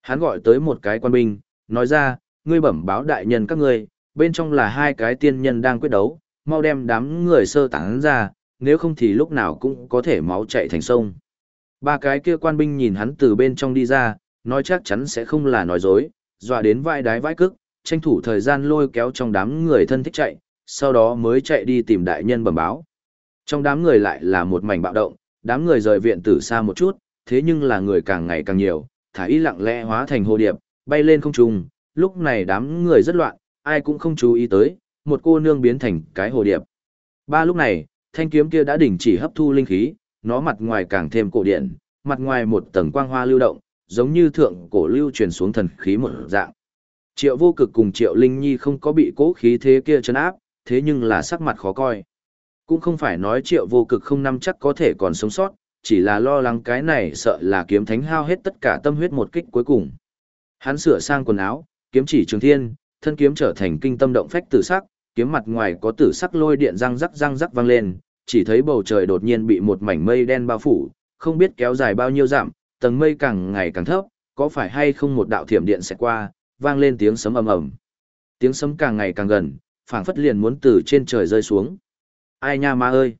Hắn gọi tới một cái quan binh, nói ra, ngươi bẩm báo đại nhân các ngươi, bên trong là hai cái tiên nhân đang quyết đấu, mau đem đám người sơ tán ra, nếu không thì lúc nào cũng có thể máu chạy thành sông. Ba cái kia quan binh nhìn hắn từ bên trong đi ra, nói chắc chắn sẽ không là nói dối, dọa đến vai đái vai cức, tranh thủ thời gian lôi kéo trong đám người thân thích chạy, sau đó mới chạy đi tìm đại nhân bẩm báo. Trong đám người lại là một mảnh bạo động, đám người rời viện tử xa một chút, thế nhưng là người càng ngày càng nhiều, thả ý lặng lẽ hóa thành hồ điệp, bay lên không trung, lúc này đám người rất loạn, ai cũng không chú ý tới, một cô nương biến thành cái hồ điệp. Ba lúc này, thanh kiếm kia đã đình chỉ hấp thu linh khí, nó mặt ngoài càng thêm cổ điện, mặt ngoài một tầng quang hoa lưu động, giống như thượng cổ lưu truyền xuống thần khí một dạng. Triệu vô cực cùng Triệu Linh Nhi không có bị cố khí thế kia chấn áp, thế nhưng là sắc mặt khó coi. Cũng không phải nói Triệu vô cực không nắm chắc có thể còn sống sót, chỉ là lo lắng cái này sợ là kiếm thánh hao hết tất cả tâm huyết một kích cuối cùng. Hắn sửa sang quần áo, kiếm chỉ trường thiên, thân kiếm trở thành kinh tâm động phách tử sắc, kiếm mặt ngoài có tử sắc lôi điện răng rắc răng rắc vang lên, chỉ thấy bầu trời đột nhiên bị một mảnh mây đen bao phủ, không biết kéo dài bao nhiêu dặm, tầng mây càng ngày càng thấp, có phải hay không một đạo thiểm điện sẽ qua, vang lên tiếng sấm ầm ầm. Tiếng sấm càng ngày càng gần, phảng phất liền muốn từ trên trời rơi xuống. Ai nha ma ơi!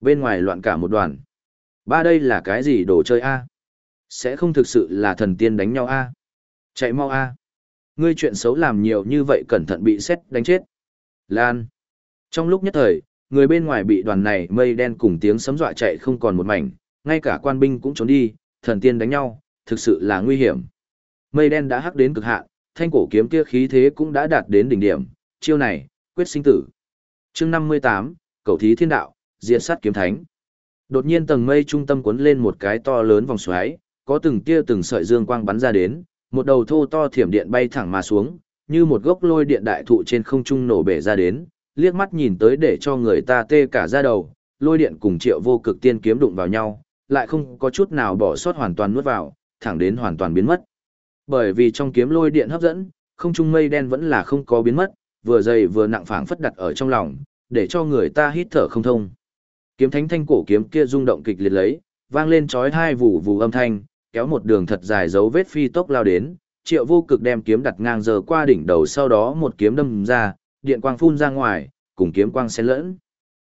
Bên ngoài loạn cả một đoàn. Ba đây là cái gì đồ chơi a? Sẽ không thực sự là thần tiên đánh nhau a? Chạy mau a! Ngươi chuyện xấu làm nhiều như vậy cẩn thận bị xét đánh chết. Lan! Trong lúc nhất thời, người bên ngoài bị đoàn này mây đen cùng tiếng sấm dọa chạy không còn một mảnh, ngay cả quan binh cũng trốn đi, thần tiên đánh nhau, thực sự là nguy hiểm. Mây đen đã hắc đến cực hạn, thanh cổ kiếm kia khí thế cũng đã đạt đến đỉnh điểm, chiêu này, quyết sinh tử. Chương 58, Cầu thí thiên đạo, diệt sát kiếm thánh. Đột nhiên tầng mây trung tâm cuốn lên một cái to lớn vòng xoáy, có từng tia từng sợi dương quang bắn ra đến, một đầu thô to thiểm điện bay thẳng mà xuống, như một gốc lôi điện đại thụ trên không trung nổ bể ra đến, liếc mắt nhìn tới để cho người ta tê cả da đầu, lôi điện cùng triệu vô cực tiên kiếm đụng vào nhau, lại không có chút nào bỏ sót hoàn toàn nuốt vào, thẳng đến hoàn toàn biến mất. Bởi vì trong kiếm lôi điện hấp dẫn, không trung mây đen vẫn là không có biến mất, vừa dày vừa nặng phảng phất đặt ở trong lòng, để cho người ta hít thở không thông. Kiếm thánh thanh cổ kiếm kia rung động kịch liệt lấy, vang lên chói hai vụ vụ âm thanh, kéo một đường thật dài dấu vết phi tốc lao đến, triệu vô cực đem kiếm đặt ngang giờ qua đỉnh đầu sau đó một kiếm đâm ra, điện quang phun ra ngoài, cùng kiếm quang xen lẫn.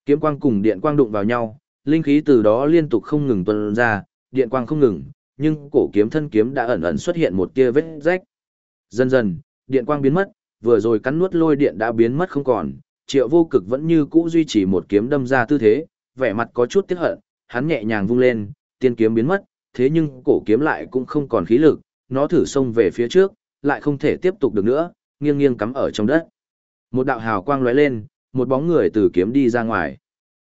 Kiếm quang cùng điện quang đụng vào nhau, linh khí từ đó liên tục không ngừng tuôn ra, điện quang không ngừng, nhưng cổ kiếm thân kiếm đã ẩn ẩn xuất hiện một tia vết rách. Dần dần, điện quang biến mất, vừa rồi cắn nuốt lôi điện đã biến mất không còn, Triệu Vô Cực vẫn như cũ duy trì một kiếm đâm ra tư thế, vẻ mặt có chút tiếc hận, hắn nhẹ nhàng vung lên, tiên kiếm biến mất, thế nhưng cổ kiếm lại cũng không còn khí lực, nó thử xông về phía trước, lại không thể tiếp tục được nữa, nghiêng nghiêng cắm ở trong đất. Một đạo hào quang lóe lên, một bóng người từ kiếm đi ra ngoài.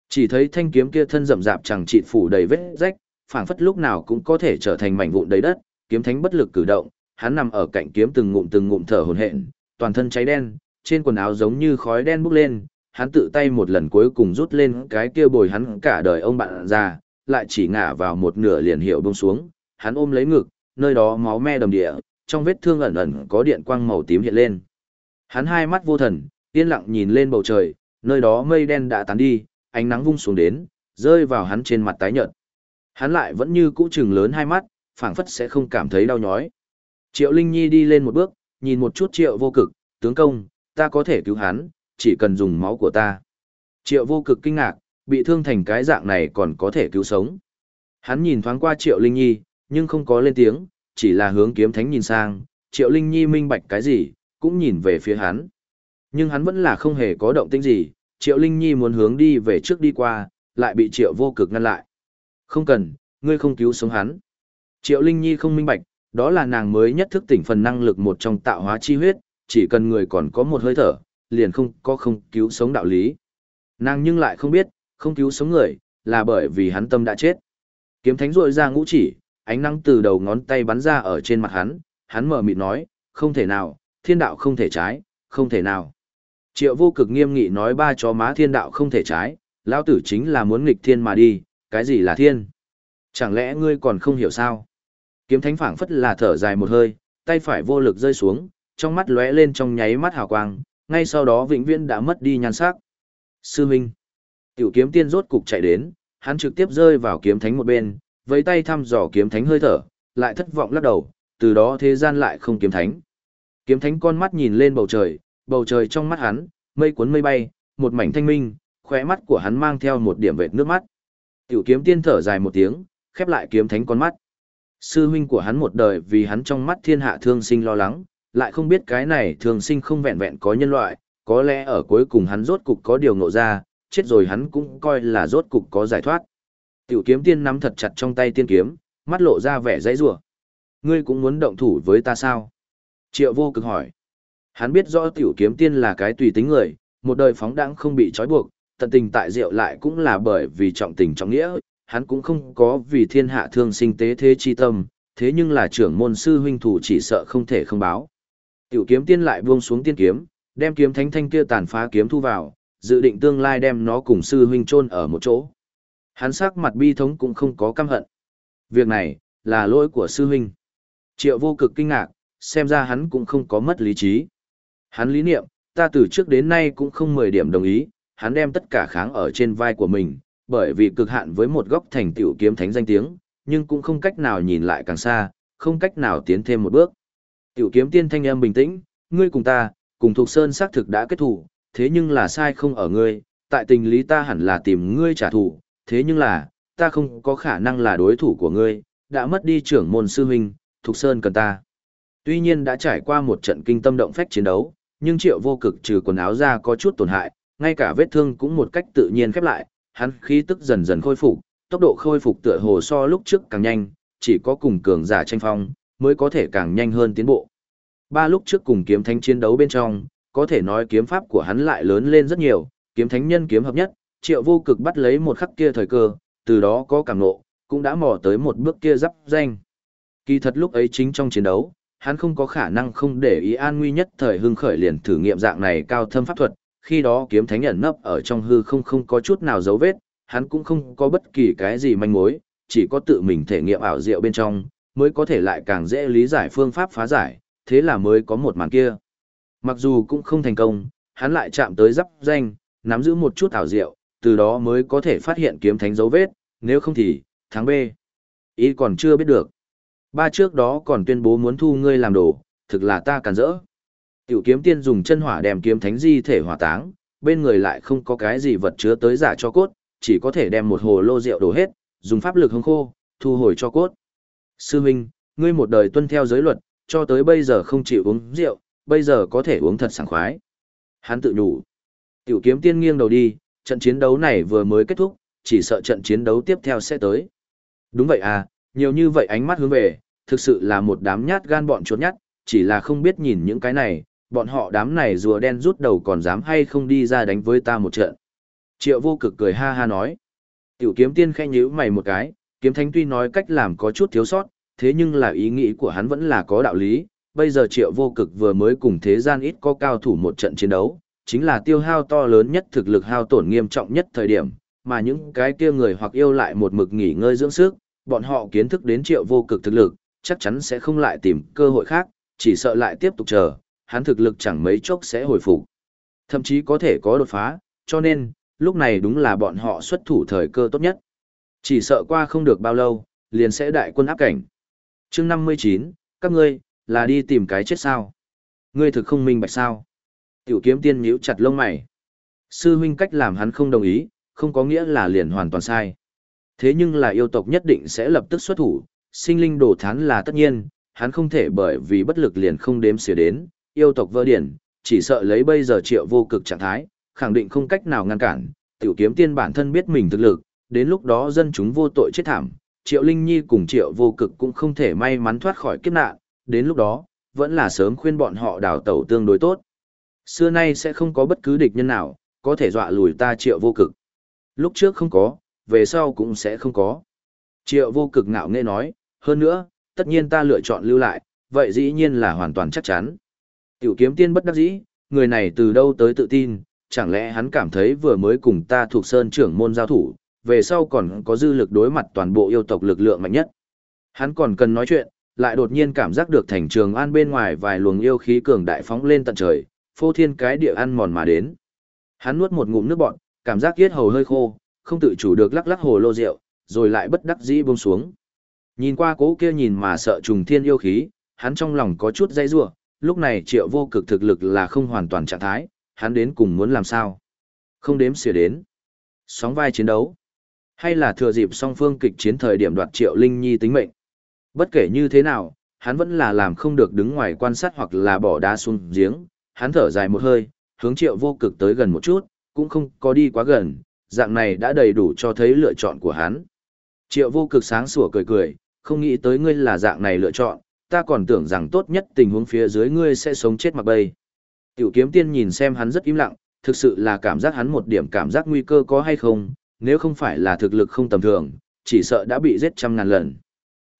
Chỉ thấy thanh kiếm kia thân rậm rạp chẳng trị phủ đầy vết rách, phảng phất lúc nào cũng có thể trở thành mảnh vụn đầy đất, kiếm thánh bất lực cử động, hắn nằm ở cạnh kiếm từng ngụm từng ngụm thở hổn hển, toàn thân cháy đen, trên quần áo giống như khói đen bốc lên, hắn tự tay một lần cuối cùng rút lên cái kia bồi hắn cả đời ông bạn già, lại chỉ ngả vào một nửa liền hiệu buông xuống, hắn ôm lấy ngực, nơi đó máu me đầm địa, trong vết thương ẩn ẩn có điện quang màu tím hiện lên. Hắn hai mắt vô thần, yên lặng nhìn lên bầu trời, nơi đó mây đen đã tán đi, ánh nắng vung xuống đến, rơi vào hắn trên mặt tái nhợt. Hắn lại vẫn như cũ trừng lớn hai mắt, phảng phất sẽ không cảm thấy đau nhói. Triệu Linh Nhi đi lên một bước, nhìn một chút Triệu Vô Cực, tướng công, ta có thể cứu hắn, chỉ cần dùng máu của ta. Triệu Vô Cực kinh ngạc, bị thương thành cái dạng này còn có thể cứu sống. Hắn nhìn thoáng qua Triệu Linh Nhi, nhưng không có lên tiếng, chỉ là hướng kiếm thánh nhìn sang, Triệu Linh Nhi minh bạch cái gì, cũng nhìn về phía hắn. Nhưng hắn vẫn là không hề có động tĩnh gì, Triệu Linh Nhi muốn hướng đi về trước đi qua, lại bị Triệu Vô Cực ngăn lại. Không cần, ngươi không cứu sống hắn. Triệu Linh Nhi không minh bạch, đó là nàng mới nhất thức tỉnh phần năng lực một trong tạo hóa chi huyết, chỉ cần người còn có một hơi thở, liền không có không cứu sống đạo lý. Nàng nhưng lại không biết, không cứu sống người, là bởi vì hắn tâm đã chết. Kiếm thánh rội ra ngũ chỉ, ánh nắng từ đầu ngón tay bắn ra ở trên mặt hắn, hắn mở mịt nói, không thể nào, thiên đạo không thể trái, không thể nào. Triệu vô cực nghiêm nghị nói ba chó má thiên đạo không thể trái, lão tử chính là muốn nghịch thiên mà đi, cái gì là thiên? Chẳng lẽ ngươi còn không hiểu sao? Kiếm thánh phảng phất là thở dài một hơi, tay phải vô lực rơi xuống, trong mắt lóe lên trong nháy mắt hào quang, ngay sau đó vĩnh viễn đã mất đi nhan sắc. Sư Minh. Tiểu kiếm tiên rốt cục chạy đến, hắn trực tiếp rơi vào kiếm thánh một bên, với tay thăm dò kiếm thánh hơi thở, lại thất vọng lắc đầu, từ đó thế gian lại không kiếm thánh. Kiếm thánh con mắt nhìn lên bầu trời, bầu trời trong mắt hắn, mây cuốn mây bay, một mảnh thanh minh, khóe mắt của hắn mang theo một điểm vệt nước mắt. Tiểu kiếm tiên thở dài một tiếng, khép lại kiếm thánh con mắt. Sư huynh của hắn một đời vì hắn trong mắt thiên hạ thương sinh lo lắng, lại không biết cái này thương sinh không vẹn vẹn có nhân loại, có lẽ ở cuối cùng hắn rốt cục có điều ngộ ra, chết rồi hắn cũng coi là rốt cục có giải thoát. Tiểu kiếm tiên nắm thật chặt trong tay tiên kiếm, mắt lộ ra vẻ dãy rủa. Ngươi cũng muốn động thủ với ta sao? Triệu vô cực hỏi. Hắn biết rõ tiểu kiếm tiên là cái tùy tính người, một đời phóng đãng không bị trói buộc, tận tình tại rượu lại cũng là bởi vì trọng tình trọng nghĩa, hắn cũng không có vì thiên hạ thương sinh tế thế chi tâm, thế nhưng là trưởng môn sư huynh thủ chỉ sợ không thể không báo. Tiểu kiếm tiên lại buông xuống tiên kiếm, đem kiếm thánh thanh kia tàn phá kiếm thu vào, dự định tương lai đem nó cùng sư huynh chôn ở một chỗ. Hắn sắc mặt bi thống cũng không có căm hận. Việc này, là lỗi của sư huynh. Triệu vô cực kinh ngạc, xem ra hắn cũng không có mất lý trí. Hắn lý niệm, ta từ trước đến nay cũng không mười điểm đồng ý, hắn đem tất cả kháng ở trên vai của mình, bởi vì cực hạn với một góc thành tiểu kiếm thánh danh tiếng, nhưng cũng không cách nào nhìn lại càng xa, không cách nào tiến thêm một bước. Tiểu kiếm tiên thanh âm bình tĩnh, ngươi cùng ta, cùng thuộc sơn xác thực đã kết thủ, thế nhưng là sai không ở ngươi, tại tình lý ta hẳn là tìm ngươi trả thù, thế nhưng là, ta không có khả năng là đối thủ của ngươi, đã mất đi trưởng môn sư huynh, thuộc sơn cần ta. Tuy nhiên đã trải qua một trận kinh tâm động phách chiến đấu, nhưng triệu vô cực trừ quần áo ra có chút tổn hại, ngay cả vết thương cũng một cách tự nhiên khép lại, hắn khí tức dần dần khôi phục, tốc độ khôi phục tựa hồ so lúc trước càng nhanh, chỉ có cùng cường giả tranh phong, mới có thể càng nhanh hơn tiến bộ. Ba lúc trước cùng kiếm thánh chiến đấu bên trong, có thể nói kiếm pháp của hắn lại lớn lên rất nhiều, kiếm thánh nhân kiếm hợp nhất, triệu vô cực bắt lấy một khắc kia thời cơ, từ đó có cảm ngộ, cũng đã mò tới một bước kia giáp danh. Kỳ thật lúc ấy chính trong chiến đấu, hắn không có khả năng không để ý an nguy nhất thời hưng khởi liền thử nghiệm dạng này cao thâm pháp thuật, khi đó kiếm thánh ẩn nấp ở trong hư không không có chút nào dấu vết, hắn cũng không có bất kỳ cái gì manh mối, chỉ có tự mình thể nghiệm ảo diệu bên trong, mới có thể lại càng dễ lý giải phương pháp phá giải, thế là mới có một màn kia. Mặc dù cũng không thành công, hắn lại chạm tới giáp danh, nắm giữ một chút ảo diệu, từ đó mới có thể phát hiện kiếm thánh dấu vết, nếu không thì, thắng B. Ý còn chưa biết được. Ba trước đó còn tuyên bố muốn thu ngươi làm đồ, thực là ta cản rỡ. Tiểu kiếm tiên dùng chân hỏa đem kiếm thánh di thể hỏa táng, bên người lại không có cái gì vật chứa tới giả cho cốt, chỉ có thể đem một hồ lô rượu đổ hết, dùng pháp lực hông khô, thu hồi cho cốt. Sư Minh, ngươi một đời tuân theo giới luật, cho tới bây giờ không chịu uống rượu, bây giờ có thể uống thật sảng khoái. Hắn tự nhủ. Tiểu kiếm tiên nghiêng đầu đi, trận chiến đấu này vừa mới kết thúc, chỉ sợ trận chiến đấu tiếp theo sẽ tới. Đúng vậy à, nhiều như vậy ánh mắt hướng về, thực sự là một đám nhát gan bọn chuột nhát, chỉ là không biết nhìn những cái này, bọn họ đám này rùa đen rút đầu còn dám hay không đi ra đánh với ta một trận. Triệu vô cực cười ha ha nói. Tiểu kiếm tiên khẽ nhíu mày một cái, kiếm thánh tuy nói cách làm có chút thiếu sót, thế nhưng là ý nghĩ của hắn vẫn là có đạo lý. Bây giờ triệu vô cực vừa mới cùng thế gian ít có cao thủ một trận chiến đấu, chính là tiêu hao to lớn nhất thực lực hao tổn nghiêm trọng nhất thời điểm, mà những cái kia người hoặc yêu lại một mực nghỉ ngơi dưỡng sức, bọn họ kiến thức đến triệu vô cực thực lực, chắc chắn sẽ không lại tìm cơ hội khác, chỉ sợ lại tiếp tục chờ, hắn thực lực chẳng mấy chốc sẽ hồi phục. Thậm chí có thể có đột phá, cho nên, lúc này đúng là bọn họ xuất thủ thời cơ tốt nhất. Chỉ sợ qua không được bao lâu, liền sẽ đại quân áp cảnh. chương 59, các ngươi, là đi tìm cái chết sao? Ngươi thực không minh bạch sao? Tiểu kiếm tiên nhíu chặt lông mày. Sư huynh cách làm hắn không đồng ý, không có nghĩa là liền hoàn toàn sai. Thế nhưng là yêu tộc nhất định sẽ lập tức xuất thủ, sinh linh đổ thán là tất nhiên, hắn không thể bởi vì bất lực liền không đếm xỉa đến, yêu tộc vơ điển, chỉ sợ lấy bây giờ triệu vô cực trạng thái, khẳng định không cách nào ngăn cản, tiểu kiếm tiên bản thân biết mình thực lực, đến lúc đó dân chúng vô tội chết thảm, triệu linh nhi cùng triệu vô cực cũng không thể may mắn thoát khỏi kiếp nạn, đến lúc đó, vẫn là sớm khuyên bọn họ đào tẩu tương đối tốt. Xưa nay sẽ không có bất cứ địch nhân nào, có thể dọa lùi ta triệu vô cực. Lúc trước không có, về sau cũng sẽ không có. Triệu vô cực ngạo nghe nói, hơn nữa, tất nhiên ta lựa chọn lưu lại, vậy dĩ nhiên là hoàn toàn chắc chắn. Tiểu kiếm tiên bất đắc dĩ, người này từ đâu tới tự tin, chẳng lẽ hắn cảm thấy vừa mới cùng ta thuộc sơn trưởng môn giao thủ, về sau còn có dư lực đối mặt toàn bộ yêu tộc lực lượng mạnh nhất. Hắn còn cần nói chuyện, lại đột nhiên cảm giác được thành trường an bên ngoài vài luồng yêu khí cường đại phóng lên tận trời, phô thiên cái địa ăn mòn mà đến. Hắn nuốt một ngụm nước bọt, cảm giác yết hầu hơi khô, không tự chủ được lắc lắc hồ lô rượu, rồi lại bất đắc dĩ buông xuống. Nhìn qua cố kia nhìn mà sợ trùng thiên yêu khí, hắn trong lòng có chút dây rủa, lúc này triệu vô cực thực lực là không hoàn toàn trạng thái, hắn đến cùng muốn làm sao? Không đếm xỉa đến. Sóng vai chiến đấu. Hay là thừa dịp song phương kịch chiến thời điểm đoạt triệu linh nhi tính mệnh. Bất kể như thế nào, hắn vẫn là làm không được đứng ngoài quan sát hoặc là bỏ đá xuống giếng. Hắn thở dài một hơi, hướng triệu vô cực tới gần một chút, cũng không có đi quá gần, dạng này đã đầy đủ cho thấy lựa chọn của hắn. Triệu vô cực sáng sủa cười cười, không nghĩ tới ngươi là dạng này lựa chọn, ta còn tưởng rằng tốt nhất tình huống phía dưới ngươi sẽ sống chết mặc bay. Tiểu kiếm tiên nhìn xem hắn rất im lặng, thực sự là cảm giác hắn một điểm cảm giác nguy cơ có hay không, nếu không phải là thực lực không tầm thường, chỉ sợ đã bị giết trăm ngàn lần.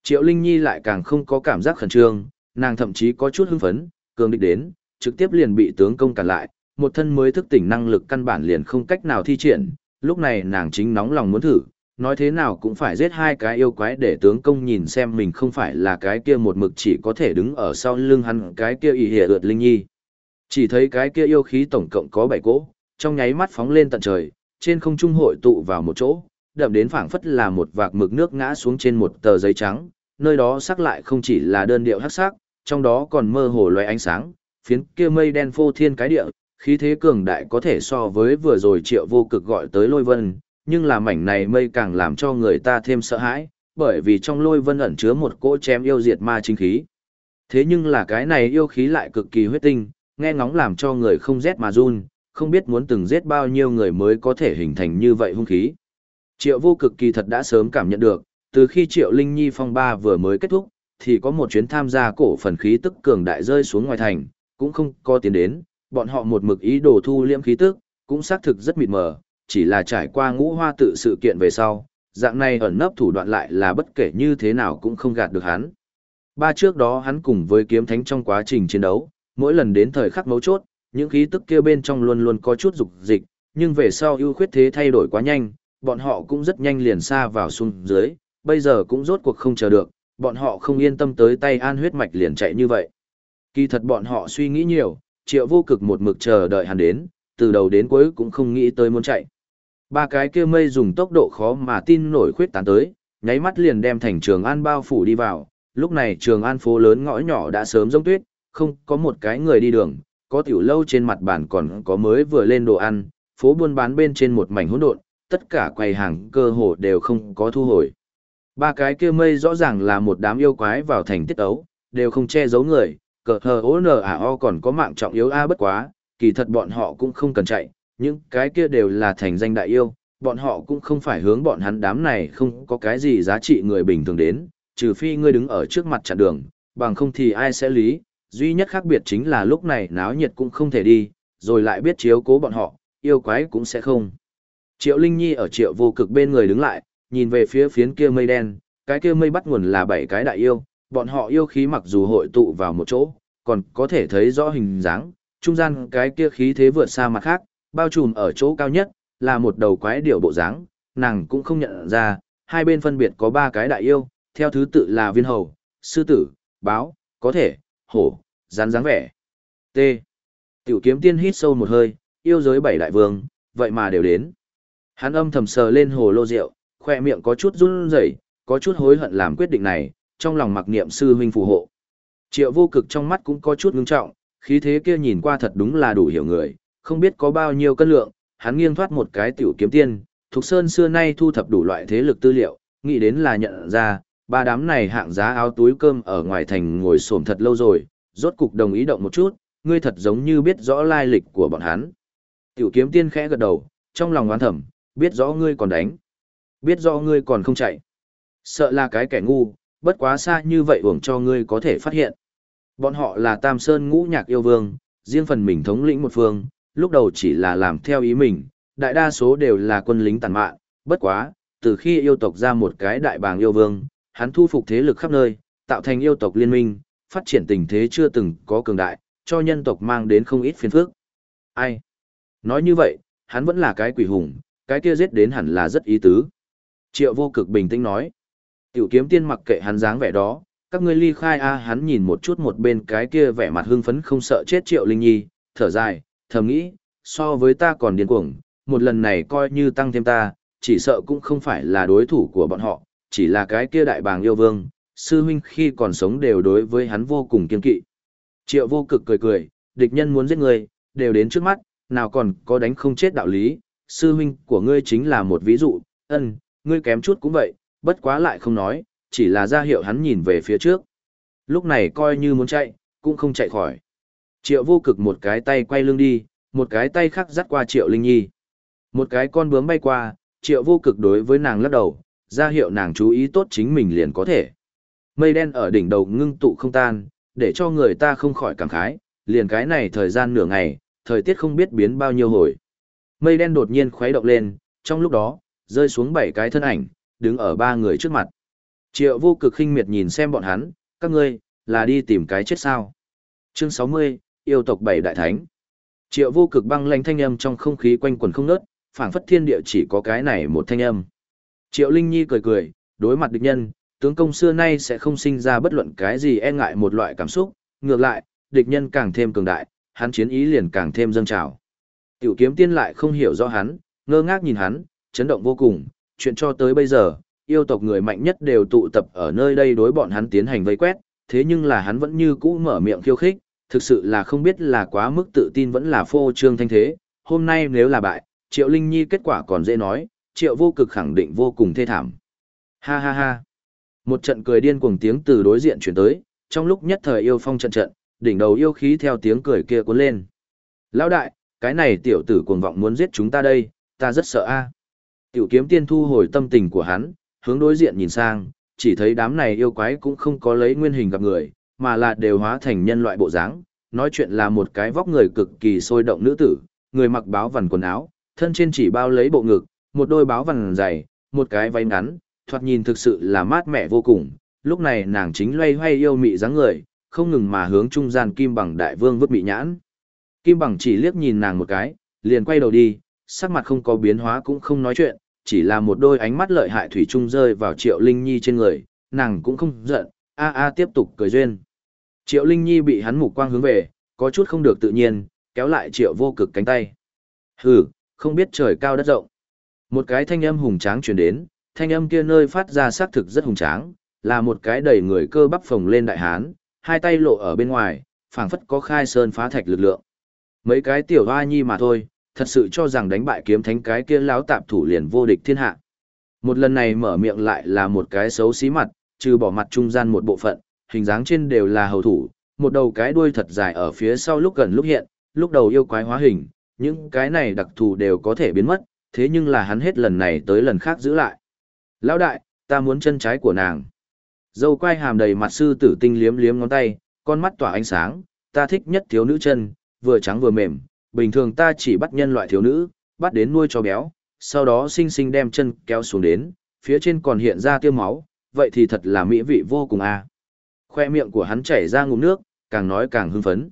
Triệu Linh Nhi lại càng không có cảm giác khẩn trương, nàng thậm chí có chút hưng phấn, cường địch đến, trực tiếp liền bị tướng công cản lại, một thân mới thức tỉnh năng lực căn bản liền không cách nào thi triển, lúc này nàng chính nóng lòng muốn thử, nói thế nào cũng phải giết hai cái yêu quái để tướng công nhìn xem mình không phải là cái kia một mực chỉ có thể đứng ở sau lưng hắn cái kia ỉ hệ ượt Linh Nhi. Chỉ thấy cái kia yêu khí tổng cộng có bảy cỗ, trong nháy mắt phóng lên tận trời, trên không trung hội tụ vào một chỗ, đậm đến phảng phất là một vạc mực nước ngã xuống trên một tờ giấy trắng, nơi đó sắc lại không chỉ là đơn điệu hắc sắc, trong đó còn mơ hồ loé ánh sáng, phiến kia mây đen phô thiên cái địa, khí thế cường đại có thể so với vừa rồi triệu vô cực gọi tới lôi vân, nhưng là mảnh này mây càng làm cho người ta thêm sợ hãi, bởi vì trong lôi vân ẩn chứa một cỗ chém yêu diệt ma chính khí. Thế nhưng là cái này yêu khí lại cực kỳ huyết tinh, nghe ngóng làm cho người không rét mà run, không biết muốn từng giết bao nhiêu người mới có thể hình thành như vậy hung khí. Triệu vô cực kỳ thật đã sớm cảm nhận được, từ khi Triệu Linh Nhi phong ba vừa mới kết thúc, thì có một chuyến tham gia cổ phần khí tức cường đại rơi xuống ngoài thành, cũng không có tiến đến, bọn họ một mực ý đồ thu liễm khí tức, cũng xác thực rất mịt mờ, chỉ là trải qua ngũ hoa tự sự kiện về sau, dạng này ẩn nấp thủ đoạn lại là bất kể như thế nào cũng không gạt được hắn. Ba trước đó hắn cùng với kiếm thánh trong quá trình chiến đấu, mỗi lần đến thời khắc mấu chốt, những khí tức kia bên trong luôn luôn có chút dục dịch, nhưng về sau ưu khuyết thế thay đổi quá nhanh, bọn họ cũng rất nhanh liền xa vào xuống dưới, bây giờ cũng rốt cuộc không chờ được, bọn họ không yên tâm tới tay an huyết mạch liền chạy như vậy. Kỳ thật bọn họ suy nghĩ nhiều, triệu vô cực một mực chờ đợi hắn đến, từ đầu đến cuối cũng không nghĩ tới muốn chạy. Ba cái kia mây dùng tốc độ khó mà tin nổi khuyết tán tới, nháy mắt liền đem thành trường an bao phủ đi vào, lúc này trường an phố lớn ngõ nhỏ đã sớm rông tuyết, không có một cái người đi đường, có tiểu lâu trên mặt bàn còn có mới vừa lên đồ ăn, phố buôn bán bên trên một mảnh hỗn độn, tất cả quầy hàng cơ hồ đều không có thu hồi. Ba cái kia mây rõ ràng là một đám yêu quái vào thành tiết ấu, đều không che giấu người, cờ hờ ố nờ ả o còn có mạng trọng yếu a bất quá, kỳ thật bọn họ cũng không cần chạy, những cái kia đều là thành danh đại yêu, bọn họ cũng không phải hướng bọn hắn đám này không có cái gì giá trị người bình thường đến, trừ phi ngươi đứng ở trước mặt chặn đường, bằng không thì ai sẽ lý, duy nhất khác biệt chính là lúc này náo nhiệt cũng không thể đi, rồi lại biết chiếu cố bọn họ, yêu quái cũng sẽ không. Triệu Linh Nhi ở triệu vô cực bên người đứng lại, nhìn về phía phiến kia mây đen, cái kia mây bắt nguồn là bảy cái đại yêu, bọn họ yêu khí mặc dù hội tụ vào một chỗ, còn có thể thấy rõ hình dáng, trung gian cái kia khí thế vượt xa mặt khác, bao trùm ở chỗ cao nhất, là một đầu quái điểu bộ dáng, nàng cũng không nhận ra, hai bên phân biệt có ba cái đại yêu, theo thứ tự là viên hầu, sư tử, báo, có thể, hổ, rắn dáng vẻ. T. Tiểu kiếm tiên hít sâu một hơi, yêu giới bảy đại vương, vậy mà đều đến. Hắn âm thầm sờ lên hồ lô rượu, khoe miệng có chút run rẩy, có chút hối hận làm quyết định này, trong lòng mặc niệm sư huynh phù hộ. Triệu vô cực trong mắt cũng có chút ngưng trọng, khí thế kia nhìn qua thật đúng là đủ hiểu người, không biết có bao nhiêu cân lượng, hắn nghiêng thoát một cái tiểu kiếm tiên, Thục Sơn xưa nay thu thập đủ loại thế lực tư liệu, nghĩ đến là nhận ra, ba đám này hạng giá áo túi cơm ở ngoài thành ngồi xổm thật lâu rồi, rốt cục đồng ý động một chút, ngươi thật giống như biết rõ lai lịch của bọn hắn. Tiểu kiếm tiên khẽ gật đầu, trong lòng oán thầm, biết rõ ngươi còn đánh, biết rõ ngươi còn không chạy. Sợ là cái kẻ ngu, bất quá xa như vậy uổng cho ngươi có thể phát hiện. Bọn họ là Tam Sơn ngũ nhạc yêu vương, riêng phần mình thống lĩnh một phương, lúc đầu chỉ là làm theo ý mình, đại đa số đều là quân lính tàn mạn, bất quá, từ khi yêu tộc ra một cái đại bàng yêu vương, hắn thu phục thế lực khắp nơi, tạo thành yêu tộc liên minh, phát triển tình thế chưa từng có cường đại, cho nhân tộc mang đến không ít phiền phức. Ai? Nói như vậy, hắn vẫn là cái quỷ hùng, cái kia giết đến hẳn là rất ý tứ. Triệu vô cực bình tĩnh nói. Tiểu kiếm tiên mặc kệ hắn dáng vẻ đó, các ngươi ly khai a hắn nhìn một chút một bên cái kia vẻ mặt hưng phấn không sợ chết triệu linh nhi, thở dài, thầm nghĩ, so với ta còn điên cuồng, một lần này coi như tăng thêm ta, chỉ sợ cũng không phải là đối thủ của bọn họ, chỉ là cái kia đại bàng yêu vương, sư huynh khi còn sống đều đối với hắn vô cùng kiên kỵ. Triệu vô cực cười cười, địch nhân muốn giết người, đều đến trước mắt, nào còn có đánh không chết đạo lý, sư huynh của ngươi chính là một ví dụ, ân, ngươi kém chút cũng vậy, bất quá lại không nói, chỉ là ra hiệu hắn nhìn về phía trước. Lúc này coi như muốn chạy, cũng không chạy khỏi. Triệu vô cực một cái tay quay lưng đi, một cái tay khác dắt qua Triệu Linh Nhi. Một cái con bướm bay qua, Triệu vô cực đối với nàng lắc đầu, ra hiệu nàng chú ý tốt chính mình liền có thể. Mây đen ở đỉnh đầu ngưng tụ không tan, để cho người ta không khỏi cảm khái, liền cái này thời gian nửa ngày, thời tiết không biết biến bao nhiêu hồi. Mây đen đột nhiên khuấy động lên, trong lúc đó, rơi xuống bảy cái thân ảnh, đứng ở ba người trước mặt. Triệu vô cực khinh miệt nhìn xem bọn hắn, các ngươi, là đi tìm cái chết sao. Chương 60, yêu tộc bảy đại thánh. Triệu vô cực băng lãnh thanh âm trong không khí quanh quần không ngớt, phảng phất thiên địa chỉ có cái này một thanh âm. Triệu Linh Nhi cười cười, đối mặt địch nhân, tướng công xưa nay sẽ không sinh ra bất luận cái gì e ngại một loại cảm xúc, ngược lại, địch nhân càng thêm cường đại, hắn chiến ý liền càng thêm dâng trào. Tiểu kiếm tiên lại không hiểu rõ hắn, ngơ ngác nhìn hắn, chấn động vô cùng, chuyện cho tới bây giờ, yêu tộc người mạnh nhất đều tụ tập ở nơi đây đối bọn hắn tiến hành vây quét, thế nhưng là hắn vẫn như cũ mở miệng khiêu khích, thực sự là không biết là quá mức tự tin vẫn là phô trương thanh thế, hôm nay nếu là bại, Triệu Linh Nhi kết quả còn dễ nói, Triệu vô cực khẳng định vô cùng thê thảm. Ha ha ha. Một trận cười điên cuồng tiếng từ đối diện chuyển tới, trong lúc nhất thời yêu phong trận trận, đỉnh đầu yêu khí theo tiếng cười kia cuốn lên. Lão đại, cái này tiểu tử cuồng vọng muốn giết chúng ta đây, ta rất sợ a. Tiểu kiếm tiên thu hồi tâm tình của hắn, hướng đối diện nhìn sang, chỉ thấy đám này yêu quái cũng không có lấy nguyên hình gặp người, mà là đều hóa thành nhân loại bộ dáng. Nói chuyện là một cái vóc người cực kỳ sôi động nữ tử, người mặc báo vằn quần áo, thân trên chỉ bao lấy bộ ngực, một đôi báo vằn dày, một cái váy ngắn, thoạt nhìn thực sự là mát mẻ vô cùng. Lúc này nàng chính loay hoay yêu mị dáng người, không ngừng mà hướng trung gian kim bằng đại vương vứt mị nhãn. Kim bằng chỉ liếc nhìn nàng một cái, liền quay đầu đi, sắc mặt không có biến hóa cũng không nói chuyện, chỉ là một đôi ánh mắt lợi hại thủy chung rơi vào Triệu Linh Nhi trên người, nàng cũng không giận, a a tiếp tục cười duyên. Triệu Linh Nhi bị hắn mục quang hướng về, có chút không được tự nhiên, kéo lại Triệu vô cực cánh tay. Hừ, không biết trời cao đất rộng. Một cái thanh âm hùng tráng truyền đến, thanh âm kia nơi phát ra xác thực rất hùng tráng, là một cái đầy người cơ bắp phồng lên đại hán, hai tay lộ ở bên ngoài, phảng phất có khai sơn phá thạch lực lượng. Mấy cái tiểu hoa nhi mà thôi, thật sự cho rằng đánh bại kiếm thánh cái kia láo tạp thủ liền vô địch thiên hạ. Một lần này mở miệng lại là một cái xấu xí mặt, trừ bỏ mặt trung gian một bộ phận, hình dáng trên đều là hầu thủ, một đầu cái đuôi thật dài ở phía sau lúc gần lúc hiện, lúc đầu yêu quái hóa hình, những cái này đặc thù đều có thể biến mất, thế nhưng là hắn hết lần này tới lần khác giữ lại. Lão đại, ta muốn chân trái của nàng. Dâu quai hàm đầy mặt sư tử tinh liếm liếm ngón tay, con mắt tỏa ánh sáng, ta thích nhất thiếu nữ chân, vừa trắng vừa mềm, bình thường ta chỉ bắt nhân loại thiếu nữ, bắt đến nuôi cho béo, sau đó sinh sinh đem chân kéo xuống đến, phía trên còn hiện ra tiêu máu, vậy thì thật là mỹ vị vô cùng a. À. Khoe miệng của hắn chảy ra ngụm nước, càng nói càng hưng phấn.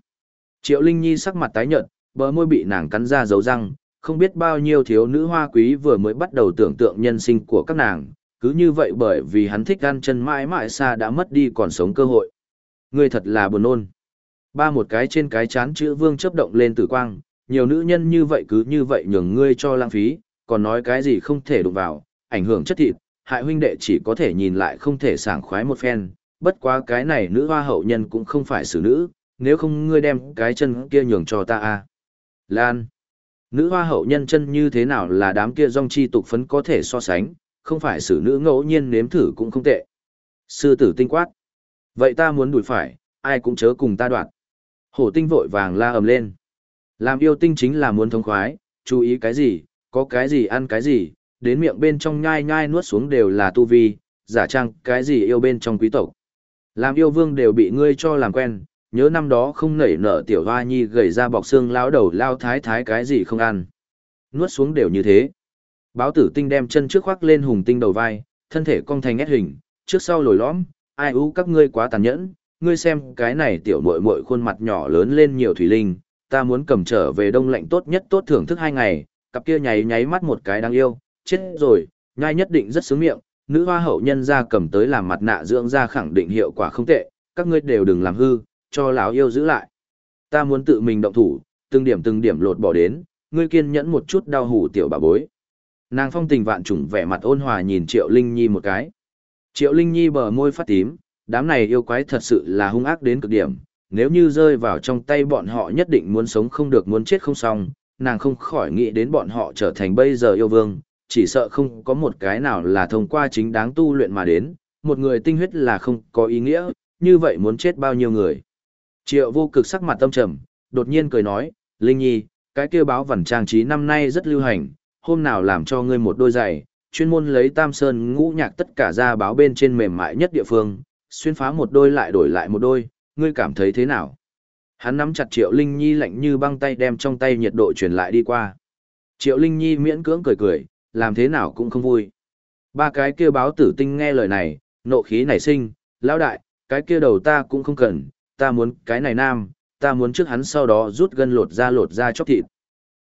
Triệu Linh Nhi sắc mặt tái nhợt, bờ môi bị nàng cắn ra dấu răng, không biết bao nhiêu thiếu nữ hoa quý vừa mới bắt đầu tưởng tượng nhân sinh của các nàng, cứ như vậy bởi vì hắn thích ăn chân mãi mãi xa đã mất đi còn sống cơ hội. Ngươi thật là buồn nôn. Ba một cái trên cái chán chữ vương chấp động lên tử quang, nhiều nữ nhân như vậy cứ như vậy nhường ngươi cho lãng phí, còn nói cái gì không thể đụng vào, ảnh hưởng chất thịt, hại huynh đệ chỉ có thể nhìn lại không thể sảng khoái một phen, bất quá cái này nữ hoa hậu nhân cũng không phải xử nữ, nếu không ngươi đem cái chân kia nhường cho ta a Lan. Nữ hoa hậu nhân chân như thế nào là đám kia dòng chi tục phấn có thể so sánh, không phải xử nữ ngẫu nhiên nếm thử cũng không tệ. Sư tử tinh quát. Vậy ta muốn đuổi phải, ai cũng chớ cùng ta đoạn. Hổ tinh vội vàng la ầm lên. Làm yêu tinh chính là muốn thông khoái, chú ý cái gì, có cái gì ăn cái gì, đến miệng bên trong nhai nhai nuốt xuống đều là tu vi, giả trang cái gì yêu bên trong quý tộc. Làm yêu vương đều bị ngươi cho làm quen, nhớ năm đó không nảy nở tiểu hoa nhi gầy ra bọc xương lão đầu lao thái thái cái gì không ăn. Nuốt xuống đều như thế. Báo tử tinh đem chân trước khoác lên hùng tinh đầu vai, thân thể cong thành nét hình, trước sau lồi lõm, ai ú các ngươi quá tàn nhẫn, ngươi xem cái này tiểu muội muội khuôn mặt nhỏ lớn lên nhiều thủy linh, ta muốn cầm trở về đông lạnh tốt nhất tốt thưởng thức hai ngày, cặp kia nháy nháy mắt một cái đáng yêu, chết rồi, nhai nhất định rất sướng miệng, nữ hoa hậu nhân ra cầm tới làm mặt nạ dưỡng da khẳng định hiệu quả không tệ, các ngươi đều đừng làm hư, cho lão yêu giữ lại. Ta muốn tự mình động thủ, từng điểm từng điểm lột bỏ đến, ngươi kiên nhẫn một chút đau hủ tiểu bà bối. Nàng phong tình vạn trùng vẻ mặt ôn hòa nhìn Triệu Linh Nhi một cái. Triệu Linh Nhi bờ môi phát tím, đám này yêu quái thật sự là hung ác đến cực điểm, nếu như rơi vào trong tay bọn họ nhất định muốn sống không được muốn chết không xong, nàng không khỏi nghĩ đến bọn họ trở thành bây giờ yêu vương, chỉ sợ không có một cái nào là thông qua chính đáng tu luyện mà đến, một người tinh huyết là không có ý nghĩa, như vậy muốn chết bao nhiêu người. Triệu vô cực sắc mặt tâm trầm, đột nhiên cười nói, Linh Nhi, cái kia báo vẩn trang trí năm nay rất lưu hành, hôm nào làm cho ngươi một đôi giày, chuyên môn lấy tam sơn ngũ nhạc tất cả ra báo bên trên mềm mại nhất địa phương, xuyên phá một đôi lại đổi lại một đôi, ngươi cảm thấy thế nào? Hắn nắm chặt Triệu Linh Nhi lạnh như băng tay đem trong tay nhiệt độ truyền lại đi qua. Triệu Linh Nhi miễn cưỡng cười cười, làm thế nào cũng không vui. Ba cái kia báo tử tinh nghe lời này, nộ khí nảy sinh, lão đại, cái kia đầu ta cũng không cần, ta muốn cái này nam, ta muốn trước hắn sau đó rút gân lột ra lột ra chóc thịt.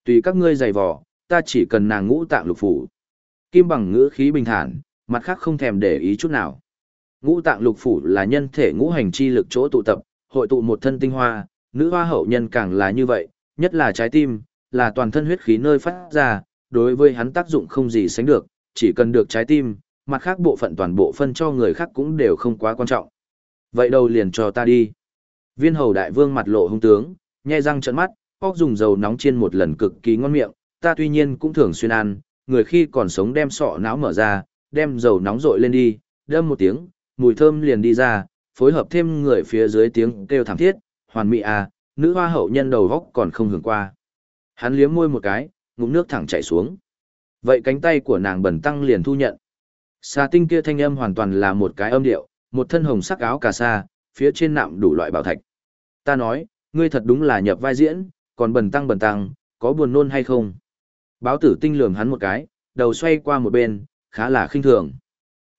Tùy các ngươi giày vò, ta chỉ cần nàng ngũ tạng lục phủ. Kim bằng ngữ khí bình thản, mặt khác không thèm để ý chút nào. Ngũ tạng lục phủ là nhân thể ngũ hành chi lực chỗ tụ tập, hội tụ một thân tinh hoa, nữ hoa hậu nhân càng là như vậy, nhất là trái tim, là toàn thân huyết khí nơi phát ra, đối với hắn tác dụng không gì sánh được, chỉ cần được trái tim, mặt khác bộ phận toàn bộ phân cho người khác cũng đều không quá quan trọng. Vậy đâu liền cho ta đi. Viên hầu đại vương mặt lộ hung tướng, nhe răng trợn mắt, óc dùng dầu nóng chiên một lần cực kỳ ngon miệng, ta tuy nhiên cũng thường xuyên ăn, người khi còn sống đem sọ não mở ra, đem dầu nóng rội lên đi, đâm một tiếng, mùi thơm liền đi ra, phối hợp thêm người phía dưới tiếng kêu thảm thiết, hoàn mỹ à, nữ hoa hậu nhân đầu góc còn không hưởng qua. Hắn liếm môi một cái, ngụm nước thẳng chảy xuống. Vậy cánh tay của nàng bẩn tăng liền thu nhận. Xà tinh kia thanh âm hoàn toàn là một cái âm điệu, một thân hồng sắc áo cà sa, phía trên nạm đủ loại bảo thạch. Ta nói, ngươi thật đúng là nhập vai diễn, còn bẩn tăng bẩn tăng, có buồn nôn hay không? Báo tử tinh lườm hắn một cái, đầu xoay qua một bên, khá là khinh thường.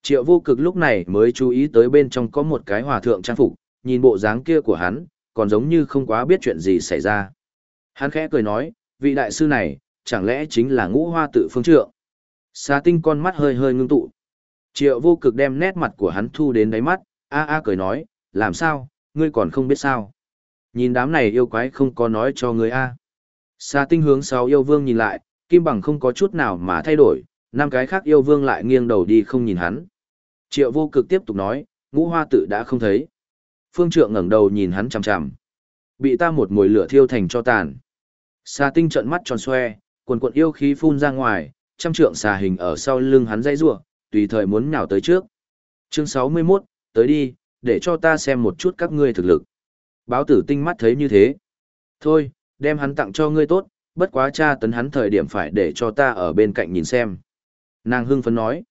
Triệu vô cực lúc này mới chú ý tới bên trong có một cái hòa thượng trang phục, nhìn bộ dáng kia của hắn, còn giống như không quá biết chuyện gì xảy ra. Hắn khẽ cười nói, vị đại sư này, chẳng lẽ chính là ngũ hoa tự phương trượng. Xà tinh con mắt hơi hơi ngưng tụ. Triệu vô cực đem nét mặt của hắn thu đến đáy mắt, a a cười nói, làm sao, ngươi còn không biết sao. Nhìn đám này yêu quái không có nói cho ngươi a. Xà tinh hướng sau yêu vương nhìn lại, kim bằng không có chút nào mà thay đổi, năm cái khác yêu vương lại nghiêng đầu đi không nhìn hắn. Triệu vô cực tiếp tục nói, ngũ hoa tự đã không thấy. Phương trượng ngẩng đầu nhìn hắn chằm chằm. Bị ta một mùi lửa thiêu thành cho tàn. Xà tinh trợn mắt tròn xoe, quần quận yêu khí phun ra ngoài, trăm trượng xà hình ở sau lưng hắn dãy rủa, tùy thời muốn nhào tới trước. Chương 61, tới đi, để cho ta xem một chút các ngươi thực lực. Báo tử tinh mắt thấy như thế. Thôi, đem hắn tặng cho ngươi tốt, bất quá cha tấn hắn thời điểm phải để cho ta ở bên cạnh nhìn xem. Nàng hưng phấn nói.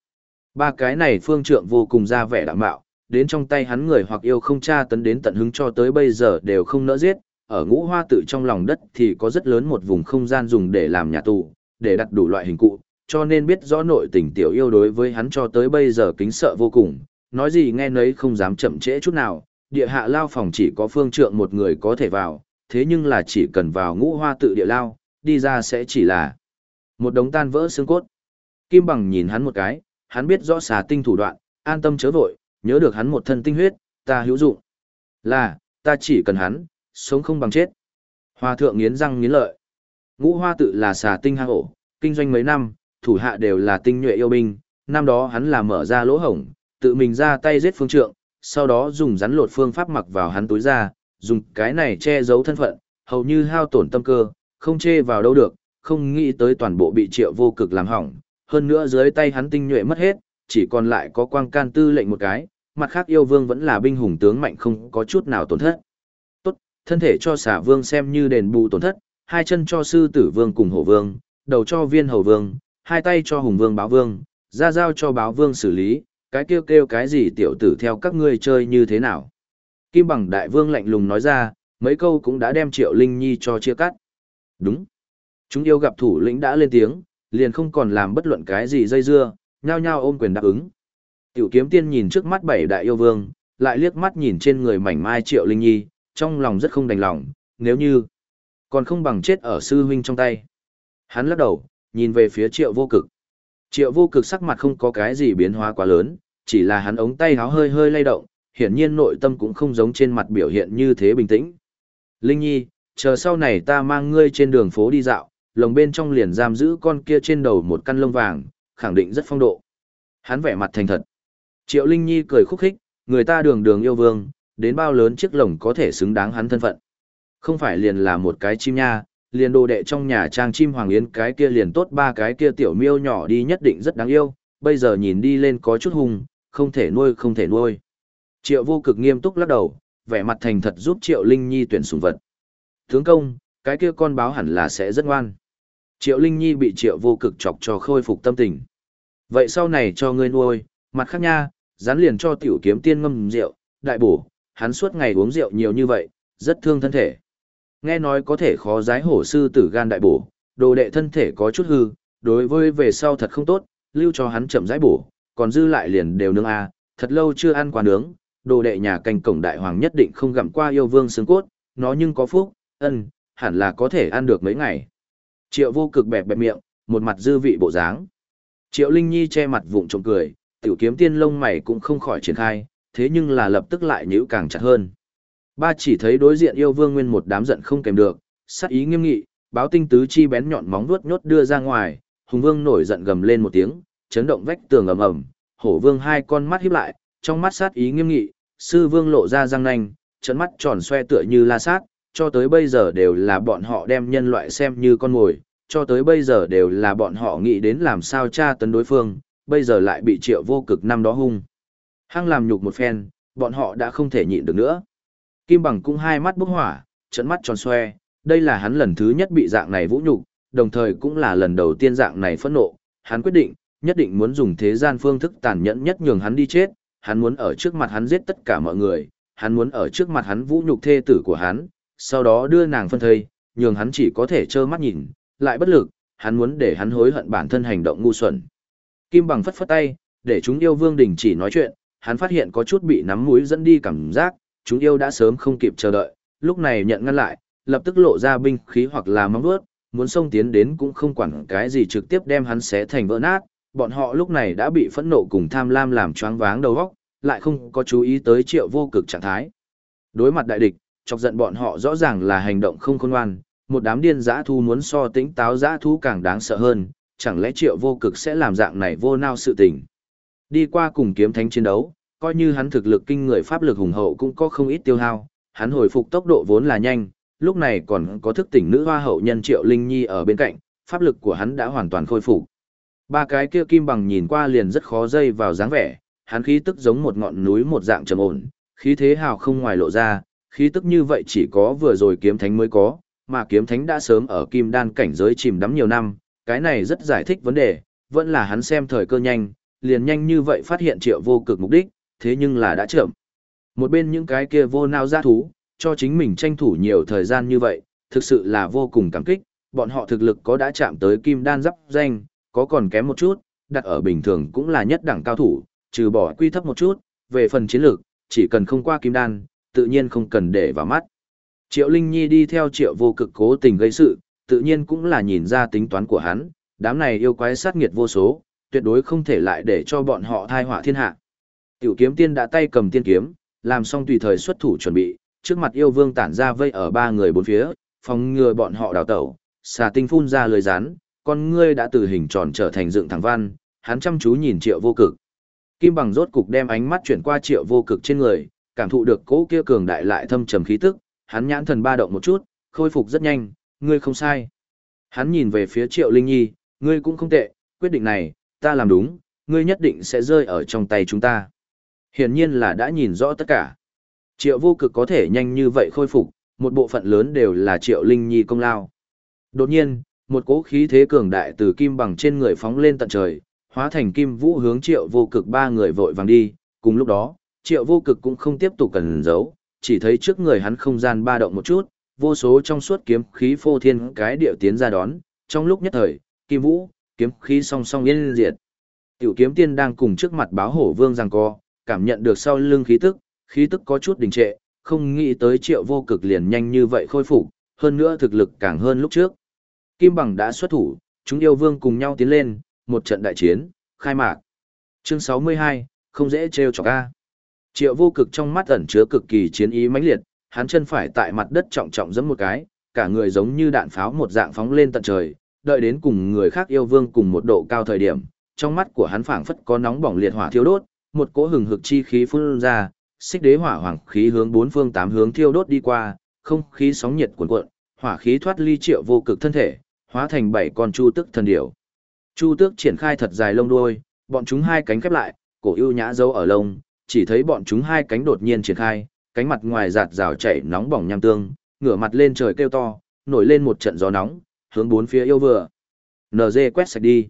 Ba cái này phương trượng vô cùng ra vẻ đạm bạo, đến trong tay hắn người hoặc yêu không cha tấn đến tận hứng cho tới bây giờ đều không nỡ giết, ở ngũ hoa tự trong lòng đất thì có rất lớn một vùng không gian dùng để làm nhà tù, để đặt đủ loại hình cụ, cho nên biết rõ nội tình tiểu yêu đối với hắn cho tới bây giờ kính sợ vô cùng, nói gì nghe nấy không dám chậm trễ chút nào, địa hạ lao phòng chỉ có phương trượng một người có thể vào, thế nhưng là chỉ cần vào ngũ hoa tự địa lao, đi ra sẽ chỉ là một đống tan vỡ xương cốt. Kim bằng nhìn hắn một cái, hắn biết rõ xà tinh thủ đoạn, an tâm chớ vội, nhớ được hắn một thân tinh huyết, ta hữu dụng. Là, ta chỉ cần hắn, sống không bằng chết. Hoa thượng nghiến răng nghiến lợi. Ngũ hoa tự là xà tinh hang ổ, kinh doanh mấy năm, thủ hạ đều là tinh nhuệ yêu binh, năm đó hắn là mở ra lỗ hổng, tự mình ra tay giết phương trượng, sau đó dùng rắn lột phương pháp mặc vào hắn túi ra, dùng cái này che giấu thân phận, hầu như hao tổn tâm cơ, không chê vào đâu được, không nghĩ tới toàn bộ bị triệu vô cực làm hỏng, hơn nữa dưới tay hắn tinh nhuệ mất hết, chỉ còn lại có quang can tư lệnh một cái, mặt khác yêu vương vẫn là binh hùng tướng mạnh không có chút nào tổn thất. Thân thể cho xả vương xem như đền bù tổn thất, hai chân cho sư tử vương cùng hổ vương, đầu cho viên hầu vương, hai tay cho hùng vương báo vương, ra giao cho báo vương xử lý, cái kêu kêu cái gì tiểu tử theo các ngươi chơi như thế nào. Kim bằng đại vương lạnh lùng nói ra, mấy câu cũng đã đem triệu linh nhi cho chia cắt. Đúng. Chúng yêu gặp thủ lĩnh đã lên tiếng, liền không còn làm bất luận cái gì dây dưa, nhao nhao ôm quyền đáp ứng. Tiểu kiếm tiên nhìn trước mắt bảy đại yêu vương, lại liếc mắt nhìn trên người mảnh mai triệu linh nhi, trong lòng rất không đành lòng, nếu như còn không bằng chết ở sư huynh trong tay. Hắn lắc đầu, nhìn về phía triệu vô cực. Triệu vô cực sắc mặt không có cái gì biến hóa quá lớn, chỉ là hắn ống tay háo hơi hơi lay động, hiển nhiên nội tâm cũng không giống trên mặt biểu hiện như thế bình tĩnh. Linh Nhi, chờ sau này ta mang ngươi trên đường phố đi dạo, lồng bên trong liền giam giữ con kia trên đầu một căn lông vàng, khẳng định rất phong độ. Hắn vẻ mặt thành thật. Triệu Linh Nhi cười khúc khích, người ta đường đường yêu vương, đến bao lớn chiếc lồng có thể xứng đáng hắn thân phận. Không phải liền là một cái chim nha, liền đồ đệ trong nhà trang chim hoàng yến cái kia liền tốt ba cái kia tiểu miêu nhỏ đi nhất định rất đáng yêu, bây giờ nhìn đi lên có chút hùng, không thể nuôi không thể nuôi. Triệu vô cực nghiêm túc lắc đầu, vẻ mặt thành thật giúp Triệu Linh Nhi tuyển sủng vật. Tướng công, cái kia con báo hẳn là sẽ rất ngoan. Triệu Linh Nhi bị Triệu vô cực chọc cho khôi phục tâm tình. Vậy sau này cho ngươi nuôi, mặt khác nha, dán liền cho tiểu kiếm tiên ngâm rượu, đại bổ, hắn suốt ngày uống rượu nhiều như vậy, rất thương thân thể. Nghe nói có thể khó giái hổ sư tử gan đại bổ, đồ đệ thân thể có chút hư, đối với về sau thật không tốt, lưu cho hắn chậm giái bổ, còn dư lại liền đều nướng a, thật lâu chưa ăn quả nướng, đồ đệ nhà canh cổng đại hoàng nhất định không gặm qua yêu vương xương cốt, nó nhưng có phúc, ân, hẳn là có thể ăn được mấy ngày. Triệu vô cực bẹp bẹp miệng, một mặt dư vị bộ dáng. Triệu Linh Nhi che mặt vụng trộm cười, tiểu kiếm tiên lông mày cũng không khỏi triển khai, thế nhưng là lập tức lại nhữ càng chặt hơn. Ba chỉ thấy đối diện yêu vương nguyên một đám giận không kèm được, sát ý nghiêm nghị, báo tinh tứ chi bén nhọn móng vuốt nhốt đưa ra ngoài, hùng vương nổi giận gầm lên một tiếng, chấn động vách tường ầm ầm, hổ vương hai con mắt híp lại, trong mắt sát ý nghiêm nghị, sư vương lộ ra răng nanh, trận mắt tròn xoe tựa như la sát, cho tới bây giờ đều là bọn họ đem nhân loại xem như con mồi, cho tới bây giờ đều là bọn họ nghĩ đến làm sao tra tấn đối phương, bây giờ lại bị triệu vô cực năm đó hung. Hăng làm nhục một phen, bọn họ đã không thể nhịn được nữa. Kim bằng cũng hai mắt bốc hỏa, trận mắt tròn xoe, đây là hắn lần thứ nhất bị dạng này vũ nhục, đồng thời cũng là lần đầu tiên dạng này phẫn nộ, hắn quyết định, nhất định muốn dùng thế gian phương thức tàn nhẫn nhất nhường hắn đi chết, hắn muốn ở trước mặt hắn giết tất cả mọi người, hắn muốn ở trước mặt hắn vũ nhục thê tử của hắn, sau đó đưa nàng phân thây, nhường hắn chỉ có thể trơ mắt nhìn, lại bất lực, hắn muốn để hắn hối hận bản thân hành động ngu xuẩn. Kim bằng phất phất tay, để chúng yêu vương đình chỉ nói chuyện, hắn phát hiện có chút bị nắm mũi dẫn đi cảm giác, chúng yêu đã sớm không kịp chờ đợi, lúc này nhận ngăn lại, lập tức lộ ra binh khí hoặc là móng vuốt, muốn xông tiến đến cũng không quản cái gì trực tiếp đem hắn xé thành vỡ nát, bọn họ lúc này đã bị phẫn nộ cùng tham lam làm choáng váng đầu óc, lại không có chú ý tới triệu vô cực trạng thái. Đối mặt đại địch, chọc giận bọn họ rõ ràng là hành động không khôn ngoan, một đám điên dã thu muốn so tính táo dã thu càng đáng sợ hơn, chẳng lẽ triệu vô cực sẽ làm dạng này vô nao sự tình. Đi qua cùng kiếm thánh chiến đấu, coi như hắn thực lực kinh người pháp lực hùng hậu cũng có không ít tiêu hao, hắn hồi phục tốc độ vốn là nhanh, lúc này còn có thức tỉnh nữ hoa hậu nhân triệu linh nhi ở bên cạnh, pháp lực của hắn đã hoàn toàn khôi phục. Ba cái kia kim bằng nhìn qua liền rất khó dây vào dáng vẻ, hắn khí tức giống một ngọn núi một dạng trầm ổn, khí thế hào không ngoài lộ ra, khí tức như vậy chỉ có vừa rồi kiếm thánh mới có, mà kiếm thánh đã sớm ở kim đan cảnh giới chìm đắm nhiều năm, cái này rất giải thích vấn đề, vẫn là hắn xem thời cơ nhanh, liền nhanh như vậy phát hiện triệu vô cực mục đích, thế nhưng là đã chậm. Một bên những cái kia vô nao ra thú, cho chính mình tranh thủ nhiều thời gian như vậy, thực sự là vô cùng cảm kích, bọn họ thực lực có đã chạm tới kim đan giáp danh, có còn kém một chút, đặt ở bình thường cũng là nhất đẳng cao thủ, trừ bỏ quy thấp một chút, về phần chiến lược, chỉ cần không qua kim đan, tự nhiên không cần để vào mắt. Triệu Linh Nhi đi theo triệu vô cực cố tình gây sự, tự nhiên cũng là nhìn ra tính toán của hắn, đám này yêu quái sát nghiệt vô số, tuyệt đối không thể lại để cho bọn họ thai họa thiên hạ. Tiểu kiếm tiên đã tay cầm tiên kiếm, làm xong tùy thời xuất thủ chuẩn bị, trước mặt yêu vương tản ra vây ở ba người bốn phía, phòng ngừa bọn họ đào tẩu, xà tinh phun ra lời rán, con ngươi đã từ hình tròn trở thành dựng thẳng văn, hắn chăm chú nhìn triệu vô cực. Kim bằng rốt cục đem ánh mắt chuyển qua triệu vô cực trên người, cảm thụ được cỗ kia cường đại lại thâm trầm khí tức, hắn nhãn thần ba động một chút, khôi phục rất nhanh, ngươi không sai. Hắn nhìn về phía triệu linh nhi, ngươi cũng không tệ, quyết định này, ta làm đúng, ngươi nhất định sẽ rơi ở trong tay chúng ta. Hiển nhiên là đã nhìn rõ tất cả. Triệu vô cực có thể nhanh như vậy khôi phục, một bộ phận lớn đều là triệu linh nhi công lao. Đột nhiên, một cỗ khí thế cường đại từ kim bằng trên người phóng lên tận trời, hóa thành kim vũ hướng triệu vô cực ba người vội vàng đi, cùng lúc đó, triệu vô cực cũng không tiếp tục cần giấu, chỉ thấy trước người hắn không gian ba động một chút, vô số trong suốt kiếm khí phô thiên cái điệu tiến ra đón, trong lúc nhất thời, kim vũ, kiếm khí song song yên diệt. Tiểu kiếm tiên đang cùng trước mặt báo hổ vương giằng co, cảm nhận được sau lưng khí tức, khí tức có chút đình trệ, không nghĩ tới triệu vô cực liền nhanh như vậy khôi phục, hơn nữa thực lực càng hơn lúc trước. Kim Bằng đã xuất thủ, chúng yêu vương cùng nhau tiến lên, một trận đại chiến, khai mạc. Chương 62, không dễ trêu chọc a. Triệu vô cực trong mắt ẩn chứa cực kỳ chiến ý mãnh liệt, hắn chân phải tại mặt đất trọng trọng giẫm một cái, cả người giống như đạn pháo một dạng phóng lên tận trời, đợi đến cùng người khác yêu vương cùng một độ cao thời điểm, trong mắt của hắn phảng phất có nóng bỏng liệt hỏa thiêu đốt, một cỗ hừng hực chi khí phun ra, xích đế hỏa hoàng khí hướng bốn phương tám hướng thiêu đốt đi qua, không khí sóng nhiệt cuồn cuộn, hỏa khí thoát ly triệu vô cực thân thể, hóa thành bảy con chu tức thần điểu. Chu tước triển khai thật dài lông đuôi, bọn chúng hai cánh khép lại, cổ ưu nhã dấu ở lông, chỉ thấy bọn chúng hai cánh đột nhiên triển khai, cánh mặt ngoài giạt rào chảy nóng bỏng nham tương, ngửa mặt lên trời kêu to, nổi lên một trận gió nóng, hướng bốn phía yêu vừa. NG quét sạch đi.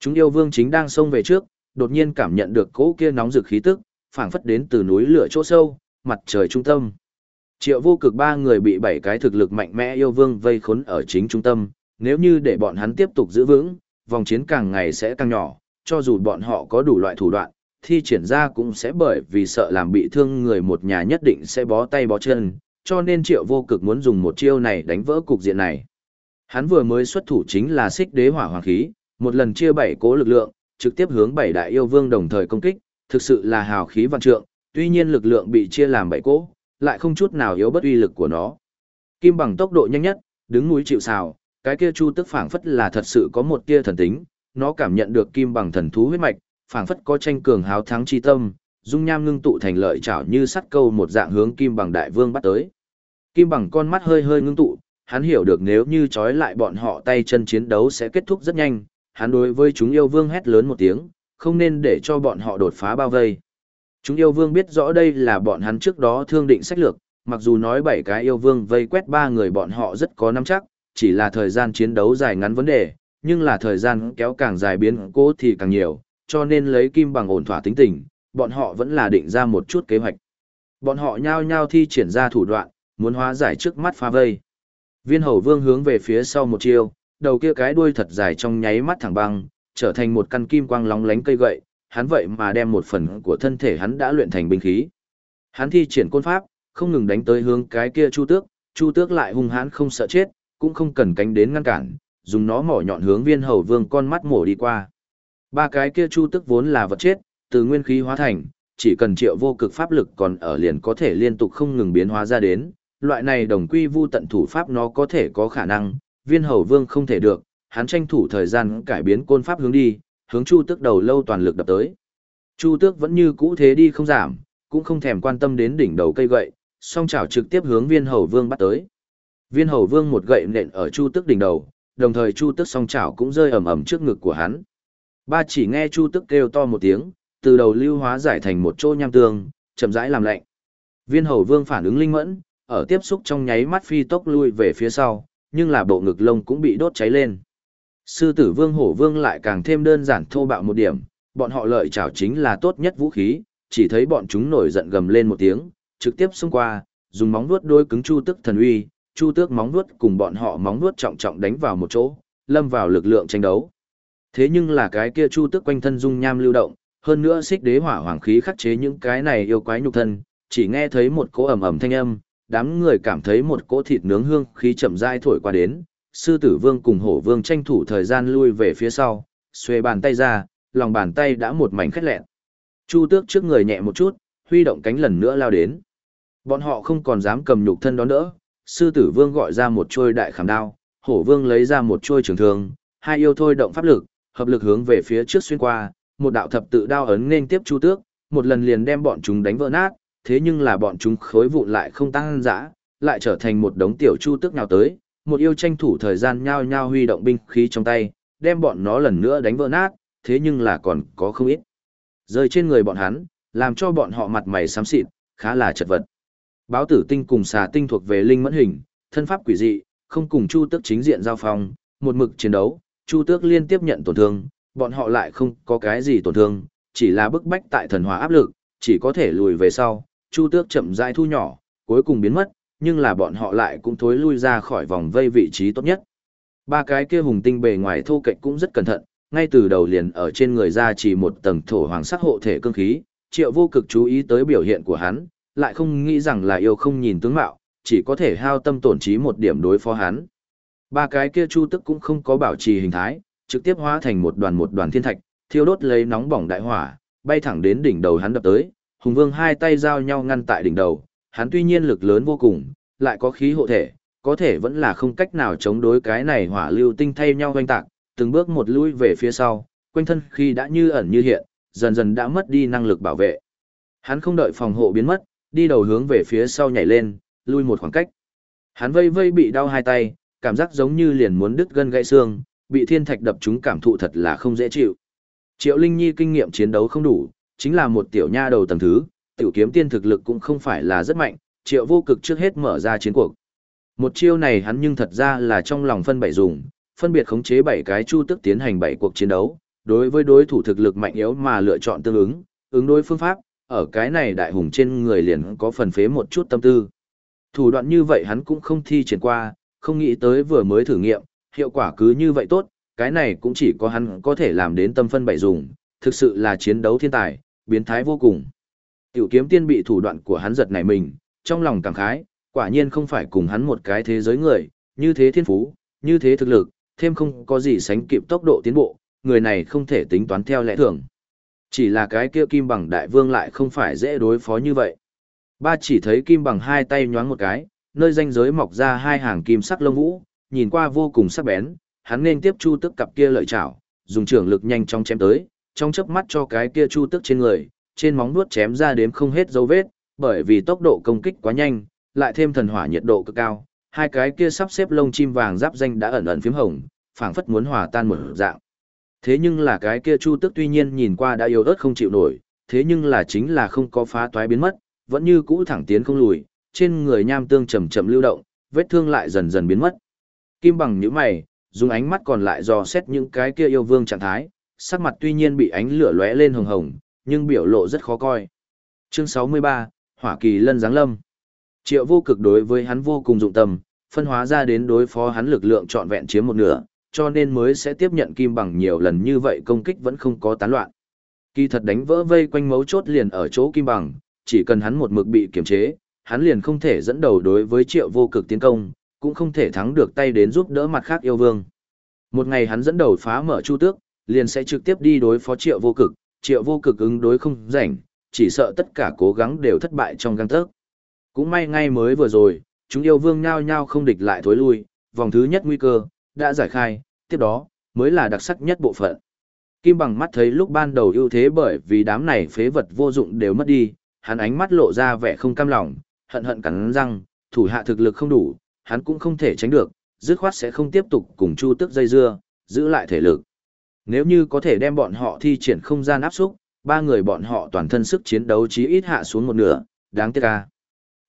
Chúng yêu vương chính đang xông về trước, đột nhiên cảm nhận được cỗ kia nóng rực khí tức, phảng phất đến từ núi lửa chỗ sâu, mặt trời trung tâm. Triệu vô cực ba người bị bảy cái thực lực mạnh mẽ yêu vương vây khốn ở chính trung tâm, nếu như để bọn hắn tiếp tục giữ vững, vòng chiến càng ngày sẽ càng nhỏ, cho dù bọn họ có đủ loại thủ đoạn, thi triển ra cũng sẽ bởi vì sợ làm bị thương người một nhà nhất định sẽ bó tay bó chân, cho nên triệu vô cực muốn dùng một chiêu này đánh vỡ cục diện này. Hắn vừa mới xuất thủ chính là xích đế hỏa hoàng khí, một lần chia bảy cố lực lượng, trực tiếp hướng bảy đại yêu vương đồng thời công kích, thực sự là hào khí văn trượng, tuy nhiên lực lượng bị chia làm bảy cố, lại không chút nào yếu bất uy lực của nó. Kim bằng tốc độ nhanh nhất, đứng núi chịu sào, cái kia chu tức phảng phất là thật sự có một tia thần tính, nó cảm nhận được kim bằng thần thú huyết mạch, phảng phất có tranh cường háo thắng chi tâm, dung nham ngưng tụ thành lợi chảo như sắt câu một dạng hướng kim bằng đại vương bắt tới. Kim bằng con mắt hơi hơi ngưng tụ, hắn hiểu được nếu như trói lại bọn họ tay chân chiến đấu sẽ kết thúc rất nhanh, hắn đối với chúng yêu vương hét lớn một tiếng, không nên để cho bọn họ đột phá bao vây. Chúng yêu vương biết rõ đây là bọn hắn trước đó thương định sách lược, mặc dù nói bảy cái yêu vương vây quét ba người bọn họ rất có nắm chắc, chỉ là thời gian chiến đấu dài ngắn vấn đề, nhưng là thời gian kéo càng dài biến cố thì càng nhiều, cho nên lấy kim bằng ổn thỏa tính tình, bọn họ vẫn là định ra một chút kế hoạch. Bọn họ nhao nhao thi triển ra thủ đoạn, muốn hóa giải trước mắt phá vây. Viên hầu vương hướng về phía sau một chiêu, đầu kia cái đuôi thật dài trong nháy mắt thẳng băng, trở thành một căn kim quang lóng lánh cây gậy, hắn vậy mà đem một phần của thân thể hắn đã luyện thành binh khí. Hắn thi triển côn pháp, không ngừng đánh tới hướng cái kia chu tước, chu tước lại hung hãn không sợ chết, cũng không cần cánh đến ngăn cản, dùng nó mỏ nhọn hướng viên hầu vương con mắt mổ đi qua. Ba cái kia chu tước vốn là vật chết, từ nguyên khí hóa thành, chỉ cần triệu vô cực pháp lực còn ở liền có thể liên tục không ngừng biến hóa ra đến, loại này đồng quy vu tận thủ pháp nó có thể có khả năng, viên hầu vương không thể được, hắn tranh thủ thời gian cải biến côn pháp hướng đi, hướng chu tước đầu lâu toàn lực đập tới. Chu tước vẫn như cũ thế đi không giảm, cũng không thèm quan tâm đến đỉnh đầu cây gậy, song chảo trực tiếp hướng viên hầu vương bắt tới. Viên hầu vương một gậy nện ở chu tước đỉnh đầu, đồng thời chu tước song chảo cũng rơi ầm ầm trước ngực của hắn. Ba chỉ nghe chu tước kêu to một tiếng, từ đầu lưu hóa giải thành một chỗ nham tương, chậm rãi làm lạnh. Viên hầu vương phản ứng linh mẫn, ở tiếp xúc trong nháy mắt phi tốc lui về phía sau, nhưng là bộ ngực lông cũng bị đốt cháy lên. Sư tử vương hổ vương lại càng thêm đơn giản thô bạo một điểm, bọn họ lợi chảo chính là tốt nhất vũ khí, chỉ thấy bọn chúng nổi giận gầm lên một tiếng, trực tiếp xông qua, dùng móng vuốt đôi cứng chu tức thần uy, chu tước móng vuốt cùng bọn họ móng vuốt trọng trọng đánh vào một chỗ, lâm vào lực lượng tranh đấu. Thế nhưng là cái kia chu tước quanh thân dung nham lưu động, hơn nữa xích đế hỏa hoàng khí khắc chế những cái này yêu quái nhục thân, chỉ nghe thấy một cỗ ầm ầm thanh âm, đám người cảm thấy một cỗ thịt nướng hương khí chậm rãi thổi qua đến, sư tử vương cùng hổ vương tranh thủ thời gian lui về phía sau, xuê bàn tay ra, lòng bàn tay đã một mảnh khét lẹn. Chu tước trước người nhẹ một chút, huy động cánh lần nữa lao đến. Bọn họ không còn dám cầm nhục thân đó nữa. sư tử vương gọi ra một trôi đại khảm đao, hổ vương lấy ra một trôi trường thương, hai yêu thôi động pháp lực, hợp lực hướng về phía trước xuyên qua, một đạo thập tự đao ấn nên tiếp chu tước, một lần liền đem bọn chúng đánh vỡ nát, thế nhưng là bọn chúng khối vụn lại không tăng dã, lại trở thành một đống tiểu chu tước nào tới, một yêu tranh thủ thời gian nhao nhao huy động binh khí trong tay, đem bọn nó lần nữa đánh vỡ nát, thế nhưng là còn có không ít. Rơi trên người bọn hắn, làm cho bọn họ mặt mày xám xịt, khá là chật vật. Báo tử tinh cùng xà tinh thuộc về linh mẫn hình, thân pháp quỷ dị, không cùng Chu Tước chính diện giao phong, một mực chiến đấu, Chu Tước liên tiếp nhận tổn thương, bọn họ lại không có cái gì tổn thương, chỉ là bức bách tại thần hòa áp lực, chỉ có thể lùi về sau, Chu Tước chậm rãi thu nhỏ, cuối cùng biến mất, nhưng là bọn họ lại cũng thối lui ra khỏi vòng vây vị trí tốt nhất. Ba cái kia hùng tinh bề ngoài thô kệch cũng rất cẩn thận, ngay từ đầu liền ở trên người ra chỉ một tầng thổ hoàng sắc hộ thể cương khí, triệu vô cực chú ý tới biểu hiện của hắn, lại không nghĩ rằng là yêu không nhìn tướng mạo, chỉ có thể hao tâm tổn trí một điểm đối phó hắn. Ba cái kia chu tức cũng không có bảo trì hình thái, trực tiếp hóa thành một đoàn một đoàn thiên thạch, thiêu đốt lấy nóng bỏng đại hỏa, bay thẳng đến đỉnh đầu hắn đập tới, hùng vương hai tay giao nhau ngăn tại đỉnh đầu, hắn tuy nhiên lực lớn vô cùng, lại có khí hộ thể, có thể vẫn là không cách nào chống đối cái này hỏa lưu tinh thay nhau hoành tạc, từng bước một lui về phía sau, quanh thân khi đã như ẩn như hiện, dần dần đã mất đi năng lực bảo vệ. Hắn không đợi phòng hộ biến mất, đi đầu hướng về phía sau nhảy lên, lui một khoảng cách. Hắn vây vây bị đau hai tay, cảm giác giống như liền muốn đứt gân gãy xương, bị thiên thạch đập chúng cảm thụ thật là không dễ chịu. Triệu Linh Nhi kinh nghiệm chiến đấu không đủ, chính là một tiểu nha đầu tầng thứ, tiểu kiếm tiên thực lực cũng không phải là rất mạnh, triệu vô cực trước hết mở ra chiến cuộc. Một chiêu này hắn nhưng thật ra là trong lòng phân bảy dùng, phân biệt khống chế bảy cái chu tức tiến hành bảy cuộc chiến đấu, đối với đối thủ thực lực mạnh yếu mà lựa chọn tương ứng, ứng đối phương pháp, ở cái này đại hùng trên người liền có phần phế một chút tâm tư. Thủ đoạn như vậy hắn cũng không thi triển qua, không nghĩ tới vừa mới thử nghiệm, hiệu quả cứ như vậy tốt, cái này cũng chỉ có hắn có thể làm đến tâm phân bảy dùng, thực sự là chiến đấu thiên tài, biến thái vô cùng. Tiểu kiếm tiên bị thủ đoạn của hắn giật nảy mình, trong lòng cảm khái, quả nhiên không phải cùng hắn một cái thế giới người, như thế thiên phú, như thế thực lực, thêm không có gì sánh kịp tốc độ tiến bộ, người này không thể tính toán theo lẽ thường. Chỉ là cái kia kim bằng đại vương lại không phải dễ đối phó như vậy. Ba chỉ thấy kim bằng hai tay nhoáng một cái, nơi danh giới mọc ra hai hàng kim sắc lông vũ, nhìn qua vô cùng sắc bén, hắn nên tiếp chu tức cặp kia lợi chảo, dùng trưởng lực nhanh chóng chém tới, trong chớp mắt cho cái kia chu tức trên người, trên móng vuốt chém ra đếm không hết dấu vết, bởi vì tốc độ công kích quá nhanh, lại thêm thần hỏa nhiệt độ cực cao, hai cái kia sắp xếp lông chim vàng giáp danh đã ẩn ẩn phím hồng, phảng phất muốn hòa tan một dạng. Thế nhưng là cái kia chu tức tuy nhiên nhìn qua đã yếu ớt không chịu nổi, thế nhưng là chính là không có phá toái biến mất, vẫn như cũ thẳng tiến không lùi, trên người nham tương chậm chậm lưu động, vết thương lại dần dần biến mất. Kim bằng nhíu mày, dùng ánh mắt còn lại dò xét những cái kia yêu vương trạng thái, sắc mặt tuy nhiên bị ánh lửa lóe lên hồng hồng, nhưng biểu lộ rất khó coi. Chương 63, Hỏa Kỳ Lân Giáng Lâm. Triệu vô cực đối với hắn vô cùng dụng tâm, phân hóa ra đến đối phó hắn lực lượng trọn vẹn chiếm một nửa, cho nên mới sẽ tiếp nhận kim bằng nhiều lần như vậy công kích vẫn không có tán loạn. Kỳ thật đánh vỡ vây quanh mấu chốt liền ở chỗ kim bằng, chỉ cần hắn một mực bị kiềm chế, hắn liền không thể dẫn đầu đối với triệu vô cực tiến công, cũng không thể thắng được tay đến giúp đỡ mặt khác yêu vương. Một ngày hắn dẫn đầu phá mở chu tước, liền sẽ trực tiếp đi đối phó triệu vô cực, triệu vô cực ứng đối không rảnh, chỉ sợ tất cả cố gắng đều thất bại trong găng tớc. Cũng may ngay mới vừa rồi, chúng yêu vương nhao nhao không địch lại thối lui, vòng thứ nhất nguy cơ, đã giải khai, tiếp đó, mới là đặc sắc nhất bộ phận. Kim bằng mắt thấy lúc ban đầu ưu thế bởi vì đám này phế vật vô dụng đều mất đi, hắn ánh mắt lộ ra vẻ không cam lòng, hận hận cắn răng, thủ hạ thực lực không đủ, hắn cũng không thể tránh được, dứt khoát sẽ không tiếp tục cùng Chu Tức dây dưa, giữ lại thể lực. Nếu như có thể đem bọn họ thi triển không gian áp xúc, ba người bọn họ toàn thân sức chiến đấu chí ít hạ xuống một nửa, đáng tiếc ca.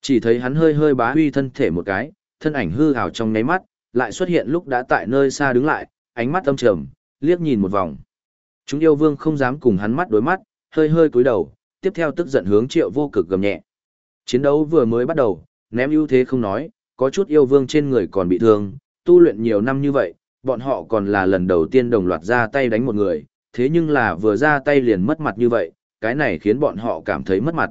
Chỉ thấy hắn hơi hơi bá huy thân thể một cái, thân ảnh hư hào trong nháy mắt, lại xuất hiện lúc đã tại nơi xa đứng lại, ánh mắt âm trầm, liếc nhìn một vòng. Chúng yêu vương không dám cùng hắn mắt đối mắt, hơi hơi cúi đầu, tiếp theo tức giận hướng triệu vô cực gầm nhẹ. Chiến đấu vừa mới bắt đầu, ném ưu thế không nói, có chút yêu vương trên người còn bị thương, tu luyện nhiều năm như vậy, bọn họ còn là lần đầu tiên đồng loạt ra tay đánh một người, thế nhưng là vừa ra tay liền mất mặt như vậy, cái này khiến bọn họ cảm thấy mất mặt.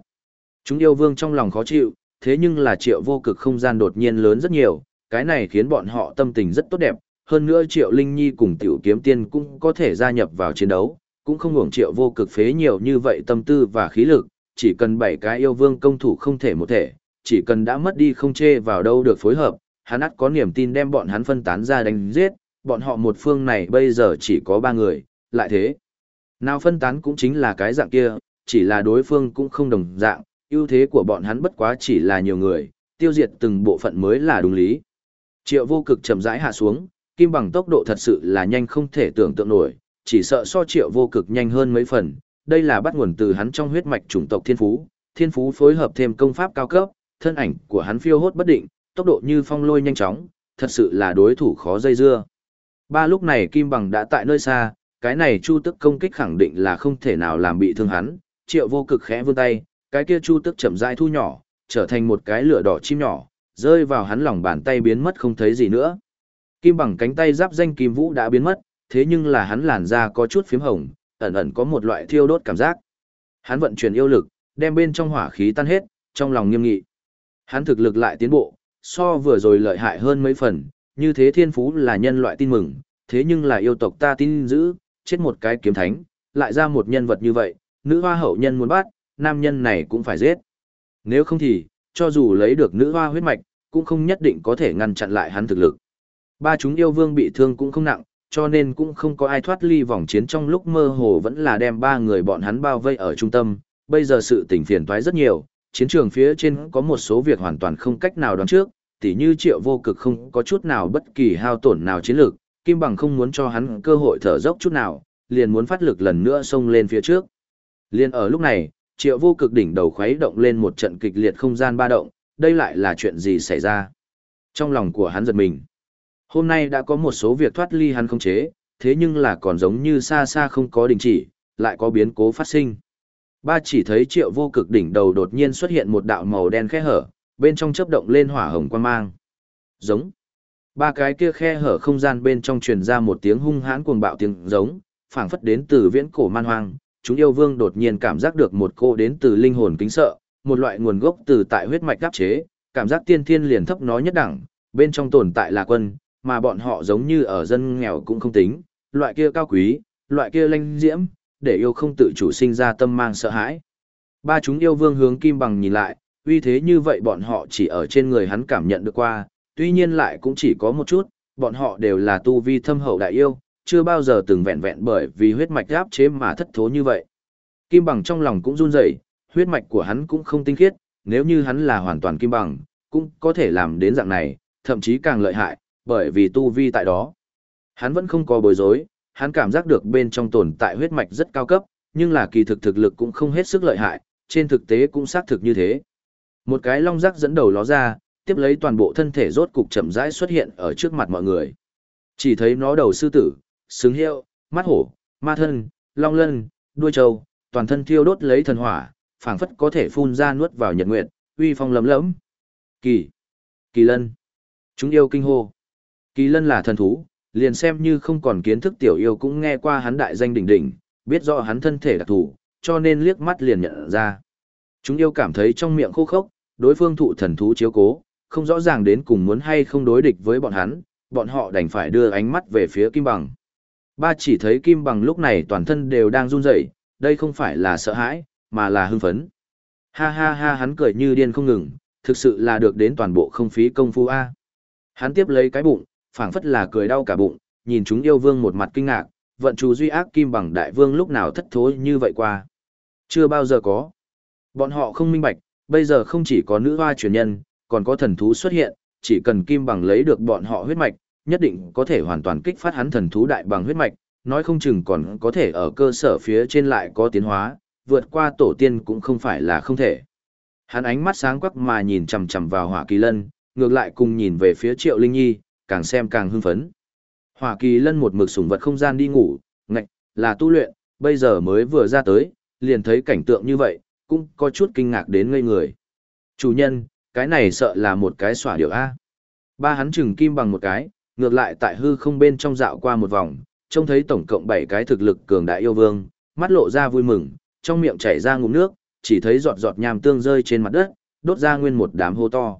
Chúng yêu vương trong lòng khó chịu, thế nhưng là triệu vô cực không gian đột nhiên lớn rất nhiều, cái này khiến bọn họ tâm tình rất tốt đẹp, hơn nữa triệu linh nhi cùng tiểu kiếm tiên cũng có thể gia nhập vào chiến đấu, cũng không hưởng triệu vô cực phế nhiều như vậy tâm tư và khí lực, chỉ cần bảy cái yêu vương công thủ không thể một thể, chỉ cần đã mất đi không chê vào đâu được phối hợp, hắn ắt có niềm tin đem bọn hắn phân tán ra đánh giết, bọn họ một phương này bây giờ chỉ có ba người, lại thế. Nào phân tán cũng chính là cái dạng kia, chỉ là đối phương cũng không đồng dạng, ưu thế của bọn hắn bất quá chỉ là nhiều người, tiêu diệt từng bộ phận mới là đúng lý. Triệu vô cực chậm rãi hạ xuống, kim bằng tốc độ thật sự là nhanh không thể tưởng tượng nổi, chỉ sợ so triệu vô cực nhanh hơn mấy phần, đây là bắt nguồn từ hắn trong huyết mạch chủng tộc thiên phú, thiên phú phối hợp thêm công pháp cao cấp, thân ảnh của hắn phiêu hốt bất định, tốc độ như phong lôi nhanh chóng, thật sự là đối thủ khó dây dưa. Ba lúc này Kim Bằng đã tại nơi xa, cái này Chu Tức công kích khẳng định là không thể nào làm bị thương hắn, Triệu Vô Cực khẽ vươn tay, cái kia Chu Tức chậm rãi thu nhỏ, trở thành một cái lửa đỏ chim nhỏ, rơi vào hắn lòng bàn tay biến mất không thấy gì nữa. Kim Bằng cánh tay giáp danh Kim Vũ đã biến mất, thế nhưng là hắn làn da có chút phím hồng, ẩn ẩn có một loại thiêu đốt cảm giác. Hắn vận chuyển yêu lực, đem bên trong hỏa khí tan hết, trong lòng nghiêm nghị. Hắn thực lực lại tiến bộ, so vừa rồi lợi hại hơn mấy phần, như thế thiên phú là nhân loại tin mừng, thế nhưng là yêu tộc ta tin giữ, chết một cái kiếm thánh, lại ra một nhân vật như vậy, nữ hoa hậu nhân muốn bắt, nam nhân này cũng phải giết. Nếu không thì, cho dù lấy được nữ hoa huyết mạch, cũng không nhất định có thể ngăn chặn lại hắn thực lực. Ba chúng yêu vương bị thương cũng không nặng, cho nên cũng không có ai thoát ly vòng chiến trong lúc mơ hồ vẫn là đem ba người bọn hắn bao vây ở trung tâm. Bây giờ sự tình phiền toái rất nhiều, chiến trường phía trên có một số việc hoàn toàn không cách nào đoán trước, tỉ như triệu vô cực không có chút nào bất kỳ hao tổn nào chiến lược, Kim Bằng không muốn cho hắn cơ hội thở dốc chút nào, liền muốn phát lực lần nữa xông lên phía trước. Liên ở lúc này, triệu vô cực đỉnh đầu khuấy động lên một trận kịch liệt không gian ba động, đây lại là chuyện gì xảy ra? Trong lòng của hắn giật mình. Hôm nay đã có một số việc thoát ly hắn không chế, thế nhưng là còn giống như xa xa không có đình chỉ, lại có biến cố phát sinh. Ba chỉ thấy triệu vô cực đỉnh đầu đột nhiên xuất hiện một đạo màu đen khe hở, bên trong chớp động lên hỏa hồng quan mang. Giống. Ba cái kia khe hở không gian bên trong truyền ra một tiếng hung hãn cuồng bạo tiếng giống, phảng phất đến từ viễn cổ man hoang. Chúng yêu vương đột nhiên cảm giác được một cô đến từ linh hồn kính sợ, một loại nguồn gốc từ tại huyết mạch đáp chế, cảm giác tiên thiên liền thấp nó nhất đẳng, bên trong tồn tại là quân, mà bọn họ giống như ở dân nghèo cũng không tính, loại kia cao quý, loại kia lanh diễm, để yêu không tự chủ sinh ra tâm mang sợ hãi. Ba chúng yêu vương hướng kim bằng nhìn lại, uy thế như vậy bọn họ chỉ ở trên người hắn cảm nhận được qua, tuy nhiên lại cũng chỉ có một chút, bọn họ đều là tu vi thâm hậu đại yêu, chưa bao giờ từng vẹn vẹn bởi vì huyết mạch áp chế mà thất thố như vậy. Kim bằng trong lòng cũng run rẩy, huyết mạch của hắn cũng không tinh khiết, nếu như hắn là hoàn toàn kim bằng, cũng có thể làm đến dạng này, thậm chí càng lợi hại, bởi vì tu vi tại đó. Hắn vẫn không có bối rối, hắn cảm giác được bên trong tồn tại huyết mạch rất cao cấp, nhưng là kỳ thực thực lực cũng không hết sức lợi hại, trên thực tế cũng xác thực như thế. Một cái long rắc dẫn đầu ló ra, tiếp lấy toàn bộ thân thể rốt cục chậm rãi xuất hiện ở trước mặt mọi người. Chỉ thấy nó đầu sư tử, xứng hiệu, mắt hổ, ma thân, long lân, đuôi trâu, toàn thân thiêu đốt lấy thần hỏa, phảng phất có thể phun ra nuốt vào nhật nguyệt, uy phong lấm lẫm. Kỳ, Kỳ Lân. Chúng yêu kinh hô. Kỳ Lân là thần thú, liền xem như không còn kiến thức tiểu yêu cũng nghe qua hắn đại danh đỉnh đỉnh, biết rõ hắn thân thể đặc thù, cho nên liếc mắt liền nhận ra. Chúng yêu cảm thấy trong miệng khô khốc, đối phương thụ thần thú chiếu cố, không rõ ràng đến cùng muốn hay không đối địch với bọn hắn, bọn họ đành phải đưa ánh mắt về phía Kim Bằng. Ba chỉ thấy Kim Bằng lúc này toàn thân đều đang run rẩy, đây không phải là sợ hãi, mà là hưng phấn. Ha ha ha hắn cười như điên không ngừng, thực sự là được đến toàn bộ không phí công phu a. Hắn tiếp lấy cái bụng, phảng phất là cười đau cả bụng, nhìn chúng yêu vương một mặt kinh ngạc, vận chú duy ác kim bằng đại vương lúc nào thất thối như vậy qua. Chưa bao giờ có. Bọn họ không minh bạch, bây giờ không chỉ có nữ hoa truyền nhân, còn có thần thú xuất hiện, chỉ cần kim bằng lấy được bọn họ huyết mạch, nhất định có thể hoàn toàn kích phát hắn thần thú đại bằng huyết mạch, nói không chừng còn có thể ở cơ sở phía trên lại có tiến hóa, vượt qua tổ tiên cũng không phải là không thể. Hắn ánh mắt sáng quắc mà nhìn chằm chằm vào Hỏa Kỳ Lân, ngược lại cùng nhìn về phía Triệu Linh Nhi, càng xem càng hưng phấn. Hỏa Kỳ Lân một mực sủng vật không gian đi ngủ, ngạch, là tu luyện, bây giờ mới vừa ra tới, liền thấy cảnh tượng như vậy, cũng có chút kinh ngạc đến ngây người. Chủ nhân, cái này sợ là một cái xỏa điệu A. Ba hắn chừng kim bằng một cái, ngược lại tại hư không bên trong dạo qua một vòng, trông thấy tổng cộng 7 cái thực lực cường đại yêu vương, mắt lộ ra vui mừng, trong miệng chảy ra ngụm nước, chỉ thấy giọt giọt nham tương rơi trên mặt đất, đốt ra nguyên một đám hô to.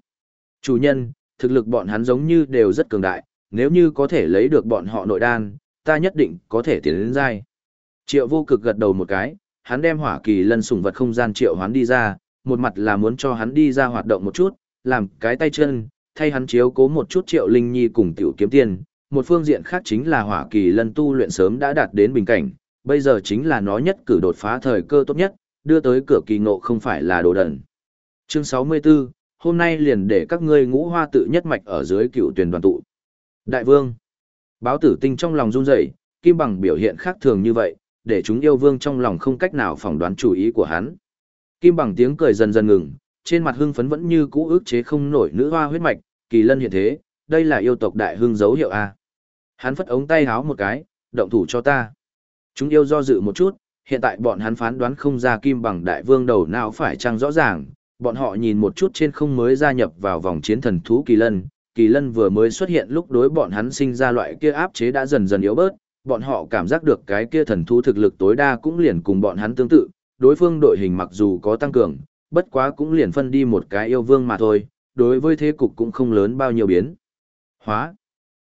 Chủ nhân, thực lực bọn hắn giống như đều rất cường đại, nếu như có thể lấy được bọn họ nội đan, ta nhất định có thể tiến đến giai. Triệu vô cực gật đầu một cái, hắn đem hỏa kỳ lân sủng vật không gian triệu hoán đi ra, một mặt là muốn cho hắn đi ra hoạt động một chút, làm cái tay chân, thay hắn chiếu cố một chút triệu linh nhi cùng tiểu kiếm tiền. Một phương diện khác chính là hỏa kỳ lân tu luyện sớm đã đạt đến bình cảnh, bây giờ chính là nó nhất cử đột phá thời cơ tốt nhất, đưa tới cửa kỳ ngộ không phải là đồ đần. Chương 64, hôm nay liền để các ngươi ngũ hoa tự nhất mạch ở dưới cựu tuyển đoàn tụ. Đại vương, báo tử tinh trong lòng run rẩy, kim bằng biểu hiện khác thường như vậy, để chúng yêu vương trong lòng không cách nào phỏng đoán chủ ý của hắn. Kim bằng tiếng cười dần dần ngừng, trên mặt hưng phấn vẫn như cũ ức chế không nổi nữ hoa huyết mạch, kỳ lân hiện thế, đây là yêu tộc đại hưng dấu hiệu A. Hắn phất ống tay háo một cái, động thủ cho ta. Chúng yêu do dự một chút, hiện tại bọn hắn phán đoán không ra kim bằng đại vương đầu nào phải chăng rõ ràng, bọn họ nhìn một chút trên không mới gia nhập vào vòng chiến thần thú kỳ lân, kỳ lân vừa mới xuất hiện lúc đối bọn hắn sinh ra loại kia áp chế đã dần dần yếu bớt, bọn họ cảm giác được cái kia thần thú thực lực tối đa cũng liền cùng bọn hắn tương tự, đối phương đội hình mặc dù có tăng cường, bất quá cũng liền phân đi một cái yêu vương mà thôi, đối với thế cục cũng không lớn bao nhiêu biến. Hóa.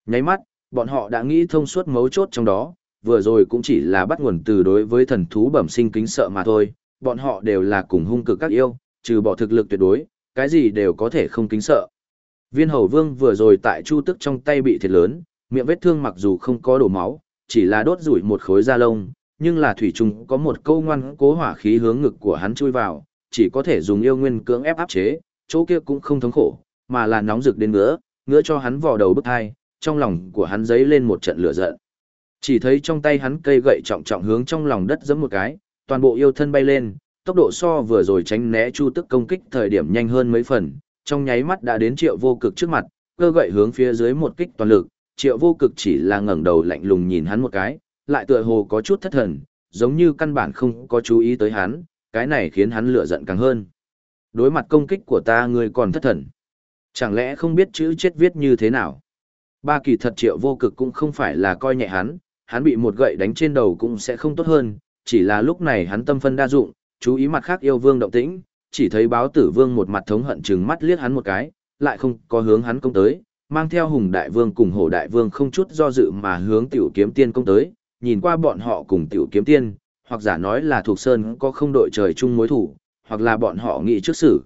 Nháy mắt, bọn họ đã nghĩ thông suốt mấu chốt trong đó, vừa rồi cũng chỉ là bắt nguồn từ đối với thần thú bẩm sinh kính sợ mà thôi, bọn họ đều là cùng hung cực các yêu, trừ bỏ thực lực tuyệt đối, cái gì đều có thể không kính sợ. Viên hầu vương vừa rồi tại chu tức trong tay bị thiệt lớn, miệng vết thương mặc dù không có đổ máu, chỉ là đốt rủi một khối da lông, nhưng là thủy trùng có một câu ngoan cố hỏa khí hướng ngực của hắn chui vào, chỉ có thể dùng yêu nguyên cưỡng ép áp chế, chỗ kia cũng không thống khổ, mà là nóng rực đến nữa, ngứa cho hắn vò đầu bức hai, trong lòng của hắn dấy lên một trận lửa giận. Chỉ thấy trong tay hắn cây gậy trọng trọng hướng trong lòng đất giẫm một cái, toàn bộ yêu thân bay lên, tốc độ so vừa rồi tránh né chu tức công kích thời điểm nhanh hơn mấy phần, trong nháy mắt đã đến triệu vô cực trước mặt, cơ gậy hướng phía dưới một kích toàn lực, triệu vô cực chỉ là ngẩng đầu lạnh lùng nhìn hắn một cái, lại tựa hồ có chút thất thần, giống như căn bản không có chú ý tới hắn, cái này khiến hắn lửa giận càng hơn. Đối mặt công kích của ta ngươi còn thất thần. Chẳng lẽ không biết chữ chết viết như thế nào? Ba kỳ thật triệu vô cực cũng không phải là coi nhẹ hắn, hắn bị một gậy đánh trên đầu cũng sẽ không tốt hơn, chỉ là lúc này hắn tâm phân đa dụng, chú ý mặt khác yêu vương động tĩnh, chỉ thấy báo tử vương một mặt thống hận chừng mắt liếc hắn một cái, lại không có hướng hắn công tới, mang theo hùng đại vương cùng hổ đại vương không chút do dự mà hướng tiểu kiếm tiên công tới, nhìn qua bọn họ cùng tiểu kiếm tiên, hoặc giả nói là thuộc sơn có không đội trời chung mối thủ, hoặc là bọn họ nghĩ trước xử.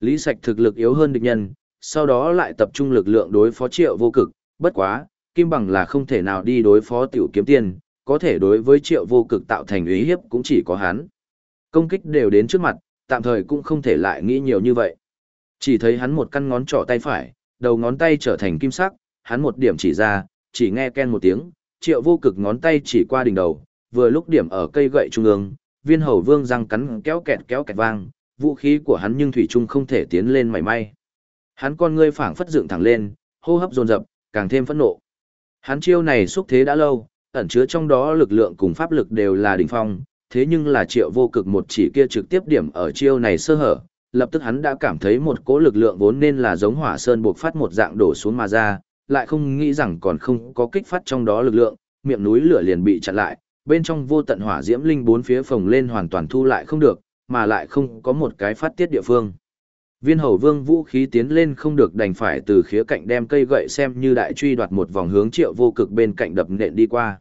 Lý sạch thực lực yếu hơn địch nhân, sau đó lại tập trung lực lượng đối phó triệu vô cực, bất quá, Kim Bằng là không thể nào đi đối phó tiểu kiếm tiên, có thể đối với triệu vô cực tạo thành ý hiếp cũng chỉ có hắn. Công kích đều đến trước mặt, tạm thời cũng không thể lại nghĩ nhiều như vậy. Chỉ thấy hắn một căn ngón trỏ tay phải, đầu ngón tay trở thành kim sắc, hắn một điểm chỉ ra, chỉ nghe ken một tiếng, triệu vô cực ngón tay chỉ qua đỉnh đầu, vừa lúc điểm ở cây gậy trung ương, viên hầu vương răng cắn kéo kẹt kéo kẹt vang, vũ khí của hắn nhưng thủy trung không thể tiến lên mảy may. Hắn con ngươi phảng phất dựng thẳng lên, hô hấp dồn dập, càng thêm phẫn nộ. Hắn chiêu này xúc thế đã lâu, ẩn chứa trong đó lực lượng cùng pháp lực đều là đỉnh phong, thế nhưng là triệu vô cực một chỉ kia trực tiếp điểm ở chiêu này sơ hở, lập tức hắn đã cảm thấy một cỗ lực lượng vốn nên là giống hỏa sơn buộc phát một dạng đổ xuống mà ra, lại không nghĩ rằng còn không có kích phát trong đó lực lượng, miệng núi lửa liền bị chặn lại, bên trong vô tận hỏa diễm linh bốn phía phồng lên hoàn toàn thu lại không được, mà lại không có một cái phát tiết địa phương. Viên hầu vương vũ khí tiến lên không được đành phải từ khía cạnh đem cây gậy xem như đại truy đoạt một vòng hướng triệu vô cực bên cạnh đập nện đi qua.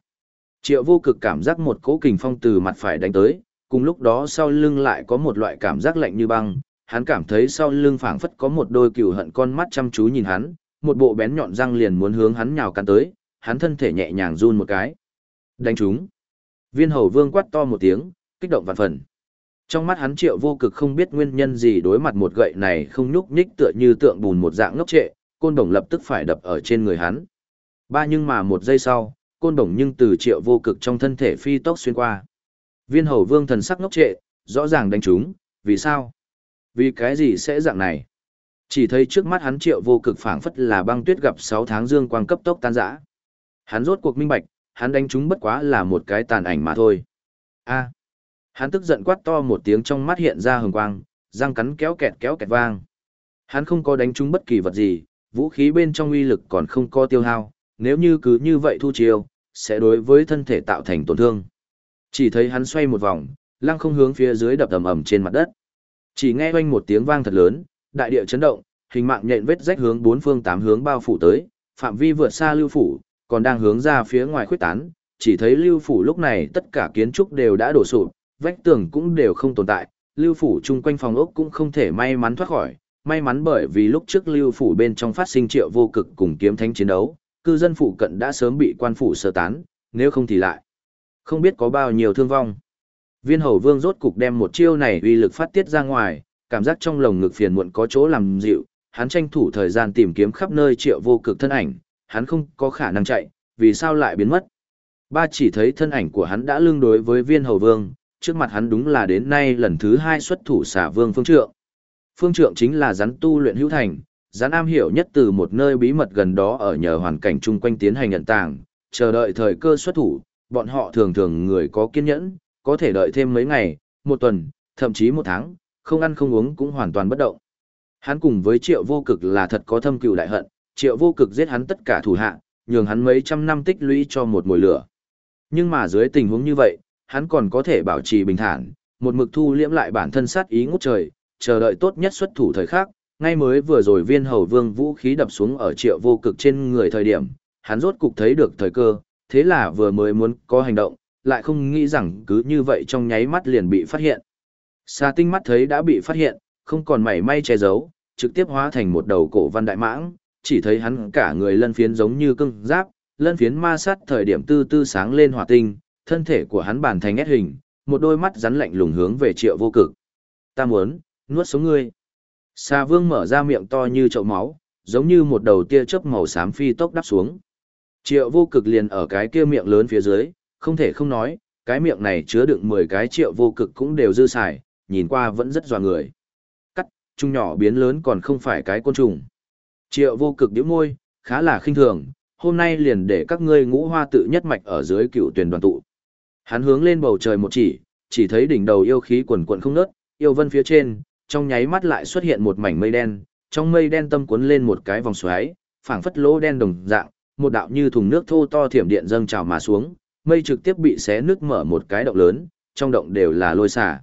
Triệu vô cực cảm giác một cỗ kình phong từ mặt phải đánh tới, cùng lúc đó sau lưng lại có một loại cảm giác lạnh như băng, hắn cảm thấy sau lưng phảng phất có một đôi cừu hận con mắt chăm chú nhìn hắn, một bộ bén nhọn răng liền muốn hướng hắn nhào cắn tới, hắn thân thể nhẹ nhàng run một cái. Đánh chúng. Viên hầu vương quát to một tiếng, kích động vạn phần. Trong mắt hắn triệu vô cực không biết nguyên nhân gì đối mặt một gậy này không nhúc nhích tựa như tượng bùn một dạng ngốc trệ, côn đồng lập tức phải đập ở trên người hắn. Ba nhưng mà một giây sau, côn đồng nhưng từ triệu vô cực trong thân thể phi tốc xuyên qua. Viên hầu vương thần sắc ngốc trệ, rõ ràng đánh chúng, vì sao? Vì cái gì sẽ dạng này? Chỉ thấy trước mắt hắn triệu vô cực phảng phất là băng tuyết gặp 6 tháng dương quang cấp tốc tan rã. Hắn rốt cuộc minh bạch, hắn đánh chúng bất quá là một cái tàn ảnh mà thôi. A. Hắn tức giận quát to một tiếng trong mắt hiện ra hừng quang, răng cắn kéo kẹt kéo kẹt vang. Hắn không có đánh trúng bất kỳ vật gì, vũ khí bên trong uy lực còn không có tiêu hao, nếu như cứ như vậy thu chiêu, sẽ đối với thân thể tạo thành tổn thương. Chỉ thấy hắn xoay một vòng, lăng không hướng phía dưới đập ầm ầm trên mặt đất. Chỉ nghe oanh một tiếng vang thật lớn, đại địa chấn động, hình mạng nhện vết rách hướng bốn phương tám hướng bao phủ tới, phạm vi vượt xa lưu phủ, còn đang hướng ra phía ngoài khuếch tán, chỉ thấy lưu phủ lúc này tất cả kiến trúc đều đã đổ sụp, vách tường cũng đều không tồn tại, lưu phủ chung quanh phòng ốc cũng không thể may mắn thoát khỏi, may mắn bởi vì lúc trước lưu phủ bên trong phát sinh triệu vô cực cùng kiếm thánh chiến đấu, cư dân phụ cận đã sớm bị quan phủ sơ tán, nếu không thì lại. Không biết có bao nhiêu thương vong. Viên hầu vương rốt cục đem một chiêu này uy lực phát tiết ra ngoài, cảm giác trong lồng ngực phiền muộn có chỗ làm dịu, hắn tranh thủ thời gian tìm kiếm khắp nơi triệu vô cực thân ảnh, hắn không có khả năng chạy, vì sao lại biến mất. Ba chỉ thấy thân ảnh của hắn đã lương đối với viên hầu vương, trước mặt hắn đúng là đến nay lần thứ hai xuất thủ xả vương phương trượng. Phương trượng chính là rắn tu luyện hữu thành, rắn am hiểu nhất từ một nơi bí mật gần đó ở nhờ hoàn cảnh chung quanh tiến hành nhận tàng, chờ đợi thời cơ xuất thủ, bọn họ thường thường người có kiên nhẫn, có thể đợi thêm mấy ngày, một tuần, thậm chí một tháng, không ăn không uống cũng hoàn toàn bất động. Hắn cùng với triệu vô cực là thật có thâm cựu đại hận, triệu vô cực giết hắn tất cả thủ hạ, nhường hắn mấy trăm năm tích lũy cho một mùi lửa. Nhưng mà dưới tình huống như vậy, hắn còn có thể bảo trì bình thản, một mực thu liễm lại bản thân sát ý ngút trời, chờ đợi tốt nhất xuất thủ thời khắc, ngay mới vừa rồi viên hầu vương vũ khí đập xuống ở triệu vô cực trên người thời điểm, hắn rốt cục thấy được thời cơ, thế là vừa mới muốn có hành động, lại không nghĩ rằng cứ như vậy trong nháy mắt liền bị phát hiện. Sa tinh mắt thấy đã bị phát hiện, không còn mảy may che giấu, trực tiếp hóa thành một đầu cổ văn đại mãng, chỉ thấy hắn cả người lân phiến giống như cưng giáp, lân phiến ma sát thời điểm tư tư sáng lên hỏa tinh, thân thể của hắn bản thành ép hình, một đôi mắt rắn lạnh lùng hướng về triệu vô cực. Ta muốn, nuốt sống ngươi. Sa vương mở ra miệng to như chậu máu, giống như một đầu tia chớp màu xám phi tốc đắp xuống. Triệu vô cực liền ở cái kia miệng lớn phía dưới, không thể không nói, cái miệng này chứa đựng 10 cái triệu vô cực cũng đều dư xài, nhìn qua vẫn rất dò người. Cắt, trung nhỏ biến lớn còn không phải cái côn trùng. Triệu vô cực điếu môi, khá là khinh thường, hôm nay liền để các ngươi ngũ hoa tự nhất mạch ở dưới cựu tuyển đoàn tụ. Hắn hướng lên bầu trời một chỉ, chỉ thấy đỉnh đầu yêu khí quần quận không nớt, yêu vân phía trên, trong nháy mắt lại xuất hiện một mảnh mây đen, trong mây đen tâm cuốn lên một cái vòng xoáy, phảng phất lỗ đen đồng dạng, một đạo như thùng nước thô to thiểm điện dâng trào mà xuống, mây trực tiếp bị xé nước mở một cái động lớn, trong động đều là lôi xả.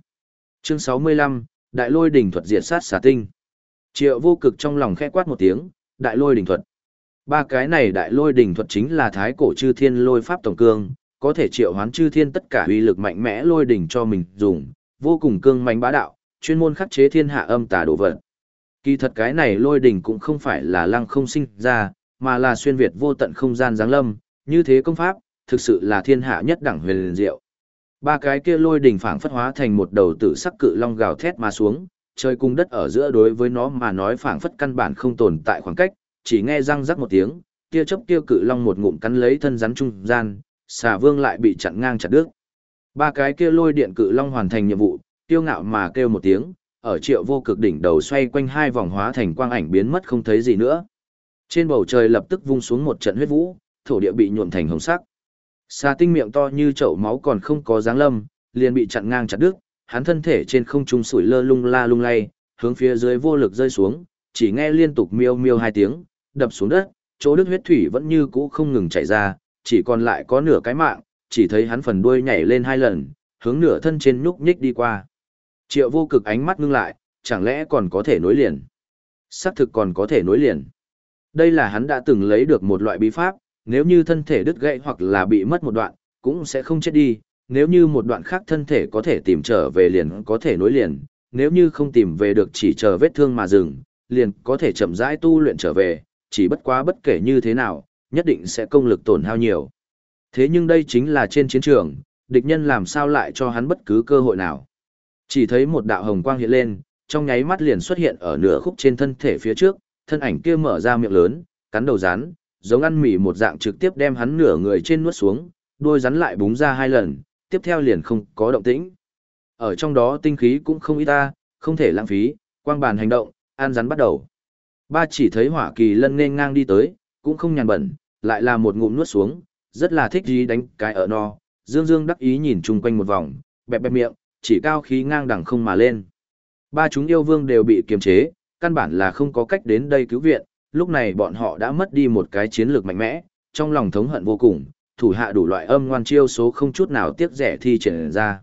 Chương 65, Đại lôi đỉnh thuật diệt sát xà tinh. Triệu vô cực trong lòng khẽ quát một tiếng, Đại lôi đỉnh thuật. Ba cái này Đại lôi đỉnh thuật chính là thái cổ chư thiên lôi pháp tổng cương, có thể triệu hoán chư thiên tất cả uy lực mạnh mẽ lôi đỉnh cho mình dùng, vô cùng cương mạnh bá đạo, chuyên môn khắc chế thiên hạ âm tà đồ vật. Kỳ thật cái này lôi đỉnh cũng không phải là lăng không sinh ra, mà là xuyên việt vô tận không gian giáng lâm, như thế công pháp, thực sự là thiên hạ nhất đẳng huyền liền diệu. Ba cái kia lôi đỉnh phảng phất hóa thành một đầu tử sắc cự long gào thét mà xuống, trời cung đất ở giữa đối với nó mà nói phảng phất căn bản không tồn tại khoảng cách, chỉ nghe răng rắc một tiếng, kia chốc kia cự long một ngụm cắn lấy thân rắn trung gian, xà vương lại bị chặn ngang chặt đứt. Ba cái kia lôi điện cự long hoàn thành nhiệm vụ, tiêu ngạo mà kêu một tiếng, ở triệu vô cực đỉnh đầu xoay quanh hai vòng hóa thành quang ảnh biến mất không thấy gì nữa. Trên bầu trời lập tức vung xuống một trận huyết vũ, thổ địa bị nhuộm thành hồng sắc. Xà tinh miệng to như chậu máu còn không có dáng lâm, liền bị chặn ngang chặt đứt, hắn thân thể trên không trung sủi lơ lung la lung lay, hướng phía dưới vô lực rơi xuống, chỉ nghe liên tục miêu miêu hai tiếng, đập xuống đất, chỗ đứt huyết thủy vẫn như cũ không ngừng chảy ra, chỉ còn lại có nửa cái mạng, chỉ thấy hắn phần đuôi nhảy lên hai lần, hướng nửa thân trên nhúc nhích đi qua. Triệu vô cực ánh mắt ngưng lại, chẳng lẽ còn có thể nối liền? Xác thực còn có thể nối liền. Đây là hắn đã từng lấy được một loại bí pháp, nếu như thân thể đứt gãy hoặc là bị mất một đoạn, cũng sẽ không chết đi, nếu như một đoạn khác thân thể có thể tìm trở về liền có thể nối liền, nếu như không tìm về được chỉ chờ vết thương mà dừng, liền có thể chậm rãi tu luyện trở về, chỉ bất quá bất kể như thế nào, nhất định sẽ công lực tổn hao nhiều. Thế nhưng đây chính là trên chiến trường, địch nhân làm sao lại cho hắn bất cứ cơ hội nào. Chỉ thấy một đạo hồng quang hiện lên, trong nháy mắt liền xuất hiện ở nửa khúc trên thân thể phía trước, thân ảnh kia mở ra miệng lớn, cắn đầu rắn, giống ăn mì một dạng trực tiếp đem hắn nửa người trên nuốt xuống, đuôi rắn lại búng ra hai lần, tiếp theo liền không có động tĩnh. Ở trong đó tinh khí cũng không ít ta, không thể lãng phí, quang bàn hành động, an rắn bắt đầu. Ba chỉ thấy hỏa kỳ lân nên ngang đi tới, cũng không nhàn bẩn, lại là một ngụm nuốt xuống, rất là thích gì đánh cái ở no, dương dương đắc ý nhìn chung quanh một vòng, bẹp bẹp miệng, chỉ cao khí ngang đẳng không mà lên. Ba chúng yêu vương đều bị kiềm chế, căn bản là không có cách đến đây cứu viện, lúc này bọn họ đã mất đi một cái chiến lược mạnh mẽ, trong lòng thống hận vô cùng, thủ hạ đủ loại âm ngoan chiêu số không chút nào tiếc rẻ thi triển ra.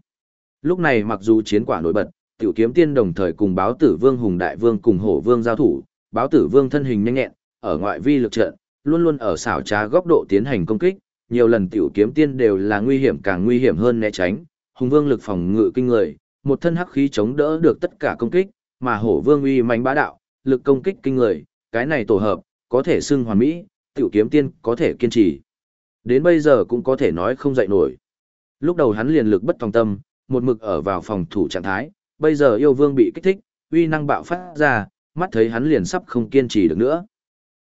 Lúc này mặc dù chiến quả nổi bật, tiểu kiếm tiên đồng thời cùng báo tử vương hùng đại vương cùng hổ vương giao thủ, báo tử vương thân hình nhanh nhẹn, ở ngoại vi lực trận, luôn luôn ở xảo trá góc độ tiến hành công kích, nhiều lần tiểu kiếm tiên đều là nguy hiểm càng nguy hiểm hơn né tránh, hùng vương lực phòng ngự kinh người, một thân hắc khí chống đỡ được tất cả công kích, mà hổ vương uy mạnh bá đạo, lực công kích kinh người, cái này tổ hợp, có thể xưng hoàn mỹ, tiểu kiếm tiên có thể kiên trì. Đến bây giờ cũng có thể nói không dậy nổi. Lúc đầu hắn liền lực bất tòng tâm, một mực ở vào phòng thủ trạng thái, bây giờ yêu vương bị kích thích, uy năng bạo phát ra, mắt thấy hắn liền sắp không kiên trì được nữa.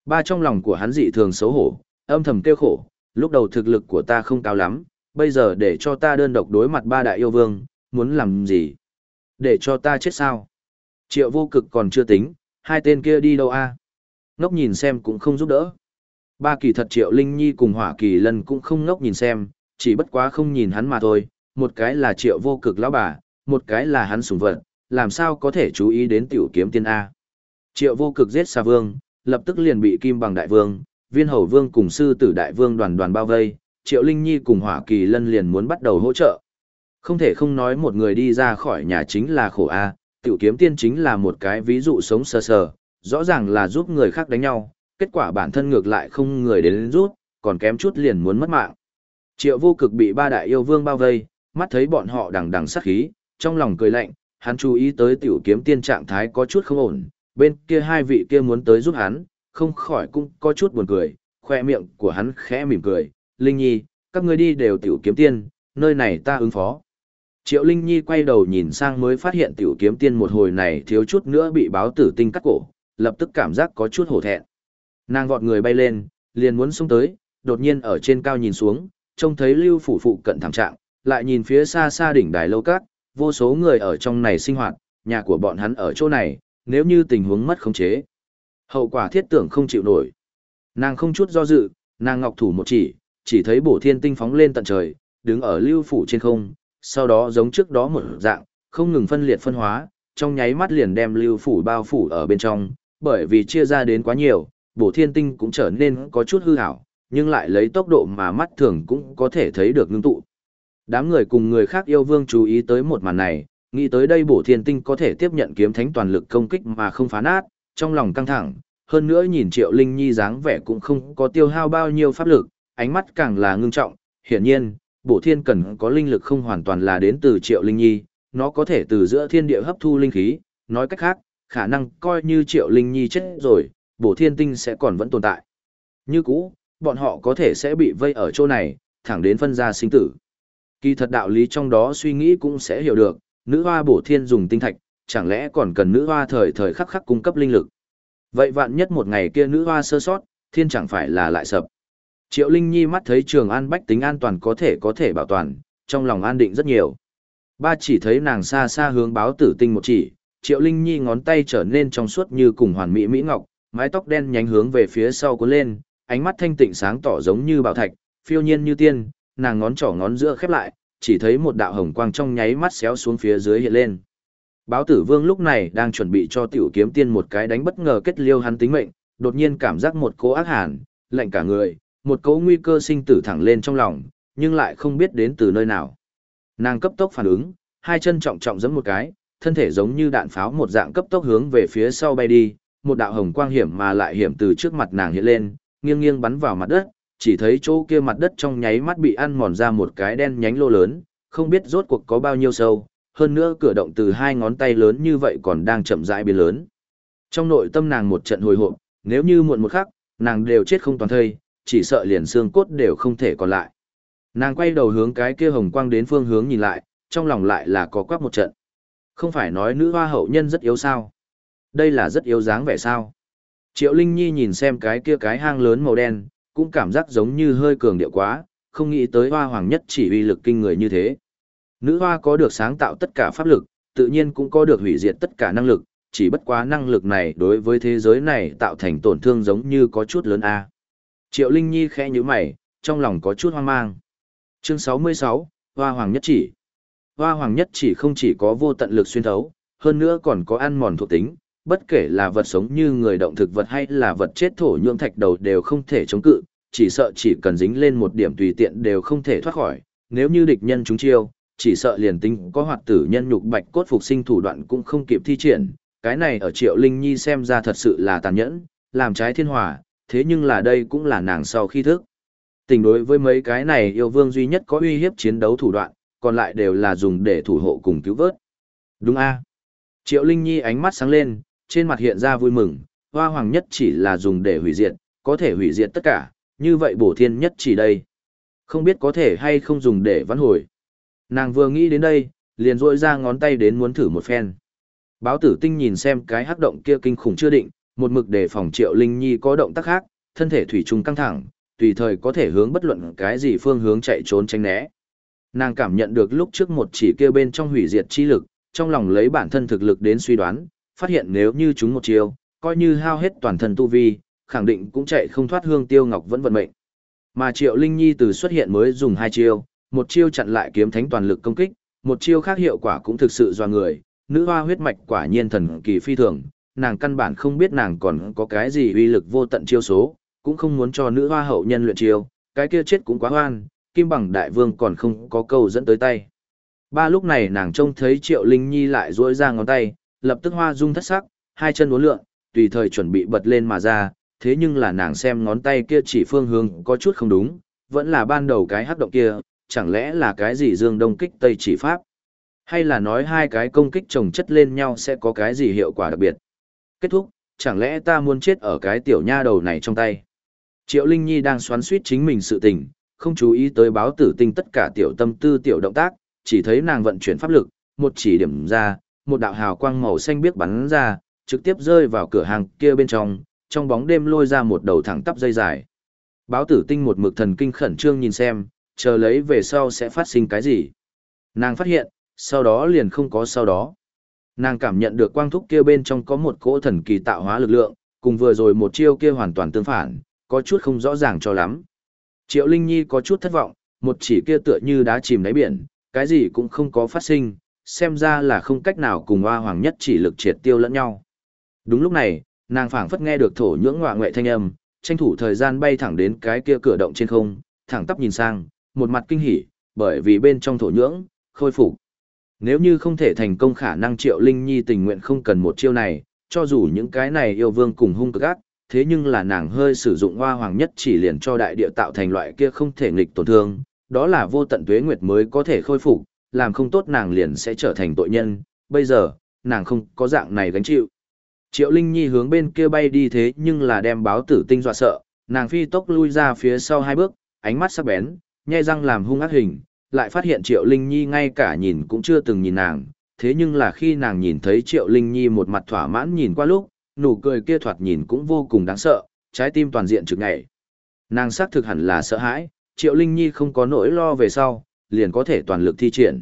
Ba trong lòng của hắn dị thường xấu hổ, âm thầm kêu khổ, lúc đầu thực lực của ta không cao lắm, bây giờ để cho ta đơn độc đối mặt ba đại yêu vương, muốn làm gì? Để cho ta chết sao? Triệu vô cực còn chưa tính, hai tên kia đi đâu a? Ngốc nhìn xem cũng không giúp đỡ. Ba kỳ thật Triệu Linh Nhi cùng Hỏa Kỳ lần cũng không ngốc nhìn xem, chỉ bất quá không nhìn hắn mà thôi, một cái là Triệu vô cực lão bà, một cái là hắn sủng vật, làm sao có thể chú ý đến tiểu kiếm tiên A. Triệu vô cực giết sa vương, lập tức liền bị kim bằng đại vương, viên hầu vương cùng sư tử đại vương đoàn đoàn bao vây, Triệu Linh Nhi cùng Hỏa Kỳ Lân liền muốn bắt đầu hỗ trợ. Không thể không nói một người đi ra khỏi nhà chính là khổ A, tiểu kiếm tiên chính là một cái ví dụ sống sờ sờ, rõ ràng là giúp người khác đánh nhau, kết quả bản thân ngược lại không người đến rút, còn kém chút liền muốn mất mạng. Triệu vô cực bị ba đại yêu vương bao vây, mắt thấy bọn họ đằng đằng sát khí, trong lòng cười lạnh, hắn chú ý tới tiểu kiếm tiên trạng thái có chút không ổn, bên kia hai vị kia muốn tới giúp hắn, không khỏi cũng có chút buồn cười, khoe miệng của hắn khẽ mỉm cười, Linh Nhi, các ngươi đi đều tiểu kiếm tiên, nơi này ta ứng phó. Triệu Linh Nhi quay đầu nhìn sang mới phát hiện tiểu kiếm tiên một hồi này thiếu chút nữa bị báo tử tinh cắt cổ, lập tức cảm giác có chút hổ thẹn. Nàng vọt người bay lên, liền muốn xuống tới, đột nhiên ở trên cao nhìn xuống, trông thấy lưu phủ phụ cận thảm trạng, lại nhìn phía xa xa đỉnh đài lâu cát, vô số người ở trong này sinh hoạt, nhà của bọn hắn ở chỗ này, nếu như tình huống mất khống chế. Hậu quả thiết tưởng không chịu nổi. Nàng không chút do dự, nàng ngọc thủ một chỉ, chỉ thấy bổ thiên tinh phóng lên tận trời, đứng ở lưu phủ trên không, sau đó giống trước đó một dạng, không ngừng phân liệt phân hóa, trong nháy mắt liền đem lưu phủ bao phủ ở bên trong, bởi vì chia ra đến quá nhiều, bổ thiên tinh cũng trở nên có chút hư hảo, nhưng lại lấy tốc độ mà mắt thường cũng có thể thấy được ngưng tụ. Đám người cùng người khác yêu vương chú ý tới một màn này, nghĩ tới đây bổ thiên tinh có thể tiếp nhận kiếm thánh toàn lực công kích mà không phá nát, trong lòng căng thẳng, hơn nữa nhìn triệu linh nhi dáng vẻ cũng không có tiêu hao bao nhiêu pháp lực, ánh mắt càng là ngưng trọng, hiển nhiên, bổ thiên cần có linh lực không hoàn toàn là đến từ triệu linh nhi, nó có thể từ giữa thiên địa hấp thu linh khí, nói cách khác, khả năng coi như triệu linh nhi chết rồi, bổ thiên tinh sẽ còn vẫn tồn tại. Như cũ, bọn họ có thể sẽ bị vây ở chỗ này, thẳng đến phân ra sinh tử. Kỳ thật đạo lý trong đó suy nghĩ cũng sẽ hiểu được, nữ hoa bổ thiên dùng tinh thạch, chẳng lẽ còn cần nữ hoa thời thời khắc khắc cung cấp linh lực. Vậy vạn nhất một ngày kia nữ hoa sơ sót, thiên chẳng phải là lại sập. Triệu Linh Nhi mắt thấy Trường An Bách tính an toàn có thể có thể bảo toàn, trong lòng an định rất nhiều. Ba chỉ thấy nàng xa xa hướng báo tử tinh một chỉ, Triệu Linh Nhi ngón tay trở nên trong suốt như cùng hoàn mỹ mỹ ngọc, mái tóc đen nhánh hướng về phía sau cuốn lên, ánh mắt thanh tịnh sáng tỏ giống như bảo thạch, phiêu nhiên như tiên, nàng ngón trỏ ngón giữa khép lại, chỉ thấy một đạo hồng quang trong nháy mắt xéo xuống phía dưới hiện lên. Báo tử vương lúc này đang chuẩn bị cho tiểu kiếm tiên một cái đánh bất ngờ kết liêu hắn tính mệnh, đột nhiên cảm giác một cỗ ác hàn, lạnh cả người, một cỗ nguy cơ sinh tử thẳng lên trong lòng, nhưng lại không biết đến từ nơi nào. Nàng cấp tốc phản ứng, hai chân trọng trọng giẫm một cái, thân thể giống như đạn pháo một dạng cấp tốc hướng về phía sau bay đi, một đạo hồng quang hiểm mà lại hiểm từ trước mặt nàng hiện lên, nghiêng nghiêng bắn vào mặt đất, chỉ thấy chỗ kia mặt đất trong nháy mắt bị ăn mòn ra một cái đen nhánh lô lớn, không biết rốt cuộc có bao nhiêu sâu, hơn nữa cửa động từ hai ngón tay lớn như vậy còn đang chậm rãi biến lớn. Trong nội tâm nàng một trận hồi hộp, nếu như muộn một khắc, nàng đều chết không toàn thây, chỉ sợ liền xương cốt đều không thể còn lại. Nàng quay đầu hướng cái kia hồng quang đến phương hướng nhìn lại, trong lòng lại là có quắc một trận. Không phải nói nữ hoa hậu nhân rất yếu sao? Đây là rất yếu dáng vẻ sao? Triệu Linh Nhi nhìn xem cái kia cái hang lớn màu đen, cũng cảm giác giống như hơi cường điệu quá, không nghĩ tới hoa hoàng nhất chỉ uy lực kinh người như thế. Nữ hoa có được sáng tạo tất cả pháp lực, tự nhiên cũng có được hủy diệt tất cả năng lực, chỉ bất quá năng lực này đối với thế giới này tạo thành tổn thương giống như có chút lớn a. Triệu Linh Nhi khẽ nhíu mày, trong lòng có chút hoang mang. Chương 66, Hoa Hoàng Nhất Chỉ Hoa Hoàng Nhất Chỉ không chỉ có vô tận lực xuyên thấu, hơn nữa còn có ăn mòn thuộc tính, bất kể là vật sống như người động thực vật hay là vật chết thổ nhưỡng thạch đầu đều không thể chống cự, chỉ sợ chỉ cần dính lên một điểm tùy tiện đều không thể thoát khỏi, nếu như địch nhân chúng chiêu, chỉ sợ liền tính có hoạt tử nhân nhục bạch cốt phục sinh thủ đoạn cũng không kịp thi triển, cái này ở Triệu Linh Nhi xem ra thật sự là tàn nhẫn, làm trái thiên hòa, thế nhưng là đây cũng là nàng sau khi thức. Tình đối với mấy cái này yêu vương duy nhất có uy hiếp chiến đấu thủ đoạn, còn lại đều là dùng để thủ hộ cùng cứu vớt. Đúng a Triệu Linh Nhi ánh mắt sáng lên, trên mặt hiện ra vui mừng, hoa hoàng nhất chỉ là dùng để hủy diệt, có thể hủy diệt tất cả, như vậy bổ thiên nhất chỉ đây. Không biết có thể hay không dùng để vãn hồi. Nàng vừa nghĩ đến đây, liền rôi ra ngón tay đến muốn thử một phen. Báo tử tinh nhìn xem cái hắc động kia kinh khủng chưa định, một mực để phòng triệu linh nhi có động tác khác, thân thể thủy trùng căng thẳng, tùy thời có thể hướng bất luận cái gì phương hướng chạy trốn tránh né. Nàng cảm nhận được lúc trước một chỉ kia bên trong hủy diệt chi lực, trong lòng lấy bản thân thực lực đến suy đoán, phát hiện nếu như chúng một chiều, coi như hao hết toàn thân tu vi, khẳng định cũng chạy không thoát hương tiêu ngọc vẫn vận mệnh. Mà Triệu Linh Nhi từ xuất hiện mới dùng hai chiêu, một chiêu chặn lại kiếm thánh toàn lực công kích, một chiêu khác hiệu quả cũng thực sự doa người, nữ hoa huyết mạch quả nhiên thần kỳ phi thường, nàng căn bản không biết nàng còn có cái gì uy lực vô tận chiêu số, cũng không muốn cho nữ hoa hậu nhân luyện chiêu, cái kia chết cũng quá hoan, kim bằng đại vương còn không có câu dẫn tới tay. Ba lúc này nàng trông thấy Triệu Linh Nhi lại duỗi ra ngón tay, lập tức hoa dung thất sắc, hai chân uốn lượn, tùy thời chuẩn bị bật lên mà ra, thế nhưng là nàng xem ngón tay kia chỉ phương hướng có chút không đúng, vẫn là ban đầu cái hắc động kia, chẳng lẽ là cái gì dương đông kích tây chỉ pháp? Hay là nói hai cái công kích chồng chất lên nhau sẽ có cái gì hiệu quả đặc biệt? Kết thúc, chẳng lẽ ta muốn chết ở cái tiểu nha đầu này trong tay? Triệu Linh Nhi đang xoắn suýt chính mình sự tình, không chú ý tới báo tử tinh tất cả tiểu tâm tư tiểu động tác, chỉ thấy nàng vận chuyển pháp lực, một chỉ điểm ra, một đạo hào quang màu xanh biếc bắn ra, trực tiếp rơi vào cửa hàng kia bên trong, trong bóng đêm lôi ra một đầu thẳng tắp dây dài. Báo tử tinh một mực thần kinh khẩn trương nhìn xem, chờ lấy về sau sẽ phát sinh cái gì. Nàng phát hiện, sau đó liền không có sau đó. Nàng cảm nhận được quang thúc kia bên trong có một cỗ thần kỳ tạo hóa lực lượng, cùng vừa rồi một chiêu kia hoàn toàn tương phản, có chút không rõ ràng cho lắm. Triệu Linh Nhi có chút thất vọng, một chỉ kia tựa như đá chìm đáy biển, cái gì cũng không có phát sinh, xem ra là không cách nào cùng hoa hoàng nhất chỉ lực triệt tiêu lẫn nhau. Đúng lúc này, nàng phảng phất nghe được thổ nhưỡng ngoạ ngoại thanh âm, tranh thủ thời gian bay thẳng đến cái kia cửa động trên không, thẳng tắp nhìn sang, một mặt kinh hỉ, bởi vì bên trong thổ nhưỡng, khôi phục. Nếu như không thể thành công khả năng Triệu Linh Nhi tình nguyện không cần một chiêu này, cho dù những cái này yêu vương cùng hung cực ác, thế nhưng là nàng hơi sử dụng hoa hoàng nhất chỉ liền cho đại địa tạo thành loại kia không thể nghịch tổn thương, đó là vô tận tuế nguyệt mới có thể khôi phục, làm không tốt nàng liền sẽ trở thành tội nhân, bây giờ, nàng không có dạng này gánh chịu. Triệu Linh Nhi hướng bên kia bay đi thế nhưng là đem báo tử tinh dọa sợ, nàng phi tốc lui ra phía sau hai bước, ánh mắt sắc bén, nhai răng làm hung ác hình, lại phát hiện Triệu Linh Nhi ngay cả nhìn cũng chưa từng nhìn nàng, thế nhưng là khi nàng nhìn thấy Triệu Linh Nhi một mặt thỏa mãn nhìn qua lúc, nụ cười kia thoạt nhìn cũng vô cùng đáng sợ, trái tim toàn diện trực ngày. Nàng xác thực hẳn là sợ hãi, Triệu Linh Nhi không có nỗi lo về sau, liền có thể toàn lực thi triển.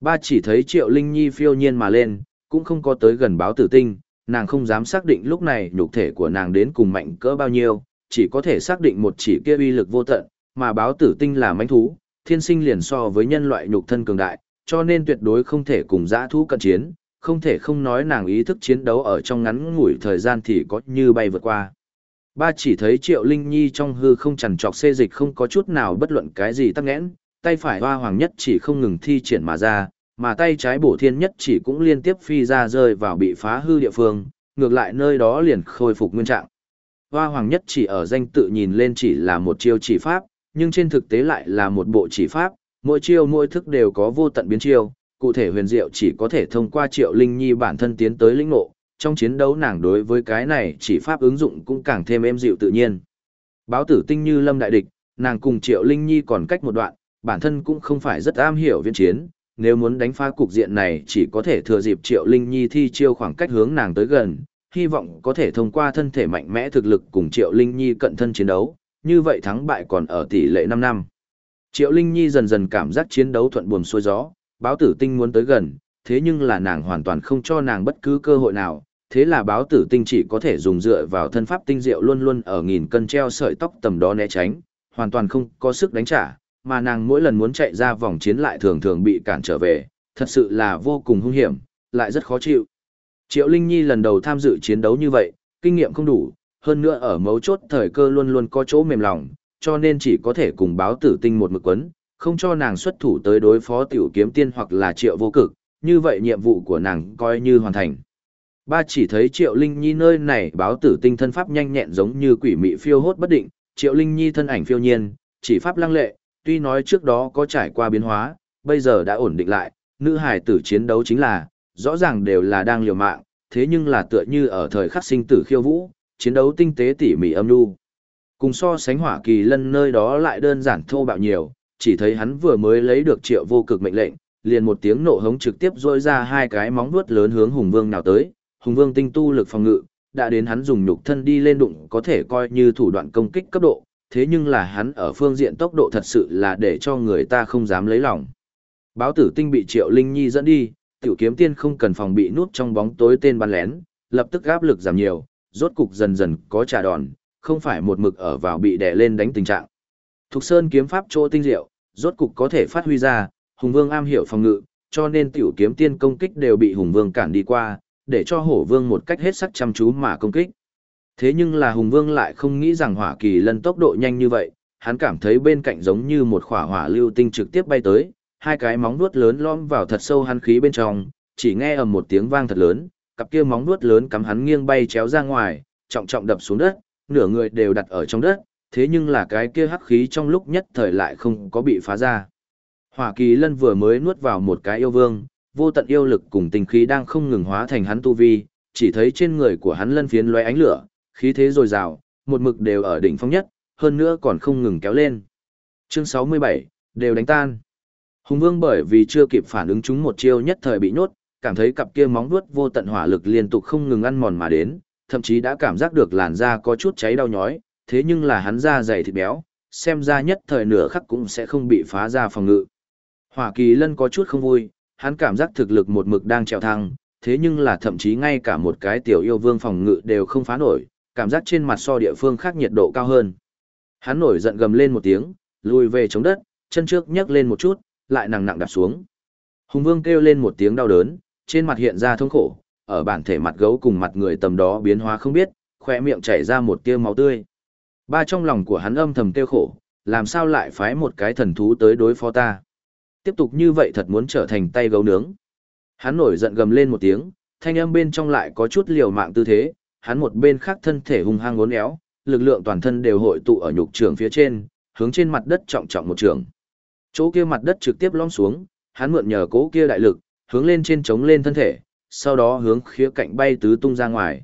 Ba chỉ thấy Triệu Linh Nhi phiêu nhiên mà lên, cũng không có tới gần báo tử tinh, nàng không dám xác định lúc này nhục thể của nàng đến cùng mạnh cỡ bao nhiêu, chỉ có thể xác định một chỉ kia uy lực vô tận, mà báo tử tinh là mãnh thú, thiên sinh liền so với nhân loại nhục thân cường đại, cho nên tuyệt đối không thể cùng dã thú cận chiến, không thể không nói nàng ý thức chiến đấu ở trong ngắn ngủi thời gian thì có như bay vượt qua. Ba chỉ thấy Triệu Linh Nhi trong hư không chằn trọc xê dịch không có chút nào bất luận cái gì tắc nghẽn, tay phải hoa hoàng nhất chỉ không ngừng thi triển mà ra, mà tay trái bổ thiên nhất chỉ cũng liên tiếp phi ra rơi vào bị phá hư địa phương, ngược lại nơi đó liền khôi phục nguyên trạng. Hoa hoàng nhất chỉ ở danh tự nhìn lên chỉ là một chiêu chỉ pháp, nhưng trên thực tế lại là một bộ chỉ pháp, mỗi chiêu mỗi thức đều có vô tận biến chiêu, cụ thể huyền diệu chỉ có thể thông qua Triệu Linh Nhi bản thân tiến tới lĩnh ngộ, trong chiến đấu nàng đối với cái này chỉ pháp ứng dụng cũng càng thêm êm dịu tự nhiên. Báo tử tinh như lâm đại địch, nàng cùng Triệu Linh Nhi còn cách một đoạn, bản thân cũng không phải rất am hiểu viên chiến, nếu muốn đánh phá cục diện này chỉ có thể thừa dịp Triệu Linh Nhi thi chiêu khoảng cách hướng nàng tới gần, hy vọng có thể thông qua thân thể mạnh mẽ thực lực cùng Triệu Linh Nhi cận thân chiến đấu, như vậy thắng bại còn ở tỷ lệ năm năm. Triệu Linh Nhi dần dần cảm giác chiến đấu thuận buồm xuôi gió, báo tử tinh muốn tới gần, thế nhưng là nàng hoàn toàn không cho nàng bất cứ cơ hội nào, thế là báo tử tinh chỉ có thể dùng dựa vào thân pháp tinh diệu luôn luôn ở nghìn cân treo sợi tóc tầm đó né tránh, hoàn toàn không có sức đánh trả, mà nàng mỗi lần muốn chạy ra vòng chiến lại thường thường bị cản trở về, thật sự là vô cùng hung hiểm, lại rất khó chịu. Triệu Linh Nhi lần đầu tham dự chiến đấu như vậy, kinh nghiệm không đủ, hơn nữa ở mấu chốt thời cơ luôn luôn có chỗ mềm lòng, cho nên chỉ có thể cùng báo tử tinh một mực quấn, không cho nàng xuất thủ tới đối phó tiểu kiếm tiên hoặc là triệu vô cực, như vậy nhiệm vụ của nàng coi như hoàn thành. Ba chỉ thấy triệu linh nhi nơi này báo tử tinh thân pháp nhanh nhẹn giống như quỷ mị phiêu hốt bất định, triệu linh nhi thân ảnh phiêu nhiên, chỉ pháp lăng lệ, tuy nói trước đó có trải qua biến hóa, bây giờ đã ổn định lại, nữ hải tử chiến đấu chính là, rõ ràng đều là đang liều mạng, thế nhưng là tựa như ở thời khắc sinh tử khiêu vũ, chiến đấu tinh tế tỉ mỉ âm nu. Cùng so sánh hỏa kỳ lân nơi đó lại đơn giản thô bạo nhiều, chỉ thấy hắn vừa mới lấy được triệu vô cực mệnh lệnh, liền một tiếng nộ hống trực tiếp rôi ra hai cái móng vuốt lớn hướng hùng vương nào tới, hùng vương tinh tu lực phòng ngự, đã đến hắn dùng nhục thân đi lên đụng có thể coi như thủ đoạn công kích cấp độ, thế nhưng là hắn ở phương diện tốc độ thật sự là để cho người ta không dám lấy lòng. Báo tử tinh bị triệu linh nhi dẫn đi, tiểu kiếm tiên không cần phòng bị nút trong bóng tối tên bắn lén, lập tức áp lực giảm nhiều, rốt cục dần dần có trả đòn, không phải một mực ở vào bị đè lên đánh tình trạng. Thục Sơn kiếm pháp chỗ tinh diệu, rốt cục có thể phát huy ra, Hùng Vương am hiểu phòng ngự, cho nên tiểu kiếm tiên công kích đều bị Hùng Vương cản đi qua, để cho Hổ Vương một cách hết sức chăm chú mà công kích. Thế nhưng là Hùng Vương lại không nghĩ rằng Hỏa Kỳ Lân tốc độ nhanh như vậy, hắn cảm thấy bên cạnh giống như một khỏa hỏa lưu tinh trực tiếp bay tới, hai cái móng vuốt lớn lõm vào thật sâu hắn khí bên trong, chỉ nghe ầm một tiếng vang thật lớn, cặp kia móng vuốt lớn cắm hắn nghiêng bay chéo ra ngoài, trọng trọng đập xuống đất, nửa người đều đặt ở trong đất, thế nhưng là cái kia hắc khí trong lúc nhất thời lại không có bị phá ra. Hỏa kỳ lân vừa mới nuốt vào một cái yêu vương, vô tận yêu lực cùng tình khí đang không ngừng hóa thành hắn tu vi, chỉ thấy trên người của hắn lân phiến loé ánh lửa, khí thế dồi dào, một mực đều ở đỉnh phong nhất, hơn nữa còn không ngừng kéo lên. Chương 67, đều đánh tan. Hùng Vương bởi vì chưa kịp phản ứng chúng một chiêu nhất thời bị nhốt, cảm thấy cặp kia móng vuốt vô tận hỏa lực liên tục không ngừng ăn mòn mà đến, thậm chí đã cảm giác được làn da có chút cháy đau nhói, thế nhưng là hắn da dày thịt béo, xem ra nhất thời nửa khắc cũng sẽ không bị phá ra phòng ngự. Hỏa kỳ lân có chút không vui, hắn cảm giác thực lực một mực đang trèo thăng, thế nhưng là thậm chí ngay cả một cái tiểu yêu vương phòng ngự đều không phá nổi, cảm giác trên mặt so địa phương khác nhiệt độ cao hơn. Hắn nổi giận gầm lên một tiếng, lùi về chống đất, chân trước nhấc lên một chút, lại nặng nặng đạp xuống. Hùng vương kêu lên một tiếng đau đớn, trên mặt hiện ra thống khổ, ở bản thể mặt gấu cùng mặt người tầm đó biến hóa không biết, khỏe miệng chảy ra một tia máu tươi. Ba trong lòng của hắn âm thầm tiêu khổ, làm sao lại phái một cái thần thú tới đối phó ta. Tiếp tục như vậy thật muốn trở thành tay gấu nướng. Hắn nổi giận gầm lên một tiếng, thanh âm bên trong lại có chút liều mạng tư thế, hắn một bên khác thân thể hung hăng uốn éo, lực lượng toàn thân đều hội tụ ở nhục trường phía trên, hướng trên mặt đất trọng trọng một trường. Chỗ kia mặt đất trực tiếp lõm xuống, hắn mượn nhờ cố kia đại lực, hướng lên trên chống lên thân thể, sau đó hướng khía cạnh bay tứ tung ra ngoài.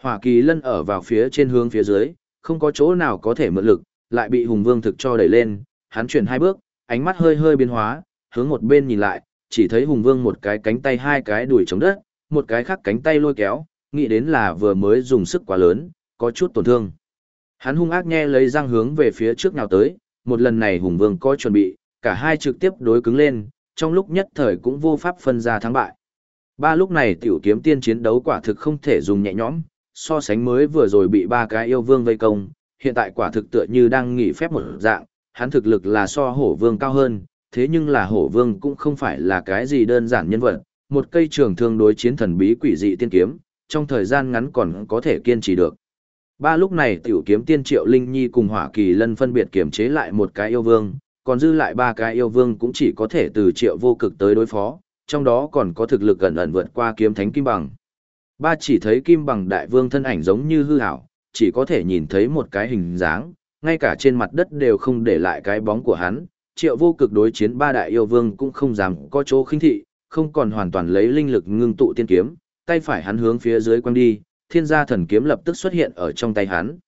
Hỏa kỳ lân ở vào phía trên hướng phía dưới, không có chỗ nào có thể mượn lực, lại bị Hùng Vương thực cho đẩy lên, hắn chuyển hai bước, ánh mắt hơi hơi biến hóa, hướng một bên nhìn lại, chỉ thấy Hùng Vương một cái cánh tay hai cái đuổi chống đất, một cái khác cánh tay lôi kéo, nghĩ đến là vừa mới dùng sức quá lớn, có chút tổn thương. Hắn hung ác nghe lấy răng hướng về phía trước nào tới, một lần này Hùng Vương có chuẩn bị, cả hai trực tiếp đối cứng lên, trong lúc nhất thời cũng vô pháp phân ra thắng bại. Ba lúc này tiểu kiếm tiên chiến đấu quả thực không thể dùng nhẹ nhõm, so sánh mới vừa rồi bị ba cái yêu vương vây công, hiện tại quả thực tựa như đang nghỉ phép một dạng, hắn thực lực là so hổ vương cao hơn, thế nhưng là hổ vương cũng không phải là cái gì đơn giản nhân vật, một cây trường thương đối chiến thần bí quỷ dị tiên kiếm, trong thời gian ngắn còn có thể kiên trì được. Ba lúc này tiểu kiếm tiên triệu linh nhi cùng hỏa kỳ lân phân biệt kiểm chế lại một cái yêu vương, còn dư lại ba cái yêu vương cũng chỉ có thể từ triệu vô cực tới đối phó, trong đó còn có thực lực gần ẩn vượt qua kiếm thánh kim bằng. Ba chỉ thấy kim bằng đại vương thân ảnh giống như hư hảo, chỉ có thể nhìn thấy một cái hình dáng, ngay cả trên mặt đất đều không để lại cái bóng của hắn. Triệu vô cực đối chiến ba đại yêu vương cũng không dám có chỗ khinh thị, không còn hoàn toàn lấy linh lực ngưng tụ tiên kiếm, tay phải hắn hướng phía dưới quăng đi, thiên gia thần kiếm lập tức xuất hiện ở trong tay hắn.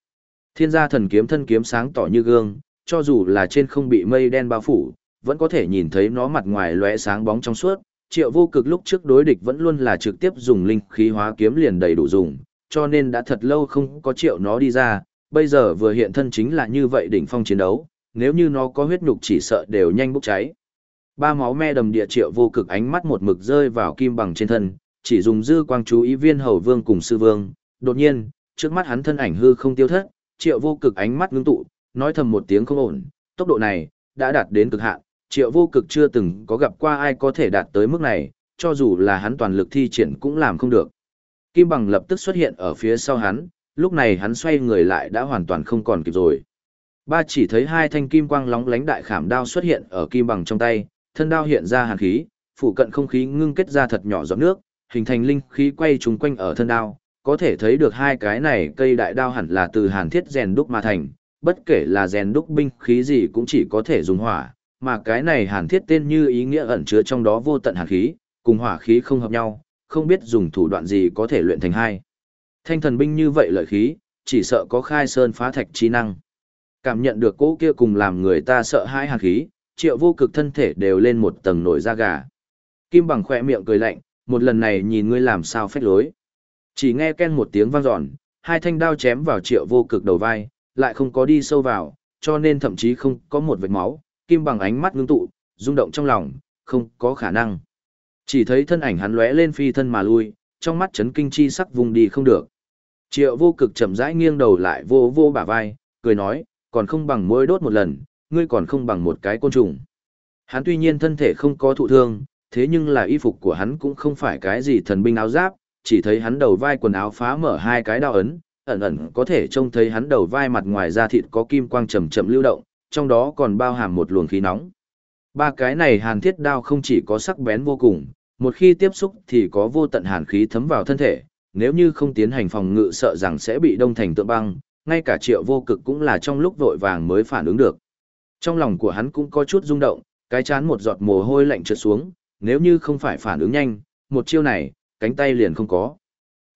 Thiên gia thần kiếm thân kiếm sáng tỏ như gương, cho dù là trên không bị mây đen bao phủ, vẫn có thể nhìn thấy nó mặt ngoài lóe sáng bóng trong suốt. Triệu vô cực lúc trước đối địch vẫn luôn là trực tiếp dùng linh khí hóa kiếm liền đầy đủ dùng, cho nên đã thật lâu không có triệu nó đi ra, bây giờ vừa hiện thân chính là như vậy đỉnh phong chiến đấu, nếu như nó có huyết nhục chỉ sợ đều nhanh bốc cháy. Ba máu me đầm địa triệu vô cực ánh mắt một mực rơi vào kim bằng trên thân, chỉ dùng dư quang chú ý viên hầu vương cùng sư vương, đột nhiên, trước mắt hắn thân ảnh hư không tiêu thất, triệu vô cực ánh mắt ngưng tụ, nói thầm một tiếng không ổn, tốc độ này, đã đạt đến cực hạn, triệu vô cực chưa từng có gặp qua ai có thể đạt tới mức này, cho dù là hắn toàn lực thi triển cũng làm không được. Kim bằng lập tức xuất hiện ở phía sau hắn, lúc này hắn xoay người lại đã hoàn toàn không còn kịp rồi. Ba chỉ thấy hai thanh kim quang lóng lánh đại khảm đao xuất hiện ở kim bằng trong tay, thân đao hiện ra hàn khí, phụ cận không khí ngưng kết ra thật nhỏ giọt nước, hình thành linh khí quay trùng quanh ở thân đao, có thể thấy được hai cái này cây đại đao hẳn là từ hàn thiết rèn đúc mà thành, bất kể là rèn đúc binh khí gì cũng chỉ có thể dùng hỏa, mà cái này hàn thiết tên như ý nghĩa ẩn chứa trong đó vô tận hàn khí, cùng hỏa khí không hợp nhau, không biết dùng thủ đoạn gì có thể luyện thành hai. Thanh thần binh như vậy lợi khí, chỉ sợ có khai sơn phá thạch chi năng. Cảm nhận được cỗ kia cùng làm người ta sợ hãi hàn khí, triệu vô cực thân thể đều lên một tầng nổi da gà. Kim bằng khỏe miệng cười lạnh, một lần này nhìn ngươi làm sao phách lối. Chỉ nghe ken một tiếng vang dọn, hai thanh đao chém vào triệu vô cực đầu vai, lại không có đi sâu vào, cho nên thậm chí không có một vệt máu, kim bằng ánh mắt ngưng tụ, rung động trong lòng, không có khả năng. Chỉ thấy thân ảnh hắn lóe lên phi thân mà lui, trong mắt chấn kinh chi sắc vùng đi không được. Triệu vô cực chậm rãi nghiêng đầu lại vô vô bả vai, cười nói, còn không bằng mỗi đốt một lần, ngươi còn không bằng một cái côn trùng. Hắn tuy nhiên thân thể không có thụ thương, thế nhưng là y phục của hắn cũng không phải cái gì thần binh áo giáp, chỉ thấy hắn đầu vai quần áo phá mở hai cái đao ấn, ẩn ẩn có thể trông thấy hắn đầu vai mặt ngoài da thịt có kim quang chậm chậm lưu động, trong đó còn bao hàm một luồng khí nóng. Ba cái này hàn thiết đao không chỉ có sắc bén vô cùng, một khi tiếp xúc thì có vô tận hàn khí thấm vào thân thể, nếu như không tiến hành phòng ngự sợ rằng sẽ bị đông thành tượng băng, ngay cả triệu vô cực cũng là trong lúc vội vàng mới phản ứng được. Trong lòng của hắn cũng có chút rung động, cái chán một giọt mồ hôi lạnh trượt xuống, nếu như không phải phản ứng nhanh, một chiêu này, cánh tay liền không có.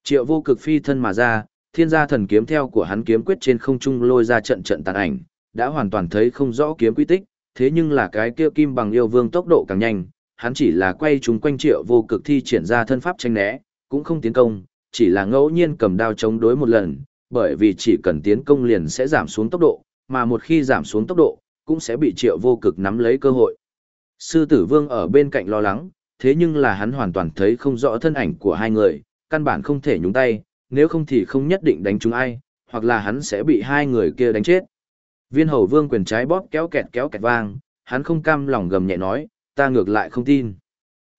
Triệu vô cực phi thân mà ra, thiên gia thần kiếm theo của hắn kiếm quyết trên không trung lôi ra trận trận tàn ảnh, đã hoàn toàn thấy không rõ kiếm quy tích, thế nhưng là cái kia kim bằng yêu vương tốc độ càng nhanh, hắn chỉ là quay chúng quanh triệu vô cực thi triển ra thân pháp tranh né, cũng không tiến công, chỉ là ngẫu nhiên cầm đao chống đối một lần, bởi vì chỉ cần tiến công liền sẽ giảm xuống tốc độ, mà một khi giảm xuống tốc độ, cũng sẽ bị triệu vô cực nắm lấy cơ hội. Sư tử vương ở bên cạnh lo lắng, thế nhưng là hắn hoàn toàn thấy không rõ thân ảnh của hai người, căn bản không thể nhúng tay, nếu không thì không nhất định đánh chúng ai, hoặc là hắn sẽ bị hai người kia đánh chết. Viên hầu vương quyền trái bóp kéo kẹt kéo kẹt vang, hắn không cam lòng gầm nhẹ nói, ta ngược lại không tin.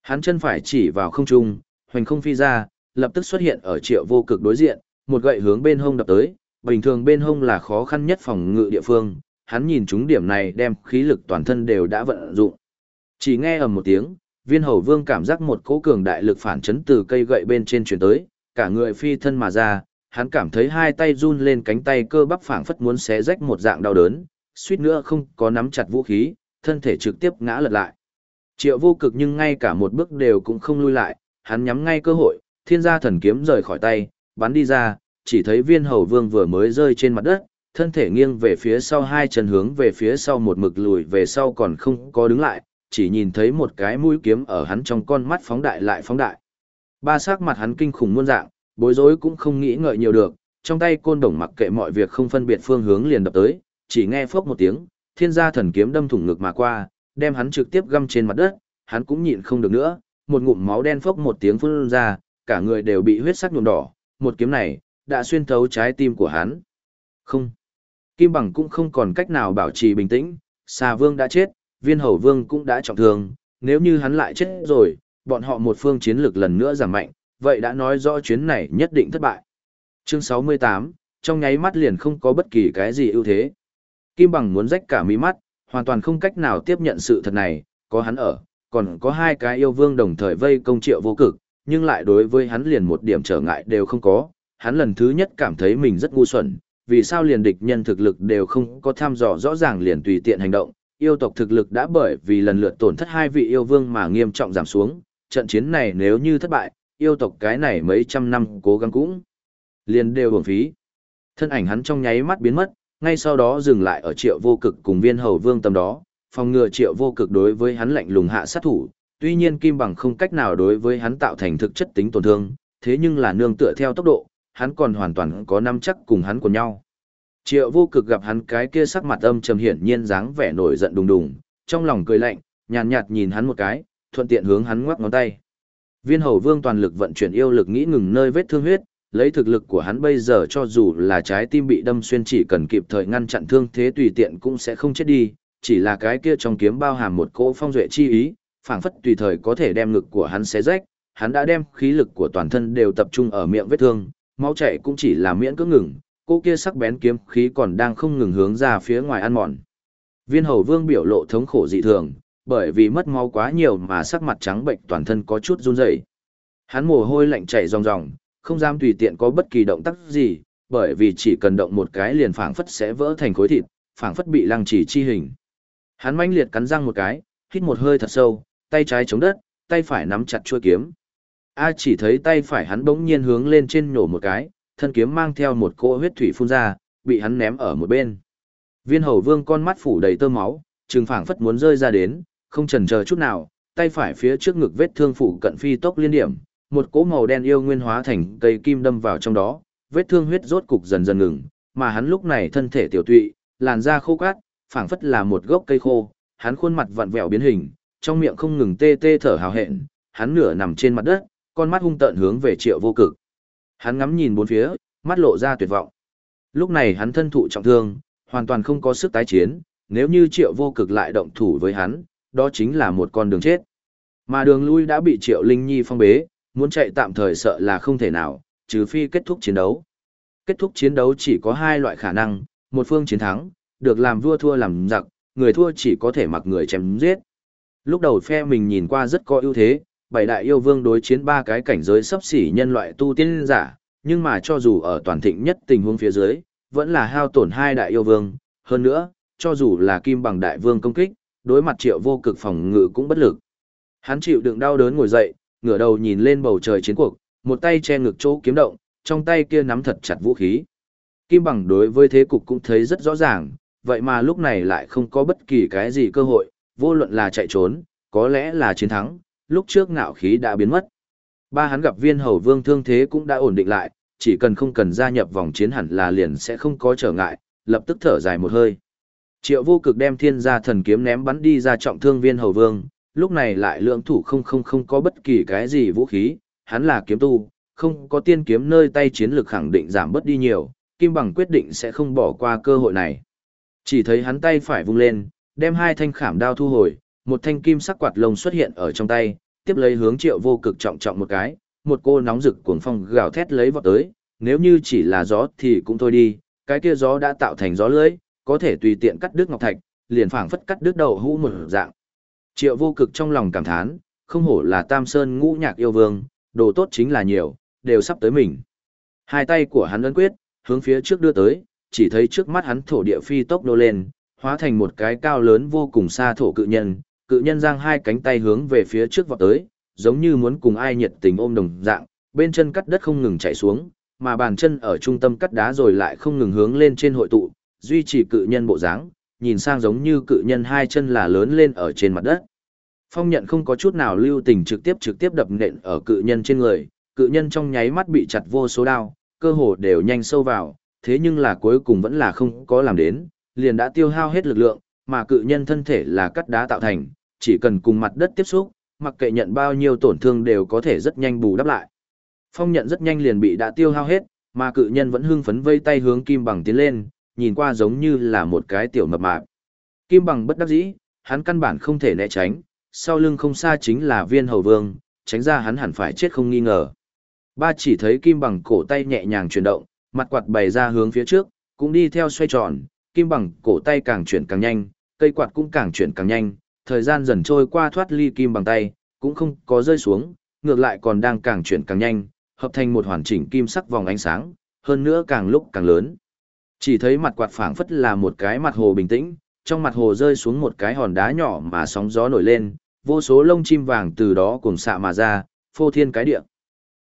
Hắn chân phải chỉ vào không trung, hoành không phi ra, lập tức xuất hiện ở triệu vô cực đối diện, một gậy hướng bên hông đập tới, bình thường bên hông là khó khăn nhất phòng ngự địa phương, hắn nhìn chúng điểm này đem khí lực toàn thân đều đã vận dụng. Chỉ nghe ầm một tiếng, viên hầu vương cảm giác một cỗ cường đại lực phản chấn từ cây gậy bên trên truyền tới, cả người phi thân mà ra, hắn cảm thấy hai tay run lên cánh tay cơ bắp phảng phất muốn xé rách một dạng đau đớn, suýt nữa không có nắm chặt vũ khí, thân thể trực tiếp ngã lật lại. Triệu vô cực nhưng ngay cả một bước đều cũng không lui lại, hắn nhắm ngay cơ hội, thiên gia thần kiếm rời khỏi tay, bắn đi ra, chỉ thấy viên hầu vương vừa mới rơi trên mặt đất, thân thể nghiêng về phía sau hai chân hướng về phía sau một mực lùi về sau còn không có đứng lại, chỉ nhìn thấy một cái mũi kiếm ở hắn trong con mắt phóng đại lại phóng đại. Ba sắc mặt hắn kinh khủng muôn dạng, bối rối cũng không nghĩ ngợi nhiều được, trong tay côn đồng mặc kệ mọi việc không phân biệt phương hướng liền đập tới, chỉ nghe phốc một tiếng, thiên gia thần kiếm đâm thủng ngực mà qua, đem hắn trực tiếp găm trên mặt đất, hắn cũng nhịn không được nữa, một ngụm máu đen phốc một tiếng phun ra, cả người đều bị huyết sắc nhuộm đỏ, một kiếm này đã xuyên thấu trái tim của hắn. Không. Kim Bằng cũng không còn cách nào bảo trì bình tĩnh, Xà Vương đã chết, Viên Hầu Vương cũng đã trọng thương, nếu như hắn lại chết rồi, bọn họ một phương chiến lược lần nữa giảm mạnh, vậy đã nói rõ chuyến này nhất định thất bại. Chương 68, trong nháy mắt liền không có bất kỳ cái gì ưu thế. Kim Bằng muốn rách cả mí mắt, hoàn toàn không cách nào tiếp nhận sự thật này, có hắn ở, còn có hai cái yêu vương đồng thời vây công triệu vô cực, nhưng lại đối với hắn liền một điểm trở ngại đều không có. Hắn lần thứ nhất cảm thấy mình rất ngu xuẩn, vì sao liền địch nhân thực lực đều không có tham dò rõ ràng liền tùy tiện hành động. Yêu tộc thực lực đã bởi vì lần lượt tổn thất hai vị yêu vương mà nghiêm trọng giảm xuống, trận chiến này nếu như thất bại, yêu tộc cái này mấy trăm năm cố gắng cũng liền đều hưởng phí. Thân ảnh hắn trong nháy mắt biến mất, ngay sau đó dừng lại ở triệu vô cực cùng viên hầu vương tầm đó, phòng ngừa triệu vô cực đối với hắn lạnh lùng hạ sát thủ, tuy nhiên kim bằng không cách nào đối với hắn tạo thành thực chất tính tổn thương, thế nhưng là nương tựa theo tốc độ, hắn còn hoàn toàn có năm chắc cùng hắn của nhau. Triệu vô cực gặp hắn cái kia sắc mặt âm trầm hiển nhiên dáng vẻ nổi giận đùng đùng, trong lòng cười lạnh, nhàn nhạt, nhạt nhìn hắn một cái, thuận tiện hướng hắn ngoắc ngón tay. Viên hầu vương toàn lực vận chuyển yêu lực nghĩ ngừng nơi vết thương huyết, lấy thực lực của hắn bây giờ cho dù là trái tim bị đâm xuyên chỉ cần kịp thời ngăn chặn thương thế tùy tiện cũng sẽ không chết đi, chỉ là cái kia trong kiếm bao hàm một cỗ phong duệ chi ý, phảng phất tùy thời có thể đem ngực của hắn xé rách, hắn đã đem khí lực của toàn thân đều tập trung ở miệng vết thương, máu chảy cũng chỉ là miễn cưỡng ngừng, Cỗ kia sắc bén kiếm khí còn đang không ngừng hướng ra phía ngoài ăn mòn. Viên hầu vương biểu lộ thống khổ dị thường, bởi vì mất máu quá nhiều mà sắc mặt trắng bệnh toàn thân có chút run rẩy. Hắn mồ hôi lạnh chảy ròng ròng, không dám tùy tiện có bất kỳ động tác gì, bởi vì chỉ cần động một cái liền phảng phất sẽ vỡ thành khối thịt, phảng phất bị lăng trì chi hình. Hắn mãnh liệt cắn răng một cái, hít một hơi thật sâu, tay trái chống đất, tay phải nắm chặt chuôi kiếm. A chỉ thấy tay phải hắn bỗng nhiên hướng lên trên nổ một cái, thân kiếm mang theo một cỗ huyết thủy phun ra, bị hắn ném ở một bên. Viên hầu vương con mắt phủ đầy tơ máu, trừng phảng phất muốn rơi ra đến, không chần chờ chút nào, tay phải phía trước ngực vết thương phủ cận phi tốc liên điểm, một cỗ màu đen yêu nguyên hóa thành cây kim đâm vào trong đó, vết thương huyết rốt cục dần dần ngừng, mà hắn lúc này thân thể tiểu tụy, làn da khô cát, phảng phất là một gốc cây khô, hắn khuôn mặt vặn vẹo biến hình, trong miệng không ngừng tê tê thở hào hẹn, hắn nửa nằm trên mặt đất, con mắt hung tợn hướng về Triệu Vô Cực. Hắn ngắm nhìn bốn phía, mắt lộ ra tuyệt vọng. Lúc này hắn thân thụ trọng thương, hoàn toàn không có sức tái chiến, nếu như Triệu Vô Cực lại động thủ với hắn, đó chính là một con đường chết. Mà đường lui đã bị Triệu Linh Nhi phong bế, muốn chạy tạm thời sợ là không thể nào, trừ phi kết thúc chiến đấu. Kết thúc chiến đấu chỉ có hai loại khả năng, một phương chiến thắng, được làm vua thua làm giặc, người thua chỉ có thể mặc người chém giết. Lúc đầu phe mình nhìn qua rất có ưu thế, bảy đại yêu vương đối chiến ba cái cảnh giới sắp xỉ nhân loại tu tiên giả, nhưng mà cho dù ở toàn thịnh nhất tình huống phía dưới, vẫn là hao tổn hai đại yêu vương, hơn nữa, cho dù là kim bằng đại vương công kích, đối mặt triệu vô cực phòng ngự cũng bất lực. Hắn chịu đựng đau đớn ngồi dậy, ngửa đầu nhìn lên bầu trời chiến cuộc, một tay che ngực chỗ kiếm động, trong tay kia nắm thật chặt vũ khí. Kim bằng đối với thế cục cũng thấy rất rõ ràng, vậy mà lúc này lại không có bất kỳ cái gì cơ hội, vô luận là chạy trốn, có lẽ là chiến thắng, lúc trước ngạo khí đã biến mất. Ba hắn gặp viên hầu vương thương thế cũng đã ổn định lại, chỉ cần không cần gia nhập vòng chiến hẳn là liền sẽ không có trở ngại, lập tức thở dài một hơi. Triệu vô cực đem thiên gia thần kiếm ném bắn đi ra trọng thương viên hầu vương, lúc này lại lượng thủ không không không có bất kỳ cái gì vũ khí, hắn là kiếm tu, không có tiên kiếm nơi tay chiến lược khẳng định giảm bớt đi nhiều, Kim Bằng quyết định sẽ không bỏ qua cơ hội này. Chỉ thấy hắn tay phải vung lên, đem hai thanh khảm đao thu hồi, một thanh kim sắc quạt lông xuất hiện ở trong tay, tiếp lấy hướng triệu vô cực trọng trọng một cái, một cô nóng rực cuồng phong gào thét lấy vọt tới, nếu như chỉ là gió thì cũng thôi đi, cái kia gió đã tạo thành gió lưỡi, có thể tùy tiện cắt đứt ngọc thạch, liền phảng phất cắt đứt đầu hũ một dạng. Triệu vô cực trong lòng cảm thán, không hổ là Tam Sơn ngũ nhạc yêu vương, đồ tốt chính là nhiều, đều sắp tới mình. Hai tay của hắn ấn quyết, hướng phía trước đưa tới, chỉ thấy trước mắt hắn thổ địa phi tốc nô lên, hóa thành một cái cao lớn vô cùng xa thổ cự nhân, cự nhân giang hai cánh tay hướng về phía trước vọt tới, giống như muốn cùng ai nhiệt tình ôm đồng dạng, bên chân cắt đất không ngừng chảy xuống, mà bàn chân ở trung tâm cắt đá rồi lại không ngừng hướng lên trên hội tụ, duy trì cự nhân bộ dáng, nhìn sang giống như cự nhân hai chân là lớn lên ở trên mặt đất. Phong nhận không có chút nào lưu tình trực tiếp trực tiếp đập nện ở cự nhân trên người, cự nhân trong nháy mắt bị chặt vô số đao, cơ hồ đều nhanh sâu vào, thế nhưng là cuối cùng vẫn là không có làm đến, liền đã tiêu hao hết lực lượng, mà cự nhân thân thể là cắt đá tạo thành, chỉ cần cùng mặt đất tiếp xúc, mặc kệ nhận bao nhiêu tổn thương đều có thể rất nhanh bù đắp lại. Phong nhận rất nhanh liền bị đã tiêu hao hết, mà cự nhân vẫn hưng phấn vây tay hướng kim bằng tiến lên, nhìn qua giống như là một cái tiểu mập mạp. Kim bằng bất đắc dĩ, hắn căn bản không thể né tránh, sau lưng không xa chính là viên hầu vương, tránh ra hắn hẳn phải chết không nghi ngờ. Ba chỉ thấy kim bằng cổ tay nhẹ nhàng chuyển động, mặt quạt bày ra hướng phía trước, cũng đi theo xoay tròn, kim bằng cổ tay càng chuyển càng nhanh, cây quạt cũng càng chuyển càng nhanh, thời gian dần trôi qua thoát ly kim bằng tay, cũng không có rơi xuống, ngược lại còn đang càng chuyển càng nhanh, hợp thành một hoàn chỉnh kim sắc vòng ánh sáng, hơn nữa càng lúc càng lớn. Chỉ thấy mặt quạt phảng phất là một cái mặt hồ bình tĩnh, trong mặt hồ rơi xuống một cái hòn đá nhỏ mà sóng gió nổi lên, vô số lông chim vàng từ đó cùng xạ mà ra, phô thiên cái địa.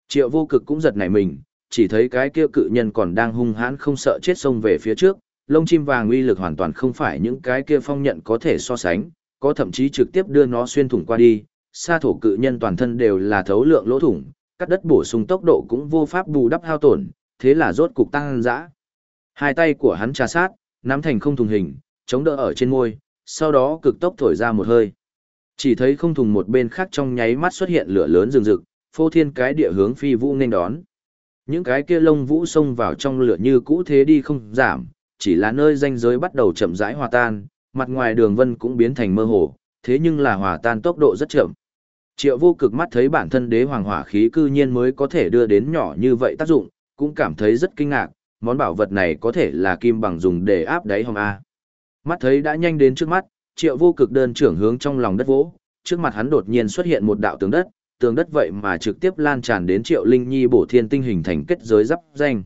Triệu vô cực cũng giật nảy mình, chỉ thấy cái kia cự nhân còn đang hung hãn không sợ chết xông về phía trước, lông chim vàng uy lực hoàn toàn không phải những cái kia phong nhận có thể so sánh, có thậm chí trực tiếp đưa nó xuyên thủng qua đi, sa thổ cự nhân toàn thân đều là thấu lượng lỗ thủng, cắt đất bổ sung tốc độ cũng vô pháp bù đắp hao tổn, thế là rốt cục tăng dã. Hai tay của hắn trà sát, nắm thành không thùng hình, chống đỡ ở trên môi, sau đó cực tốc thổi ra một hơi. Chỉ thấy không thùng một bên khác trong nháy mắt xuất hiện lửa lớn rừng rực, phô thiên cái địa hướng phi vũ nên đón. Những cái kia lông vũ xông vào trong lửa như cũ thế đi không giảm, chỉ là nơi danh giới bắt đầu chậm rãi hòa tan, mặt ngoài đường vân cũng biến thành mơ hồ, thế nhưng là hòa tan tốc độ rất chậm. Triệu vô cực mắt thấy bản thân đế hoàng hỏa khí cư nhiên mới có thể đưa đến nhỏ như vậy tác dụng, cũng cảm thấy rất kinh ngạc, món bảo vật này có thể là kim bằng dùng để áp đáy hòm A. Mắt thấy đã nhanh đến trước mắt, triệu vô cực đơn trưởng hướng trong lòng đất vỗ, trước mặt hắn đột nhiên xuất hiện một đạo tường đất, tường đất vậy mà trực tiếp lan tràn đến triệu linh nhi bổ thiên tinh hình thành kết giới giáp danh.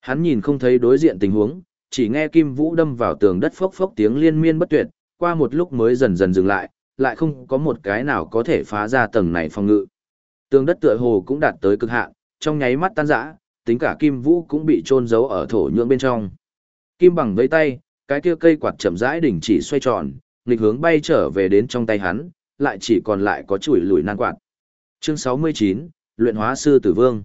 Hắn nhìn không thấy đối diện tình huống, chỉ nghe kim vũ đâm vào tường đất phốc phốc tiếng liên miên bất tuyệt, qua một lúc mới dần dần dừng lại, lại không có một cái nào có thể phá ra tầng này phòng ngự. Tường đất tựa hồ cũng đạt tới cực hạn, trong nháy mắt tan rã, tính cả kim vũ cũng bị trôn giấu ở thổ nhưỡng bên trong. Kim bằng với tay, cái kia cây quạt chậm rãi đỉnh chỉ xoay tròn, nghịch hướng bay trở về đến trong tay hắn, lại chỉ còn lại có chuỗi lùi nan quạt. Chương 69, Luyện hóa sư tử vương.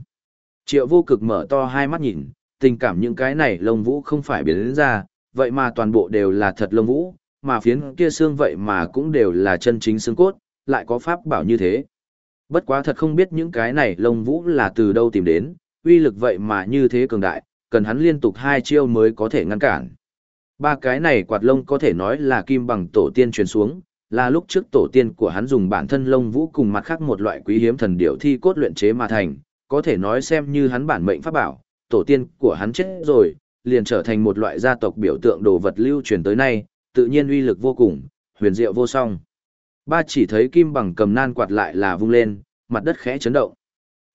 Triệu vô cực mở to hai mắt nhìn, tình cảm những cái này lông vũ không phải biến đến ra, vậy mà toàn bộ đều là thật lông vũ, mà phiến kia xương vậy mà cũng đều là chân chính xương cốt, lại có pháp bảo như thế. Bất quá thật không biết những cái này lông vũ là từ đâu tìm đến, uy lực vậy mà như thế cường đại, cần hắn liên tục hai chiêu mới có thể ngăn cản. Ba cái này quạt lông có thể nói là kim bằng tổ tiên truyền xuống, là lúc trước tổ tiên của hắn dùng bản thân lông vũ cùng mặt khác một loại quý hiếm thần điểu thi cốt luyện chế mà thành, có thể nói xem như hắn bản mệnh pháp bảo, tổ tiên của hắn chết rồi, liền trở thành một loại gia tộc biểu tượng đồ vật lưu truyền tới nay, tự nhiên uy lực vô cùng, huyền diệu vô song. Ba chỉ thấy kim bằng cầm nan quạt lại là vung lên, mặt đất khẽ chấn động.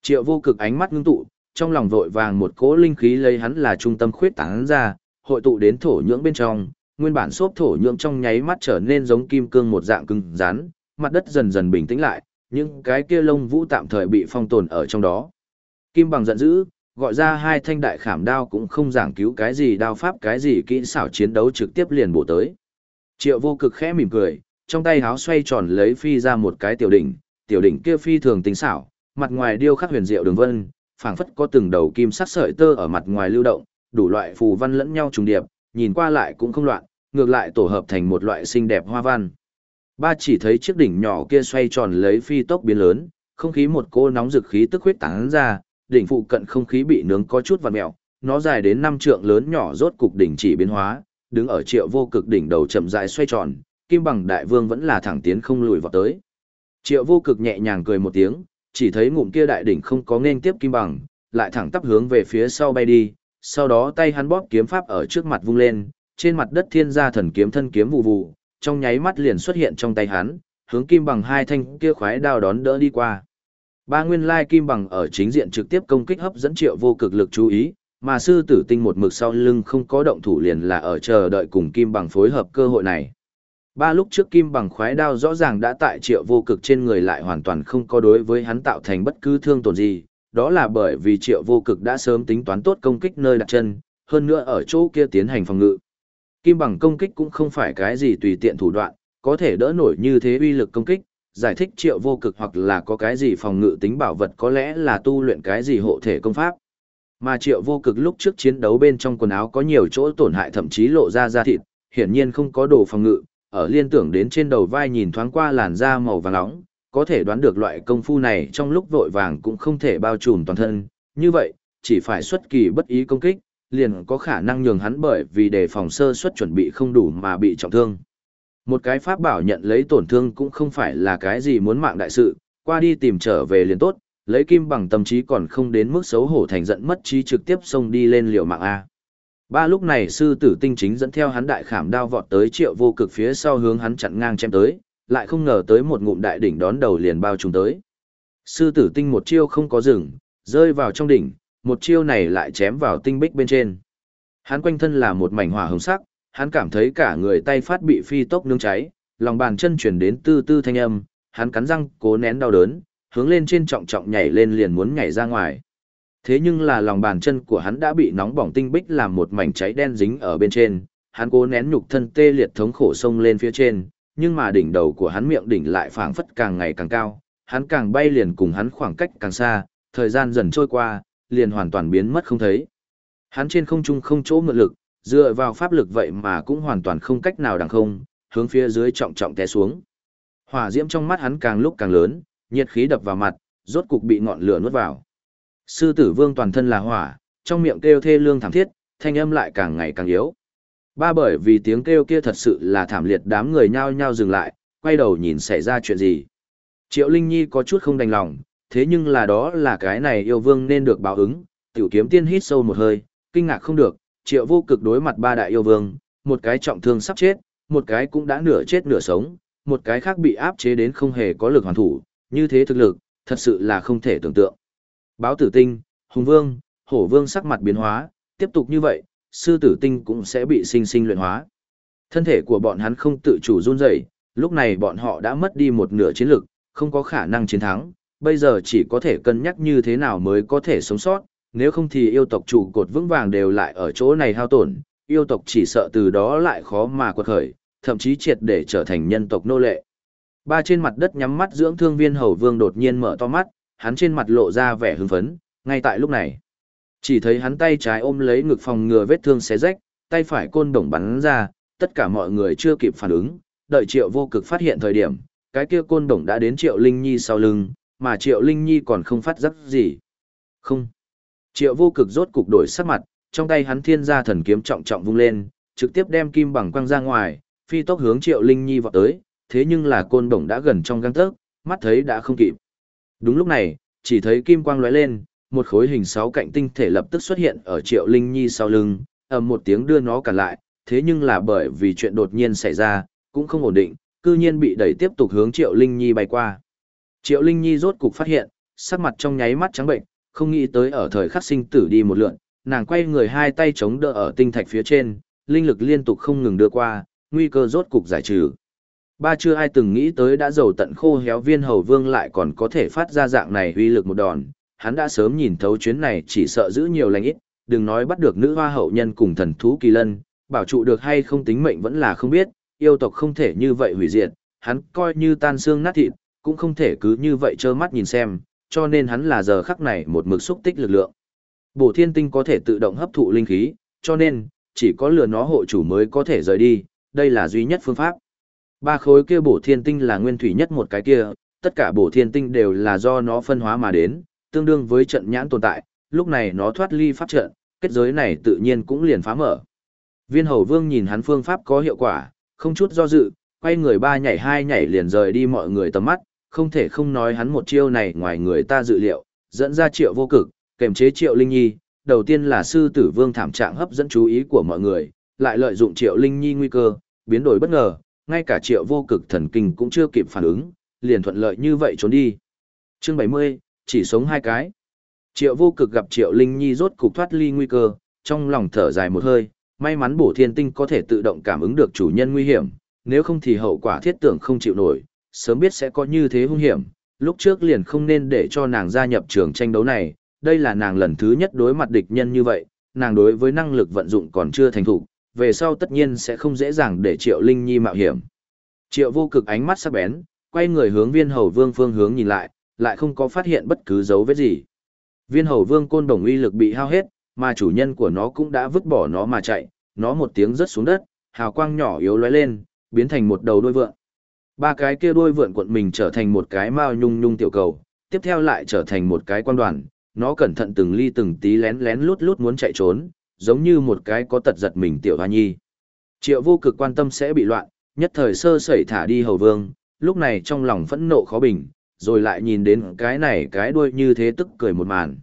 Triệu vô cực ánh mắt ngưng tụ, trong lòng vội vàng một cỗ linh khí lấy hắn là trung tâm khuyết tán ra, hội tụ đến thổ nhưỡng bên trong, nguyên bản xốp thổ nhưỡng trong nháy mắt trở nên giống kim cương một dạng cứng rắn, mặt đất dần dần bình tĩnh lại, những cái kia lông vũ tạm thời bị phong tồn ở trong đó. Kim bằng giận dữ, gọi ra hai thanh đại khảm đao cũng không giảng cứu cái gì đao pháp cái gì kỹ xảo chiến đấu trực tiếp liền bổ tới. Triệu vô cực khẽ mỉm cười, trong tay háo xoay tròn lấy phi ra một cái tiểu đỉnh, tiểu đỉnh kia phi thường tính xảo, mặt ngoài điêu khắc huyền diệu đường vân, phảng phất có từng đầu kim sắc sợi tơ ở mặt ngoài lưu động, đủ loại phù văn lẫn nhau trùng điệp, nhìn qua lại cũng không loạn, ngược lại tổ hợp thành một loại xinh đẹp hoa văn. Ba chỉ thấy chiếc đỉnh nhỏ kia xoay tròn lấy phi tốc biến lớn, không khí một cô nóng rực khí tức huyết tán ra, đỉnh phụ cận không khí bị nướng có chút vặn mèo, nó dài đến năm trượng lớn nhỏ rốt cục đỉnh chỉ biến hóa, đứng ở triệu vô cực đỉnh đầu chậm rãi xoay tròn, kim bằng đại vương vẫn là thẳng tiến không lùi vào tới. Triệu vô cực nhẹ nhàng cười một tiếng, chỉ thấy ngụm kia đại đỉnh không có nên tiếp kim bằng, lại thẳng tắp hướng về phía sau bay đi, sau đó tay hắn bóp kiếm pháp ở trước mặt vung lên, trên mặt đất thiên gia thần kiếm thân kiếm vụ vụ, trong nháy mắt liền xuất hiện trong tay hắn, hướng kim bằng hai thanh kia khoái đao đón đỡ đi qua. Ba nguyên lai kim bằng ở chính diện trực tiếp công kích hấp dẫn triệu vô cực lực chú ý, mà sư tử tinh một mực sau lưng không có động thủ liền là ở chờ đợi cùng kim bằng phối hợp cơ hội này. Ba lúc trước kim bằng khoái đao rõ ràng đã tại triệu vô cực trên người lại hoàn toàn không có đối với hắn tạo thành bất cứ thương tổn gì, đó là bởi vì triệu vô cực đã sớm tính toán tốt công kích nơi đặt chân, hơn nữa ở chỗ kia tiến hành phòng ngự. Kim bằng công kích cũng không phải cái gì tùy tiện thủ đoạn, có thể đỡ nổi như thế uy lực công kích, giải thích triệu vô cực hoặc là có cái gì phòng ngự tính bảo vật có lẽ là tu luyện cái gì hộ thể công pháp. Mà triệu vô cực lúc trước chiến đấu bên trong quần áo có nhiều chỗ tổn hại thậm chí lộ ra da thịt, hiển nhiên không có đồ phòng ngự, ở liên tưởng đến trên đầu vai nhìn thoáng qua làn da màu vàng nóng, có thể đoán được loại công phu này trong lúc vội vàng cũng không thể bao trùm toàn thân, như vậy, chỉ phải xuất kỳ bất ý công kích, liền có khả năng nhường hắn bởi vì đề phòng sơ suất chuẩn bị không đủ mà bị trọng thương. Một cái pháp bảo nhận lấy tổn thương cũng không phải là cái gì muốn mạng đại sự, qua đi tìm trở về liền tốt, lấy kim bằng tâm trí còn không đến mức xấu hổ thành giận mất trí trực tiếp xông đi lên liều mạng A. Ba lúc này sư tử tinh chính dẫn theo hắn đại khảm đao vọt tới triệu vô cực phía sau hướng hắn chặn ngang chém tới, lại không ngờ tới một ngụm đại đỉnh đón đầu liền bao trùm tới. Sư tử tinh một chiêu không có dừng, rơi vào trong đỉnh, một chiêu này lại chém vào tinh bích bên trên. Hắn quanh thân là một mảnh hỏa hồng sắc, hắn cảm thấy cả người tay phát bị phi tốc nướng cháy, lòng bàn chân chuyển đến tư tư thanh âm, hắn cắn răng cố nén đau đớn, hướng lên trên trọng trọng nhảy lên liền muốn nhảy ra ngoài. Thế nhưng là lòng bàn chân của hắn đã bị nóng bỏng tinh bích làm một mảnh cháy đen dính ở bên trên, hắn cố nén nhục thân tê liệt thống khổ sông lên phía trên, nhưng mà đỉnh đầu của hắn miệng đỉnh lại phảng phất càng ngày càng cao, hắn càng bay liền cùng hắn khoảng cách càng xa, thời gian dần trôi qua, liền hoàn toàn biến mất không thấy. Hắn trên không trung không chỗ mượn lực, dựa vào pháp lực vậy mà cũng hoàn toàn không cách nào đằng không, hướng phía dưới trọng trọng té xuống. Hỏa diễm trong mắt hắn càng lúc càng lớn, nhiệt khí đập vào mặt, rốt cục bị ngọn lửa nuốt vào. Sư tử vương toàn thân là hỏa, trong miệng kêu thê lương thảm thiết, thanh âm lại càng ngày càng yếu. Ba bởi vì tiếng kêu kia thật sự là thảm liệt đám người nhao nhao dừng lại, quay đầu nhìn xảy ra chuyện gì. Triệu Linh Nhi có chút không đành lòng, thế nhưng là đó là cái này yêu vương nên được báo ứng, tiểu kiếm tiên hít sâu một hơi, kinh ngạc không được, triệu vô cực đối mặt ba đại yêu vương, một cái trọng thương sắp chết, một cái cũng đã nửa chết nửa sống, một cái khác bị áp chế đến không hề có lực hoàn thủ, như thế thực lực, thật sự là không thể tưởng tượng. Báo tử tinh, hùng vương, hổ vương sắc mặt biến hóa, tiếp tục như vậy, sư tử tinh cũng sẽ bị sinh sinh luyện hóa. Thân thể của bọn hắn không tự chủ run rẩy, lúc này bọn họ đã mất đi một nửa chiến lực, không có khả năng chiến thắng, bây giờ chỉ có thể cân nhắc như thế nào mới có thể sống sót, nếu không thì yêu tộc trụ cột vững vàng đều lại ở chỗ này hao tổn, yêu tộc chỉ sợ từ đó lại khó mà quật khởi, thậm chí triệt để trở thành nhân tộc nô lệ. Ba trên mặt đất nhắm mắt dưỡng thương viên hầu vương đột nhiên mở to mắt, hắn trên mặt lộ ra vẻ hưng phấn, ngay tại lúc này. Chỉ thấy hắn tay trái ôm lấy ngực phòng ngừa vết thương xé rách, tay phải côn đồng bắn ra, tất cả mọi người chưa kịp phản ứng, đợi triệu vô cực phát hiện thời điểm, cái kia côn đồng đã đến triệu linh nhi sau lưng, mà triệu linh nhi còn không phát giác gì. Không. Triệu vô cực rốt cục đổi sắc mặt, trong tay hắn thiên gia thần kiếm trọng trọng vung lên, trực tiếp đem kim bằng quăng ra ngoài, phi tốc hướng triệu linh nhi vọt tới, thế nhưng là côn đồng đã gần trong găng tấc, mắt thấy đã không kịp. Đúng lúc này, chỉ thấy kim quang lóe lên, một khối hình sáu cạnh tinh thể lập tức xuất hiện ở Triệu Linh Nhi sau lưng, ầm một tiếng đưa nó cản lại, thế nhưng là bởi vì chuyện đột nhiên xảy ra, cũng không ổn định, cư nhiên bị đẩy tiếp tục hướng Triệu Linh Nhi bay qua. Triệu Linh Nhi rốt cục phát hiện, sắc mặt trong nháy mắt trắng bệnh, không nghĩ tới ở thời khắc sinh tử đi một lượn, nàng quay người hai tay chống đỡ ở tinh thạch phía trên, linh lực liên tục không ngừng đưa qua, nguy cơ rốt cục giải trừ. Ba chưa ai từng nghĩ tới đã dầu tận khô héo viên hầu vương lại còn có thể phát ra dạng này uy lực một đòn, hắn đã sớm nhìn thấu chuyến này chỉ sợ giữ nhiều lành ít, đừng nói bắt được nữ hoa hậu nhân cùng thần thú kỳ lân, bảo trụ được hay không tính mệnh vẫn là không biết, yêu tộc không thể như vậy hủy diệt, hắn coi như tan xương nát thịt, cũng không thể cứ như vậy trơ mắt nhìn xem, cho nên hắn là giờ khắc này một mực xúc tích lực lượng. Bổ thiên tinh có thể tự động hấp thụ linh khí, cho nên, chỉ có lừa nó hộ chủ mới có thể rời đi, đây là duy nhất phương pháp. Ba khối kia bổ thiên tinh là nguyên thủy nhất một cái kia, tất cả bổ thiên tinh đều là do nó phân hóa mà đến, tương đương với trận nhãn tồn tại, lúc này nó thoát ly pháp trận, kết giới này tự nhiên cũng liền phá mở. Viên hầu vương nhìn hắn phương pháp có hiệu quả, không chút do dự, quay người ba nhảy hai nhảy liền rời đi mọi người tầm mắt, không thể không nói hắn một chiêu này ngoài người ta dự liệu, dẫn ra triệu vô cực, kềm chế triệu linh nhi, đầu tiên là sư tử vương thảm trạng hấp dẫn chú ý của mọi người, lại lợi dụng triệu linh nhi nguy cơ, biến đổi bất ngờ, ngay cả triệu vô cực thần kinh cũng chưa kịp phản ứng, liền thuận lợi như vậy trốn đi. Chương 70, chỉ sống hai cái. Triệu vô cực gặp Triệu Linh Nhi rốt cục thoát ly nguy cơ, trong lòng thở dài một hơi, may mắn bổ thiên tinh có thể tự động cảm ứng được chủ nhân nguy hiểm, nếu không thì hậu quả thiết tưởng không chịu nổi, sớm biết sẽ có như thế hung hiểm, lúc trước liền không nên để cho nàng gia nhập trường tranh đấu này, đây là nàng lần thứ nhất đối mặt địch nhân như vậy, nàng đối với năng lực vận dụng còn chưa thành thục, về sau tất nhiên sẽ không dễ dàng để Triệu Linh Nhi mạo hiểm. Triệu vô cực ánh mắt sắc bén, quay người hướng viên hầu vương phương hướng nhìn lại, lại không có phát hiện bất cứ dấu vết gì. Viên hầu vương côn đồng uy lực bị hao hết, mà chủ nhân của nó cũng đã vứt bỏ nó mà chạy, nó một tiếng rớt xuống đất, hào quang nhỏ yếu lóe lên, biến thành một đầu đuôi vượn. Ba cái kia đuôi vượn cuộn mình trở thành một cái mao nhung nhung tiểu cầu, tiếp theo lại trở thành một cái quan đoàn, nó cẩn thận từng ly từng tí lén lén lút lút muốn chạy trốn, giống như một cái có tật giật mình tiểu hoa nhi. Triệu vô cực quan tâm sẽ bị loạn, nhất thời sơ sẩy thả đi hầu vương, lúc này trong lòng phẫn nộ khó bình, rồi lại nhìn đến cái này cái đuôi như thế tức cười một màn.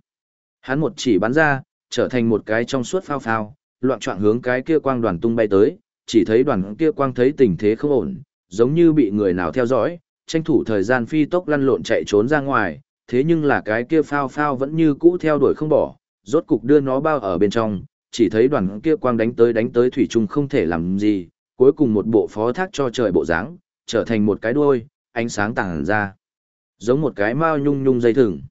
Hắn một chỉ bắn ra, trở thành một cái trong suốt phao phao, loạn trọng hướng cái kia quang đoàn tung bay tới, chỉ thấy đoàn kia quang thấy tình thế không ổn, giống như bị người nào theo dõi, tranh thủ thời gian phi tốc lăn lộn chạy trốn ra ngoài, thế nhưng là cái kia phao phao vẫn như cũ theo đuổi không bỏ, rốt cục đưa nó bao ở bên trong, chỉ thấy đoàn kia quang đánh tới đánh tới thủy chung không thể làm gì, cuối cùng một bộ phó thác cho trời bộ dáng, trở thành một cái đuôi, ánh sáng tàng ra. Giống một cái mao nhung nhung dây thừng.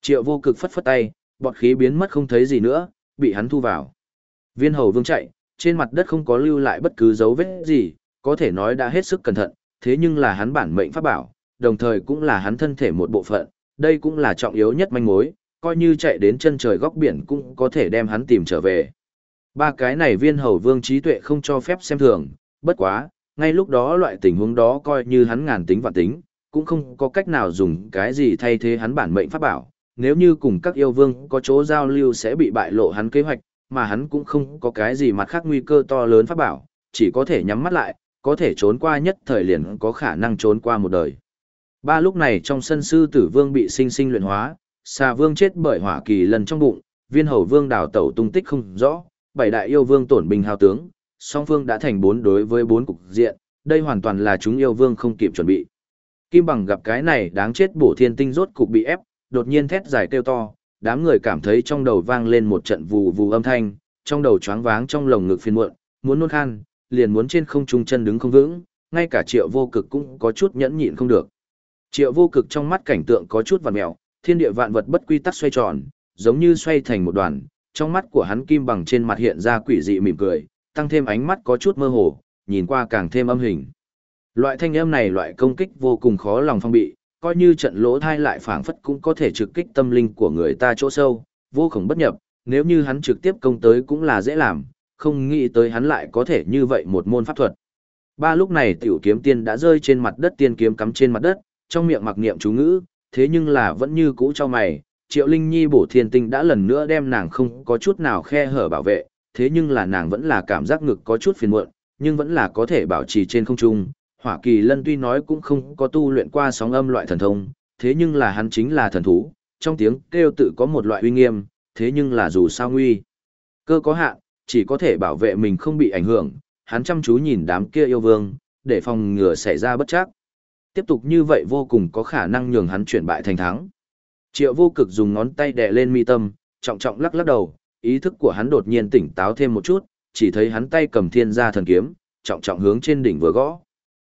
Triệu vô cực phất phất tay, bọt khí biến mất không thấy gì nữa, bị hắn thu vào. Viên hầu vương chạy, trên mặt đất không có lưu lại bất cứ dấu vết gì, có thể nói đã hết sức cẩn thận, thế nhưng là hắn bản mệnh pháp bảo, đồng thời cũng là hắn thân thể một bộ phận, đây cũng là trọng yếu nhất manh mối, coi như chạy đến chân trời góc biển cũng có thể đem hắn tìm trở về. Ba cái này viên hầu vương trí tuệ không cho phép xem thường, bất quá, ngay lúc đó loại tình huống đó coi như hắn ngàn tính vạn tính, cũng không có cách nào dùng cái gì thay thế hắn bản mệnh pháp bảo, nếu như cùng các yêu vương có chỗ giao lưu sẽ bị bại lộ hắn kế hoạch, mà hắn cũng không có cái gì mặt khác nguy cơ to lớn pháp bảo, chỉ có thể nhắm mắt lại, có thể trốn qua nhất thời liền có khả năng trốn qua một đời. Ba lúc này trong sân sư tử vương bị sinh sinh luyện hóa, xà vương chết bởi hỏa kỳ lần trong bụng, viên hầu vương đào tẩu tung tích không rõ, bảy đại yêu vương tổn bình hào tướng, song phương đã thành bốn đối với bốn cục diện, đây hoàn toàn là chúng yêu vương không kịp chuẩn bị. Kim bằng gặp cái này đáng chết bổ thiên tinh rốt cục bị ép, đột nhiên thét dài kêu to, đám người cảm thấy trong đầu vang lên một trận vù vù âm thanh, trong đầu choáng váng trong lồng ngực phiền muộn, muốn nôn khan, liền muốn trên không trung chân đứng không vững, ngay cả triệu vô cực cũng có chút nhẫn nhịn không được. Triệu vô cực trong mắt cảnh tượng có chút vằn mèo, thiên địa vạn vật bất quy tắc xoay tròn, giống như xoay thành một đoàn, trong mắt của hắn kim bằng trên mặt hiện ra quỷ dị mỉm cười, tăng thêm ánh mắt có chút mơ hồ, nhìn qua càng thêm âm hình. Loại thanh âm này loại công kích vô cùng khó lòng phong bị, coi như trận lỗ thai lại phảng phất cũng có thể trực kích tâm linh của người ta chỗ sâu, vô cùng bất nhập, nếu như hắn trực tiếp công tới cũng là dễ làm, không nghĩ tới hắn lại có thể như vậy một môn pháp thuật. Ba lúc này tiểu kiếm tiên đã rơi trên mặt đất tiên kiếm cắm trên mặt đất, trong miệng mặc niệm chú ngữ, thế nhưng là vẫn như cũ cho mày, triệu linh nhi bổ thiên tinh đã lần nữa đem nàng không có chút nào khe hở bảo vệ, thế nhưng là nàng vẫn là cảm giác ngực có chút phiền muộn, nhưng vẫn là có thể bảo trì trên không trung. Hỏa kỳ lân tuy nói cũng không có tu luyện qua sóng âm loại thần thông, thế nhưng là hắn chính là thần thú, trong tiếng kêu tự có một loại uy nghiêm, thế nhưng là dù sao nguy. Cơ có hạn, chỉ có thể bảo vệ mình không bị ảnh hưởng, hắn chăm chú nhìn đám kia yêu vương, để phòng ngừa xảy ra bất chắc. Tiếp tục như vậy vô cùng có khả năng nhường hắn chuyển bại thành thắng. Triệu vô cực dùng ngón tay đè lên mi tâm, trọng trọng lắc lắc đầu, ý thức của hắn đột nhiên tỉnh táo thêm một chút, chỉ thấy hắn tay cầm thiên gia thần kiếm, trọng trọng hướng trên đỉnh vừa gõ.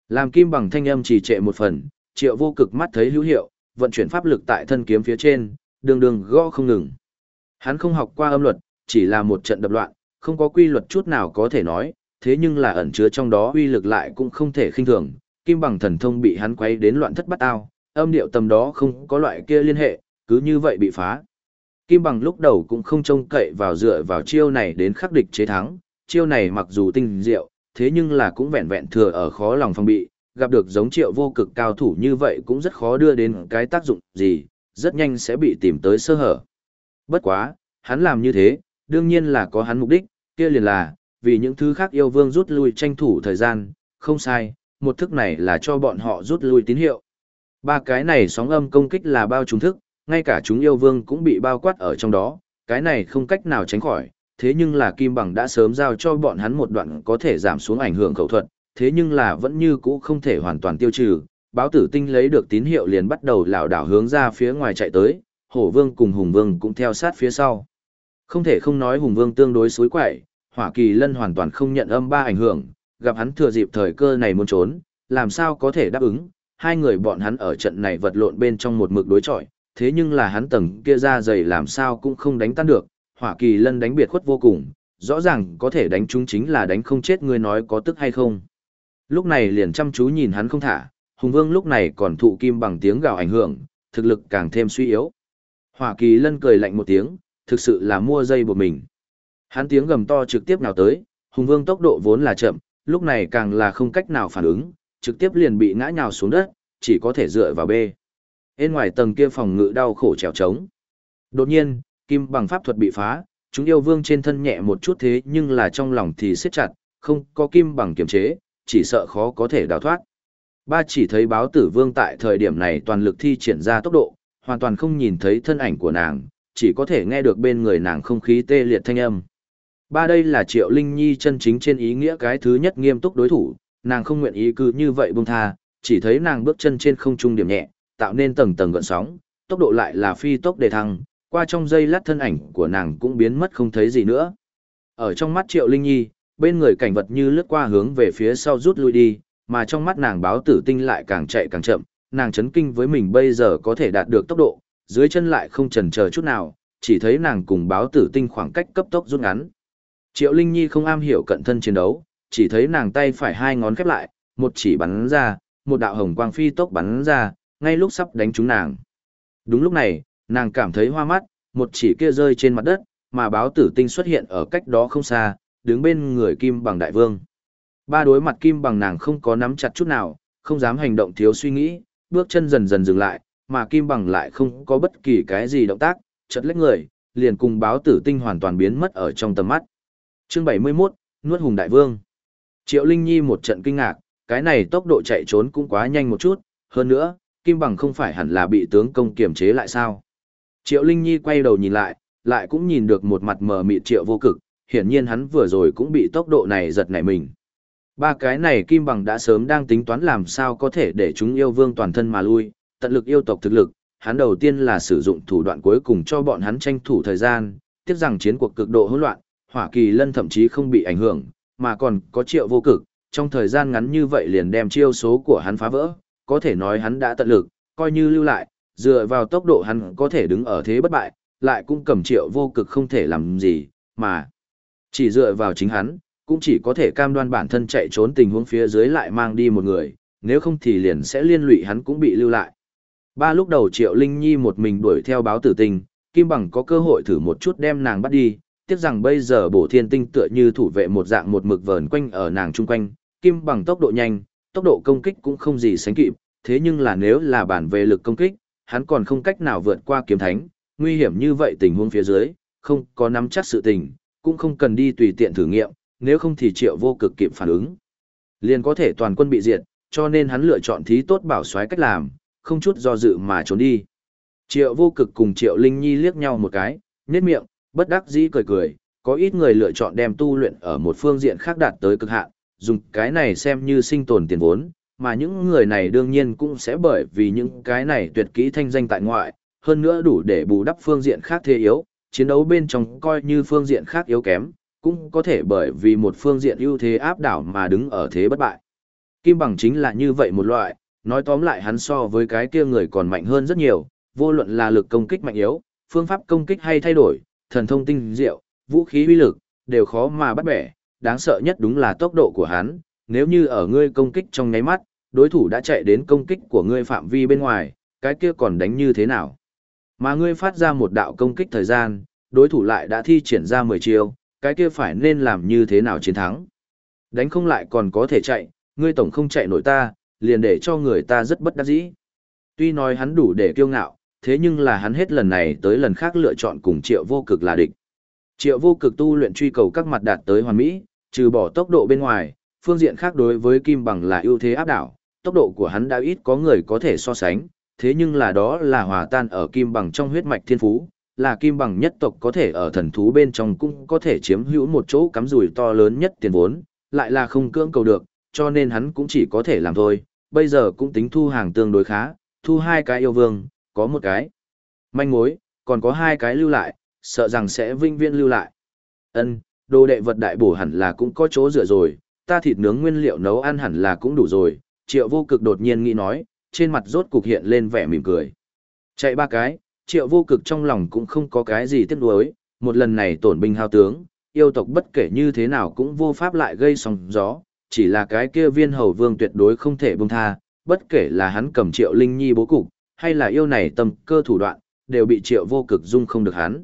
Làm kim bằng thanh âm trì trệ một phần, triệu vô cực mắt thấy hữu hiệu, vận chuyển pháp lực tại thân kiếm phía trên, đường đường gõ không ngừng. Hắn không học qua âm luật, chỉ là một trận đập loạn, không có quy luật chút nào có thể nói, thế nhưng là ẩn chứa trong đó uy lực lại cũng không thể khinh thường, kim bằng thần thông bị hắn quấy đến loạn thất bát ao, âm điệu tầm đó không có loại kia liên hệ, cứ như vậy bị phá. Kim bằng lúc đầu cũng không trông cậy vào dựa vào chiêu này đến khắc địch chế thắng, chiêu này mặc dù tinh diệu, thế nhưng là cũng vẹn vẹn thừa ở khó lòng phòng bị, gặp được giống triệu vô cực cao thủ như vậy cũng rất khó đưa đến cái tác dụng gì, rất nhanh sẽ bị tìm tới sơ hở. Bất quá, hắn làm như thế, đương nhiên là có hắn mục đích, kia liền là, vì những thứ khác yêu vương rút lui tranh thủ thời gian, không sai, một thức này là cho bọn họ rút lui tín hiệu. Ba cái này sóng âm công kích là bao trùng thức, ngay cả chúng yêu vương cũng bị bao quát ở trong đó, cái này không cách nào tránh khỏi, thế nhưng là Kim Bằng đã sớm giao cho bọn hắn một đoạn có thể giảm xuống ảnh hưởng khẩu thuật, thế nhưng là vẫn như cũ không thể hoàn toàn tiêu trừ. Báo tử tinh lấy được tín hiệu liền bắt đầu lảo đảo hướng ra phía ngoài chạy tới, hổ vương cùng hùng vương cũng theo sát phía sau. Không thể không nói hùng vương tương đối suối quậy, hỏa kỳ lân hoàn toàn không nhận âm ba ảnh hưởng, gặp hắn thừa dịp thời cơ này muốn trốn, làm sao có thể đáp ứng, hai người bọn hắn ở trận này vật lộn bên trong một mực đối chọi, thế nhưng là hắn tầng kia ra dày làm sao cũng không đánh tan được, hỏa kỳ lân đánh biệt khuất vô cùng, rõ ràng có thể đánh chúng chính là đánh không chết người nói có tức hay không. Lúc này liền chăm chú nhìn hắn không thả, Hùng Vương lúc này còn thụ kim bằng tiếng gào ảnh hưởng, thực lực càng thêm suy yếu. Hỏa Kỳ Lân cười lạnh một tiếng, thực sự là mua dây buộc mình. Hắn tiếng gầm to trực tiếp nào tới, Hùng Vương tốc độ vốn là chậm, lúc này càng là không cách nào phản ứng, trực tiếp liền bị ngã nhào xuống đất, chỉ có thể dựa vào bê. Bên ngoài tầng kia phòng ngự đau khổ trèo trống. Đột nhiên, kim bằng pháp thuật bị phá, chúng yêu vương trên thân nhẹ một chút thế nhưng là trong lòng thì siết chặt, không có kim bằng kiểm chế, chỉ sợ khó có thể đào thoát. Ba chỉ thấy báo tử vương tại thời điểm này toàn lực thi triển ra tốc độ, hoàn toàn không nhìn thấy thân ảnh của nàng, chỉ có thể nghe được bên người nàng không khí tê liệt thanh âm. Ba đây là Triệu Linh Nhi chân chính trên ý nghĩa cái thứ nhất nghiêm túc đối thủ, nàng không nguyện ý cứ như vậy buông tha, chỉ thấy nàng bước chân trên không trung điểm nhẹ, tạo nên tầng tầng gợn sóng, tốc độ lại là phi tốc đề thăng, qua trong giây lát thân ảnh của nàng cũng biến mất không thấy gì nữa. Ở trong mắt Triệu Linh Nhi, bên người cảnh vật như lướt qua hướng về phía sau rút lui đi, mà trong mắt nàng báo tử tinh lại càng chạy càng chậm, nàng chấn kinh với mình bây giờ có thể đạt được tốc độ, dưới chân lại không chần chờ chút nào, chỉ thấy nàng cùng báo tử tinh khoảng cách cấp tốc rút ngắn. Triệu Linh Nhi không am hiểu cận thân chiến đấu, chỉ thấy nàng tay phải hai ngón khép lại, một chỉ bắn ra, một đạo hồng quang phi tốc bắn ra, ngay lúc sắp đánh trúng nàng. Đúng lúc này, nàng cảm thấy hoa mắt, một chỉ kia rơi trên mặt đất, mà báo tử tinh xuất hiện ở cách đó không xa, đứng bên người kim bằng đại vương. Ba đối mặt kim bằng nàng không có nắm chặt chút nào, không dám hành động thiếu suy nghĩ, bước chân dần dần dừng lại, mà kim bằng lại không có bất kỳ cái gì động tác, chật lách người, liền cùng báo tử tinh hoàn toàn biến mất ở trong tầm mắt. Chương 71, Nuốt Hùng Đại Vương Triệu Linh Nhi một trận kinh ngạc, cái này tốc độ chạy trốn cũng quá nhanh một chút, hơn nữa, kim bằng không phải hẳn là bị tướng công kiềm chế lại sao. Triệu Linh Nhi quay đầu nhìn lại, lại cũng nhìn được một mặt mờ mịt triệu vô cực, hiển nhiên hắn vừa rồi cũng bị tốc độ này giật nảy mình. Ba cái này kim bằng đã sớm đang tính toán làm sao có thể để chúng yêu vương toàn thân mà lui, tận lực yêu tộc thực lực, hắn đầu tiên là sử dụng thủ đoạn cuối cùng cho bọn hắn tranh thủ thời gian, tiếc rằng chiến cuộc cực độ hỗn loạn, Hỏa Kỳ Lân thậm chí không bị ảnh hưởng, mà còn có triệu vô cực, trong thời gian ngắn như vậy liền đem chiêu số của hắn phá vỡ, có thể nói hắn đã tận lực, coi như lưu lại, dựa vào tốc độ hắn có thể đứng ở thế bất bại, lại cũng cầm triệu vô cực không thể làm gì, mà chỉ dựa vào chính hắn, cũng chỉ có thể cam đoan bản thân chạy trốn tình huống phía dưới lại mang đi một người, nếu không thì liền sẽ liên lụy hắn cũng bị lưu lại. Ba lúc đầu Triệu Linh Nhi một mình đuổi theo báo tử tình, Kim Bằng có cơ hội thử một chút đem nàng bắt đi, tiếc rằng bây giờ bổ thiên tinh tựa như thủ vệ một dạng một mực vờn quanh ở nàng chung quanh, Kim Bằng tốc độ nhanh, tốc độ công kích cũng không gì sánh kịp, thế nhưng là nếu là bản về lực công kích, hắn còn không cách nào vượt qua kiếm thánh, nguy hiểm như vậy tình huống phía dưới, không có nắm chắc sự tình, cũng không cần đi tùy tiện thử nghiệm, nếu không thì triệu vô cực kịp phản ứng. Liền có thể toàn quân bị diệt, cho nên hắn lựa chọn thí tốt bảo xoáy cách làm, không chút do dự mà trốn đi. Triệu vô cực cùng triệu linh nhi liếc nhau một cái, nhếch miệng, bất đắc dĩ cười cười, có ít người lựa chọn đem tu luyện ở một phương diện khác đạt tới cực hạn, dùng cái này xem như sinh tồn tiền vốn, mà những người này đương nhiên cũng sẽ bởi vì những cái này tuyệt kỹ thanh danh tại ngoại, hơn nữa đủ để bù đắp phương diện khác thế yếu, chiến đấu bên trong coi như phương diện khác yếu kém, cũng có thể bởi vì một phương diện ưu thế áp đảo mà đứng ở thế bất bại. Kim bằng chính là như vậy một loại, nói tóm lại hắn so với cái kia người còn mạnh hơn rất nhiều, vô luận là lực công kích mạnh yếu, phương pháp công kích hay thay đổi, thần thông tinh diệu, vũ khí uy lực, đều khó mà bắt bẻ, đáng sợ nhất đúng là tốc độ của hắn, nếu như ở ngươi công kích trong nháy mắt, đối thủ đã chạy đến công kích của ngươi phạm vi bên ngoài, cái kia còn đánh như thế nào? Mà ngươi phát ra một đạo công kích thời gian, đối thủ lại đã thi triển ra 10 chiêu, cái kia phải nên làm như thế nào chiến thắng? Đánh không lại còn có thể chạy, ngươi tổng không chạy nổi ta, liền để cho người ta rất bất đắc dĩ. Tuy nói hắn đủ để kiêu ngạo, thế nhưng là hắn hết lần này tới lần khác lựa chọn cùng triệu vô cực là địch. Triệu vô cực tu luyện truy cầu các mặt đạt tới hoàn mỹ, trừ bỏ tốc độ bên ngoài, phương diện khác đối với kim bằng là ưu thế áp đảo, tốc độ của hắn đã ít có người có thể so sánh, thế nhưng là đó là hòa tan ở kim bằng trong huyết mạch thiên phú, là kim bằng nhất tộc có thể ở thần thú bên trong cũng có thể chiếm hữu một chỗ cắm rủi to lớn nhất tiền vốn, lại là không cưỡng cầu được, cho nên hắn cũng chỉ có thể làm thôi, bây giờ cũng tính thu hàng tương đối khá, thu hai cái yêu vương, có một cái manh mối, còn có hai cái lưu lại, sợ rằng sẽ vinh viên lưu lại. Ân, đồ đệ vật đại bổ hẳn là cũng có chỗ rửa rồi, ta thịt nướng nguyên liệu nấu ăn hẳn là cũng đủ rồi, triệu vô cực đột nhiên nghĩ nói, trên mặt rốt cục hiện lên vẻ mỉm cười. Chạy ba cái, triệu vô cực trong lòng cũng không có cái gì tiếc nuối, một lần này tổn binh hao tướng, yêu tộc bất kể như thế nào cũng vô pháp lại gây sóng gió, chỉ là cái kia viên hầu vương tuyệt đối không thể buông tha, bất kể là hắn cầm triệu linh nhi bố cục, hay là yêu này tâm cơ thủ đoạn, đều bị triệu vô cực dung không được hắn.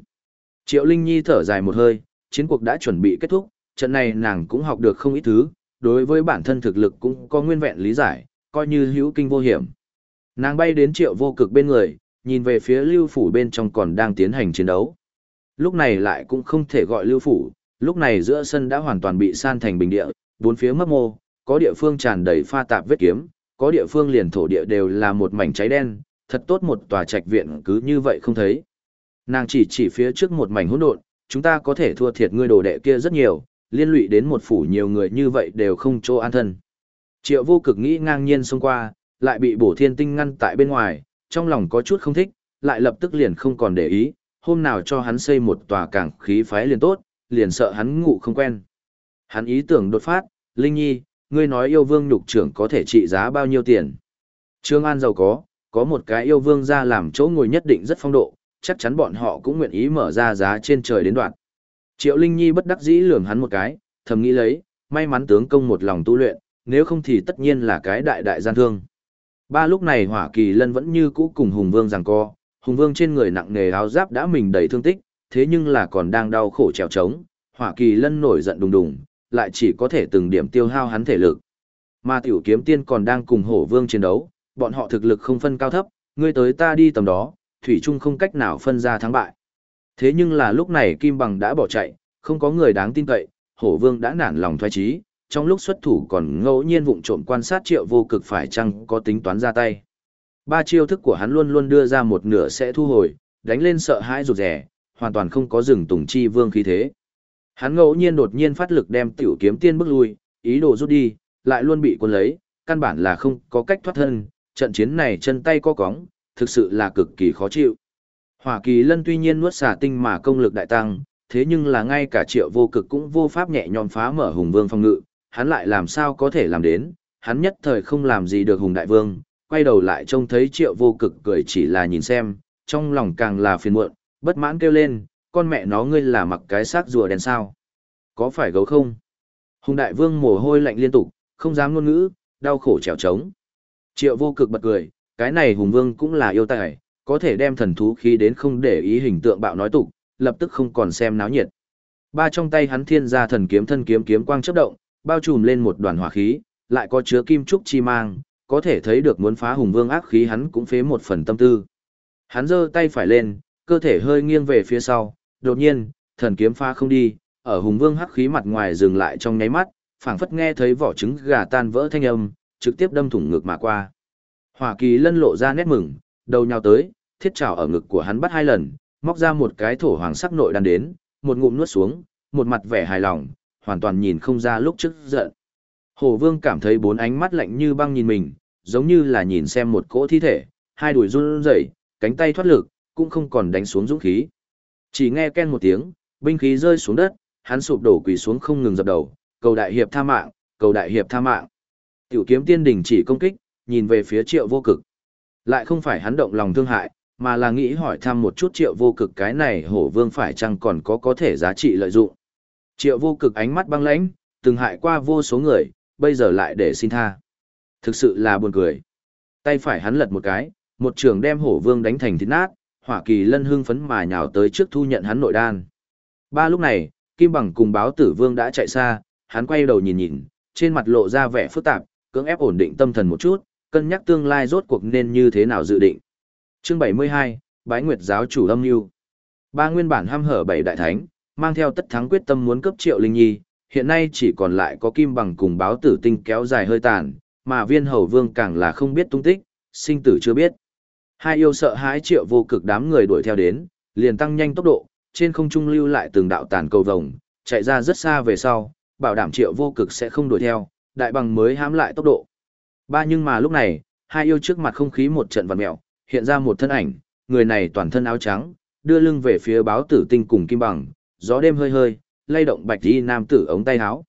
Triệu linh nhi thở dài một hơi, chiến cuộc đã chuẩn bị kết thúc, trận này nàng cũng học được không ít thứ, đối với bản thân thực lực cũng có nguyên vẹn lý giải, coi như hữu kinh vô hiểm. Nàng bay đến triệu vô cực bên người, nhìn về phía lưu phủ bên trong còn đang tiến hành chiến đấu. Lúc này lại cũng không thể gọi lưu phủ, lúc này giữa sân đã hoàn toàn bị san thành bình địa, bốn phía mấp mô, có địa phương tràn đầy pha tạp vết kiếm, có địa phương liền thổ địa đều là một mảnh cháy đen, thật tốt một tòa trạch viện cứ như vậy không thấy. Nàng chỉ chỉ phía trước một mảnh hỗn độn, chúng ta có thể thua thiệt ngươi đồ đệ kia rất nhiều, liên lụy đến một phủ nhiều người như vậy đều không chỗ an thân. Triệu vô cực nghĩ ngang nhiên xông qua, lại bị bổ thiên tinh ngăn tại bên ngoài, trong lòng có chút không thích, lại lập tức liền không còn để ý, hôm nào cho hắn xây một tòa cảng khí phái liền tốt, liền sợ hắn ngủ không quen. Hắn ý tưởng đột phát, Linh Nhi, ngươi nói yêu vương nhục trưởng có thể trị giá bao nhiêu tiền. Trương An giàu có, có một cái yêu vương ra làm chỗ ngồi nhất định rất phong độ, chắc chắn bọn họ cũng nguyện ý mở ra giá trên trời đến đoạn. Triệu Linh Nhi bất đắc dĩ lườm hắn một cái, thầm nghĩ lấy, may mắn tướng công một lòng tu luyện, nếu không thì tất nhiên là cái đại đại gian thương. Ba lúc này Hỏa Kỳ Lân vẫn như cũ cùng Hùng Vương giằng co, Hùng Vương trên người nặng nề áo giáp đã mình đầy thương tích, thế nhưng là còn đang đau khổ trèo trống, Hỏa Kỳ Lân nổi giận đùng đùng, lại chỉ có thể từng điểm tiêu hao hắn thể lực. Mà Tiểu Kiếm Tiên còn đang cùng Hổ Vương chiến đấu, bọn họ thực lực không phân cao thấp, ngươi tới ta đi tầm đó, thủy chung không cách nào phân ra thắng bại. Thế nhưng là lúc này Kim Bằng đã bỏ chạy, không có người đáng tin cậy, Hổ Vương đã nản lòng thoái trí, trong lúc xuất thủ còn ngẫu nhiên vụng trộm quan sát Triệu Vô Cực phải chăng có tính toán ra tay. Ba chiêu thức của hắn luôn luôn đưa ra một nửa sẽ thu hồi, đánh lên sợ hãi rụt rẻ, hoàn toàn không có rừng tùng chi vương khí thế. Hắn ngẫu nhiên đột nhiên phát lực đem tiểu kiếm tiên bước lui, ý đồ rút đi, lại luôn bị cuốn lấy, căn bản là không có cách thoát thân, trận chiến này chân tay co cóng, thực sự là cực kỳ khó chịu. Hỏa kỳ lân tuy nhiên nuốt xả tinh mà công lực đại tăng, thế nhưng là ngay cả triệu vô cực cũng vô pháp nhẹ nhõm phá mở hùng vương phong ngự, hắn lại làm sao có thể làm đến, hắn nhất thời không làm gì được hùng đại vương, quay đầu lại trông thấy triệu vô cực cười chỉ là nhìn xem, trong lòng càng là phiền muộn, bất mãn kêu lên, con mẹ nó ngươi là mặc cái xác rùa đen sao. Có phải gấu không? Hùng đại vương mồ hôi lạnh liên tục, không dám ngôn ngữ, đau khổ trèo trống. Triệu vô cực bật cười, cái này hùng vương cũng là yêu tài, có thể đem thần thú khí đến không để ý hình tượng bạo nói tục, lập tức không còn xem náo nhiệt. Ba trong tay hắn thiên gia thần kiếm thân kiếm kiếm quang chớp động, bao trùm lên một đoàn hỏa khí, lại có chứa kim trúc chi mang, có thể thấy được muốn phá hùng vương ác khí hắn cũng phế một phần tâm tư. Hắn giơ tay phải lên, cơ thể hơi nghiêng về phía sau, đột nhiên, thần kiếm phá không đi, ở hùng vương hắc khí mặt ngoài dừng lại trong nháy mắt, phảng phất nghe thấy vỏ trứng gà tan vỡ thanh âm, trực tiếp đâm thủng ngực mà qua. Hỏa kỳ lân lộ ra nét mừng, đầu nhào tới, thiết trảo ở ngực của hắn bắt hai lần, móc ra một cái thổ hoàng sắc nội đan đến, một ngụm nuốt xuống, một mặt vẻ hài lòng, hoàn toàn nhìn không ra lúc trước giận. Hổ vương cảm thấy bốn ánh mắt lạnh như băng nhìn mình, giống như là nhìn xem một cỗ thi thể, hai đùi run rẩy, cánh tay thoát lực, cũng không còn đánh xuống dũng khí. Chỉ nghe ken một tiếng, binh khí rơi xuống đất, hắn sụp đổ quỳ xuống không ngừng dập đầu, cầu đại hiệp tha mạng, cầu đại hiệp tha mạng. Tiểu kiếm tiên đình chỉ công kích, nhìn về phía triệu vô cực. Lại không phải hắn động lòng thương hại, mà là nghĩ hỏi thăm một chút triệu vô cực cái này hổ vương phải chăng còn có có thể giá trị lợi dụng. Triệu vô cực ánh mắt băng lãnh, từng hại qua vô số người, bây giờ lại để xin tha. Thực sự là buồn cười. Tay phải hắn lật một cái, một trường đem hổ vương đánh thành thịt nát, hỏa kỳ lân hưng phấn mà nhào tới trước thu nhận hắn nội đan. Ba lúc này, Kim Bằng cùng báo tử vương đã chạy xa, hắn quay đầu nhìn nhìn, trên mặt lộ ra vẻ phức tạp, cưỡng ép ổn định tâm thần một chút, cân nhắc tương lai rốt cuộc nên như thế nào dự định. Chương 72, Bái Nguyệt giáo chủ âm nhu. Ba nguyên bản ham hở bảy đại thánh, mang theo tất thắng quyết tâm muốn cấp Triệu Linh Nhi, hiện nay chỉ còn lại có Kim Bằng cùng báo tử tinh kéo dài hơi tàn, mà Viên Hầu Vương càng là không biết tung tích, sinh tử chưa biết. Hai yêu sợ hãi Triệu vô cực đám người đuổi theo đến, liền tăng nhanh tốc độ, trên không trung lưu lại từng đạo tàn cầu vồng, chạy ra rất xa về sau, bảo đảm Triệu vô cực sẽ không đuổi theo, đại bằng mới hãm lại tốc độ. Ba nhưng mà lúc này, hai yêu trước mặt không khí một trận vặn mèo, hiện ra một thân ảnh, người này toàn thân áo trắng, đưa lưng về phía báo tử tinh cùng kim bằng, gió đêm hơi hơi, lay động bạch y nam tử ống tay áo.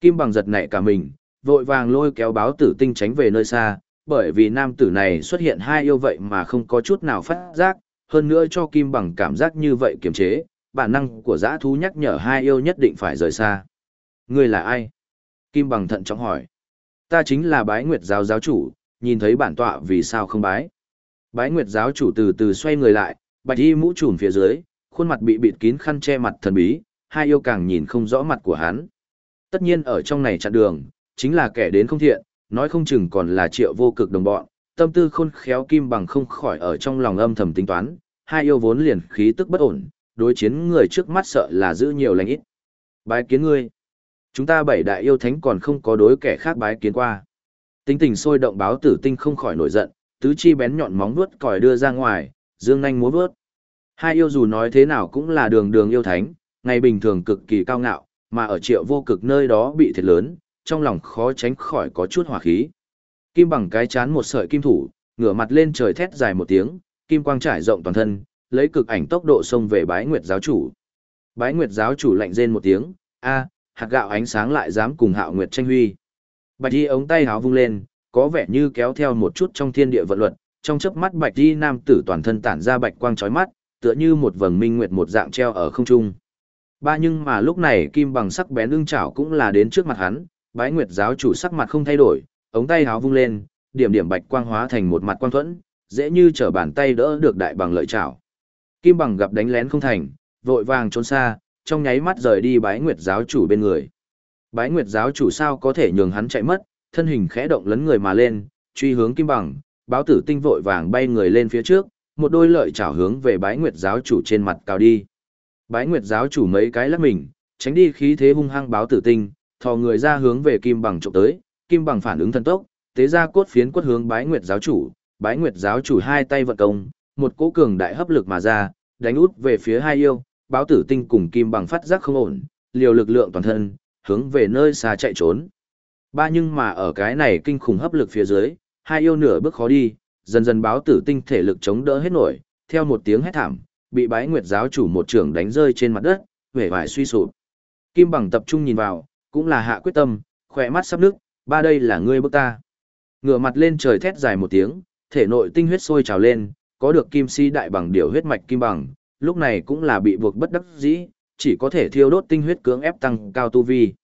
Kim bằng giật nảy cả mình, vội vàng lôi kéo báo tử tinh tránh về nơi xa, bởi vì nam tử này xuất hiện hai yêu vậy mà không có chút nào phát giác, hơn nữa cho kim bằng cảm giác như vậy kiềm chế, bản năng của dã thú nhắc nhở hai yêu nhất định phải rời xa. Ngươi là ai? Kim bằng thận trọng hỏi. Ta chính là bái nguyệt giáo giáo chủ, nhìn thấy bản tọa vì sao không bái. Bái nguyệt giáo chủ từ từ xoay người lại, bạch y mũ trùm phía dưới, khuôn mặt bị bịt kín khăn che mặt thần bí, hai yêu càng nhìn không rõ mặt của hắn. Tất nhiên ở trong này chặn đường, chính là kẻ đến không thiện, nói không chừng còn là triệu vô cực đồng bọn, tâm tư khôn khéo kim bằng không khỏi ở trong lòng âm thầm tính toán, hai yêu vốn liền khí tức bất ổn, đối chiến người trước mắt sợ là giữ nhiều lành ít. Bái kiến ngươi. Chúng ta bảy đại yêu thánh còn không có đối kẻ khác bái kiến qua. Tính tình sôi động báo tử tinh không khỏi nổi giận, tứ chi bén nhọn móng vuốt còi đưa ra ngoài, dương nhanh múa vuốt. Hai yêu dù nói thế nào cũng là đường đường yêu thánh, ngày bình thường cực kỳ cao ngạo, mà ở triệu vô cực nơi đó bị thiệt lớn, trong lòng khó tránh khỏi có chút hỏa khí. Kim bằng cái chán một sợi kim thủ, ngửa mặt lên trời thét dài một tiếng, kim quang trải rộng toàn thân, lấy cực ảnh tốc độ xông về bái nguyệt giáo chủ. Bái nguyệt giáo chủ lạnh rên một tiếng, a, hạt gạo ánh sáng lại dám cùng hạo nguyệt tranh huy. Bạch y ống tay háo vung lên, có vẻ như kéo theo một chút trong thiên địa vận luật, trong chớp mắt bạch y nam tử toàn thân tản ra bạch quang chói mắt, tựa như một vầng minh nguyệt một dạng treo ở không trung. Ba nhưng mà lúc này kim bằng sắc bén ưng chảo cũng là đến trước mặt hắn, bái nguyệt giáo chủ sắc mặt không thay đổi, ống tay háo vung lên, điểm điểm bạch quang hóa thành một mặt quang thuẫn, dễ như trở bàn tay đỡ được đại bằng lợi chảo. Kim bằng gặp đánh lén không thành, vội vàng trốn xa, trong nháy mắt rời đi bái nguyệt giáo chủ bên người. Bái nguyệt giáo chủ sao có thể nhường hắn chạy mất, thân hình khẽ động lấn người mà lên, truy hướng kim bằng, báo tử tinh vội vàng bay người lên phía trước, một đôi lợi chảo hướng về bái nguyệt giáo chủ trên mặt cao đi. Bái nguyệt giáo chủ mấy cái lắc mình, tránh đi khí thế hung hăng báo tử tinh, thò người ra hướng về kim bằng trộm tới, kim bằng phản ứng thần tốc, tế ra cốt phiến quất hướng bái nguyệt giáo chủ, bái nguyệt giáo chủ hai tay vận công, một cỗ cường đại hấp lực mà ra, đánh út về phía hai yêu, báo tử tinh cùng kim bằng phát giác không ổn, liều lực lượng toàn thân, hướng về nơi xa chạy trốn. Ba nhưng mà ở cái này kinh khủng hấp lực phía dưới, hai yêu nửa bước khó đi, dần dần báo tử tinh thể lực chống đỡ hết nổi, theo một tiếng hét thảm, bị bái nguyệt giáo chủ một trưởng đánh rơi trên mặt đất, vẻ vải suy sụp. Kim bằng tập trung nhìn vào, cũng là hạ quyết tâm, khỏe mắt sắp nước, ba đây là ngươi bức ta. Ngửa mặt lên trời thét dài một tiếng, thể nội tinh huyết sôi trào lên, có được kim si đại bằng điều huyết mạch kim bằng, lúc này cũng là bị buộc bất đắc dĩ, chỉ có thể thiêu đốt tinh huyết cưỡng ép tăng cao tu vi.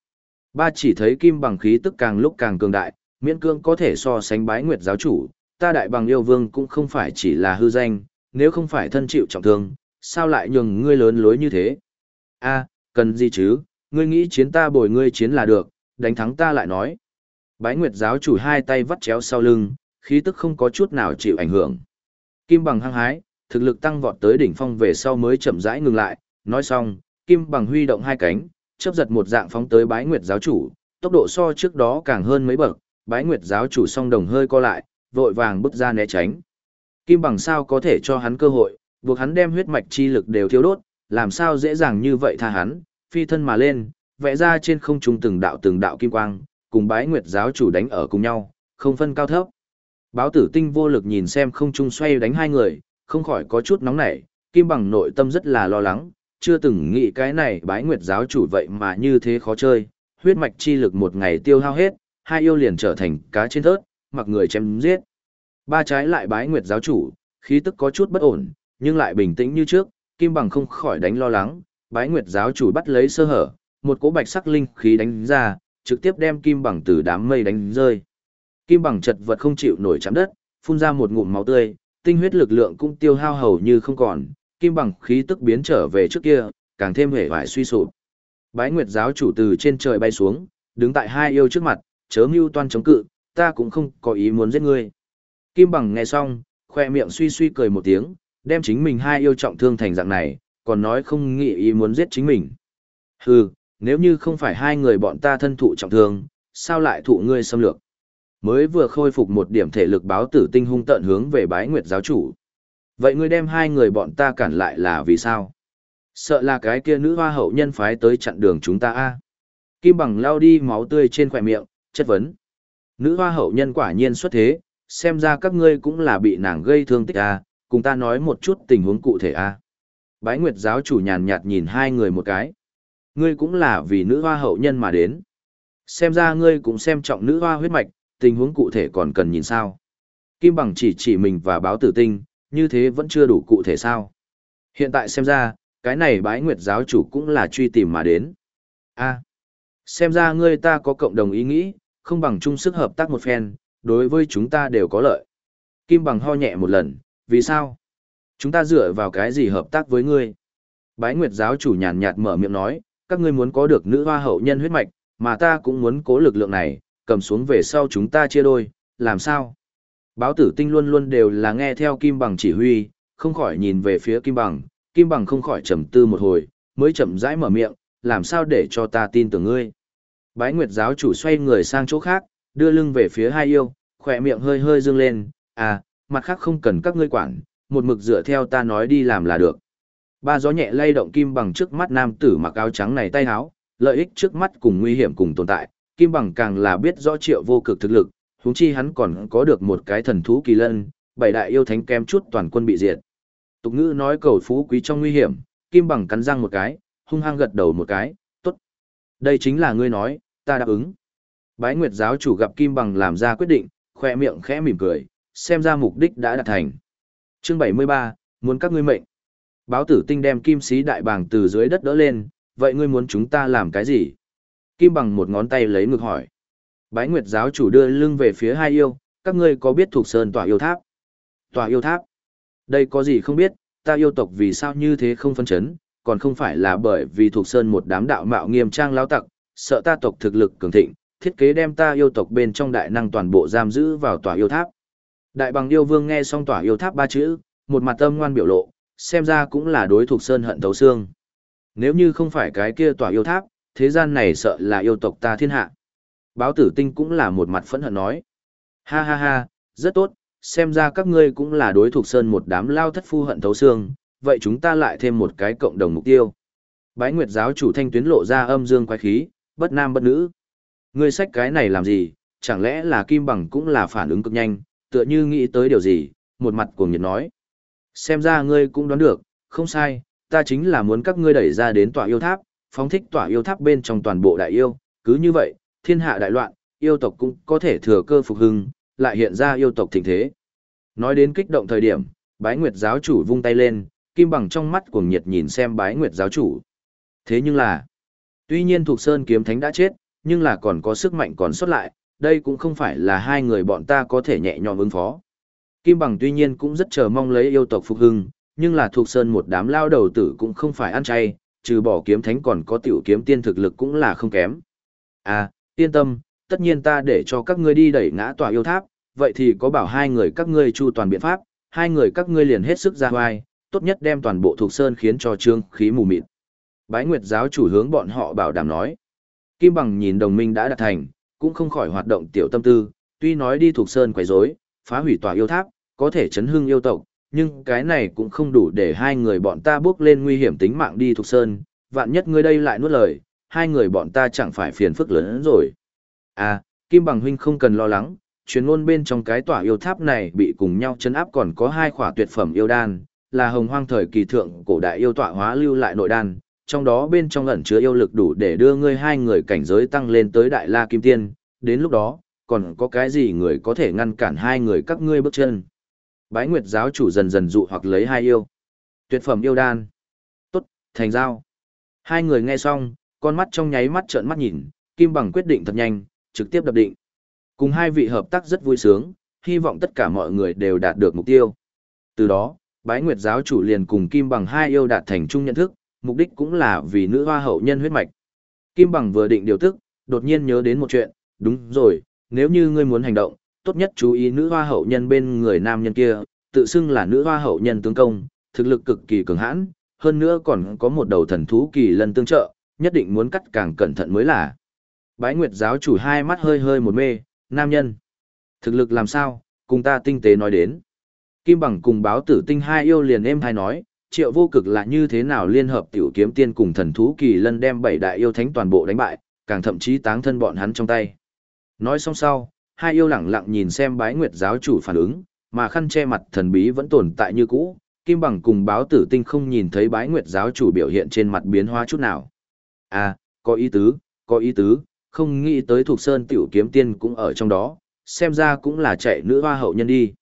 Ba chỉ thấy kim bằng khí tức càng lúc càng cường đại, miễn cương có thể so sánh bái nguyệt giáo chủ, ta đại bằng yêu vương cũng không phải chỉ là hư danh, nếu không phải thân chịu trọng thương, sao lại nhường ngươi lớn lối như thế? A, cần gì chứ, ngươi nghĩ chiến ta bồi ngươi chiến là được, đánh thắng ta lại nói. Bái Nguyệt giáo chủ hai tay vắt chéo sau lưng, khí tức không có chút nào chịu ảnh hưởng. Kim bằng hăng hái, thực lực tăng vọt tới đỉnh phong về sau mới chậm rãi ngừng lại, nói xong, Kim bằng huy động hai cánh, chớp giật một dạng phóng tới Bái Nguyệt giáo chủ, tốc độ so trước đó càng hơn mấy bậc, Bái Nguyệt giáo chủ song đồng hơi co lại, vội vàng bước ra né tránh. Kim bằng sao có thể cho hắn cơ hội, buộc hắn đem huyết mạch chi lực đều thiêu đốt, làm sao dễ dàng như vậy tha hắn, phi thân mà lên, vẽ ra trên không trung từng đạo từng đạo kim quang, cùng bái nguyệt giáo chủ đánh ở cùng nhau, không phân cao thấp. Báo tử tinh vô lực nhìn xem không trung xoay đánh hai người, không khỏi có chút nóng nảy, kim bằng nội tâm rất là lo lắng, chưa từng nghĩ cái này bái nguyệt giáo chủ vậy mà như thế khó chơi, huyết mạch chi lực một ngày tiêu hao hết, hai yêu liền trở thành cá trên thớt, mặc người chém giết. Ba trái lại bái nguyệt giáo chủ, khí tức có chút bất ổn, nhưng lại bình tĩnh như trước, kim bằng không khỏi đánh lo lắng, bái nguyệt giáo chủ bắt lấy sơ hở, một cỗ bạch sắc linh khí đánh ra, trực tiếp đem kim bằng từ đám mây đánh rơi. Kim bằng chật vật không chịu nổi chạm đất, phun ra một ngụm máu tươi, tinh huyết lực lượng cũng tiêu hao hầu như không còn, kim bằng khí tức biến trở về trước kia, càng thêm hề vải suy sụp. Bái Nguyệt giáo chủ từ trên trời bay xuống, đứng tại hai yêu trước mặt, chớ mưu toan chống cự, ta cũng không có ý muốn giết ngươi. Kim bằng nghe xong, khoe miệng suy suy cười một tiếng, đem chính mình hai yêu trọng thương thành dạng này, còn nói không nghĩ ý muốn giết chính mình. Hừ, nếu như không phải hai người bọn ta thân thụ trọng thương, sao lại thụ ngươi xâm lược? Mới vừa khôi phục một điểm thể lực báo tử tinh hung tận hướng về bái nguyệt giáo chủ. Vậy ngươi đem hai người bọn ta cản lại là vì sao? Sợ là cái kia nữ hoa hậu nhân phái tới chặn đường chúng ta a Kim bằng lao đi máu tươi trên khỏe miệng, chất vấn. Nữ hoa hậu nhân quả nhiên xuất thế, xem ra các ngươi cũng là bị nàng gây thương tích a cùng ta nói một chút tình huống cụ thể a Bái Nguyệt giáo chủ nhàn nhạt nhìn hai người một cái. Ngươi cũng là vì nữ hoa hậu nhân mà đến. Xem ra ngươi cũng xem trọng nữ hoa huyết mạch, tình huống cụ thể còn cần nhìn sao. Kim bằng chỉ chỉ mình và báo tử tinh, như thế vẫn chưa đủ cụ thể sao. Hiện tại xem ra, Cái này bái nguyệt giáo chủ cũng là truy tìm mà đến. a xem ra ngươi ta có cộng đồng ý nghĩ, không bằng chung sức hợp tác một phen, đối với chúng ta đều có lợi. Kim bằng ho nhẹ một lần, vì sao? Chúng ta dựa vào cái gì hợp tác với ngươi? Bái Nguyệt giáo chủ nhàn nhạt mở miệng nói, các ngươi muốn có được nữ hoa hậu nhân huyết mạch, mà ta cũng muốn cố lực lượng này, cầm xuống về sau chúng ta chia đôi, làm sao? Báo tử tinh luôn luôn đều là nghe theo Kim Bằng chỉ huy, không khỏi nhìn về phía Kim Bằng, Kim Bằng không khỏi trầm tư một hồi, mới chậm rãi mở miệng, làm sao để cho ta tin tưởng ngươi? Bái Nguyệt giáo chủ xoay người sang chỗ khác, đưa lưng về phía hai yêu, khỏe miệng hơi hơi dương lên, à, mặt khác không cần các ngươi quản, một mực dựa theo ta nói đi làm là được. Ba gió nhẹ lay động kim bằng trước mắt nam tử mặc áo trắng này tay háo, lợi ích trước mắt cùng nguy hiểm cùng tồn tại, kim bằng càng là biết rõ triệu vô cực thực lực, huống chi hắn còn có được một cái thần thú kỳ lân, bảy đại yêu thánh kem chút toàn quân bị diệt. Tục ngữ nói cầu phú quý trong nguy hiểm, kim bằng cắn răng một cái, hung hăng gật đầu một cái, tốt. Đây chính là ngươi nói, ta đáp ứng. Bái Nguyệt giáo chủ gặp kim bằng làm ra quyết định, khoe miệng khẽ mỉm cười, xem ra mục đích đã đạt thành. Chương 73, muốn các ngươi mệnh. Báo tử tinh đem kim sĩ đại bàng từ dưới đất đỡ lên, vậy ngươi muốn chúng ta làm cái gì? Kim bằng một ngón tay lấy ngược hỏi. Bái Nguyệt giáo chủ đưa lưng về phía hai yêu, các ngươi có biết thuộc sơn tòa yêu tháp? Tòa yêu tháp? Đây có gì không biết, ta yêu tộc vì sao như thế không phân chấn, còn không phải là bởi vì thuộc sơn một đám đạo mạo nghiêm trang lao tặc, sợ ta tộc thực lực cường thịnh, thiết kế đem ta yêu tộc bên trong đại năng toàn bộ giam giữ vào tòa yêu tháp. Đại bằng yêu vương nghe xong tòa yêu tháp ba chữ, một mặt âm ngoan biểu lộ, xem ra cũng là đối thuộc sơn hận thấu xương. Nếu như không phải cái kia tòa yêu tháp, thế gian này sợ là yêu tộc ta thiên hạ. Báo tử tinh cũng là một mặt phẫn hận nói. Ha ha ha, rất tốt, xem ra các ngươi cũng là đối thuộc sơn một đám lao thất phu hận thấu xương, vậy chúng ta lại thêm một cái cộng đồng mục tiêu. Bái Nguyệt giáo chủ thanh tuyến lộ ra âm dương quái khí, bất nam bất nữ. Ngươi sách cái này làm gì, chẳng lẽ là kim bằng cũng là phản ứng cực nhanh, tựa như nghĩ tới điều gì, một mặt cuồng nhiệt nói. Xem ra ngươi cũng đoán được, không sai, ta chính là muốn các ngươi đẩy ra đến tòa yêu tháp, phóng thích tỏa yêu tháp bên trong toàn bộ đại yêu, cứ như vậy, thiên hạ đại loạn, yêu tộc cũng có thể thừa cơ phục hưng, lại hiện ra yêu tộc thịnh thế. Nói đến kích động thời điểm, bái nguyệt giáo chủ vung tay lên, kim bằng trong mắt cuồng nhiệt nhìn xem bái nguyệt giáo chủ. Thế nhưng là, tuy nhiên thuộc sơn kiếm thánh đã chết, nhưng là còn có sức mạnh còn xuất lại, đây cũng không phải là hai người bọn ta có thể nhẹ nhõm ứng phó. Kim Bằng tuy nhiên cũng rất chờ mong lấy yêu tộc phục hưng, nhưng là thuộc sơn một đám lao đầu tử cũng không phải ăn chay, trừ bỏ kiếm thánh còn có tiểu kiếm tiên thực lực cũng là không kém. À, yên tâm, tất nhiên ta để cho các ngươi đi đẩy ngã tòa yêu tháp, vậy thì có bảo hai người các ngươi chu toàn biện pháp, hai người các ngươi liền hết sức ra hoài, tốt nhất đem toàn bộ thuộc sơn khiến cho trương khí mù mịt. Bái Nguyệt giáo chủ hướng bọn họ bảo đảm nói. Kim Bằng nhìn đồng minh đã đạt thành, cũng không khỏi hoạt động tiểu tâm tư, tuy nói đi thuộc sơn quấy rối, phá hủy tòa yêu tháp, có thể chấn hưng yêu tộc, nhưng cái này cũng không đủ để hai người bọn ta bước lên nguy hiểm tính mạng đi thuộc sơn, vạn nhất ngươi đây lại nuốt lời, hai người bọn ta chẳng phải phiền phức lớn hơn rồi. À, Kim Bằng huynh không cần lo lắng, chuyến ngôn bên trong cái tòa yêu tháp này bị cùng nhau chấn áp còn có hai khỏa tuyệt phẩm yêu đan, là hồng hoang thời kỳ thượng cổ đại yêu tọa hóa lưu lại nội đan, trong đó bên trong ẩn chứa yêu lực đủ để đưa ngươi hai người cảnh giới tăng lên tới đại la kim tiên, đến lúc đó, còn có cái gì người có thể ngăn cản hai người các ngươi bước chân. Bái Nguyệt giáo chủ dần dần dụ hoặc lấy hai yêu. Tuyệt phẩm yêu đan. Tốt, thành giao. Hai người nghe xong, con mắt trong nháy mắt trợn mắt nhìn, Kim Bằng quyết định thật nhanh, trực tiếp đập định. Cùng hai vị hợp tác rất vui sướng, hy vọng tất cả mọi người đều đạt được mục tiêu. Từ đó, Bái Nguyệt giáo chủ liền cùng Kim Bằng hai yêu đạt thành chung nhận thức, mục đích cũng là vì nữ hoa hậu nhân huyết mạch. Kim Bằng vừa định điều tức, đột nhiên nhớ đến một chuyện, đúng rồi, nếu như ngươi muốn hành động, tốt nhất chú ý nữ hoa hậu nhân bên người nam nhân kia, tự xưng là nữ hoa hậu nhân tướng công, thực lực cực kỳ cường hãn, hơn nữa còn có một đầu thần thú kỳ lân tương trợ, nhất định muốn cắt càng cẩn thận mới là. Bái Nguyệt giáo chủ hai mắt hơi hơi một mê, nam nhân. Thực lực làm sao, cùng ta tinh tế nói đến. Kim Bằng cùng báo tử tinh hai yêu liền êm hai nói, triệu vô cực là như thế nào liên hợp tiểu kiếm tiên cùng thần thú kỳ lân đem bảy đại yêu thánh toàn bộ đánh bại, càng thậm chí táng thân bọn hắn trong tay. Nói xong sau, hai yêu lẳng lặng nhìn xem bái nguyệt giáo chủ phản ứng, mà khăn che mặt thần bí vẫn tồn tại như cũ, Kim Bằng cùng báo tử tinh không nhìn thấy bái nguyệt giáo chủ biểu hiện trên mặt biến hóa chút nào. À, có ý tứ, có ý tứ, không nghĩ tới thuộc sơn tiểu kiếm tiên cũng ở trong đó, xem ra cũng là chạy nữ hoa hậu nhân đi.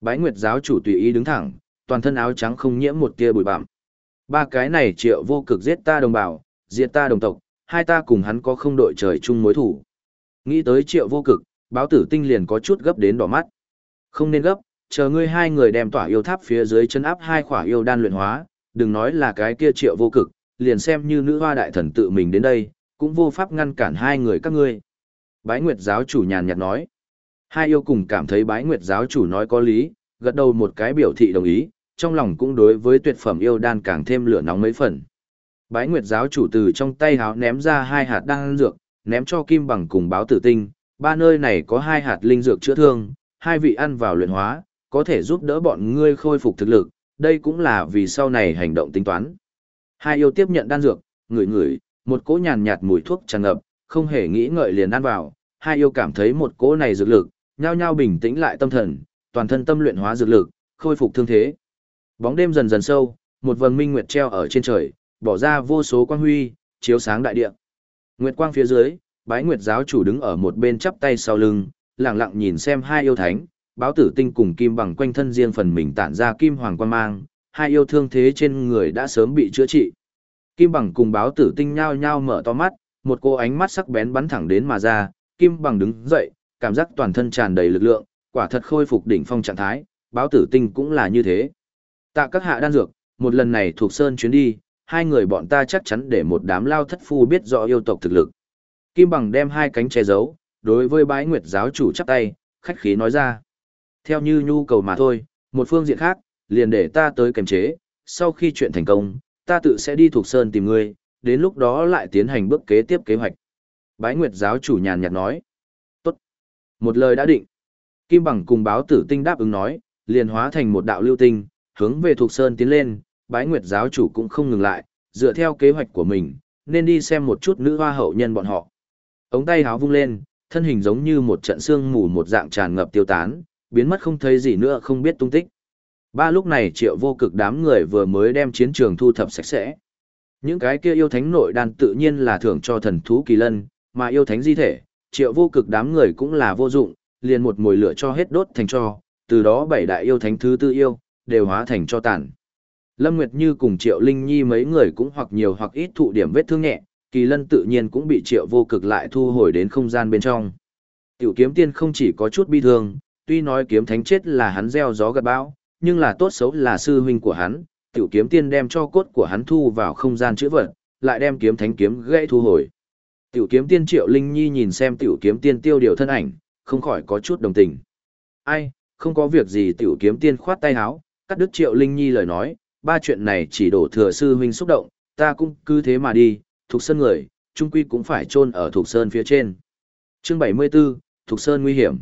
Bái nguyệt giáo chủ tùy ý đứng thẳng, toàn thân áo trắng không nhiễm một tia bụi bặm. Ba cái này triệu vô cực giết ta đồng bào, diệt ta đồng tộc, hai ta cùng hắn có không đội trời chung mối thủ. Nghĩ tới triệu vô cực, báo tử tinh liền có chút gấp đến đỏ mắt. Không nên gấp, chờ ngươi hai người đem tỏa yêu tháp phía dưới chân áp hai khỏa yêu đan luyện hóa, đừng nói là cái kia triệu vô cực, liền xem như nữ hoa đại thần tự mình đến đây, cũng vô pháp ngăn cản hai người các ngươi. Bái Nguyệt giáo chủ nhàn nhạt nói. Hai yêu cùng cảm thấy bái Nguyệt giáo chủ nói có lý, gật đầu một cái biểu thị đồng ý, trong lòng cũng đối với tuyệt phẩm yêu đan càng thêm lửa nóng mấy phần. Bái Nguyệt giáo chủ từ trong tay háo ném ra hai hạt đan dược, ném cho Kim Bằng cùng báo tử tinh, ba nơi này có hai hạt linh dược chữa thương, hai vị ăn vào luyện hóa, có thể giúp đỡ bọn ngươi khôi phục thực lực, đây cũng là vì sau này hành động tính toán. Hai yêu tiếp nhận đan dược, ngửi ngửi, một cỗ nhàn nhạt mùi thuốc tràn ngập, không hề nghĩ ngợi liền ăn vào, hai yêu cảm thấy một cỗ này dược lực, nhao nhao bình tĩnh lại tâm thần, toàn thân tâm luyện hóa dược lực, khôi phục thương thế. Bóng đêm dần dần sâu, một vầng minh nguyệt treo ở trên trời, bỏ ra vô số quang huy, chiếu sáng đại địa. Nguyệt quang phía dưới, Bái Nguyệt giáo chủ đứng ở một bên chắp tay sau lưng, lặng lặng nhìn xem hai yêu thánh, báo tử tinh cùng kim bằng quanh thân riêng phần mình tản ra kim hoàng quan mang, hai yêu thương thế trên người đã sớm bị chữa trị. Kim bằng cùng báo tử tinh nhao nhao mở to mắt, một cô ánh mắt sắc bén bắn thẳng đến mà ra, kim bằng đứng dậy, cảm giác toàn thân tràn đầy lực lượng, quả thật khôi phục đỉnh phong trạng thái, báo tử tinh cũng là như thế. Tạ các hạ đan dược, một lần này thuộc sơn chuyến đi, hai người bọn ta chắc chắn để một đám lao thất phu biết rõ yêu tộc thực lực. Kim bằng đem hai cánh che giấu, đối với bái nguyệt giáo chủ chắp tay, khách khí nói ra. Theo như nhu cầu mà thôi, một phương diện khác, liền để ta tới kiểm chế, sau khi chuyện thành công, ta tự sẽ đi thuộc sơn tìm ngươi, đến lúc đó lại tiến hành bước kế tiếp kế hoạch. Bái Nguyệt giáo chủ nhàn nhạt nói. Tốt. Một lời đã định. Kim Bằng cùng báo tử tinh đáp ứng nói, liền hóa thành một đạo lưu tinh, hướng về thuộc sơn tiến lên, Bái Nguyệt giáo chủ cũng không ngừng lại, dựa theo kế hoạch của mình, nên đi xem một chút nữ hoa hậu nhân bọn họ. Ống tay háo vung lên, thân hình giống như một trận xương mù một dạng tràn ngập tiêu tán, biến mất không thấy gì nữa không biết tung tích. Ba lúc này triệu vô cực đám người vừa mới đem chiến trường thu thập sạch sẽ. Những cái kia yêu thánh nội đan tự nhiên là thưởng cho thần thú kỳ lân, mà yêu thánh di thể, triệu vô cực đám người cũng là vô dụng, liền một mồi lửa cho hết đốt thành cho, từ đó bảy đại yêu thánh thứ tư yêu, đều hóa thành cho tàn. Lâm Nguyệt Như cùng Triệu Linh Nhi mấy người cũng hoặc nhiều hoặc ít thụ điểm vết thương nhẹ, kỳ lân tự nhiên cũng bị Triệu vô cực lại thu hồi đến không gian bên trong. Tiểu kiếm tiên không chỉ có chút bi thương, tuy nói kiếm thánh chết là hắn gieo gió gặt bão, nhưng là tốt xấu là sư huynh của hắn, tiểu kiếm tiên đem cho cốt của hắn thu vào không gian chữ vật, lại đem kiếm thánh kiếm gãy thu hồi. Tiểu kiếm tiên Triệu Linh Nhi nhìn xem tiểu kiếm tiên tiêu điều thân ảnh, không khỏi có chút đồng tình. Ai, không có việc gì tiểu kiếm tiên khoát tay áo, cắt đứt Triệu Linh Nhi lời nói, ba chuyện này chỉ đổ thừa sư huynh xúc động, ta cũng cứ thế mà đi, thuộc sơn người, trung quy cũng phải chôn ở thuộc sơn phía trên. Chương 74, thuộc sơn nguy hiểm.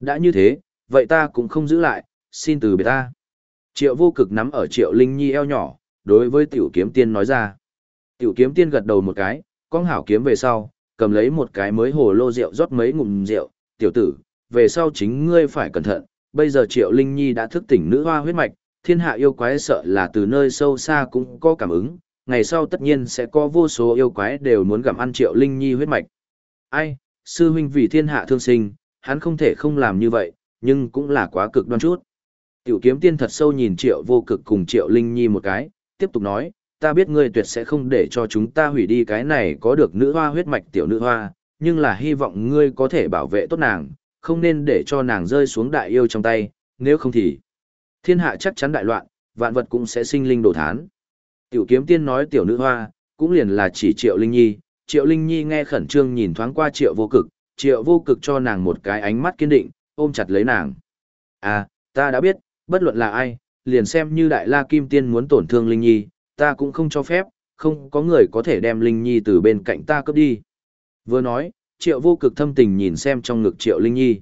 Đã như thế, vậy ta cũng không giữ lại, xin từ biệt ta. Triệu vô cực nắm ở triệu linh nhi eo nhỏ, đối với tiểu kiếm tiên nói ra. Tiểu kiếm tiên gật đầu một cái, con hảo kiếm về sau, cầm lấy một cái mới hồ lô rượu rót mấy ngụm rượu, tiểu tử, về sau chính ngươi phải cẩn thận, bây giờ triệu linh nhi đã thức tỉnh nữ hoa huyết mạch, thiên hạ yêu quái sợ là từ nơi sâu xa cũng có cảm ứng, ngày sau tất nhiên sẽ có vô số yêu quái đều muốn gặm ăn triệu linh nhi huyết mạch. Ai, sư huynh vì thiên hạ thương sinh, hắn không thể không làm như vậy, nhưng cũng là quá cực đoan chút. Tiểu kiếm tiên thật sâu nhìn triệu vô cực cùng triệu linh nhi một cái, tiếp tục nói, ta biết ngươi tuyệt sẽ không để cho chúng ta hủy đi cái này có được nữ hoa huyết mạch tiểu nữ hoa, nhưng là hy vọng ngươi có thể bảo vệ tốt nàng, không nên để cho nàng rơi xuống đại yêu trong tay, nếu không thì thiên hạ chắc chắn đại loạn, vạn vật cũng sẽ sinh linh đổ thán. Tiểu kiếm tiên nói tiểu nữ hoa, cũng liền là chỉ triệu linh nhi, triệu linh nhi nghe khẩn trương nhìn thoáng qua triệu vô cực, triệu vô cực cho nàng một cái ánh mắt kiên định, ôm chặt lấy nàng. À, ta đã biết, bất luận là ai, liền xem như đại la kim tiên muốn tổn thương Linh Nhi, ta cũng không cho phép, không có người có thể đem Linh Nhi từ bên cạnh ta cướp đi. Vừa nói, triệu vô cực thâm tình nhìn xem trong ngực triệu Linh Nhi.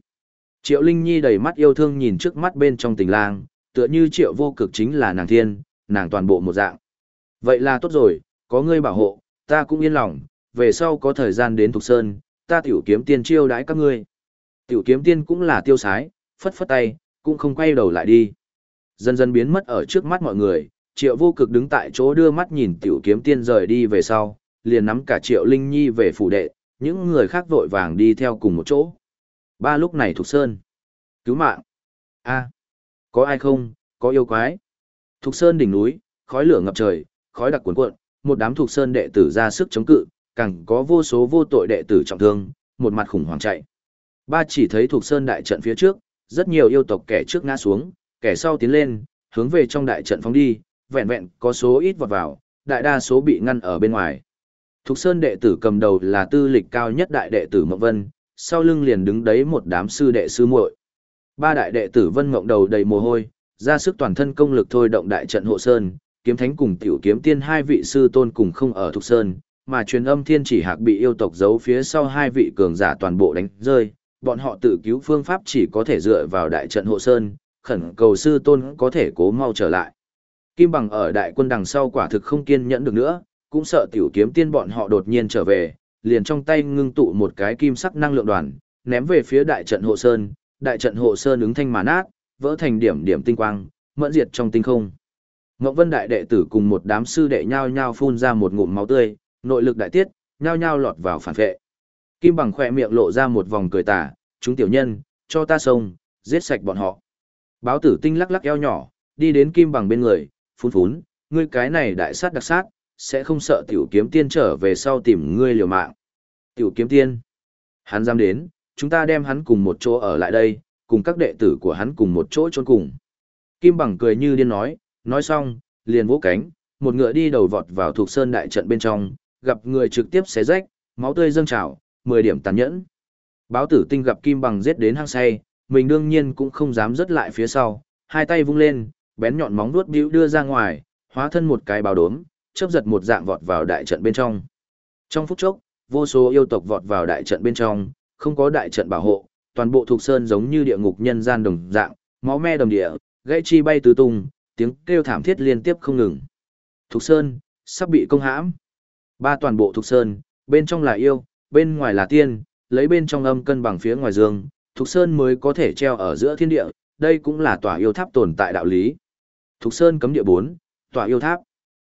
Triệu Linh Nhi đầy mắt yêu thương nhìn trước mắt bên trong tình lang, tựa như triệu vô cực chính là nàng thiên, nàng toàn bộ một dạng. Vậy là tốt rồi, có ngươi bảo hộ, ta cũng yên lòng, về sau có thời gian đến Thục Sơn, ta tiểu kiếm tiên chiêu đãi các ngươi. Tiểu kiếm tiên cũng là tiêu sái, phất phất tay, cũng không quay đầu lại đi. Dần dần biến mất ở trước mắt mọi người, triệu vô cực đứng tại chỗ đưa mắt nhìn tiểu kiếm tiên rời đi về sau, liền nắm cả triệu linh nhi về phủ đệ, những người khác vội vàng đi theo cùng một chỗ. Ba lúc này Thục Sơn. Cứu mạng. a có ai không, có yêu quái. Thục Sơn đỉnh núi, khói lửa ngập trời, khói đặc cuồn cuộn, một đám thuộc sơn đệ tử ra sức chống cự, càng có vô số vô tội đệ tử trọng thương, một mặt khủng hoảng chạy. Ba chỉ thấy thuộc sơn đại trận phía trước, rất nhiều yêu tộc kẻ trước ngã xuống, kẻ sau tiến lên, hướng về trong đại trận phóng đi, vẹn vẹn có số ít vọt vào, đại đa số bị ngăn ở bên ngoài. Thục Sơn đệ tử cầm đầu là tư lịch cao nhất đại đệ tử Mộng Vân, sau lưng liền đứng đấy một đám sư đệ sư muội. Ba đại đệ tử Vân Mộng đầu đầy mồ hôi, ra sức toàn thân công lực thôi động đại trận hộ sơn, kiếm thánh cùng tiểu kiếm tiên hai vị sư tôn cùng không ở Thục Sơn, mà truyền âm thiên chỉ hạc bị yêu tộc giấu phía sau hai vị cường giả toàn bộ đánh rơi, bọn họ tự cứu phương pháp chỉ có thể dựa vào đại trận hộ sơn, khẩn cầu sư tôn có thể cố mau trở lại. Kim bằng ở đại quân đằng sau quả thực không kiên nhẫn được nữa, cũng sợ tiểu kiếm tiên bọn họ đột nhiên trở về, liền trong tay ngưng tụ một cái kim sắc năng lượng đoàn, ném về phía đại trận hộ sơn, đại trận hộ sơn ứng thanh mà nát, vỡ thành điểm điểm tinh quang, mẫn diệt trong tinh không. Ngọc Vân đại đệ tử cùng một đám sư đệ nhao nhao phun ra một ngụm máu tươi, nội lực đại tiết, nhao nhao lọt vào phản vệ. Kim bằng khỏe miệng lộ ra một vòng cười tà, chúng tiểu nhân, cho ta sông, giết sạch bọn họ. Báo tử tinh lắc lắc eo nhỏ, đi đến kim bằng bên người, phun phún, ngươi cái này đại sát đặc sát, sẽ không sợ tiểu kiếm tiên trở về sau tìm ngươi liều mạng. Tiểu kiếm tiên, hắn dám đến, chúng ta đem hắn cùng một chỗ ở lại đây, cùng các đệ tử của hắn cùng một chỗ chôn cùng. Kim bằng cười như điên nói, nói xong, liền vỗ cánh, một ngựa đi đầu vọt vào thuộc sơn đại trận bên trong, gặp người trực tiếp xé rách, máu tươi dâng trào, 10 điểm tàn nhẫn. Báo tử tinh gặp Kim bằng giết đến hang say, mình đương nhiên cũng không dám rớt lại phía sau, hai tay vung lên, bén nhọn móng vuốt bĩu đưa ra ngoài, hóa thân một cái bào đốm, chớp giật một dạng vọt vào đại trận bên trong. Trong phút chốc, vô số yêu tộc vọt vào đại trận bên trong, không có đại trận bảo hộ, toàn bộ thuộc sơn giống như địa ngục nhân gian đồng dạng, máu me đồng địa, gãy chi bay tứ tung, tiếng kêu thảm thiết liên tiếp không ngừng. Thục sơn sắp bị công hãm. Ba toàn bộ Thục sơn, bên trong là yêu, bên ngoài là tiên, lấy bên trong âm cân bằng phía ngoài dương, Thục sơn mới có thể treo ở giữa thiên địa, đây cũng là tòa yêu tháp tồn tại đạo lý. Thục Sơn cấm địa 4, tòa yêu tháp.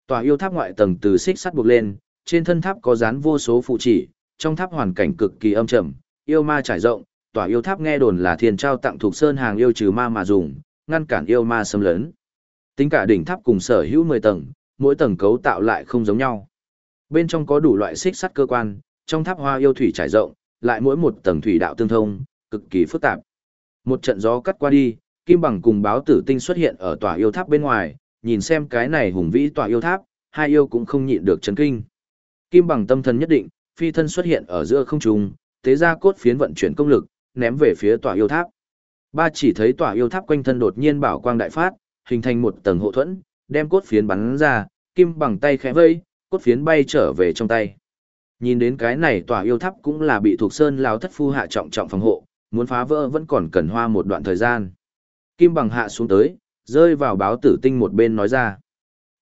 Tòa yêu tháp ngoại tầng từ xích sắt buộc lên, trên thân tháp có dán vô số phụ chỉ, trong tháp hoàn cảnh cực kỳ âm trầm, yêu ma trải rộng, tòa yêu tháp nghe đồn là thiên trao tặng Thục Sơn hàng yêu trừ ma mà dùng, ngăn cản yêu ma xâm lấn. Tính cả đỉnh tháp cùng sở hữu 10 tầng, mỗi tầng cấu tạo lại không giống nhau. Bên trong có đủ loại xích sắt cơ quan, trong tháp hoa yêu thủy trải rộng, lại mỗi một tầng thủy đạo tương thông, cực kỳ phức tạp. Một trận gió cắt qua đi, Kim Bằng cùng báo tử tinh xuất hiện ở tòa yêu tháp bên ngoài, nhìn xem cái này hùng vĩ tòa yêu tháp, hai yêu cũng không nhịn được chấn kinh. Kim Bằng tâm thần nhất định, phi thân xuất hiện ở giữa không trung, tế ra cốt phiến vận chuyển công lực, ném về phía tòa yêu tháp. Ba chỉ thấy tòa yêu tháp quanh thân đột nhiên bảo quang đại phát, hình thành một tầng hộ thuẫn, đem cốt phiến bắn ra, Kim Bằng tay khẽ vây, cốt phiến bay trở về trong tay. Nhìn đến cái này tòa yêu tháp cũng là bị thuộc sơn lão thất phu hạ trọng trọng phòng hộ, muốn phá vỡ vẫn còn cần hoa một đoạn thời gian. Kim bằng hạ xuống tới, rơi vào báo tử tinh một bên nói ra.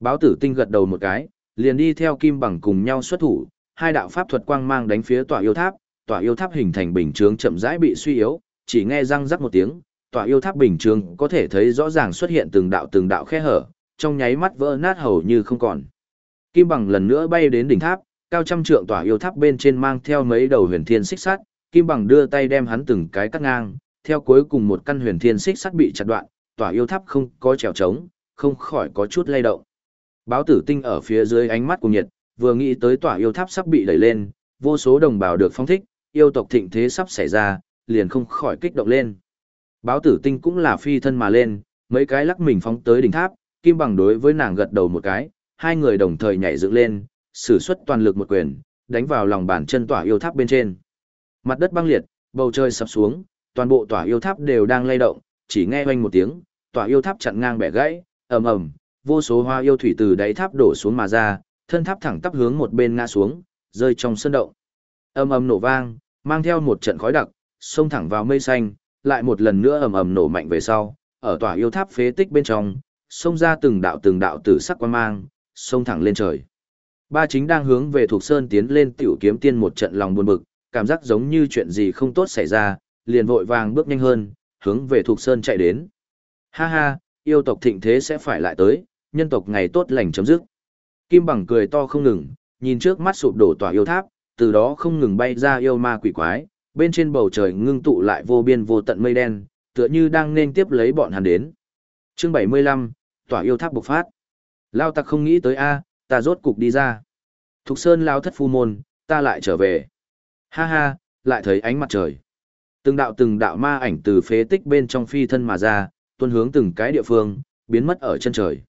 Báo tử tinh gật đầu một cái, liền đi theo kim bằng cùng nhau xuất thủ, hai đạo pháp thuật quang mang đánh phía tòa yêu tháp, tòa yêu tháp hình thành bình chướng chậm rãi bị suy yếu, chỉ nghe răng rắc một tiếng, tòa yêu tháp bình trường có thể thấy rõ ràng xuất hiện từng đạo từng đạo khe hở, trong nháy mắt vỡ nát hầu như không còn. Kim bằng lần nữa bay đến đỉnh tháp, cao trăm trượng tòa yêu tháp bên trên mang theo mấy đầu huyền thiên xích sắt, Kim Bằng đưa tay đem hắn từng cái cắt ngang, theo cuối cùng một căn huyền thiên xích sắt bị chặt đoạn, tòa yêu tháp không có trèo trống, không khỏi có chút lay động. Báo tử tinh ở phía dưới ánh mắt của nhiệt, vừa nghĩ tới tòa yêu tháp sắp bị đẩy lên, vô số đồng bào được phong thích, yêu tộc thịnh thế sắp xảy ra, liền không khỏi kích động lên. Báo tử tinh cũng là phi thân mà lên, mấy cái lắc mình phóng tới đỉnh tháp, Kim Bằng đối với nàng gật đầu một cái, hai người đồng thời nhảy dựng lên, sử xuất toàn lực một quyền, đánh vào lòng bàn chân tỏa yêu tháp bên trên. Mặt đất băng liệt, bầu trời sập xuống, toàn bộ tòa yêu tháp đều đang lay động, chỉ nghe oanh một tiếng, tòa yêu tháp chặn ngang bẻ gãy, ầm ầm, vô số hoa yêu thủy từ đáy tháp đổ xuống mà ra, thân tháp thẳng tắp hướng một bên ngã xuống, rơi trong sân động. Ầm ầm nổ vang, mang theo một trận khói đặc, xông thẳng vào mây xanh, lại một lần nữa ầm ầm nổ mạnh về sau, ở tòa yêu tháp phế tích bên trong, xông ra từng đạo từng đạo tử sắc quan mang, xông thẳng lên trời. Ba chính đang hướng về thuộc sơn tiến lên tiểu kiếm tiên một trận lòng buồn bực, cảm giác giống như chuyện gì không tốt xảy ra, liền vội vàng bước nhanh hơn, hướng về thuộc Sơn chạy đến. Ha ha, yêu tộc thịnh thế sẽ phải lại tới, nhân tộc ngày tốt lành chấm dứt. Kim bằng cười to không ngừng, nhìn trước mắt sụp đổ tòa yêu tháp, từ đó không ngừng bay ra yêu ma quỷ quái, bên trên bầu trời ngưng tụ lại vô biên vô tận mây đen, tựa như đang nên tiếp lấy bọn hắn đến. Chương 75, tòa yêu tháp bộc phát. Lao tặc không nghĩ tới a, ta rốt cục đi ra. Thục Sơn lao thất phu môn, ta lại trở về. Ha ha, lại thấy ánh mặt trời. Từng đạo từng đạo ma ảnh từ phế tích bên trong phi thân mà ra, tuân hướng từng cái địa phương, biến mất ở chân trời.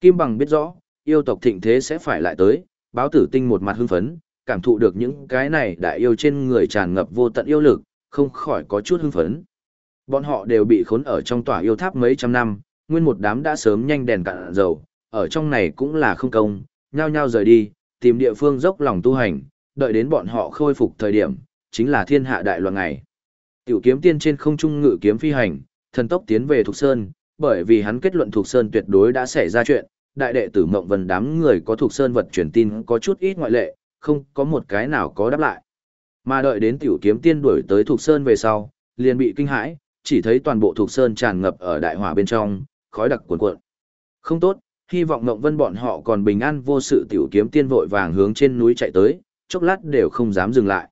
Kim Bằng biết rõ, yêu tộc thịnh thế sẽ phải lại tới, báo tử tinh một mặt hưng phấn, cảm thụ được những cái này đại yêu trên người tràn ngập vô tận yêu lực, không khỏi có chút hưng phấn. Bọn họ đều bị khốn ở trong tòa yêu tháp mấy trăm năm, nguyên một đám đã sớm nhanh đèn cạn dầu, ở trong này cũng là không công, nhao nhao rời đi, tìm địa phương dốc lòng tu hành, đợi đến bọn họ khôi phục thời điểm, chính là thiên hạ đại loạn ngày. Tiểu kiếm tiên trên không trung ngự kiếm phi hành, thần tốc tiến về Thục Sơn, bởi vì hắn kết luận Thục Sơn tuyệt đối đã xảy ra chuyện, đại đệ tử Mộng Vân đám người có Thục Sơn vật truyền tin có chút ít ngoại lệ, không có một cái nào có đáp lại. Mà đợi đến tiểu kiếm tiên đuổi tới Thục Sơn về sau, liền bị kinh hãi, chỉ thấy toàn bộ Thục Sơn tràn ngập ở đại hỏa bên trong, khói đặc cuồn cuộn. Không tốt, hy vọng Ngộng Vân bọn họ còn bình an vô sự tiểu kiếm tiên vội vàng hướng trên núi chạy tới, chốc lát đều không dám dừng lại.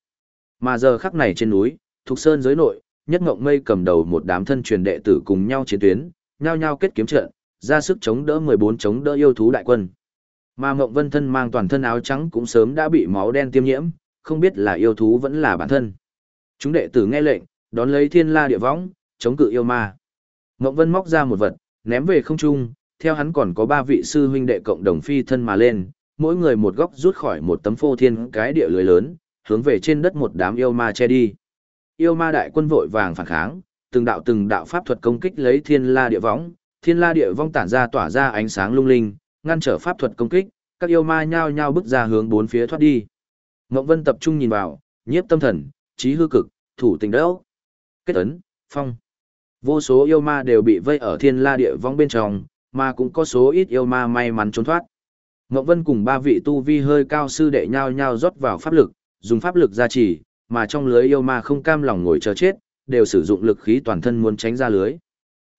Mà giờ khắc này trên núi, Thục Sơn giới nội, nhất ngộng mây cầm đầu một đám thân truyền đệ tử cùng nhau chiến tuyến, nhau nhau kết kiếm trận, ra sức chống đỡ 14 chống đỡ yêu thú đại quân. Mà Mộng Vân thân mang toàn thân áo trắng cũng sớm đã bị máu đen tiêm nhiễm, không biết là yêu thú vẫn là bản thân. Chúng đệ tử nghe lệnh, đón lấy thiên la địa võng, chống cự yêu ma. Mộng Vân móc ra một vật, ném về không trung, theo hắn còn có ba vị sư huynh đệ cộng đồng phi thân mà lên, mỗi người một góc rút khỏi một tấm phô thiên cái địa lưới lớn, hướng về trên đất một đám yêu ma che đi. Yêu ma đại quân vội vàng phản kháng, từng đạo từng đạo pháp thuật công kích lấy thiên la địa võng, thiên la địa vong tản ra tỏa ra ánh sáng lung linh, ngăn trở pháp thuật công kích, các yêu ma nhao nhao bước ra hướng bốn phía thoát đi. Ngộng Vân tập trung nhìn vào, nhiếp tâm thần, trí hư cực, thủ tình đỡ. Kết ấn, phong. Vô số yêu ma đều bị vây ở thiên la địa vong bên trong, mà cũng có số ít yêu ma may mắn trốn thoát. Ngộng Vân cùng ba vị tu vi hơi cao sư đệ nhao nhao rót vào pháp lực, dùng pháp lực gia trì, mà trong lưới yêu ma không cam lòng ngồi chờ chết, đều sử dụng lực khí toàn thân muốn tránh ra lưới.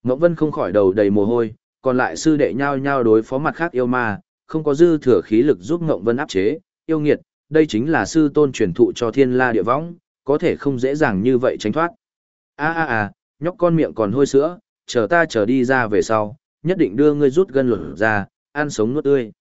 Ngộng Vân không khỏi đầu đầy mồ hôi, còn lại sư đệ nhau nhau đối phó mặt khác yêu ma, không có dư thừa khí lực giúp Ngộng Vân áp chế, yêu nghiệt, đây chính là sư tôn truyền thụ cho thiên la địa võng, có thể không dễ dàng như vậy tránh thoát. A a a, nhóc con miệng còn hôi sữa, chờ ta chờ đi ra về sau, nhất định đưa ngươi rút gân luận ra, ăn sống nuốt tươi.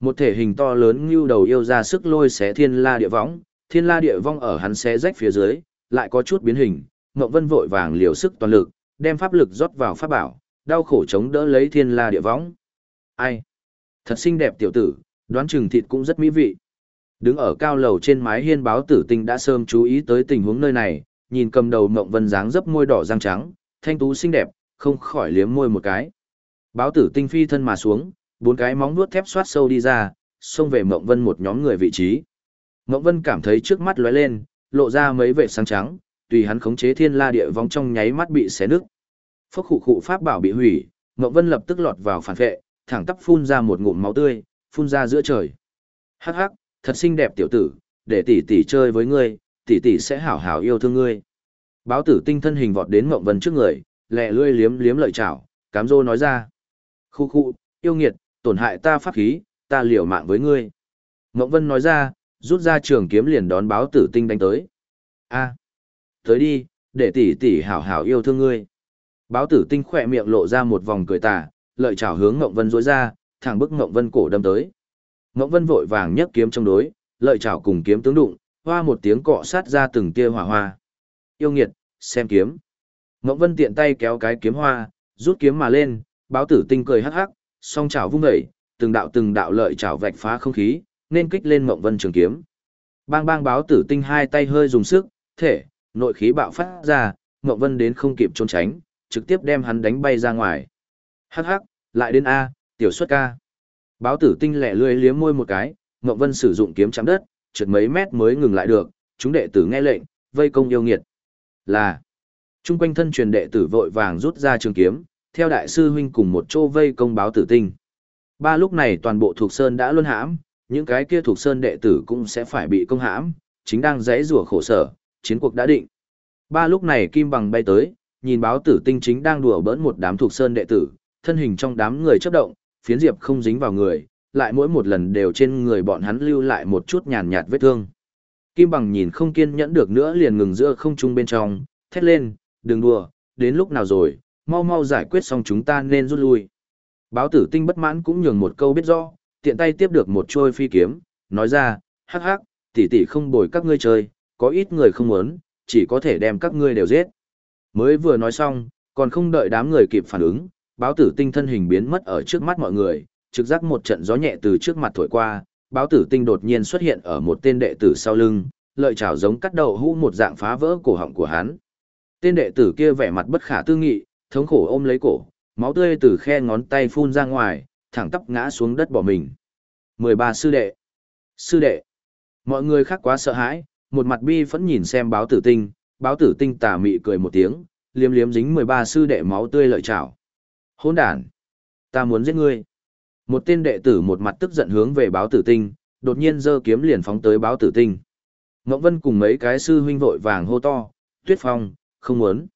Một thể hình to lớn như đầu yêu ra sức lôi xé thiên la địa võng, thiên la địa vong ở hắn xé rách phía dưới, lại có chút biến hình, Ngộng Vân vội vàng liều sức toàn lực, đem pháp lực rót vào pháp bảo, đau khổ chống đỡ lấy thiên la địa võng. Ai? Thật xinh đẹp tiểu tử, đoán chừng thịt cũng rất mỹ vị. Đứng ở cao lầu trên mái hiên báo tử tinh đã sớm chú ý tới tình huống nơi này, nhìn cầm đầu mộng Vân dáng dấp môi đỏ răng trắng, thanh tú xinh đẹp, không khỏi liếm môi một cái. Báo tử tinh phi thân mà xuống, bốn cái móng vuốt thép xoát sâu đi ra, xông về Mộng Vân một nhóm người vị trí. Mộng Vân cảm thấy trước mắt lóe lên, lộ ra mấy vệ sáng trắng, tùy hắn khống chế thiên la địa vong trong nháy mắt bị xé nứt. Phốc khụ khụ pháp bảo bị hủy, Ngộng Vân lập tức lọt vào phản vệ, thẳng tắp phun ra một ngụm máu tươi, phun ra giữa trời. Hắc hắc, thật xinh đẹp tiểu tử, để tỷ tỷ chơi với ngươi, tỷ tỷ sẽ hảo hảo yêu thương ngươi. Báo tử tinh thân hình vọt đến Ngộng Vân trước người, lẹ lươi liếm liếm lợi chảo, cám dô nói ra. Khu khu, yêu nghiệt, tổn hại ta pháp khí, ta liều mạng với ngươi. Ngộng Vân nói ra, rút ra trường kiếm liền đón báo tử tinh đánh tới. A, tới đi, để tỷ tỷ hảo hảo yêu thương ngươi. Báo tử tinh khỏe miệng lộ ra một vòng cười tà, lợi chảo hướng Ngộng Vân rối ra, thẳng bức Ngộng Vân cổ đâm tới. Ngộng Vân vội vàng nhấc kiếm chống đối, lợi chảo cùng kiếm tướng đụng, hoa một tiếng cọ sát ra từng tia hỏa hoa. Yêu nghiệt, xem kiếm. Ngộng Vân tiện tay kéo cái kiếm hoa, rút kiếm mà lên, báo tử tinh cười hắc hắc, song chảo vung dậy, từng đạo từng đạo lợi chảo vạch phá không khí, nên kích lên Ngộng Vân trường kiếm. Bang bang báo tử tinh hai tay hơi dùng sức, thể, nội khí bạo phát ra, Ngộng Vân đến không kịp trốn tránh, trực tiếp đem hắn đánh bay ra ngoài. Hắc hắc, lại đến A, tiểu xuất ca. Báo tử tinh lẻ lươi liếm môi một cái, Ngọc Vân sử dụng kiếm chạm đất, trượt mấy mét mới ngừng lại được, chúng đệ tử nghe lệnh, vây công yêu nghiệt. Là, chung quanh thân truyền đệ tử vội vàng rút ra trường kiếm, theo đại sư huynh cùng một chỗ vây công báo tử tinh. Ba lúc này toàn bộ thuộc sơn đã luân hãm, những cái kia thuộc sơn đệ tử cũng sẽ phải bị công hãm, chính đang dãy rủa khổ sở, chiến cuộc đã định. Ba lúc này Kim Bằng bay tới, nhìn báo tử tinh chính đang đùa bỡn một đám thuộc sơn đệ tử, thân hình trong đám người chấp động, phiến diệp không dính vào người, lại mỗi một lần đều trên người bọn hắn lưu lại một chút nhàn nhạt vết thương. Kim Bằng nhìn không kiên nhẫn được nữa liền ngừng giữa không trung bên trong, thét lên, đừng đùa, đến lúc nào rồi, mau mau giải quyết xong chúng ta nên rút lui. Báo tử tinh bất mãn cũng nhường một câu biết rõ, tiện tay tiếp được một trôi phi kiếm, nói ra, hắc hắc, tỷ tỷ không bồi các ngươi chơi, có ít người không muốn, chỉ có thể đem các ngươi đều giết. Mới vừa nói xong, còn không đợi đám người kịp phản ứng, báo tử tinh thân hình biến mất ở trước mắt mọi người, trực giác một trận gió nhẹ từ trước mặt thổi qua, báo tử tinh đột nhiên xuất hiện ở một tên đệ tử sau lưng, lợi chảo giống cắt đầu hũ một dạng phá vỡ cổ họng của hắn. Tên đệ tử kia vẻ mặt bất khả tư nghị, thống khổ ôm lấy cổ, máu tươi từ khe ngón tay phun ra ngoài, thẳng tắp ngã xuống đất bỏ mình. 13 sư đệ. Sư đệ. Mọi người khác quá sợ hãi, một mặt bi phẫn nhìn xem báo tử tinh, báo tử tinh tà mị cười một tiếng, liếm liếm dính 13 sư đệ máu tươi lợi trảo. Hỗn đản. Ta muốn giết ngươi. Một tên đệ tử một mặt tức giận hướng về báo tử tinh, đột nhiên giơ kiếm liền phóng tới báo tử tinh. Ngọc Vân cùng mấy cái sư huynh vội vàng hô to, Tuyết Phong, không muốn.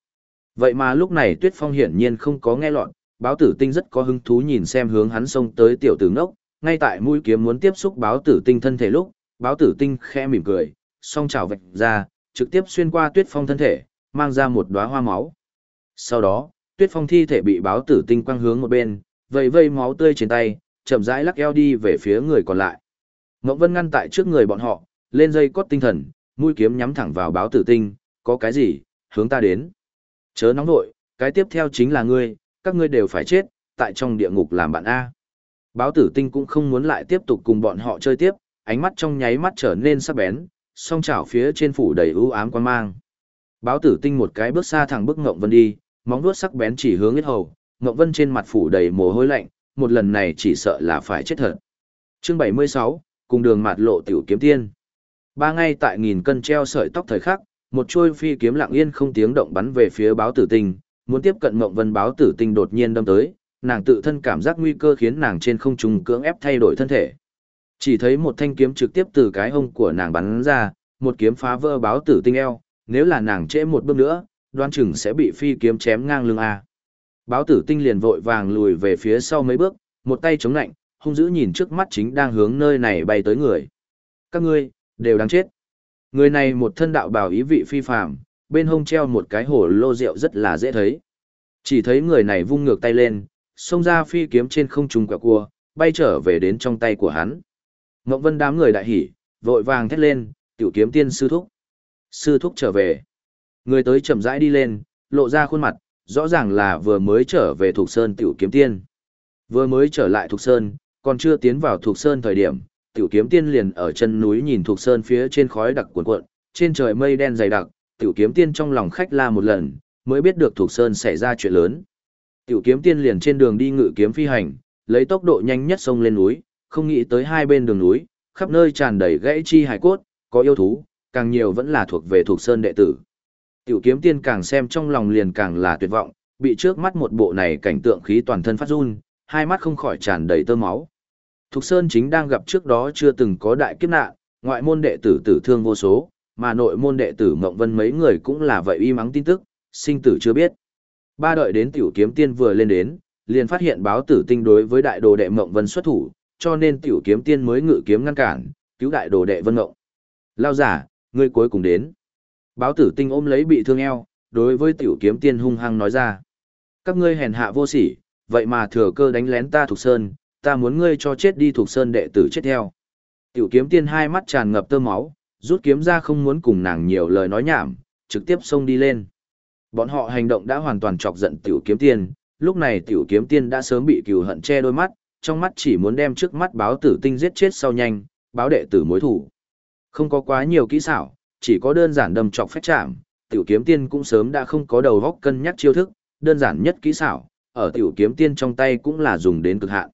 Vậy mà lúc này Tuyết Phong hiển nhiên không có nghe lọt, báo tử tinh rất có hứng thú nhìn xem hướng hắn xông tới tiểu tử ngốc, ngay tại mũi kiếm muốn tiếp xúc báo tử tinh thân thể lúc, báo tử tinh khẽ mỉm cười, song chảo vạch ra, trực tiếp xuyên qua Tuyết Phong thân thể, mang ra một đóa hoa máu. Sau đó, Tuyết Phong thi thể bị báo tử tinh quăng hướng một bên, vây vây máu tươi trên tay, chậm rãi lắc eo đi về phía người còn lại. Ngọc Vân ngăn tại trước người bọn họ, lên dây cốt tinh thần, mũi kiếm nhắm thẳng vào báo tử tinh, có cái gì, hướng ta đến. Chớ nóng nội, cái tiếp theo chính là ngươi, các ngươi đều phải chết, tại trong địa ngục làm bạn A. Báo tử tinh cũng không muốn lại tiếp tục cùng bọn họ chơi tiếp, ánh mắt trong nháy mắt trở nên sắc bén, song chảo phía trên phủ đầy ưu ám quan mang. Báo tử tinh một cái bước xa thẳng bước Ngộng Vân đi, móng vuốt sắc bén chỉ hướng ít hầu, Ngộng Vân trên mặt phủ đầy mồ hôi lạnh, một lần này chỉ sợ là phải chết thật. Chương 76, cùng đường mạt lộ tiểu kiếm tiên. Ba ngay tại nghìn cân treo sợi tóc thời khắc, một chuôi phi kiếm lặng yên không tiếng động bắn về phía báo tử tinh, muốn tiếp cận Ngộng vân báo tử tinh đột nhiên đâm tới, nàng tự thân cảm giác nguy cơ khiến nàng trên không trung cưỡng ép thay đổi thân thể. Chỉ thấy một thanh kiếm trực tiếp từ cái hông của nàng bắn ra, một kiếm phá vỡ báo tử tinh eo, nếu là nàng trễ một bước nữa, đoan chừng sẽ bị phi kiếm chém ngang lưng a. Báo tử tinh liền vội vàng lùi về phía sau mấy bước, một tay chống lạnh, hung dữ nhìn trước mắt chính đang hướng nơi này bay tới người. Các ngươi, đều đáng chết. Người này một thân đạo bào ý vị phi phàm, bên hông treo một cái hổ lô rượu rất là dễ thấy. Chỉ thấy người này vung ngược tay lên, xông ra phi kiếm trên không trung quẹo cua, bay trở về đến trong tay của hắn. Ngọc Vân đám người đại hỉ, vội vàng thét lên, tiểu kiếm tiên sư thúc. Sư thúc trở về. Người tới chậm rãi đi lên, lộ ra khuôn mặt, rõ ràng là vừa mới trở về thuộc sơn tiểu kiếm tiên. Vừa mới trở lại thuộc sơn, còn chưa tiến vào thuộc sơn thời điểm, tiểu kiếm tiên liền ở chân núi nhìn thuộc sơn phía trên khói đặc cuồn cuộn, trên trời mây đen dày đặc, tiểu kiếm tiên trong lòng khách la một lần, mới biết được thuộc sơn xảy ra chuyện lớn. Tiểu kiếm tiên liền trên đường đi ngự kiếm phi hành, lấy tốc độ nhanh nhất xông lên núi, không nghĩ tới hai bên đường núi, khắp nơi tràn đầy gãy chi hải cốt, có yêu thú, càng nhiều vẫn là thuộc về thuộc sơn đệ tử. Tiểu kiếm tiên càng xem trong lòng liền càng là tuyệt vọng, bị trước mắt một bộ này cảnh tượng khí toàn thân phát run, hai mắt không khỏi tràn đầy tơ máu. Thục Sơn chính đang gặp trước đó chưa từng có đại kiếp nạn, ngoại môn đệ tử tử thương vô số, mà nội môn đệ tử Mộng Vân mấy người cũng là vậy y mắng tin tức, sinh tử chưa biết. Ba đợi đến tiểu kiếm tiên vừa lên đến, liền phát hiện báo tử tinh đối với đại đồ đệ Mộng Vân xuất thủ, cho nên tiểu kiếm tiên mới ngự kiếm ngăn cản, cứu đại đồ đệ Vân Ngộng. Lao giả, ngươi cuối cùng đến. Báo tử tinh ôm lấy bị thương eo, đối với tiểu kiếm tiên hung hăng nói ra. Các ngươi hèn hạ vô sỉ, vậy mà thừa cơ đánh lén ta thuộc sơn, ta muốn ngươi cho chết đi thuộc sơn đệ tử chết theo. Tiểu kiếm tiên hai mắt tràn ngập tơ máu, rút kiếm ra không muốn cùng nàng nhiều lời nói nhảm, trực tiếp xông đi lên. Bọn họ hành động đã hoàn toàn chọc giận tiểu kiếm tiên, lúc này tiểu kiếm tiên đã sớm bị cừu hận che đôi mắt, trong mắt chỉ muốn đem trước mắt báo tử tinh giết chết sau nhanh, báo đệ tử mối thủ. Không có quá nhiều kỹ xảo, chỉ có đơn giản đâm chọc phách chạm, tiểu kiếm tiên cũng sớm đã không có đầu góc cân nhắc chiêu thức, đơn giản nhất kỹ xảo, ở tiểu kiếm tiên trong tay cũng là dùng đến cực hạn.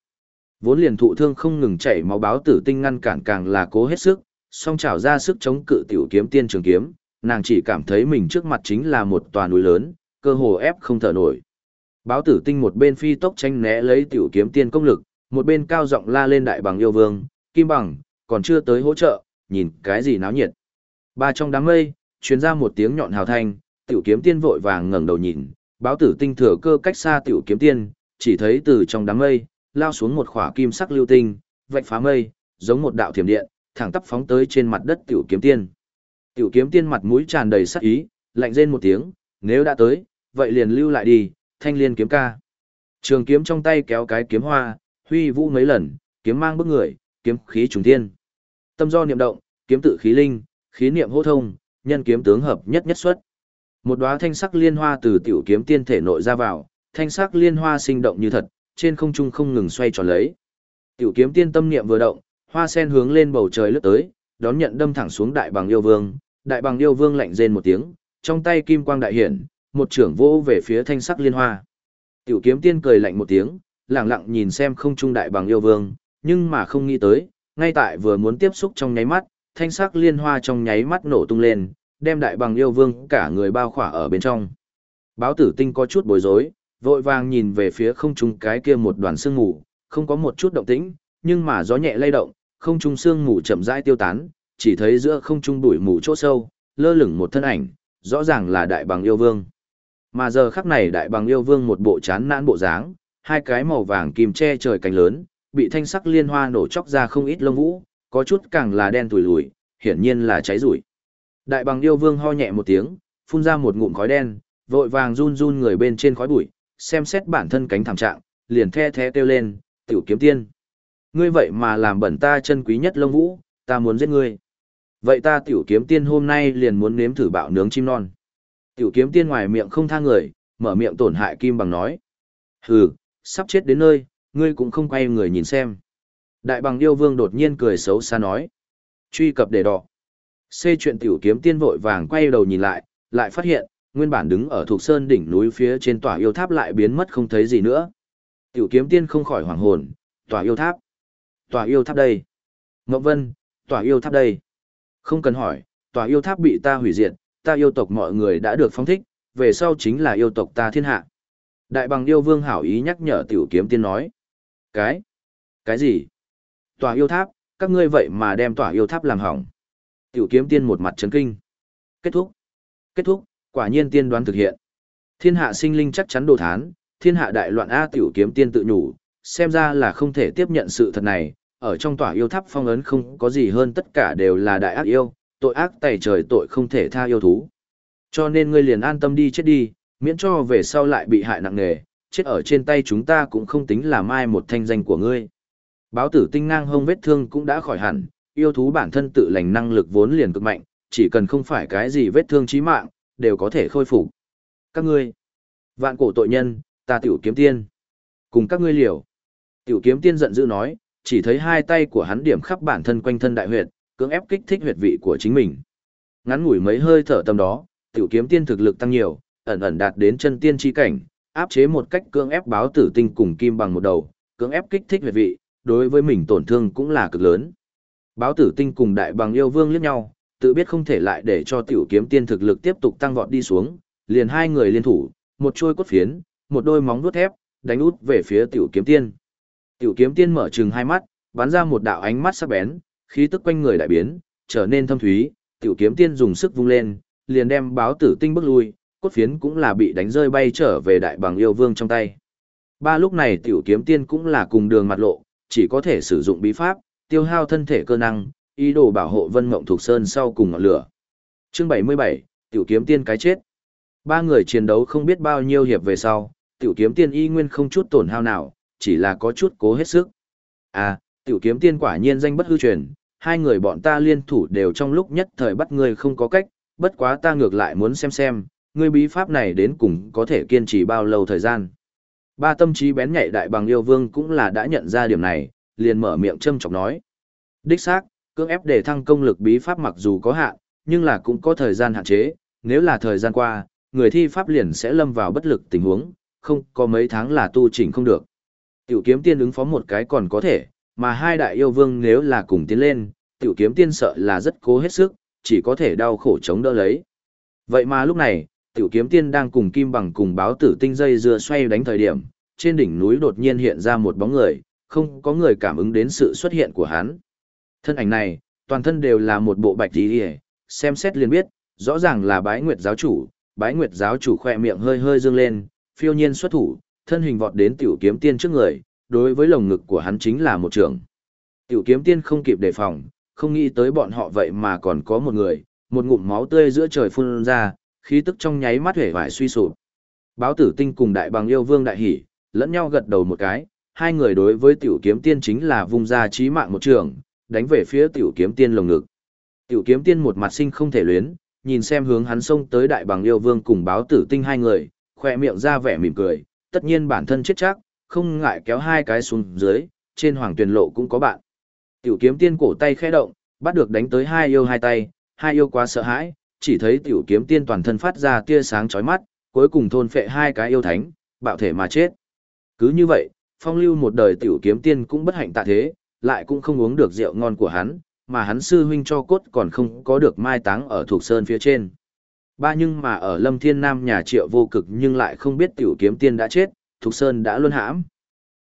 Vốn liền thụ thương không ngừng chảy máu báo tử tinh ngăn cản càng là cố hết sức, song trảo ra sức chống cự tiểu kiếm tiên trường kiếm, nàng chỉ cảm thấy mình trước mặt chính là một tòa núi lớn, cơ hồ ép không thở nổi. Báo tử tinh một bên phi tốc tranh né lấy tiểu kiếm tiên công lực, một bên cao giọng la lên đại bằng yêu vương, kim bằng, còn chưa tới hỗ trợ, nhìn cái gì náo nhiệt. Ba trong đám mây, truyền ra một tiếng nhọn hào thanh, tiểu kiếm tiên vội vàng ngẩng đầu nhìn, báo tử tinh thừa cơ cách xa tiểu kiếm tiên, chỉ thấy từ trong đám mây, lao xuống một khỏa kim sắc lưu tinh, vạch phá mây, giống một đạo thiểm điện, thẳng tắp phóng tới trên mặt đất tiểu kiếm tiên. Tiểu kiếm tiên mặt mũi tràn đầy sắc ý, lạnh rên một tiếng, nếu đã tới, vậy liền lưu lại đi, thanh liên kiếm ca. Trường kiếm trong tay kéo cái kiếm hoa, huy vũ mấy lần, kiếm mang bức người, kiếm khí trùng thiên. Tâm do niệm động, kiếm tự khí linh, khí niệm hô thông, nhân kiếm tướng hợp nhất nhất xuất. Một đóa thanh sắc liên hoa từ tiểu kiếm tiên thể nội ra vào, thanh sắc liên hoa sinh động như thật, trên không trung không ngừng xoay tròn lấy. Tiểu kiếm tiên tâm niệm vừa động, hoa sen hướng lên bầu trời lướt tới, đón nhận đâm thẳng xuống đại bằng yêu vương, đại bằng yêu vương lạnh rên một tiếng, trong tay kim quang đại hiển, một trưởng vô về phía thanh sắc liên hoa. Tiểu kiếm tiên cười lạnh một tiếng, lặng lặng nhìn xem không trung đại bằng yêu vương, nhưng mà không nghĩ tới, ngay tại vừa muốn tiếp xúc trong nháy mắt, thanh sắc liên hoa trong nháy mắt nổ tung lên, đem đại bằng yêu vương cả người bao khỏa ở bên trong. Báo tử tinh có chút bối rối, vội vàng nhìn về phía không trung cái kia một đoàn sương mù, không có một chút động tĩnh, nhưng mà gió nhẹ lay động, không trung sương mù chậm rãi tiêu tán, chỉ thấy giữa không trung bụi mù chỗ sâu, lơ lửng một thân ảnh, rõ ràng là đại bằng yêu vương. Mà giờ khắc này đại bằng yêu vương một bộ chán nản bộ dáng, hai cái màu vàng kim che trời cánh lớn, bị thanh sắc liên hoa nổ chóc ra không ít lông vũ, có chút càng là đen tủi lùi, hiển nhiên là cháy rủi. Đại bằng yêu vương ho nhẹ một tiếng, phun ra một ngụm khói đen, vội vàng run run người bên trên khói bụi, xem xét bản thân cánh thảm trạng, liền the the kêu lên, tiểu kiếm tiên. Ngươi vậy mà làm bẩn ta chân quý nhất lông vũ, ta muốn giết ngươi. Vậy ta tiểu kiếm tiên hôm nay liền muốn nếm thử bạo nướng chim non. Tiểu kiếm tiên ngoài miệng không tha người, mở miệng tổn hại kim bằng nói. Hừ, sắp chết đến nơi, ngươi cũng không quay người nhìn xem. Đại bằng yêu vương đột nhiên cười xấu xa nói. Truy cập để đỏ. C chuyện tiểu kiếm tiên vội vàng quay đầu nhìn lại, lại phát hiện, nguyên bản đứng ở thuộc sơn đỉnh núi phía trên tòa yêu tháp lại biến mất không thấy gì nữa. Tiểu kiếm tiên không khỏi hoảng hồn, tòa yêu tháp. Tòa yêu tháp đây. Ngọc Vân, tòa yêu tháp đây. Không cần hỏi, tòa yêu tháp bị ta hủy diệt, ta yêu tộc mọi người đã được phong thích, về sau chính là yêu tộc ta thiên hạ. Đại bằng yêu vương hảo ý nhắc nhở tiểu kiếm tiên nói. Cái? Cái gì? Tòa yêu tháp, các ngươi vậy mà đem tòa yêu tháp làm hỏng. Tiểu kiếm tiên một mặt chấn kinh. Kết thúc. Kết thúc, quả nhiên tiên đoán thực hiện. Thiên hạ sinh linh chắc chắn đồ thán, thiên hạ đại loạn A tiểu kiếm tiên tự nhủ, xem ra là không thể tiếp nhận sự thật này, ở trong tòa yêu tháp phong ấn không có gì hơn tất cả đều là đại ác yêu, tội ác tày trời tội không thể tha yêu thú. Cho nên ngươi liền an tâm đi chết đi, miễn cho về sau lại bị hại nặng nề, chết ở trên tay chúng ta cũng không tính là mai một thanh danh của ngươi. Báo tử tinh ngang hông vết thương cũng đã khỏi hẳn, yêu thú bản thân tự lành năng lực vốn liền cực mạnh, chỉ cần không phải cái gì vết thương chí mạng, đều có thể khôi phục. Các ngươi, vạn cổ tội nhân, ta tiểu kiếm tiên. Cùng các ngươi liều. Tiểu kiếm tiên giận dữ nói, chỉ thấy hai tay của hắn điểm khắp bản thân quanh thân đại huyệt, cưỡng ép kích thích huyệt vị của chính mình. Ngắn ngủi mấy hơi thở tầm đó, tiểu kiếm tiên thực lực tăng nhiều, ẩn ẩn đạt đến chân tiên chi cảnh, áp chế một cách cưỡng ép báo tử tinh cùng kim bằng một đầu, cưỡng ép kích thích huyệt vị, đối với mình tổn thương cũng là cực lớn. Báo tử tinh cùng đại bằng yêu vương liếc nhau, tự biết không thể lại để cho tiểu kiếm tiên thực lực tiếp tục tăng vọt đi xuống, liền hai người liên thủ, một trôi cốt phiến, một đôi móng vuốt thép, đánh út về phía tiểu kiếm tiên. Tiểu kiếm tiên mở trừng hai mắt, bắn ra một đạo ánh mắt sắc bén, khí tức quanh người đại biến, trở nên thâm thúy, tiểu kiếm tiên dùng sức vung lên, liền đem báo tử tinh bước lui, cốt phiến cũng là bị đánh rơi bay trở về đại bằng yêu vương trong tay. Ba lúc này tiểu kiếm tiên cũng là cùng đường mặt lộ, chỉ có thể sử dụng bí pháp, tiêu hao thân thể cơ năng, ý đồ bảo hộ Vân Mộng Thuộc Sơn sau cùng ngọn lửa. Chương 77, tiểu kiếm tiên cái chết. Ba người chiến đấu không biết bao nhiêu hiệp về sau, tiểu kiếm tiên y nguyên không chút tổn hao nào, chỉ là có chút cố hết sức. À, tiểu kiếm tiên quả nhiên danh bất hư truyền, hai người bọn ta liên thủ đều trong lúc nhất thời bắt ngươi không có cách, bất quá ta ngược lại muốn xem xem, ngươi bí pháp này đến cùng có thể kiên trì bao lâu thời gian. Ba tâm trí bén nhạy đại bằng yêu vương cũng là đã nhận ra điểm này, liền mở miệng châm chọc nói. Đích xác, cưỡng ép để thăng công lực bí pháp mặc dù có hạn, nhưng là cũng có thời gian hạn chế, nếu là thời gian qua, người thi pháp liền sẽ lâm vào bất lực tình huống, không có mấy tháng là tu chỉnh không được. Tiểu kiếm tiên ứng phó một cái còn có thể, mà hai đại yêu vương nếu là cùng tiến lên, tiểu kiếm tiên sợ là rất cố hết sức, chỉ có thể đau khổ chống đỡ lấy. Vậy mà lúc này, tiểu kiếm tiên đang cùng kim bằng cùng báo tử tinh dây dưa xoay đánh thời điểm, trên đỉnh núi đột nhiên hiện ra một bóng người, không có người cảm ứng đến sự xuất hiện của hắn. Thân ảnh này, toàn thân đều là một bộ bạch y, xem xét liền biết, rõ ràng là bái nguyệt giáo chủ, bái nguyệt giáo chủ khoe miệng hơi hơi dương lên, phiêu nhiên xuất thủ, thân hình vọt đến tiểu kiếm tiên trước người, đối với lồng ngực của hắn chính là một trường. Tiểu kiếm tiên không kịp đề phòng, không nghĩ tới bọn họ vậy mà còn có một người, một ngụm máu tươi giữa trời phun ra, khí tức trong nháy mắt hể vải suy sụp. Báo tử tinh cùng đại bằng yêu vương đại hỉ, lẫn nhau gật đầu một cái, hai người đối với tiểu kiếm tiên chính là vùng ra trí mạng một trường, đánh về phía tiểu kiếm tiên lồng ngực. Tiểu kiếm tiên một mặt sinh không thể luyến, nhìn xem hướng hắn xông tới đại bằng yêu vương cùng báo tử tinh hai người, khỏe miệng ra vẻ mỉm cười, tất nhiên bản thân chết chắc, không ngại kéo hai cái xuống dưới, trên hoàng tuyển lộ cũng có bạn. Tiểu kiếm tiên cổ tay khẽ động, bắt được đánh tới hai yêu hai tay, hai yêu quá sợ hãi, chỉ thấy tiểu kiếm tiên toàn thân phát ra tia sáng chói mắt, cuối cùng thôn phệ hai cái yêu thánh, bạo thể mà chết. Cứ như vậy, phong lưu một đời tiểu kiếm tiên cũng bất hạnh tạ thế, lại cũng không uống được rượu ngon của hắn, mà hắn sư huynh cho cốt còn không có được mai táng ở thuộc sơn phía trên. Ba nhưng mà ở Lâm Thiên Nam nhà triệu vô cực nhưng lại không biết tiểu kiếm tiên đã chết, thuộc sơn đã luôn hãm.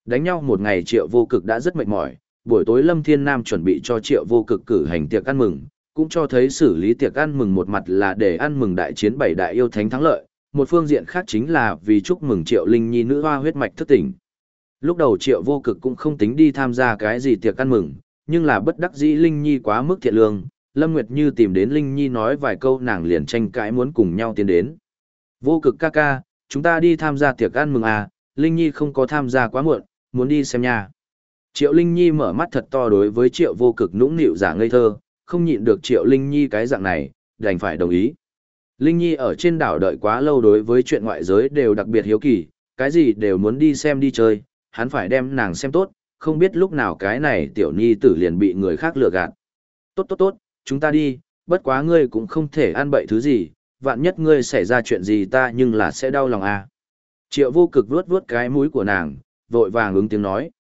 Đánh nhau một ngày triệu vô cực đã rất mệt mỏi, buổi tối Lâm Thiên Nam chuẩn bị cho triệu vô cực cử hành tiệc ăn mừng, cũng cho thấy xử lý tiệc ăn mừng một mặt là để ăn mừng đại chiến bảy đại yêu thánh thắng lợi, một phương diện khác chính là vì chúc mừng triệu linh nhi nữ hoa huyết mạch thức tỉnh. Lúc đầu triệu vô cực cũng không tính đi tham gia cái gì tiệc ăn mừng, nhưng là bất đắc dĩ Linh Nhi quá mức thiện lương, Lâm Nguyệt Như tìm đến Linh Nhi nói vài câu nàng liền tranh cãi muốn cùng nhau tiến đến. Vô cực ca ca, chúng ta đi tham gia tiệc ăn mừng à, Linh Nhi không có tham gia quá muộn, muốn đi xem nha. Triệu Linh Nhi mở mắt thật to đối với Triệu vô cực nũng nịu giả ngây thơ, không nhịn được Triệu Linh Nhi cái dạng này, đành phải đồng ý. Linh Nhi ở trên đảo đợi quá lâu đối với chuyện ngoại giới đều đặc biệt hiếu kỳ, cái gì đều muốn đi xem đi chơi, hắn phải đem nàng xem tốt, không biết lúc nào cái này tiểu nhi tử liền bị người khác lừa gạt. Tốt tốt tốt, chúng ta đi, bất quá ngươi cũng không thể ăn bậy thứ gì, vạn nhất ngươi xảy ra chuyện gì ta nhưng là sẽ đau lòng à. Triệu vô cực vuốt vuốt cái mũi của nàng, vội vàng ứng tiếng nói.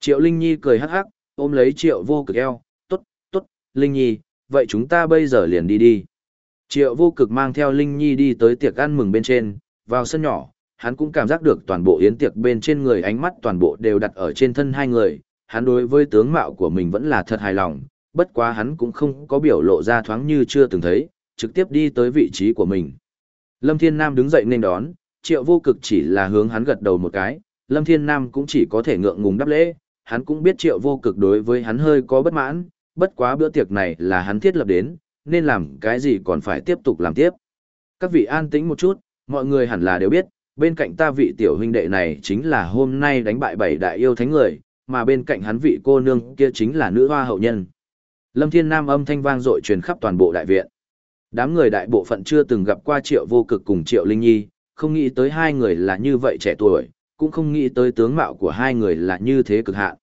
Triệu Linh Nhi cười hắc hắc, ôm lấy triệu vô cực eo, Linh Nhi, vậy chúng ta bây giờ liền đi đi. Triệu vô cực mang theo Linh Nhi đi tới tiệc ăn mừng bên trên, vào sân nhỏ, hắn cũng cảm giác được toàn bộ yến tiệc bên trên người ánh mắt toàn bộ đều đặt ở trên thân hai người, hắn đối với tướng mạo của mình vẫn là thật hài lòng, bất quá hắn cũng không có biểu lộ ra thoáng như chưa từng thấy, trực tiếp đi tới vị trí của mình. Lâm Thiên Nam đứng dậy nên đón, triệu vô cực chỉ là hướng hắn gật đầu một cái, Lâm Thiên Nam cũng chỉ có thể ngượng ngùng đáp lễ, hắn cũng biết triệu vô cực đối với hắn hơi có bất mãn, bất quá bữa tiệc này là hắn thiết lập đến, nên làm cái gì còn phải tiếp tục làm tiếp. Các vị an tĩnh một chút, mọi người hẳn là đều biết, bên cạnh ta vị tiểu huynh đệ này chính là hôm nay đánh bại bảy đại yêu thánh người, mà bên cạnh hắn vị cô nương kia chính là nữ hoa hậu nhân. Lâm Thiên Nam âm thanh vang dội truyền khắp toàn bộ đại viện. Đám người đại bộ phận chưa từng gặp qua Triệu Vô Cực cùng Triệu Linh Nhi, không nghĩ tới hai người là như vậy trẻ tuổi, cũng không nghĩ tới tướng mạo của hai người là như thế cực hạn.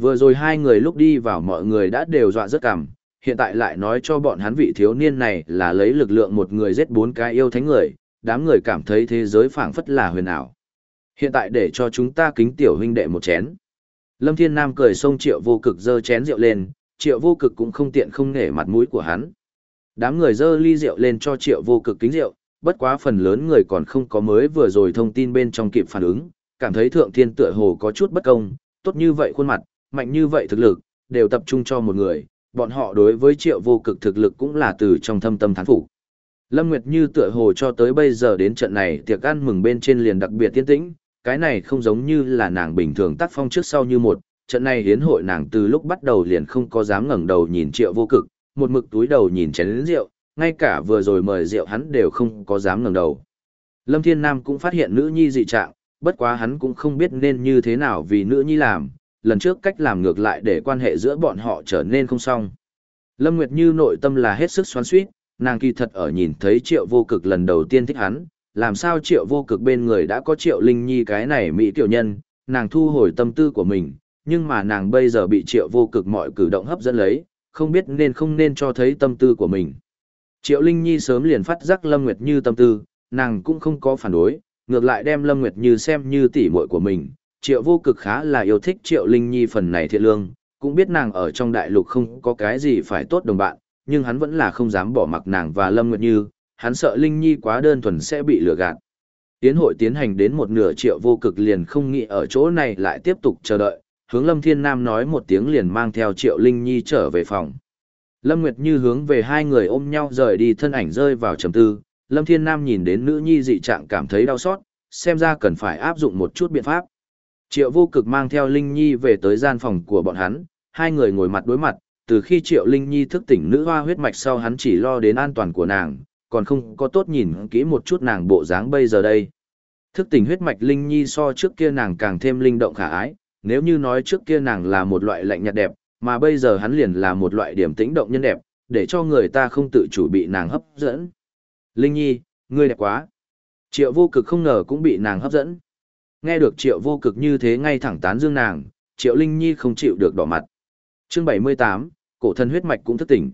Vừa rồi hai người lúc đi vào mọi người đã đều dọa rất cảm, hiện tại lại nói cho bọn hắn vị thiếu niên này là lấy lực lượng một người giết bốn cái yêu thánh người, đám người cảm thấy thế giới phảng phất là huyền ảo. Hiện tại để cho chúng ta kính tiểu huynh đệ một chén. Lâm Thiên Nam cười xông triệu vô cực dơ chén rượu lên, triệu vô cực cũng không tiện không nể mặt mũi của hắn. Đám người dơ ly rượu lên cho triệu vô cực kính rượu, bất quá phần lớn người còn không có mới vừa rồi thông tin bên trong kịp phản ứng, cảm thấy thượng thiên tựa hồ có chút bất công, tốt như vậy khuôn mặt, mạnh như vậy thực lực, đều tập trung cho một người, bọn họ đối với triệu vô cực thực lực cũng là từ trong thâm tâm thán phục. Lâm Nguyệt Như tựa hồ cho tới bây giờ đến trận này tiệc ăn mừng bên trên liền đặc biệt tiên tĩnh, cái này không giống như là nàng bình thường tác phong trước sau như một, trận này hiến hội nàng từ lúc bắt đầu liền không có dám ngẩng đầu nhìn triệu vô cực, một mực túi đầu nhìn chén rượu, ngay cả vừa rồi mời rượu hắn đều không có dám ngẩng đầu. Lâm Thiên Nam cũng phát hiện nữ nhi dị trạng, bất quá hắn cũng không biết nên như thế nào vì nữ nhi làm, lần trước cách làm ngược lại để quan hệ giữa bọn họ trở nên không xong. Lâm Nguyệt Như nội tâm là hết sức xoắn xuýt, nàng kỳ thật ở nhìn thấy triệu vô cực lần đầu tiên thích hắn, làm sao triệu vô cực bên người đã có triệu linh nhi cái này mỹ tiểu nhân, nàng thu hồi tâm tư của mình, nhưng mà nàng bây giờ bị triệu vô cực mọi cử động hấp dẫn lấy, không biết nên không nên cho thấy tâm tư của mình. Triệu Linh Nhi sớm liền phát giác Lâm Nguyệt Như tâm tư, nàng cũng không có phản đối, ngược lại đem Lâm Nguyệt Như xem như tỷ muội của mình. Triệu vô cực khá là yêu thích Triệu Linh Nhi phần này thiện lương, cũng biết nàng ở trong đại lục không có cái gì phải tốt đồng bạn, nhưng hắn vẫn là không dám bỏ mặc nàng và Lâm Nguyệt Như, hắn sợ Linh Nhi quá đơn thuần sẽ bị lừa gạt. Tiến hội tiến hành đến một nửa triệu vô cực liền không nghĩ ở chỗ này lại tiếp tục chờ đợi, hướng Lâm Thiên Nam nói một tiếng liền mang theo triệu Linh Nhi trở về phòng. Lâm Nguyệt Như hướng về hai người ôm nhau rời đi thân ảnh rơi vào trầm tư, Lâm Thiên Nam nhìn đến nữ nhi dị trạng cảm thấy đau xót, xem ra cần phải áp dụng một chút biện pháp. Triệu vô cực mang theo Linh Nhi về tới gian phòng của bọn hắn, hai người ngồi mặt đối mặt, từ khi Triệu Linh Nhi thức tỉnh nữ hoa huyết mạch sau hắn chỉ lo đến an toàn của nàng, còn không có tốt nhìn kỹ một chút nàng bộ dáng bây giờ đây. Thức tỉnh huyết mạch Linh Nhi so trước kia nàng càng thêm linh động khả ái, nếu như nói trước kia nàng là một loại lạnh nhạt đẹp, mà bây giờ hắn liền là một loại điểm tĩnh động nhân đẹp, để cho người ta không tự chủ bị nàng hấp dẫn. Linh Nhi, ngươi đẹp quá. Triệu vô cực không ngờ cũng bị nàng hấp dẫn. Nghe được triệu vô cực như thế ngay thẳng tán dương nàng, triệu Linh Nhi không chịu được đỏ mặt. Chương 78, cổ thần huyết mạch cũng thức tỉnh.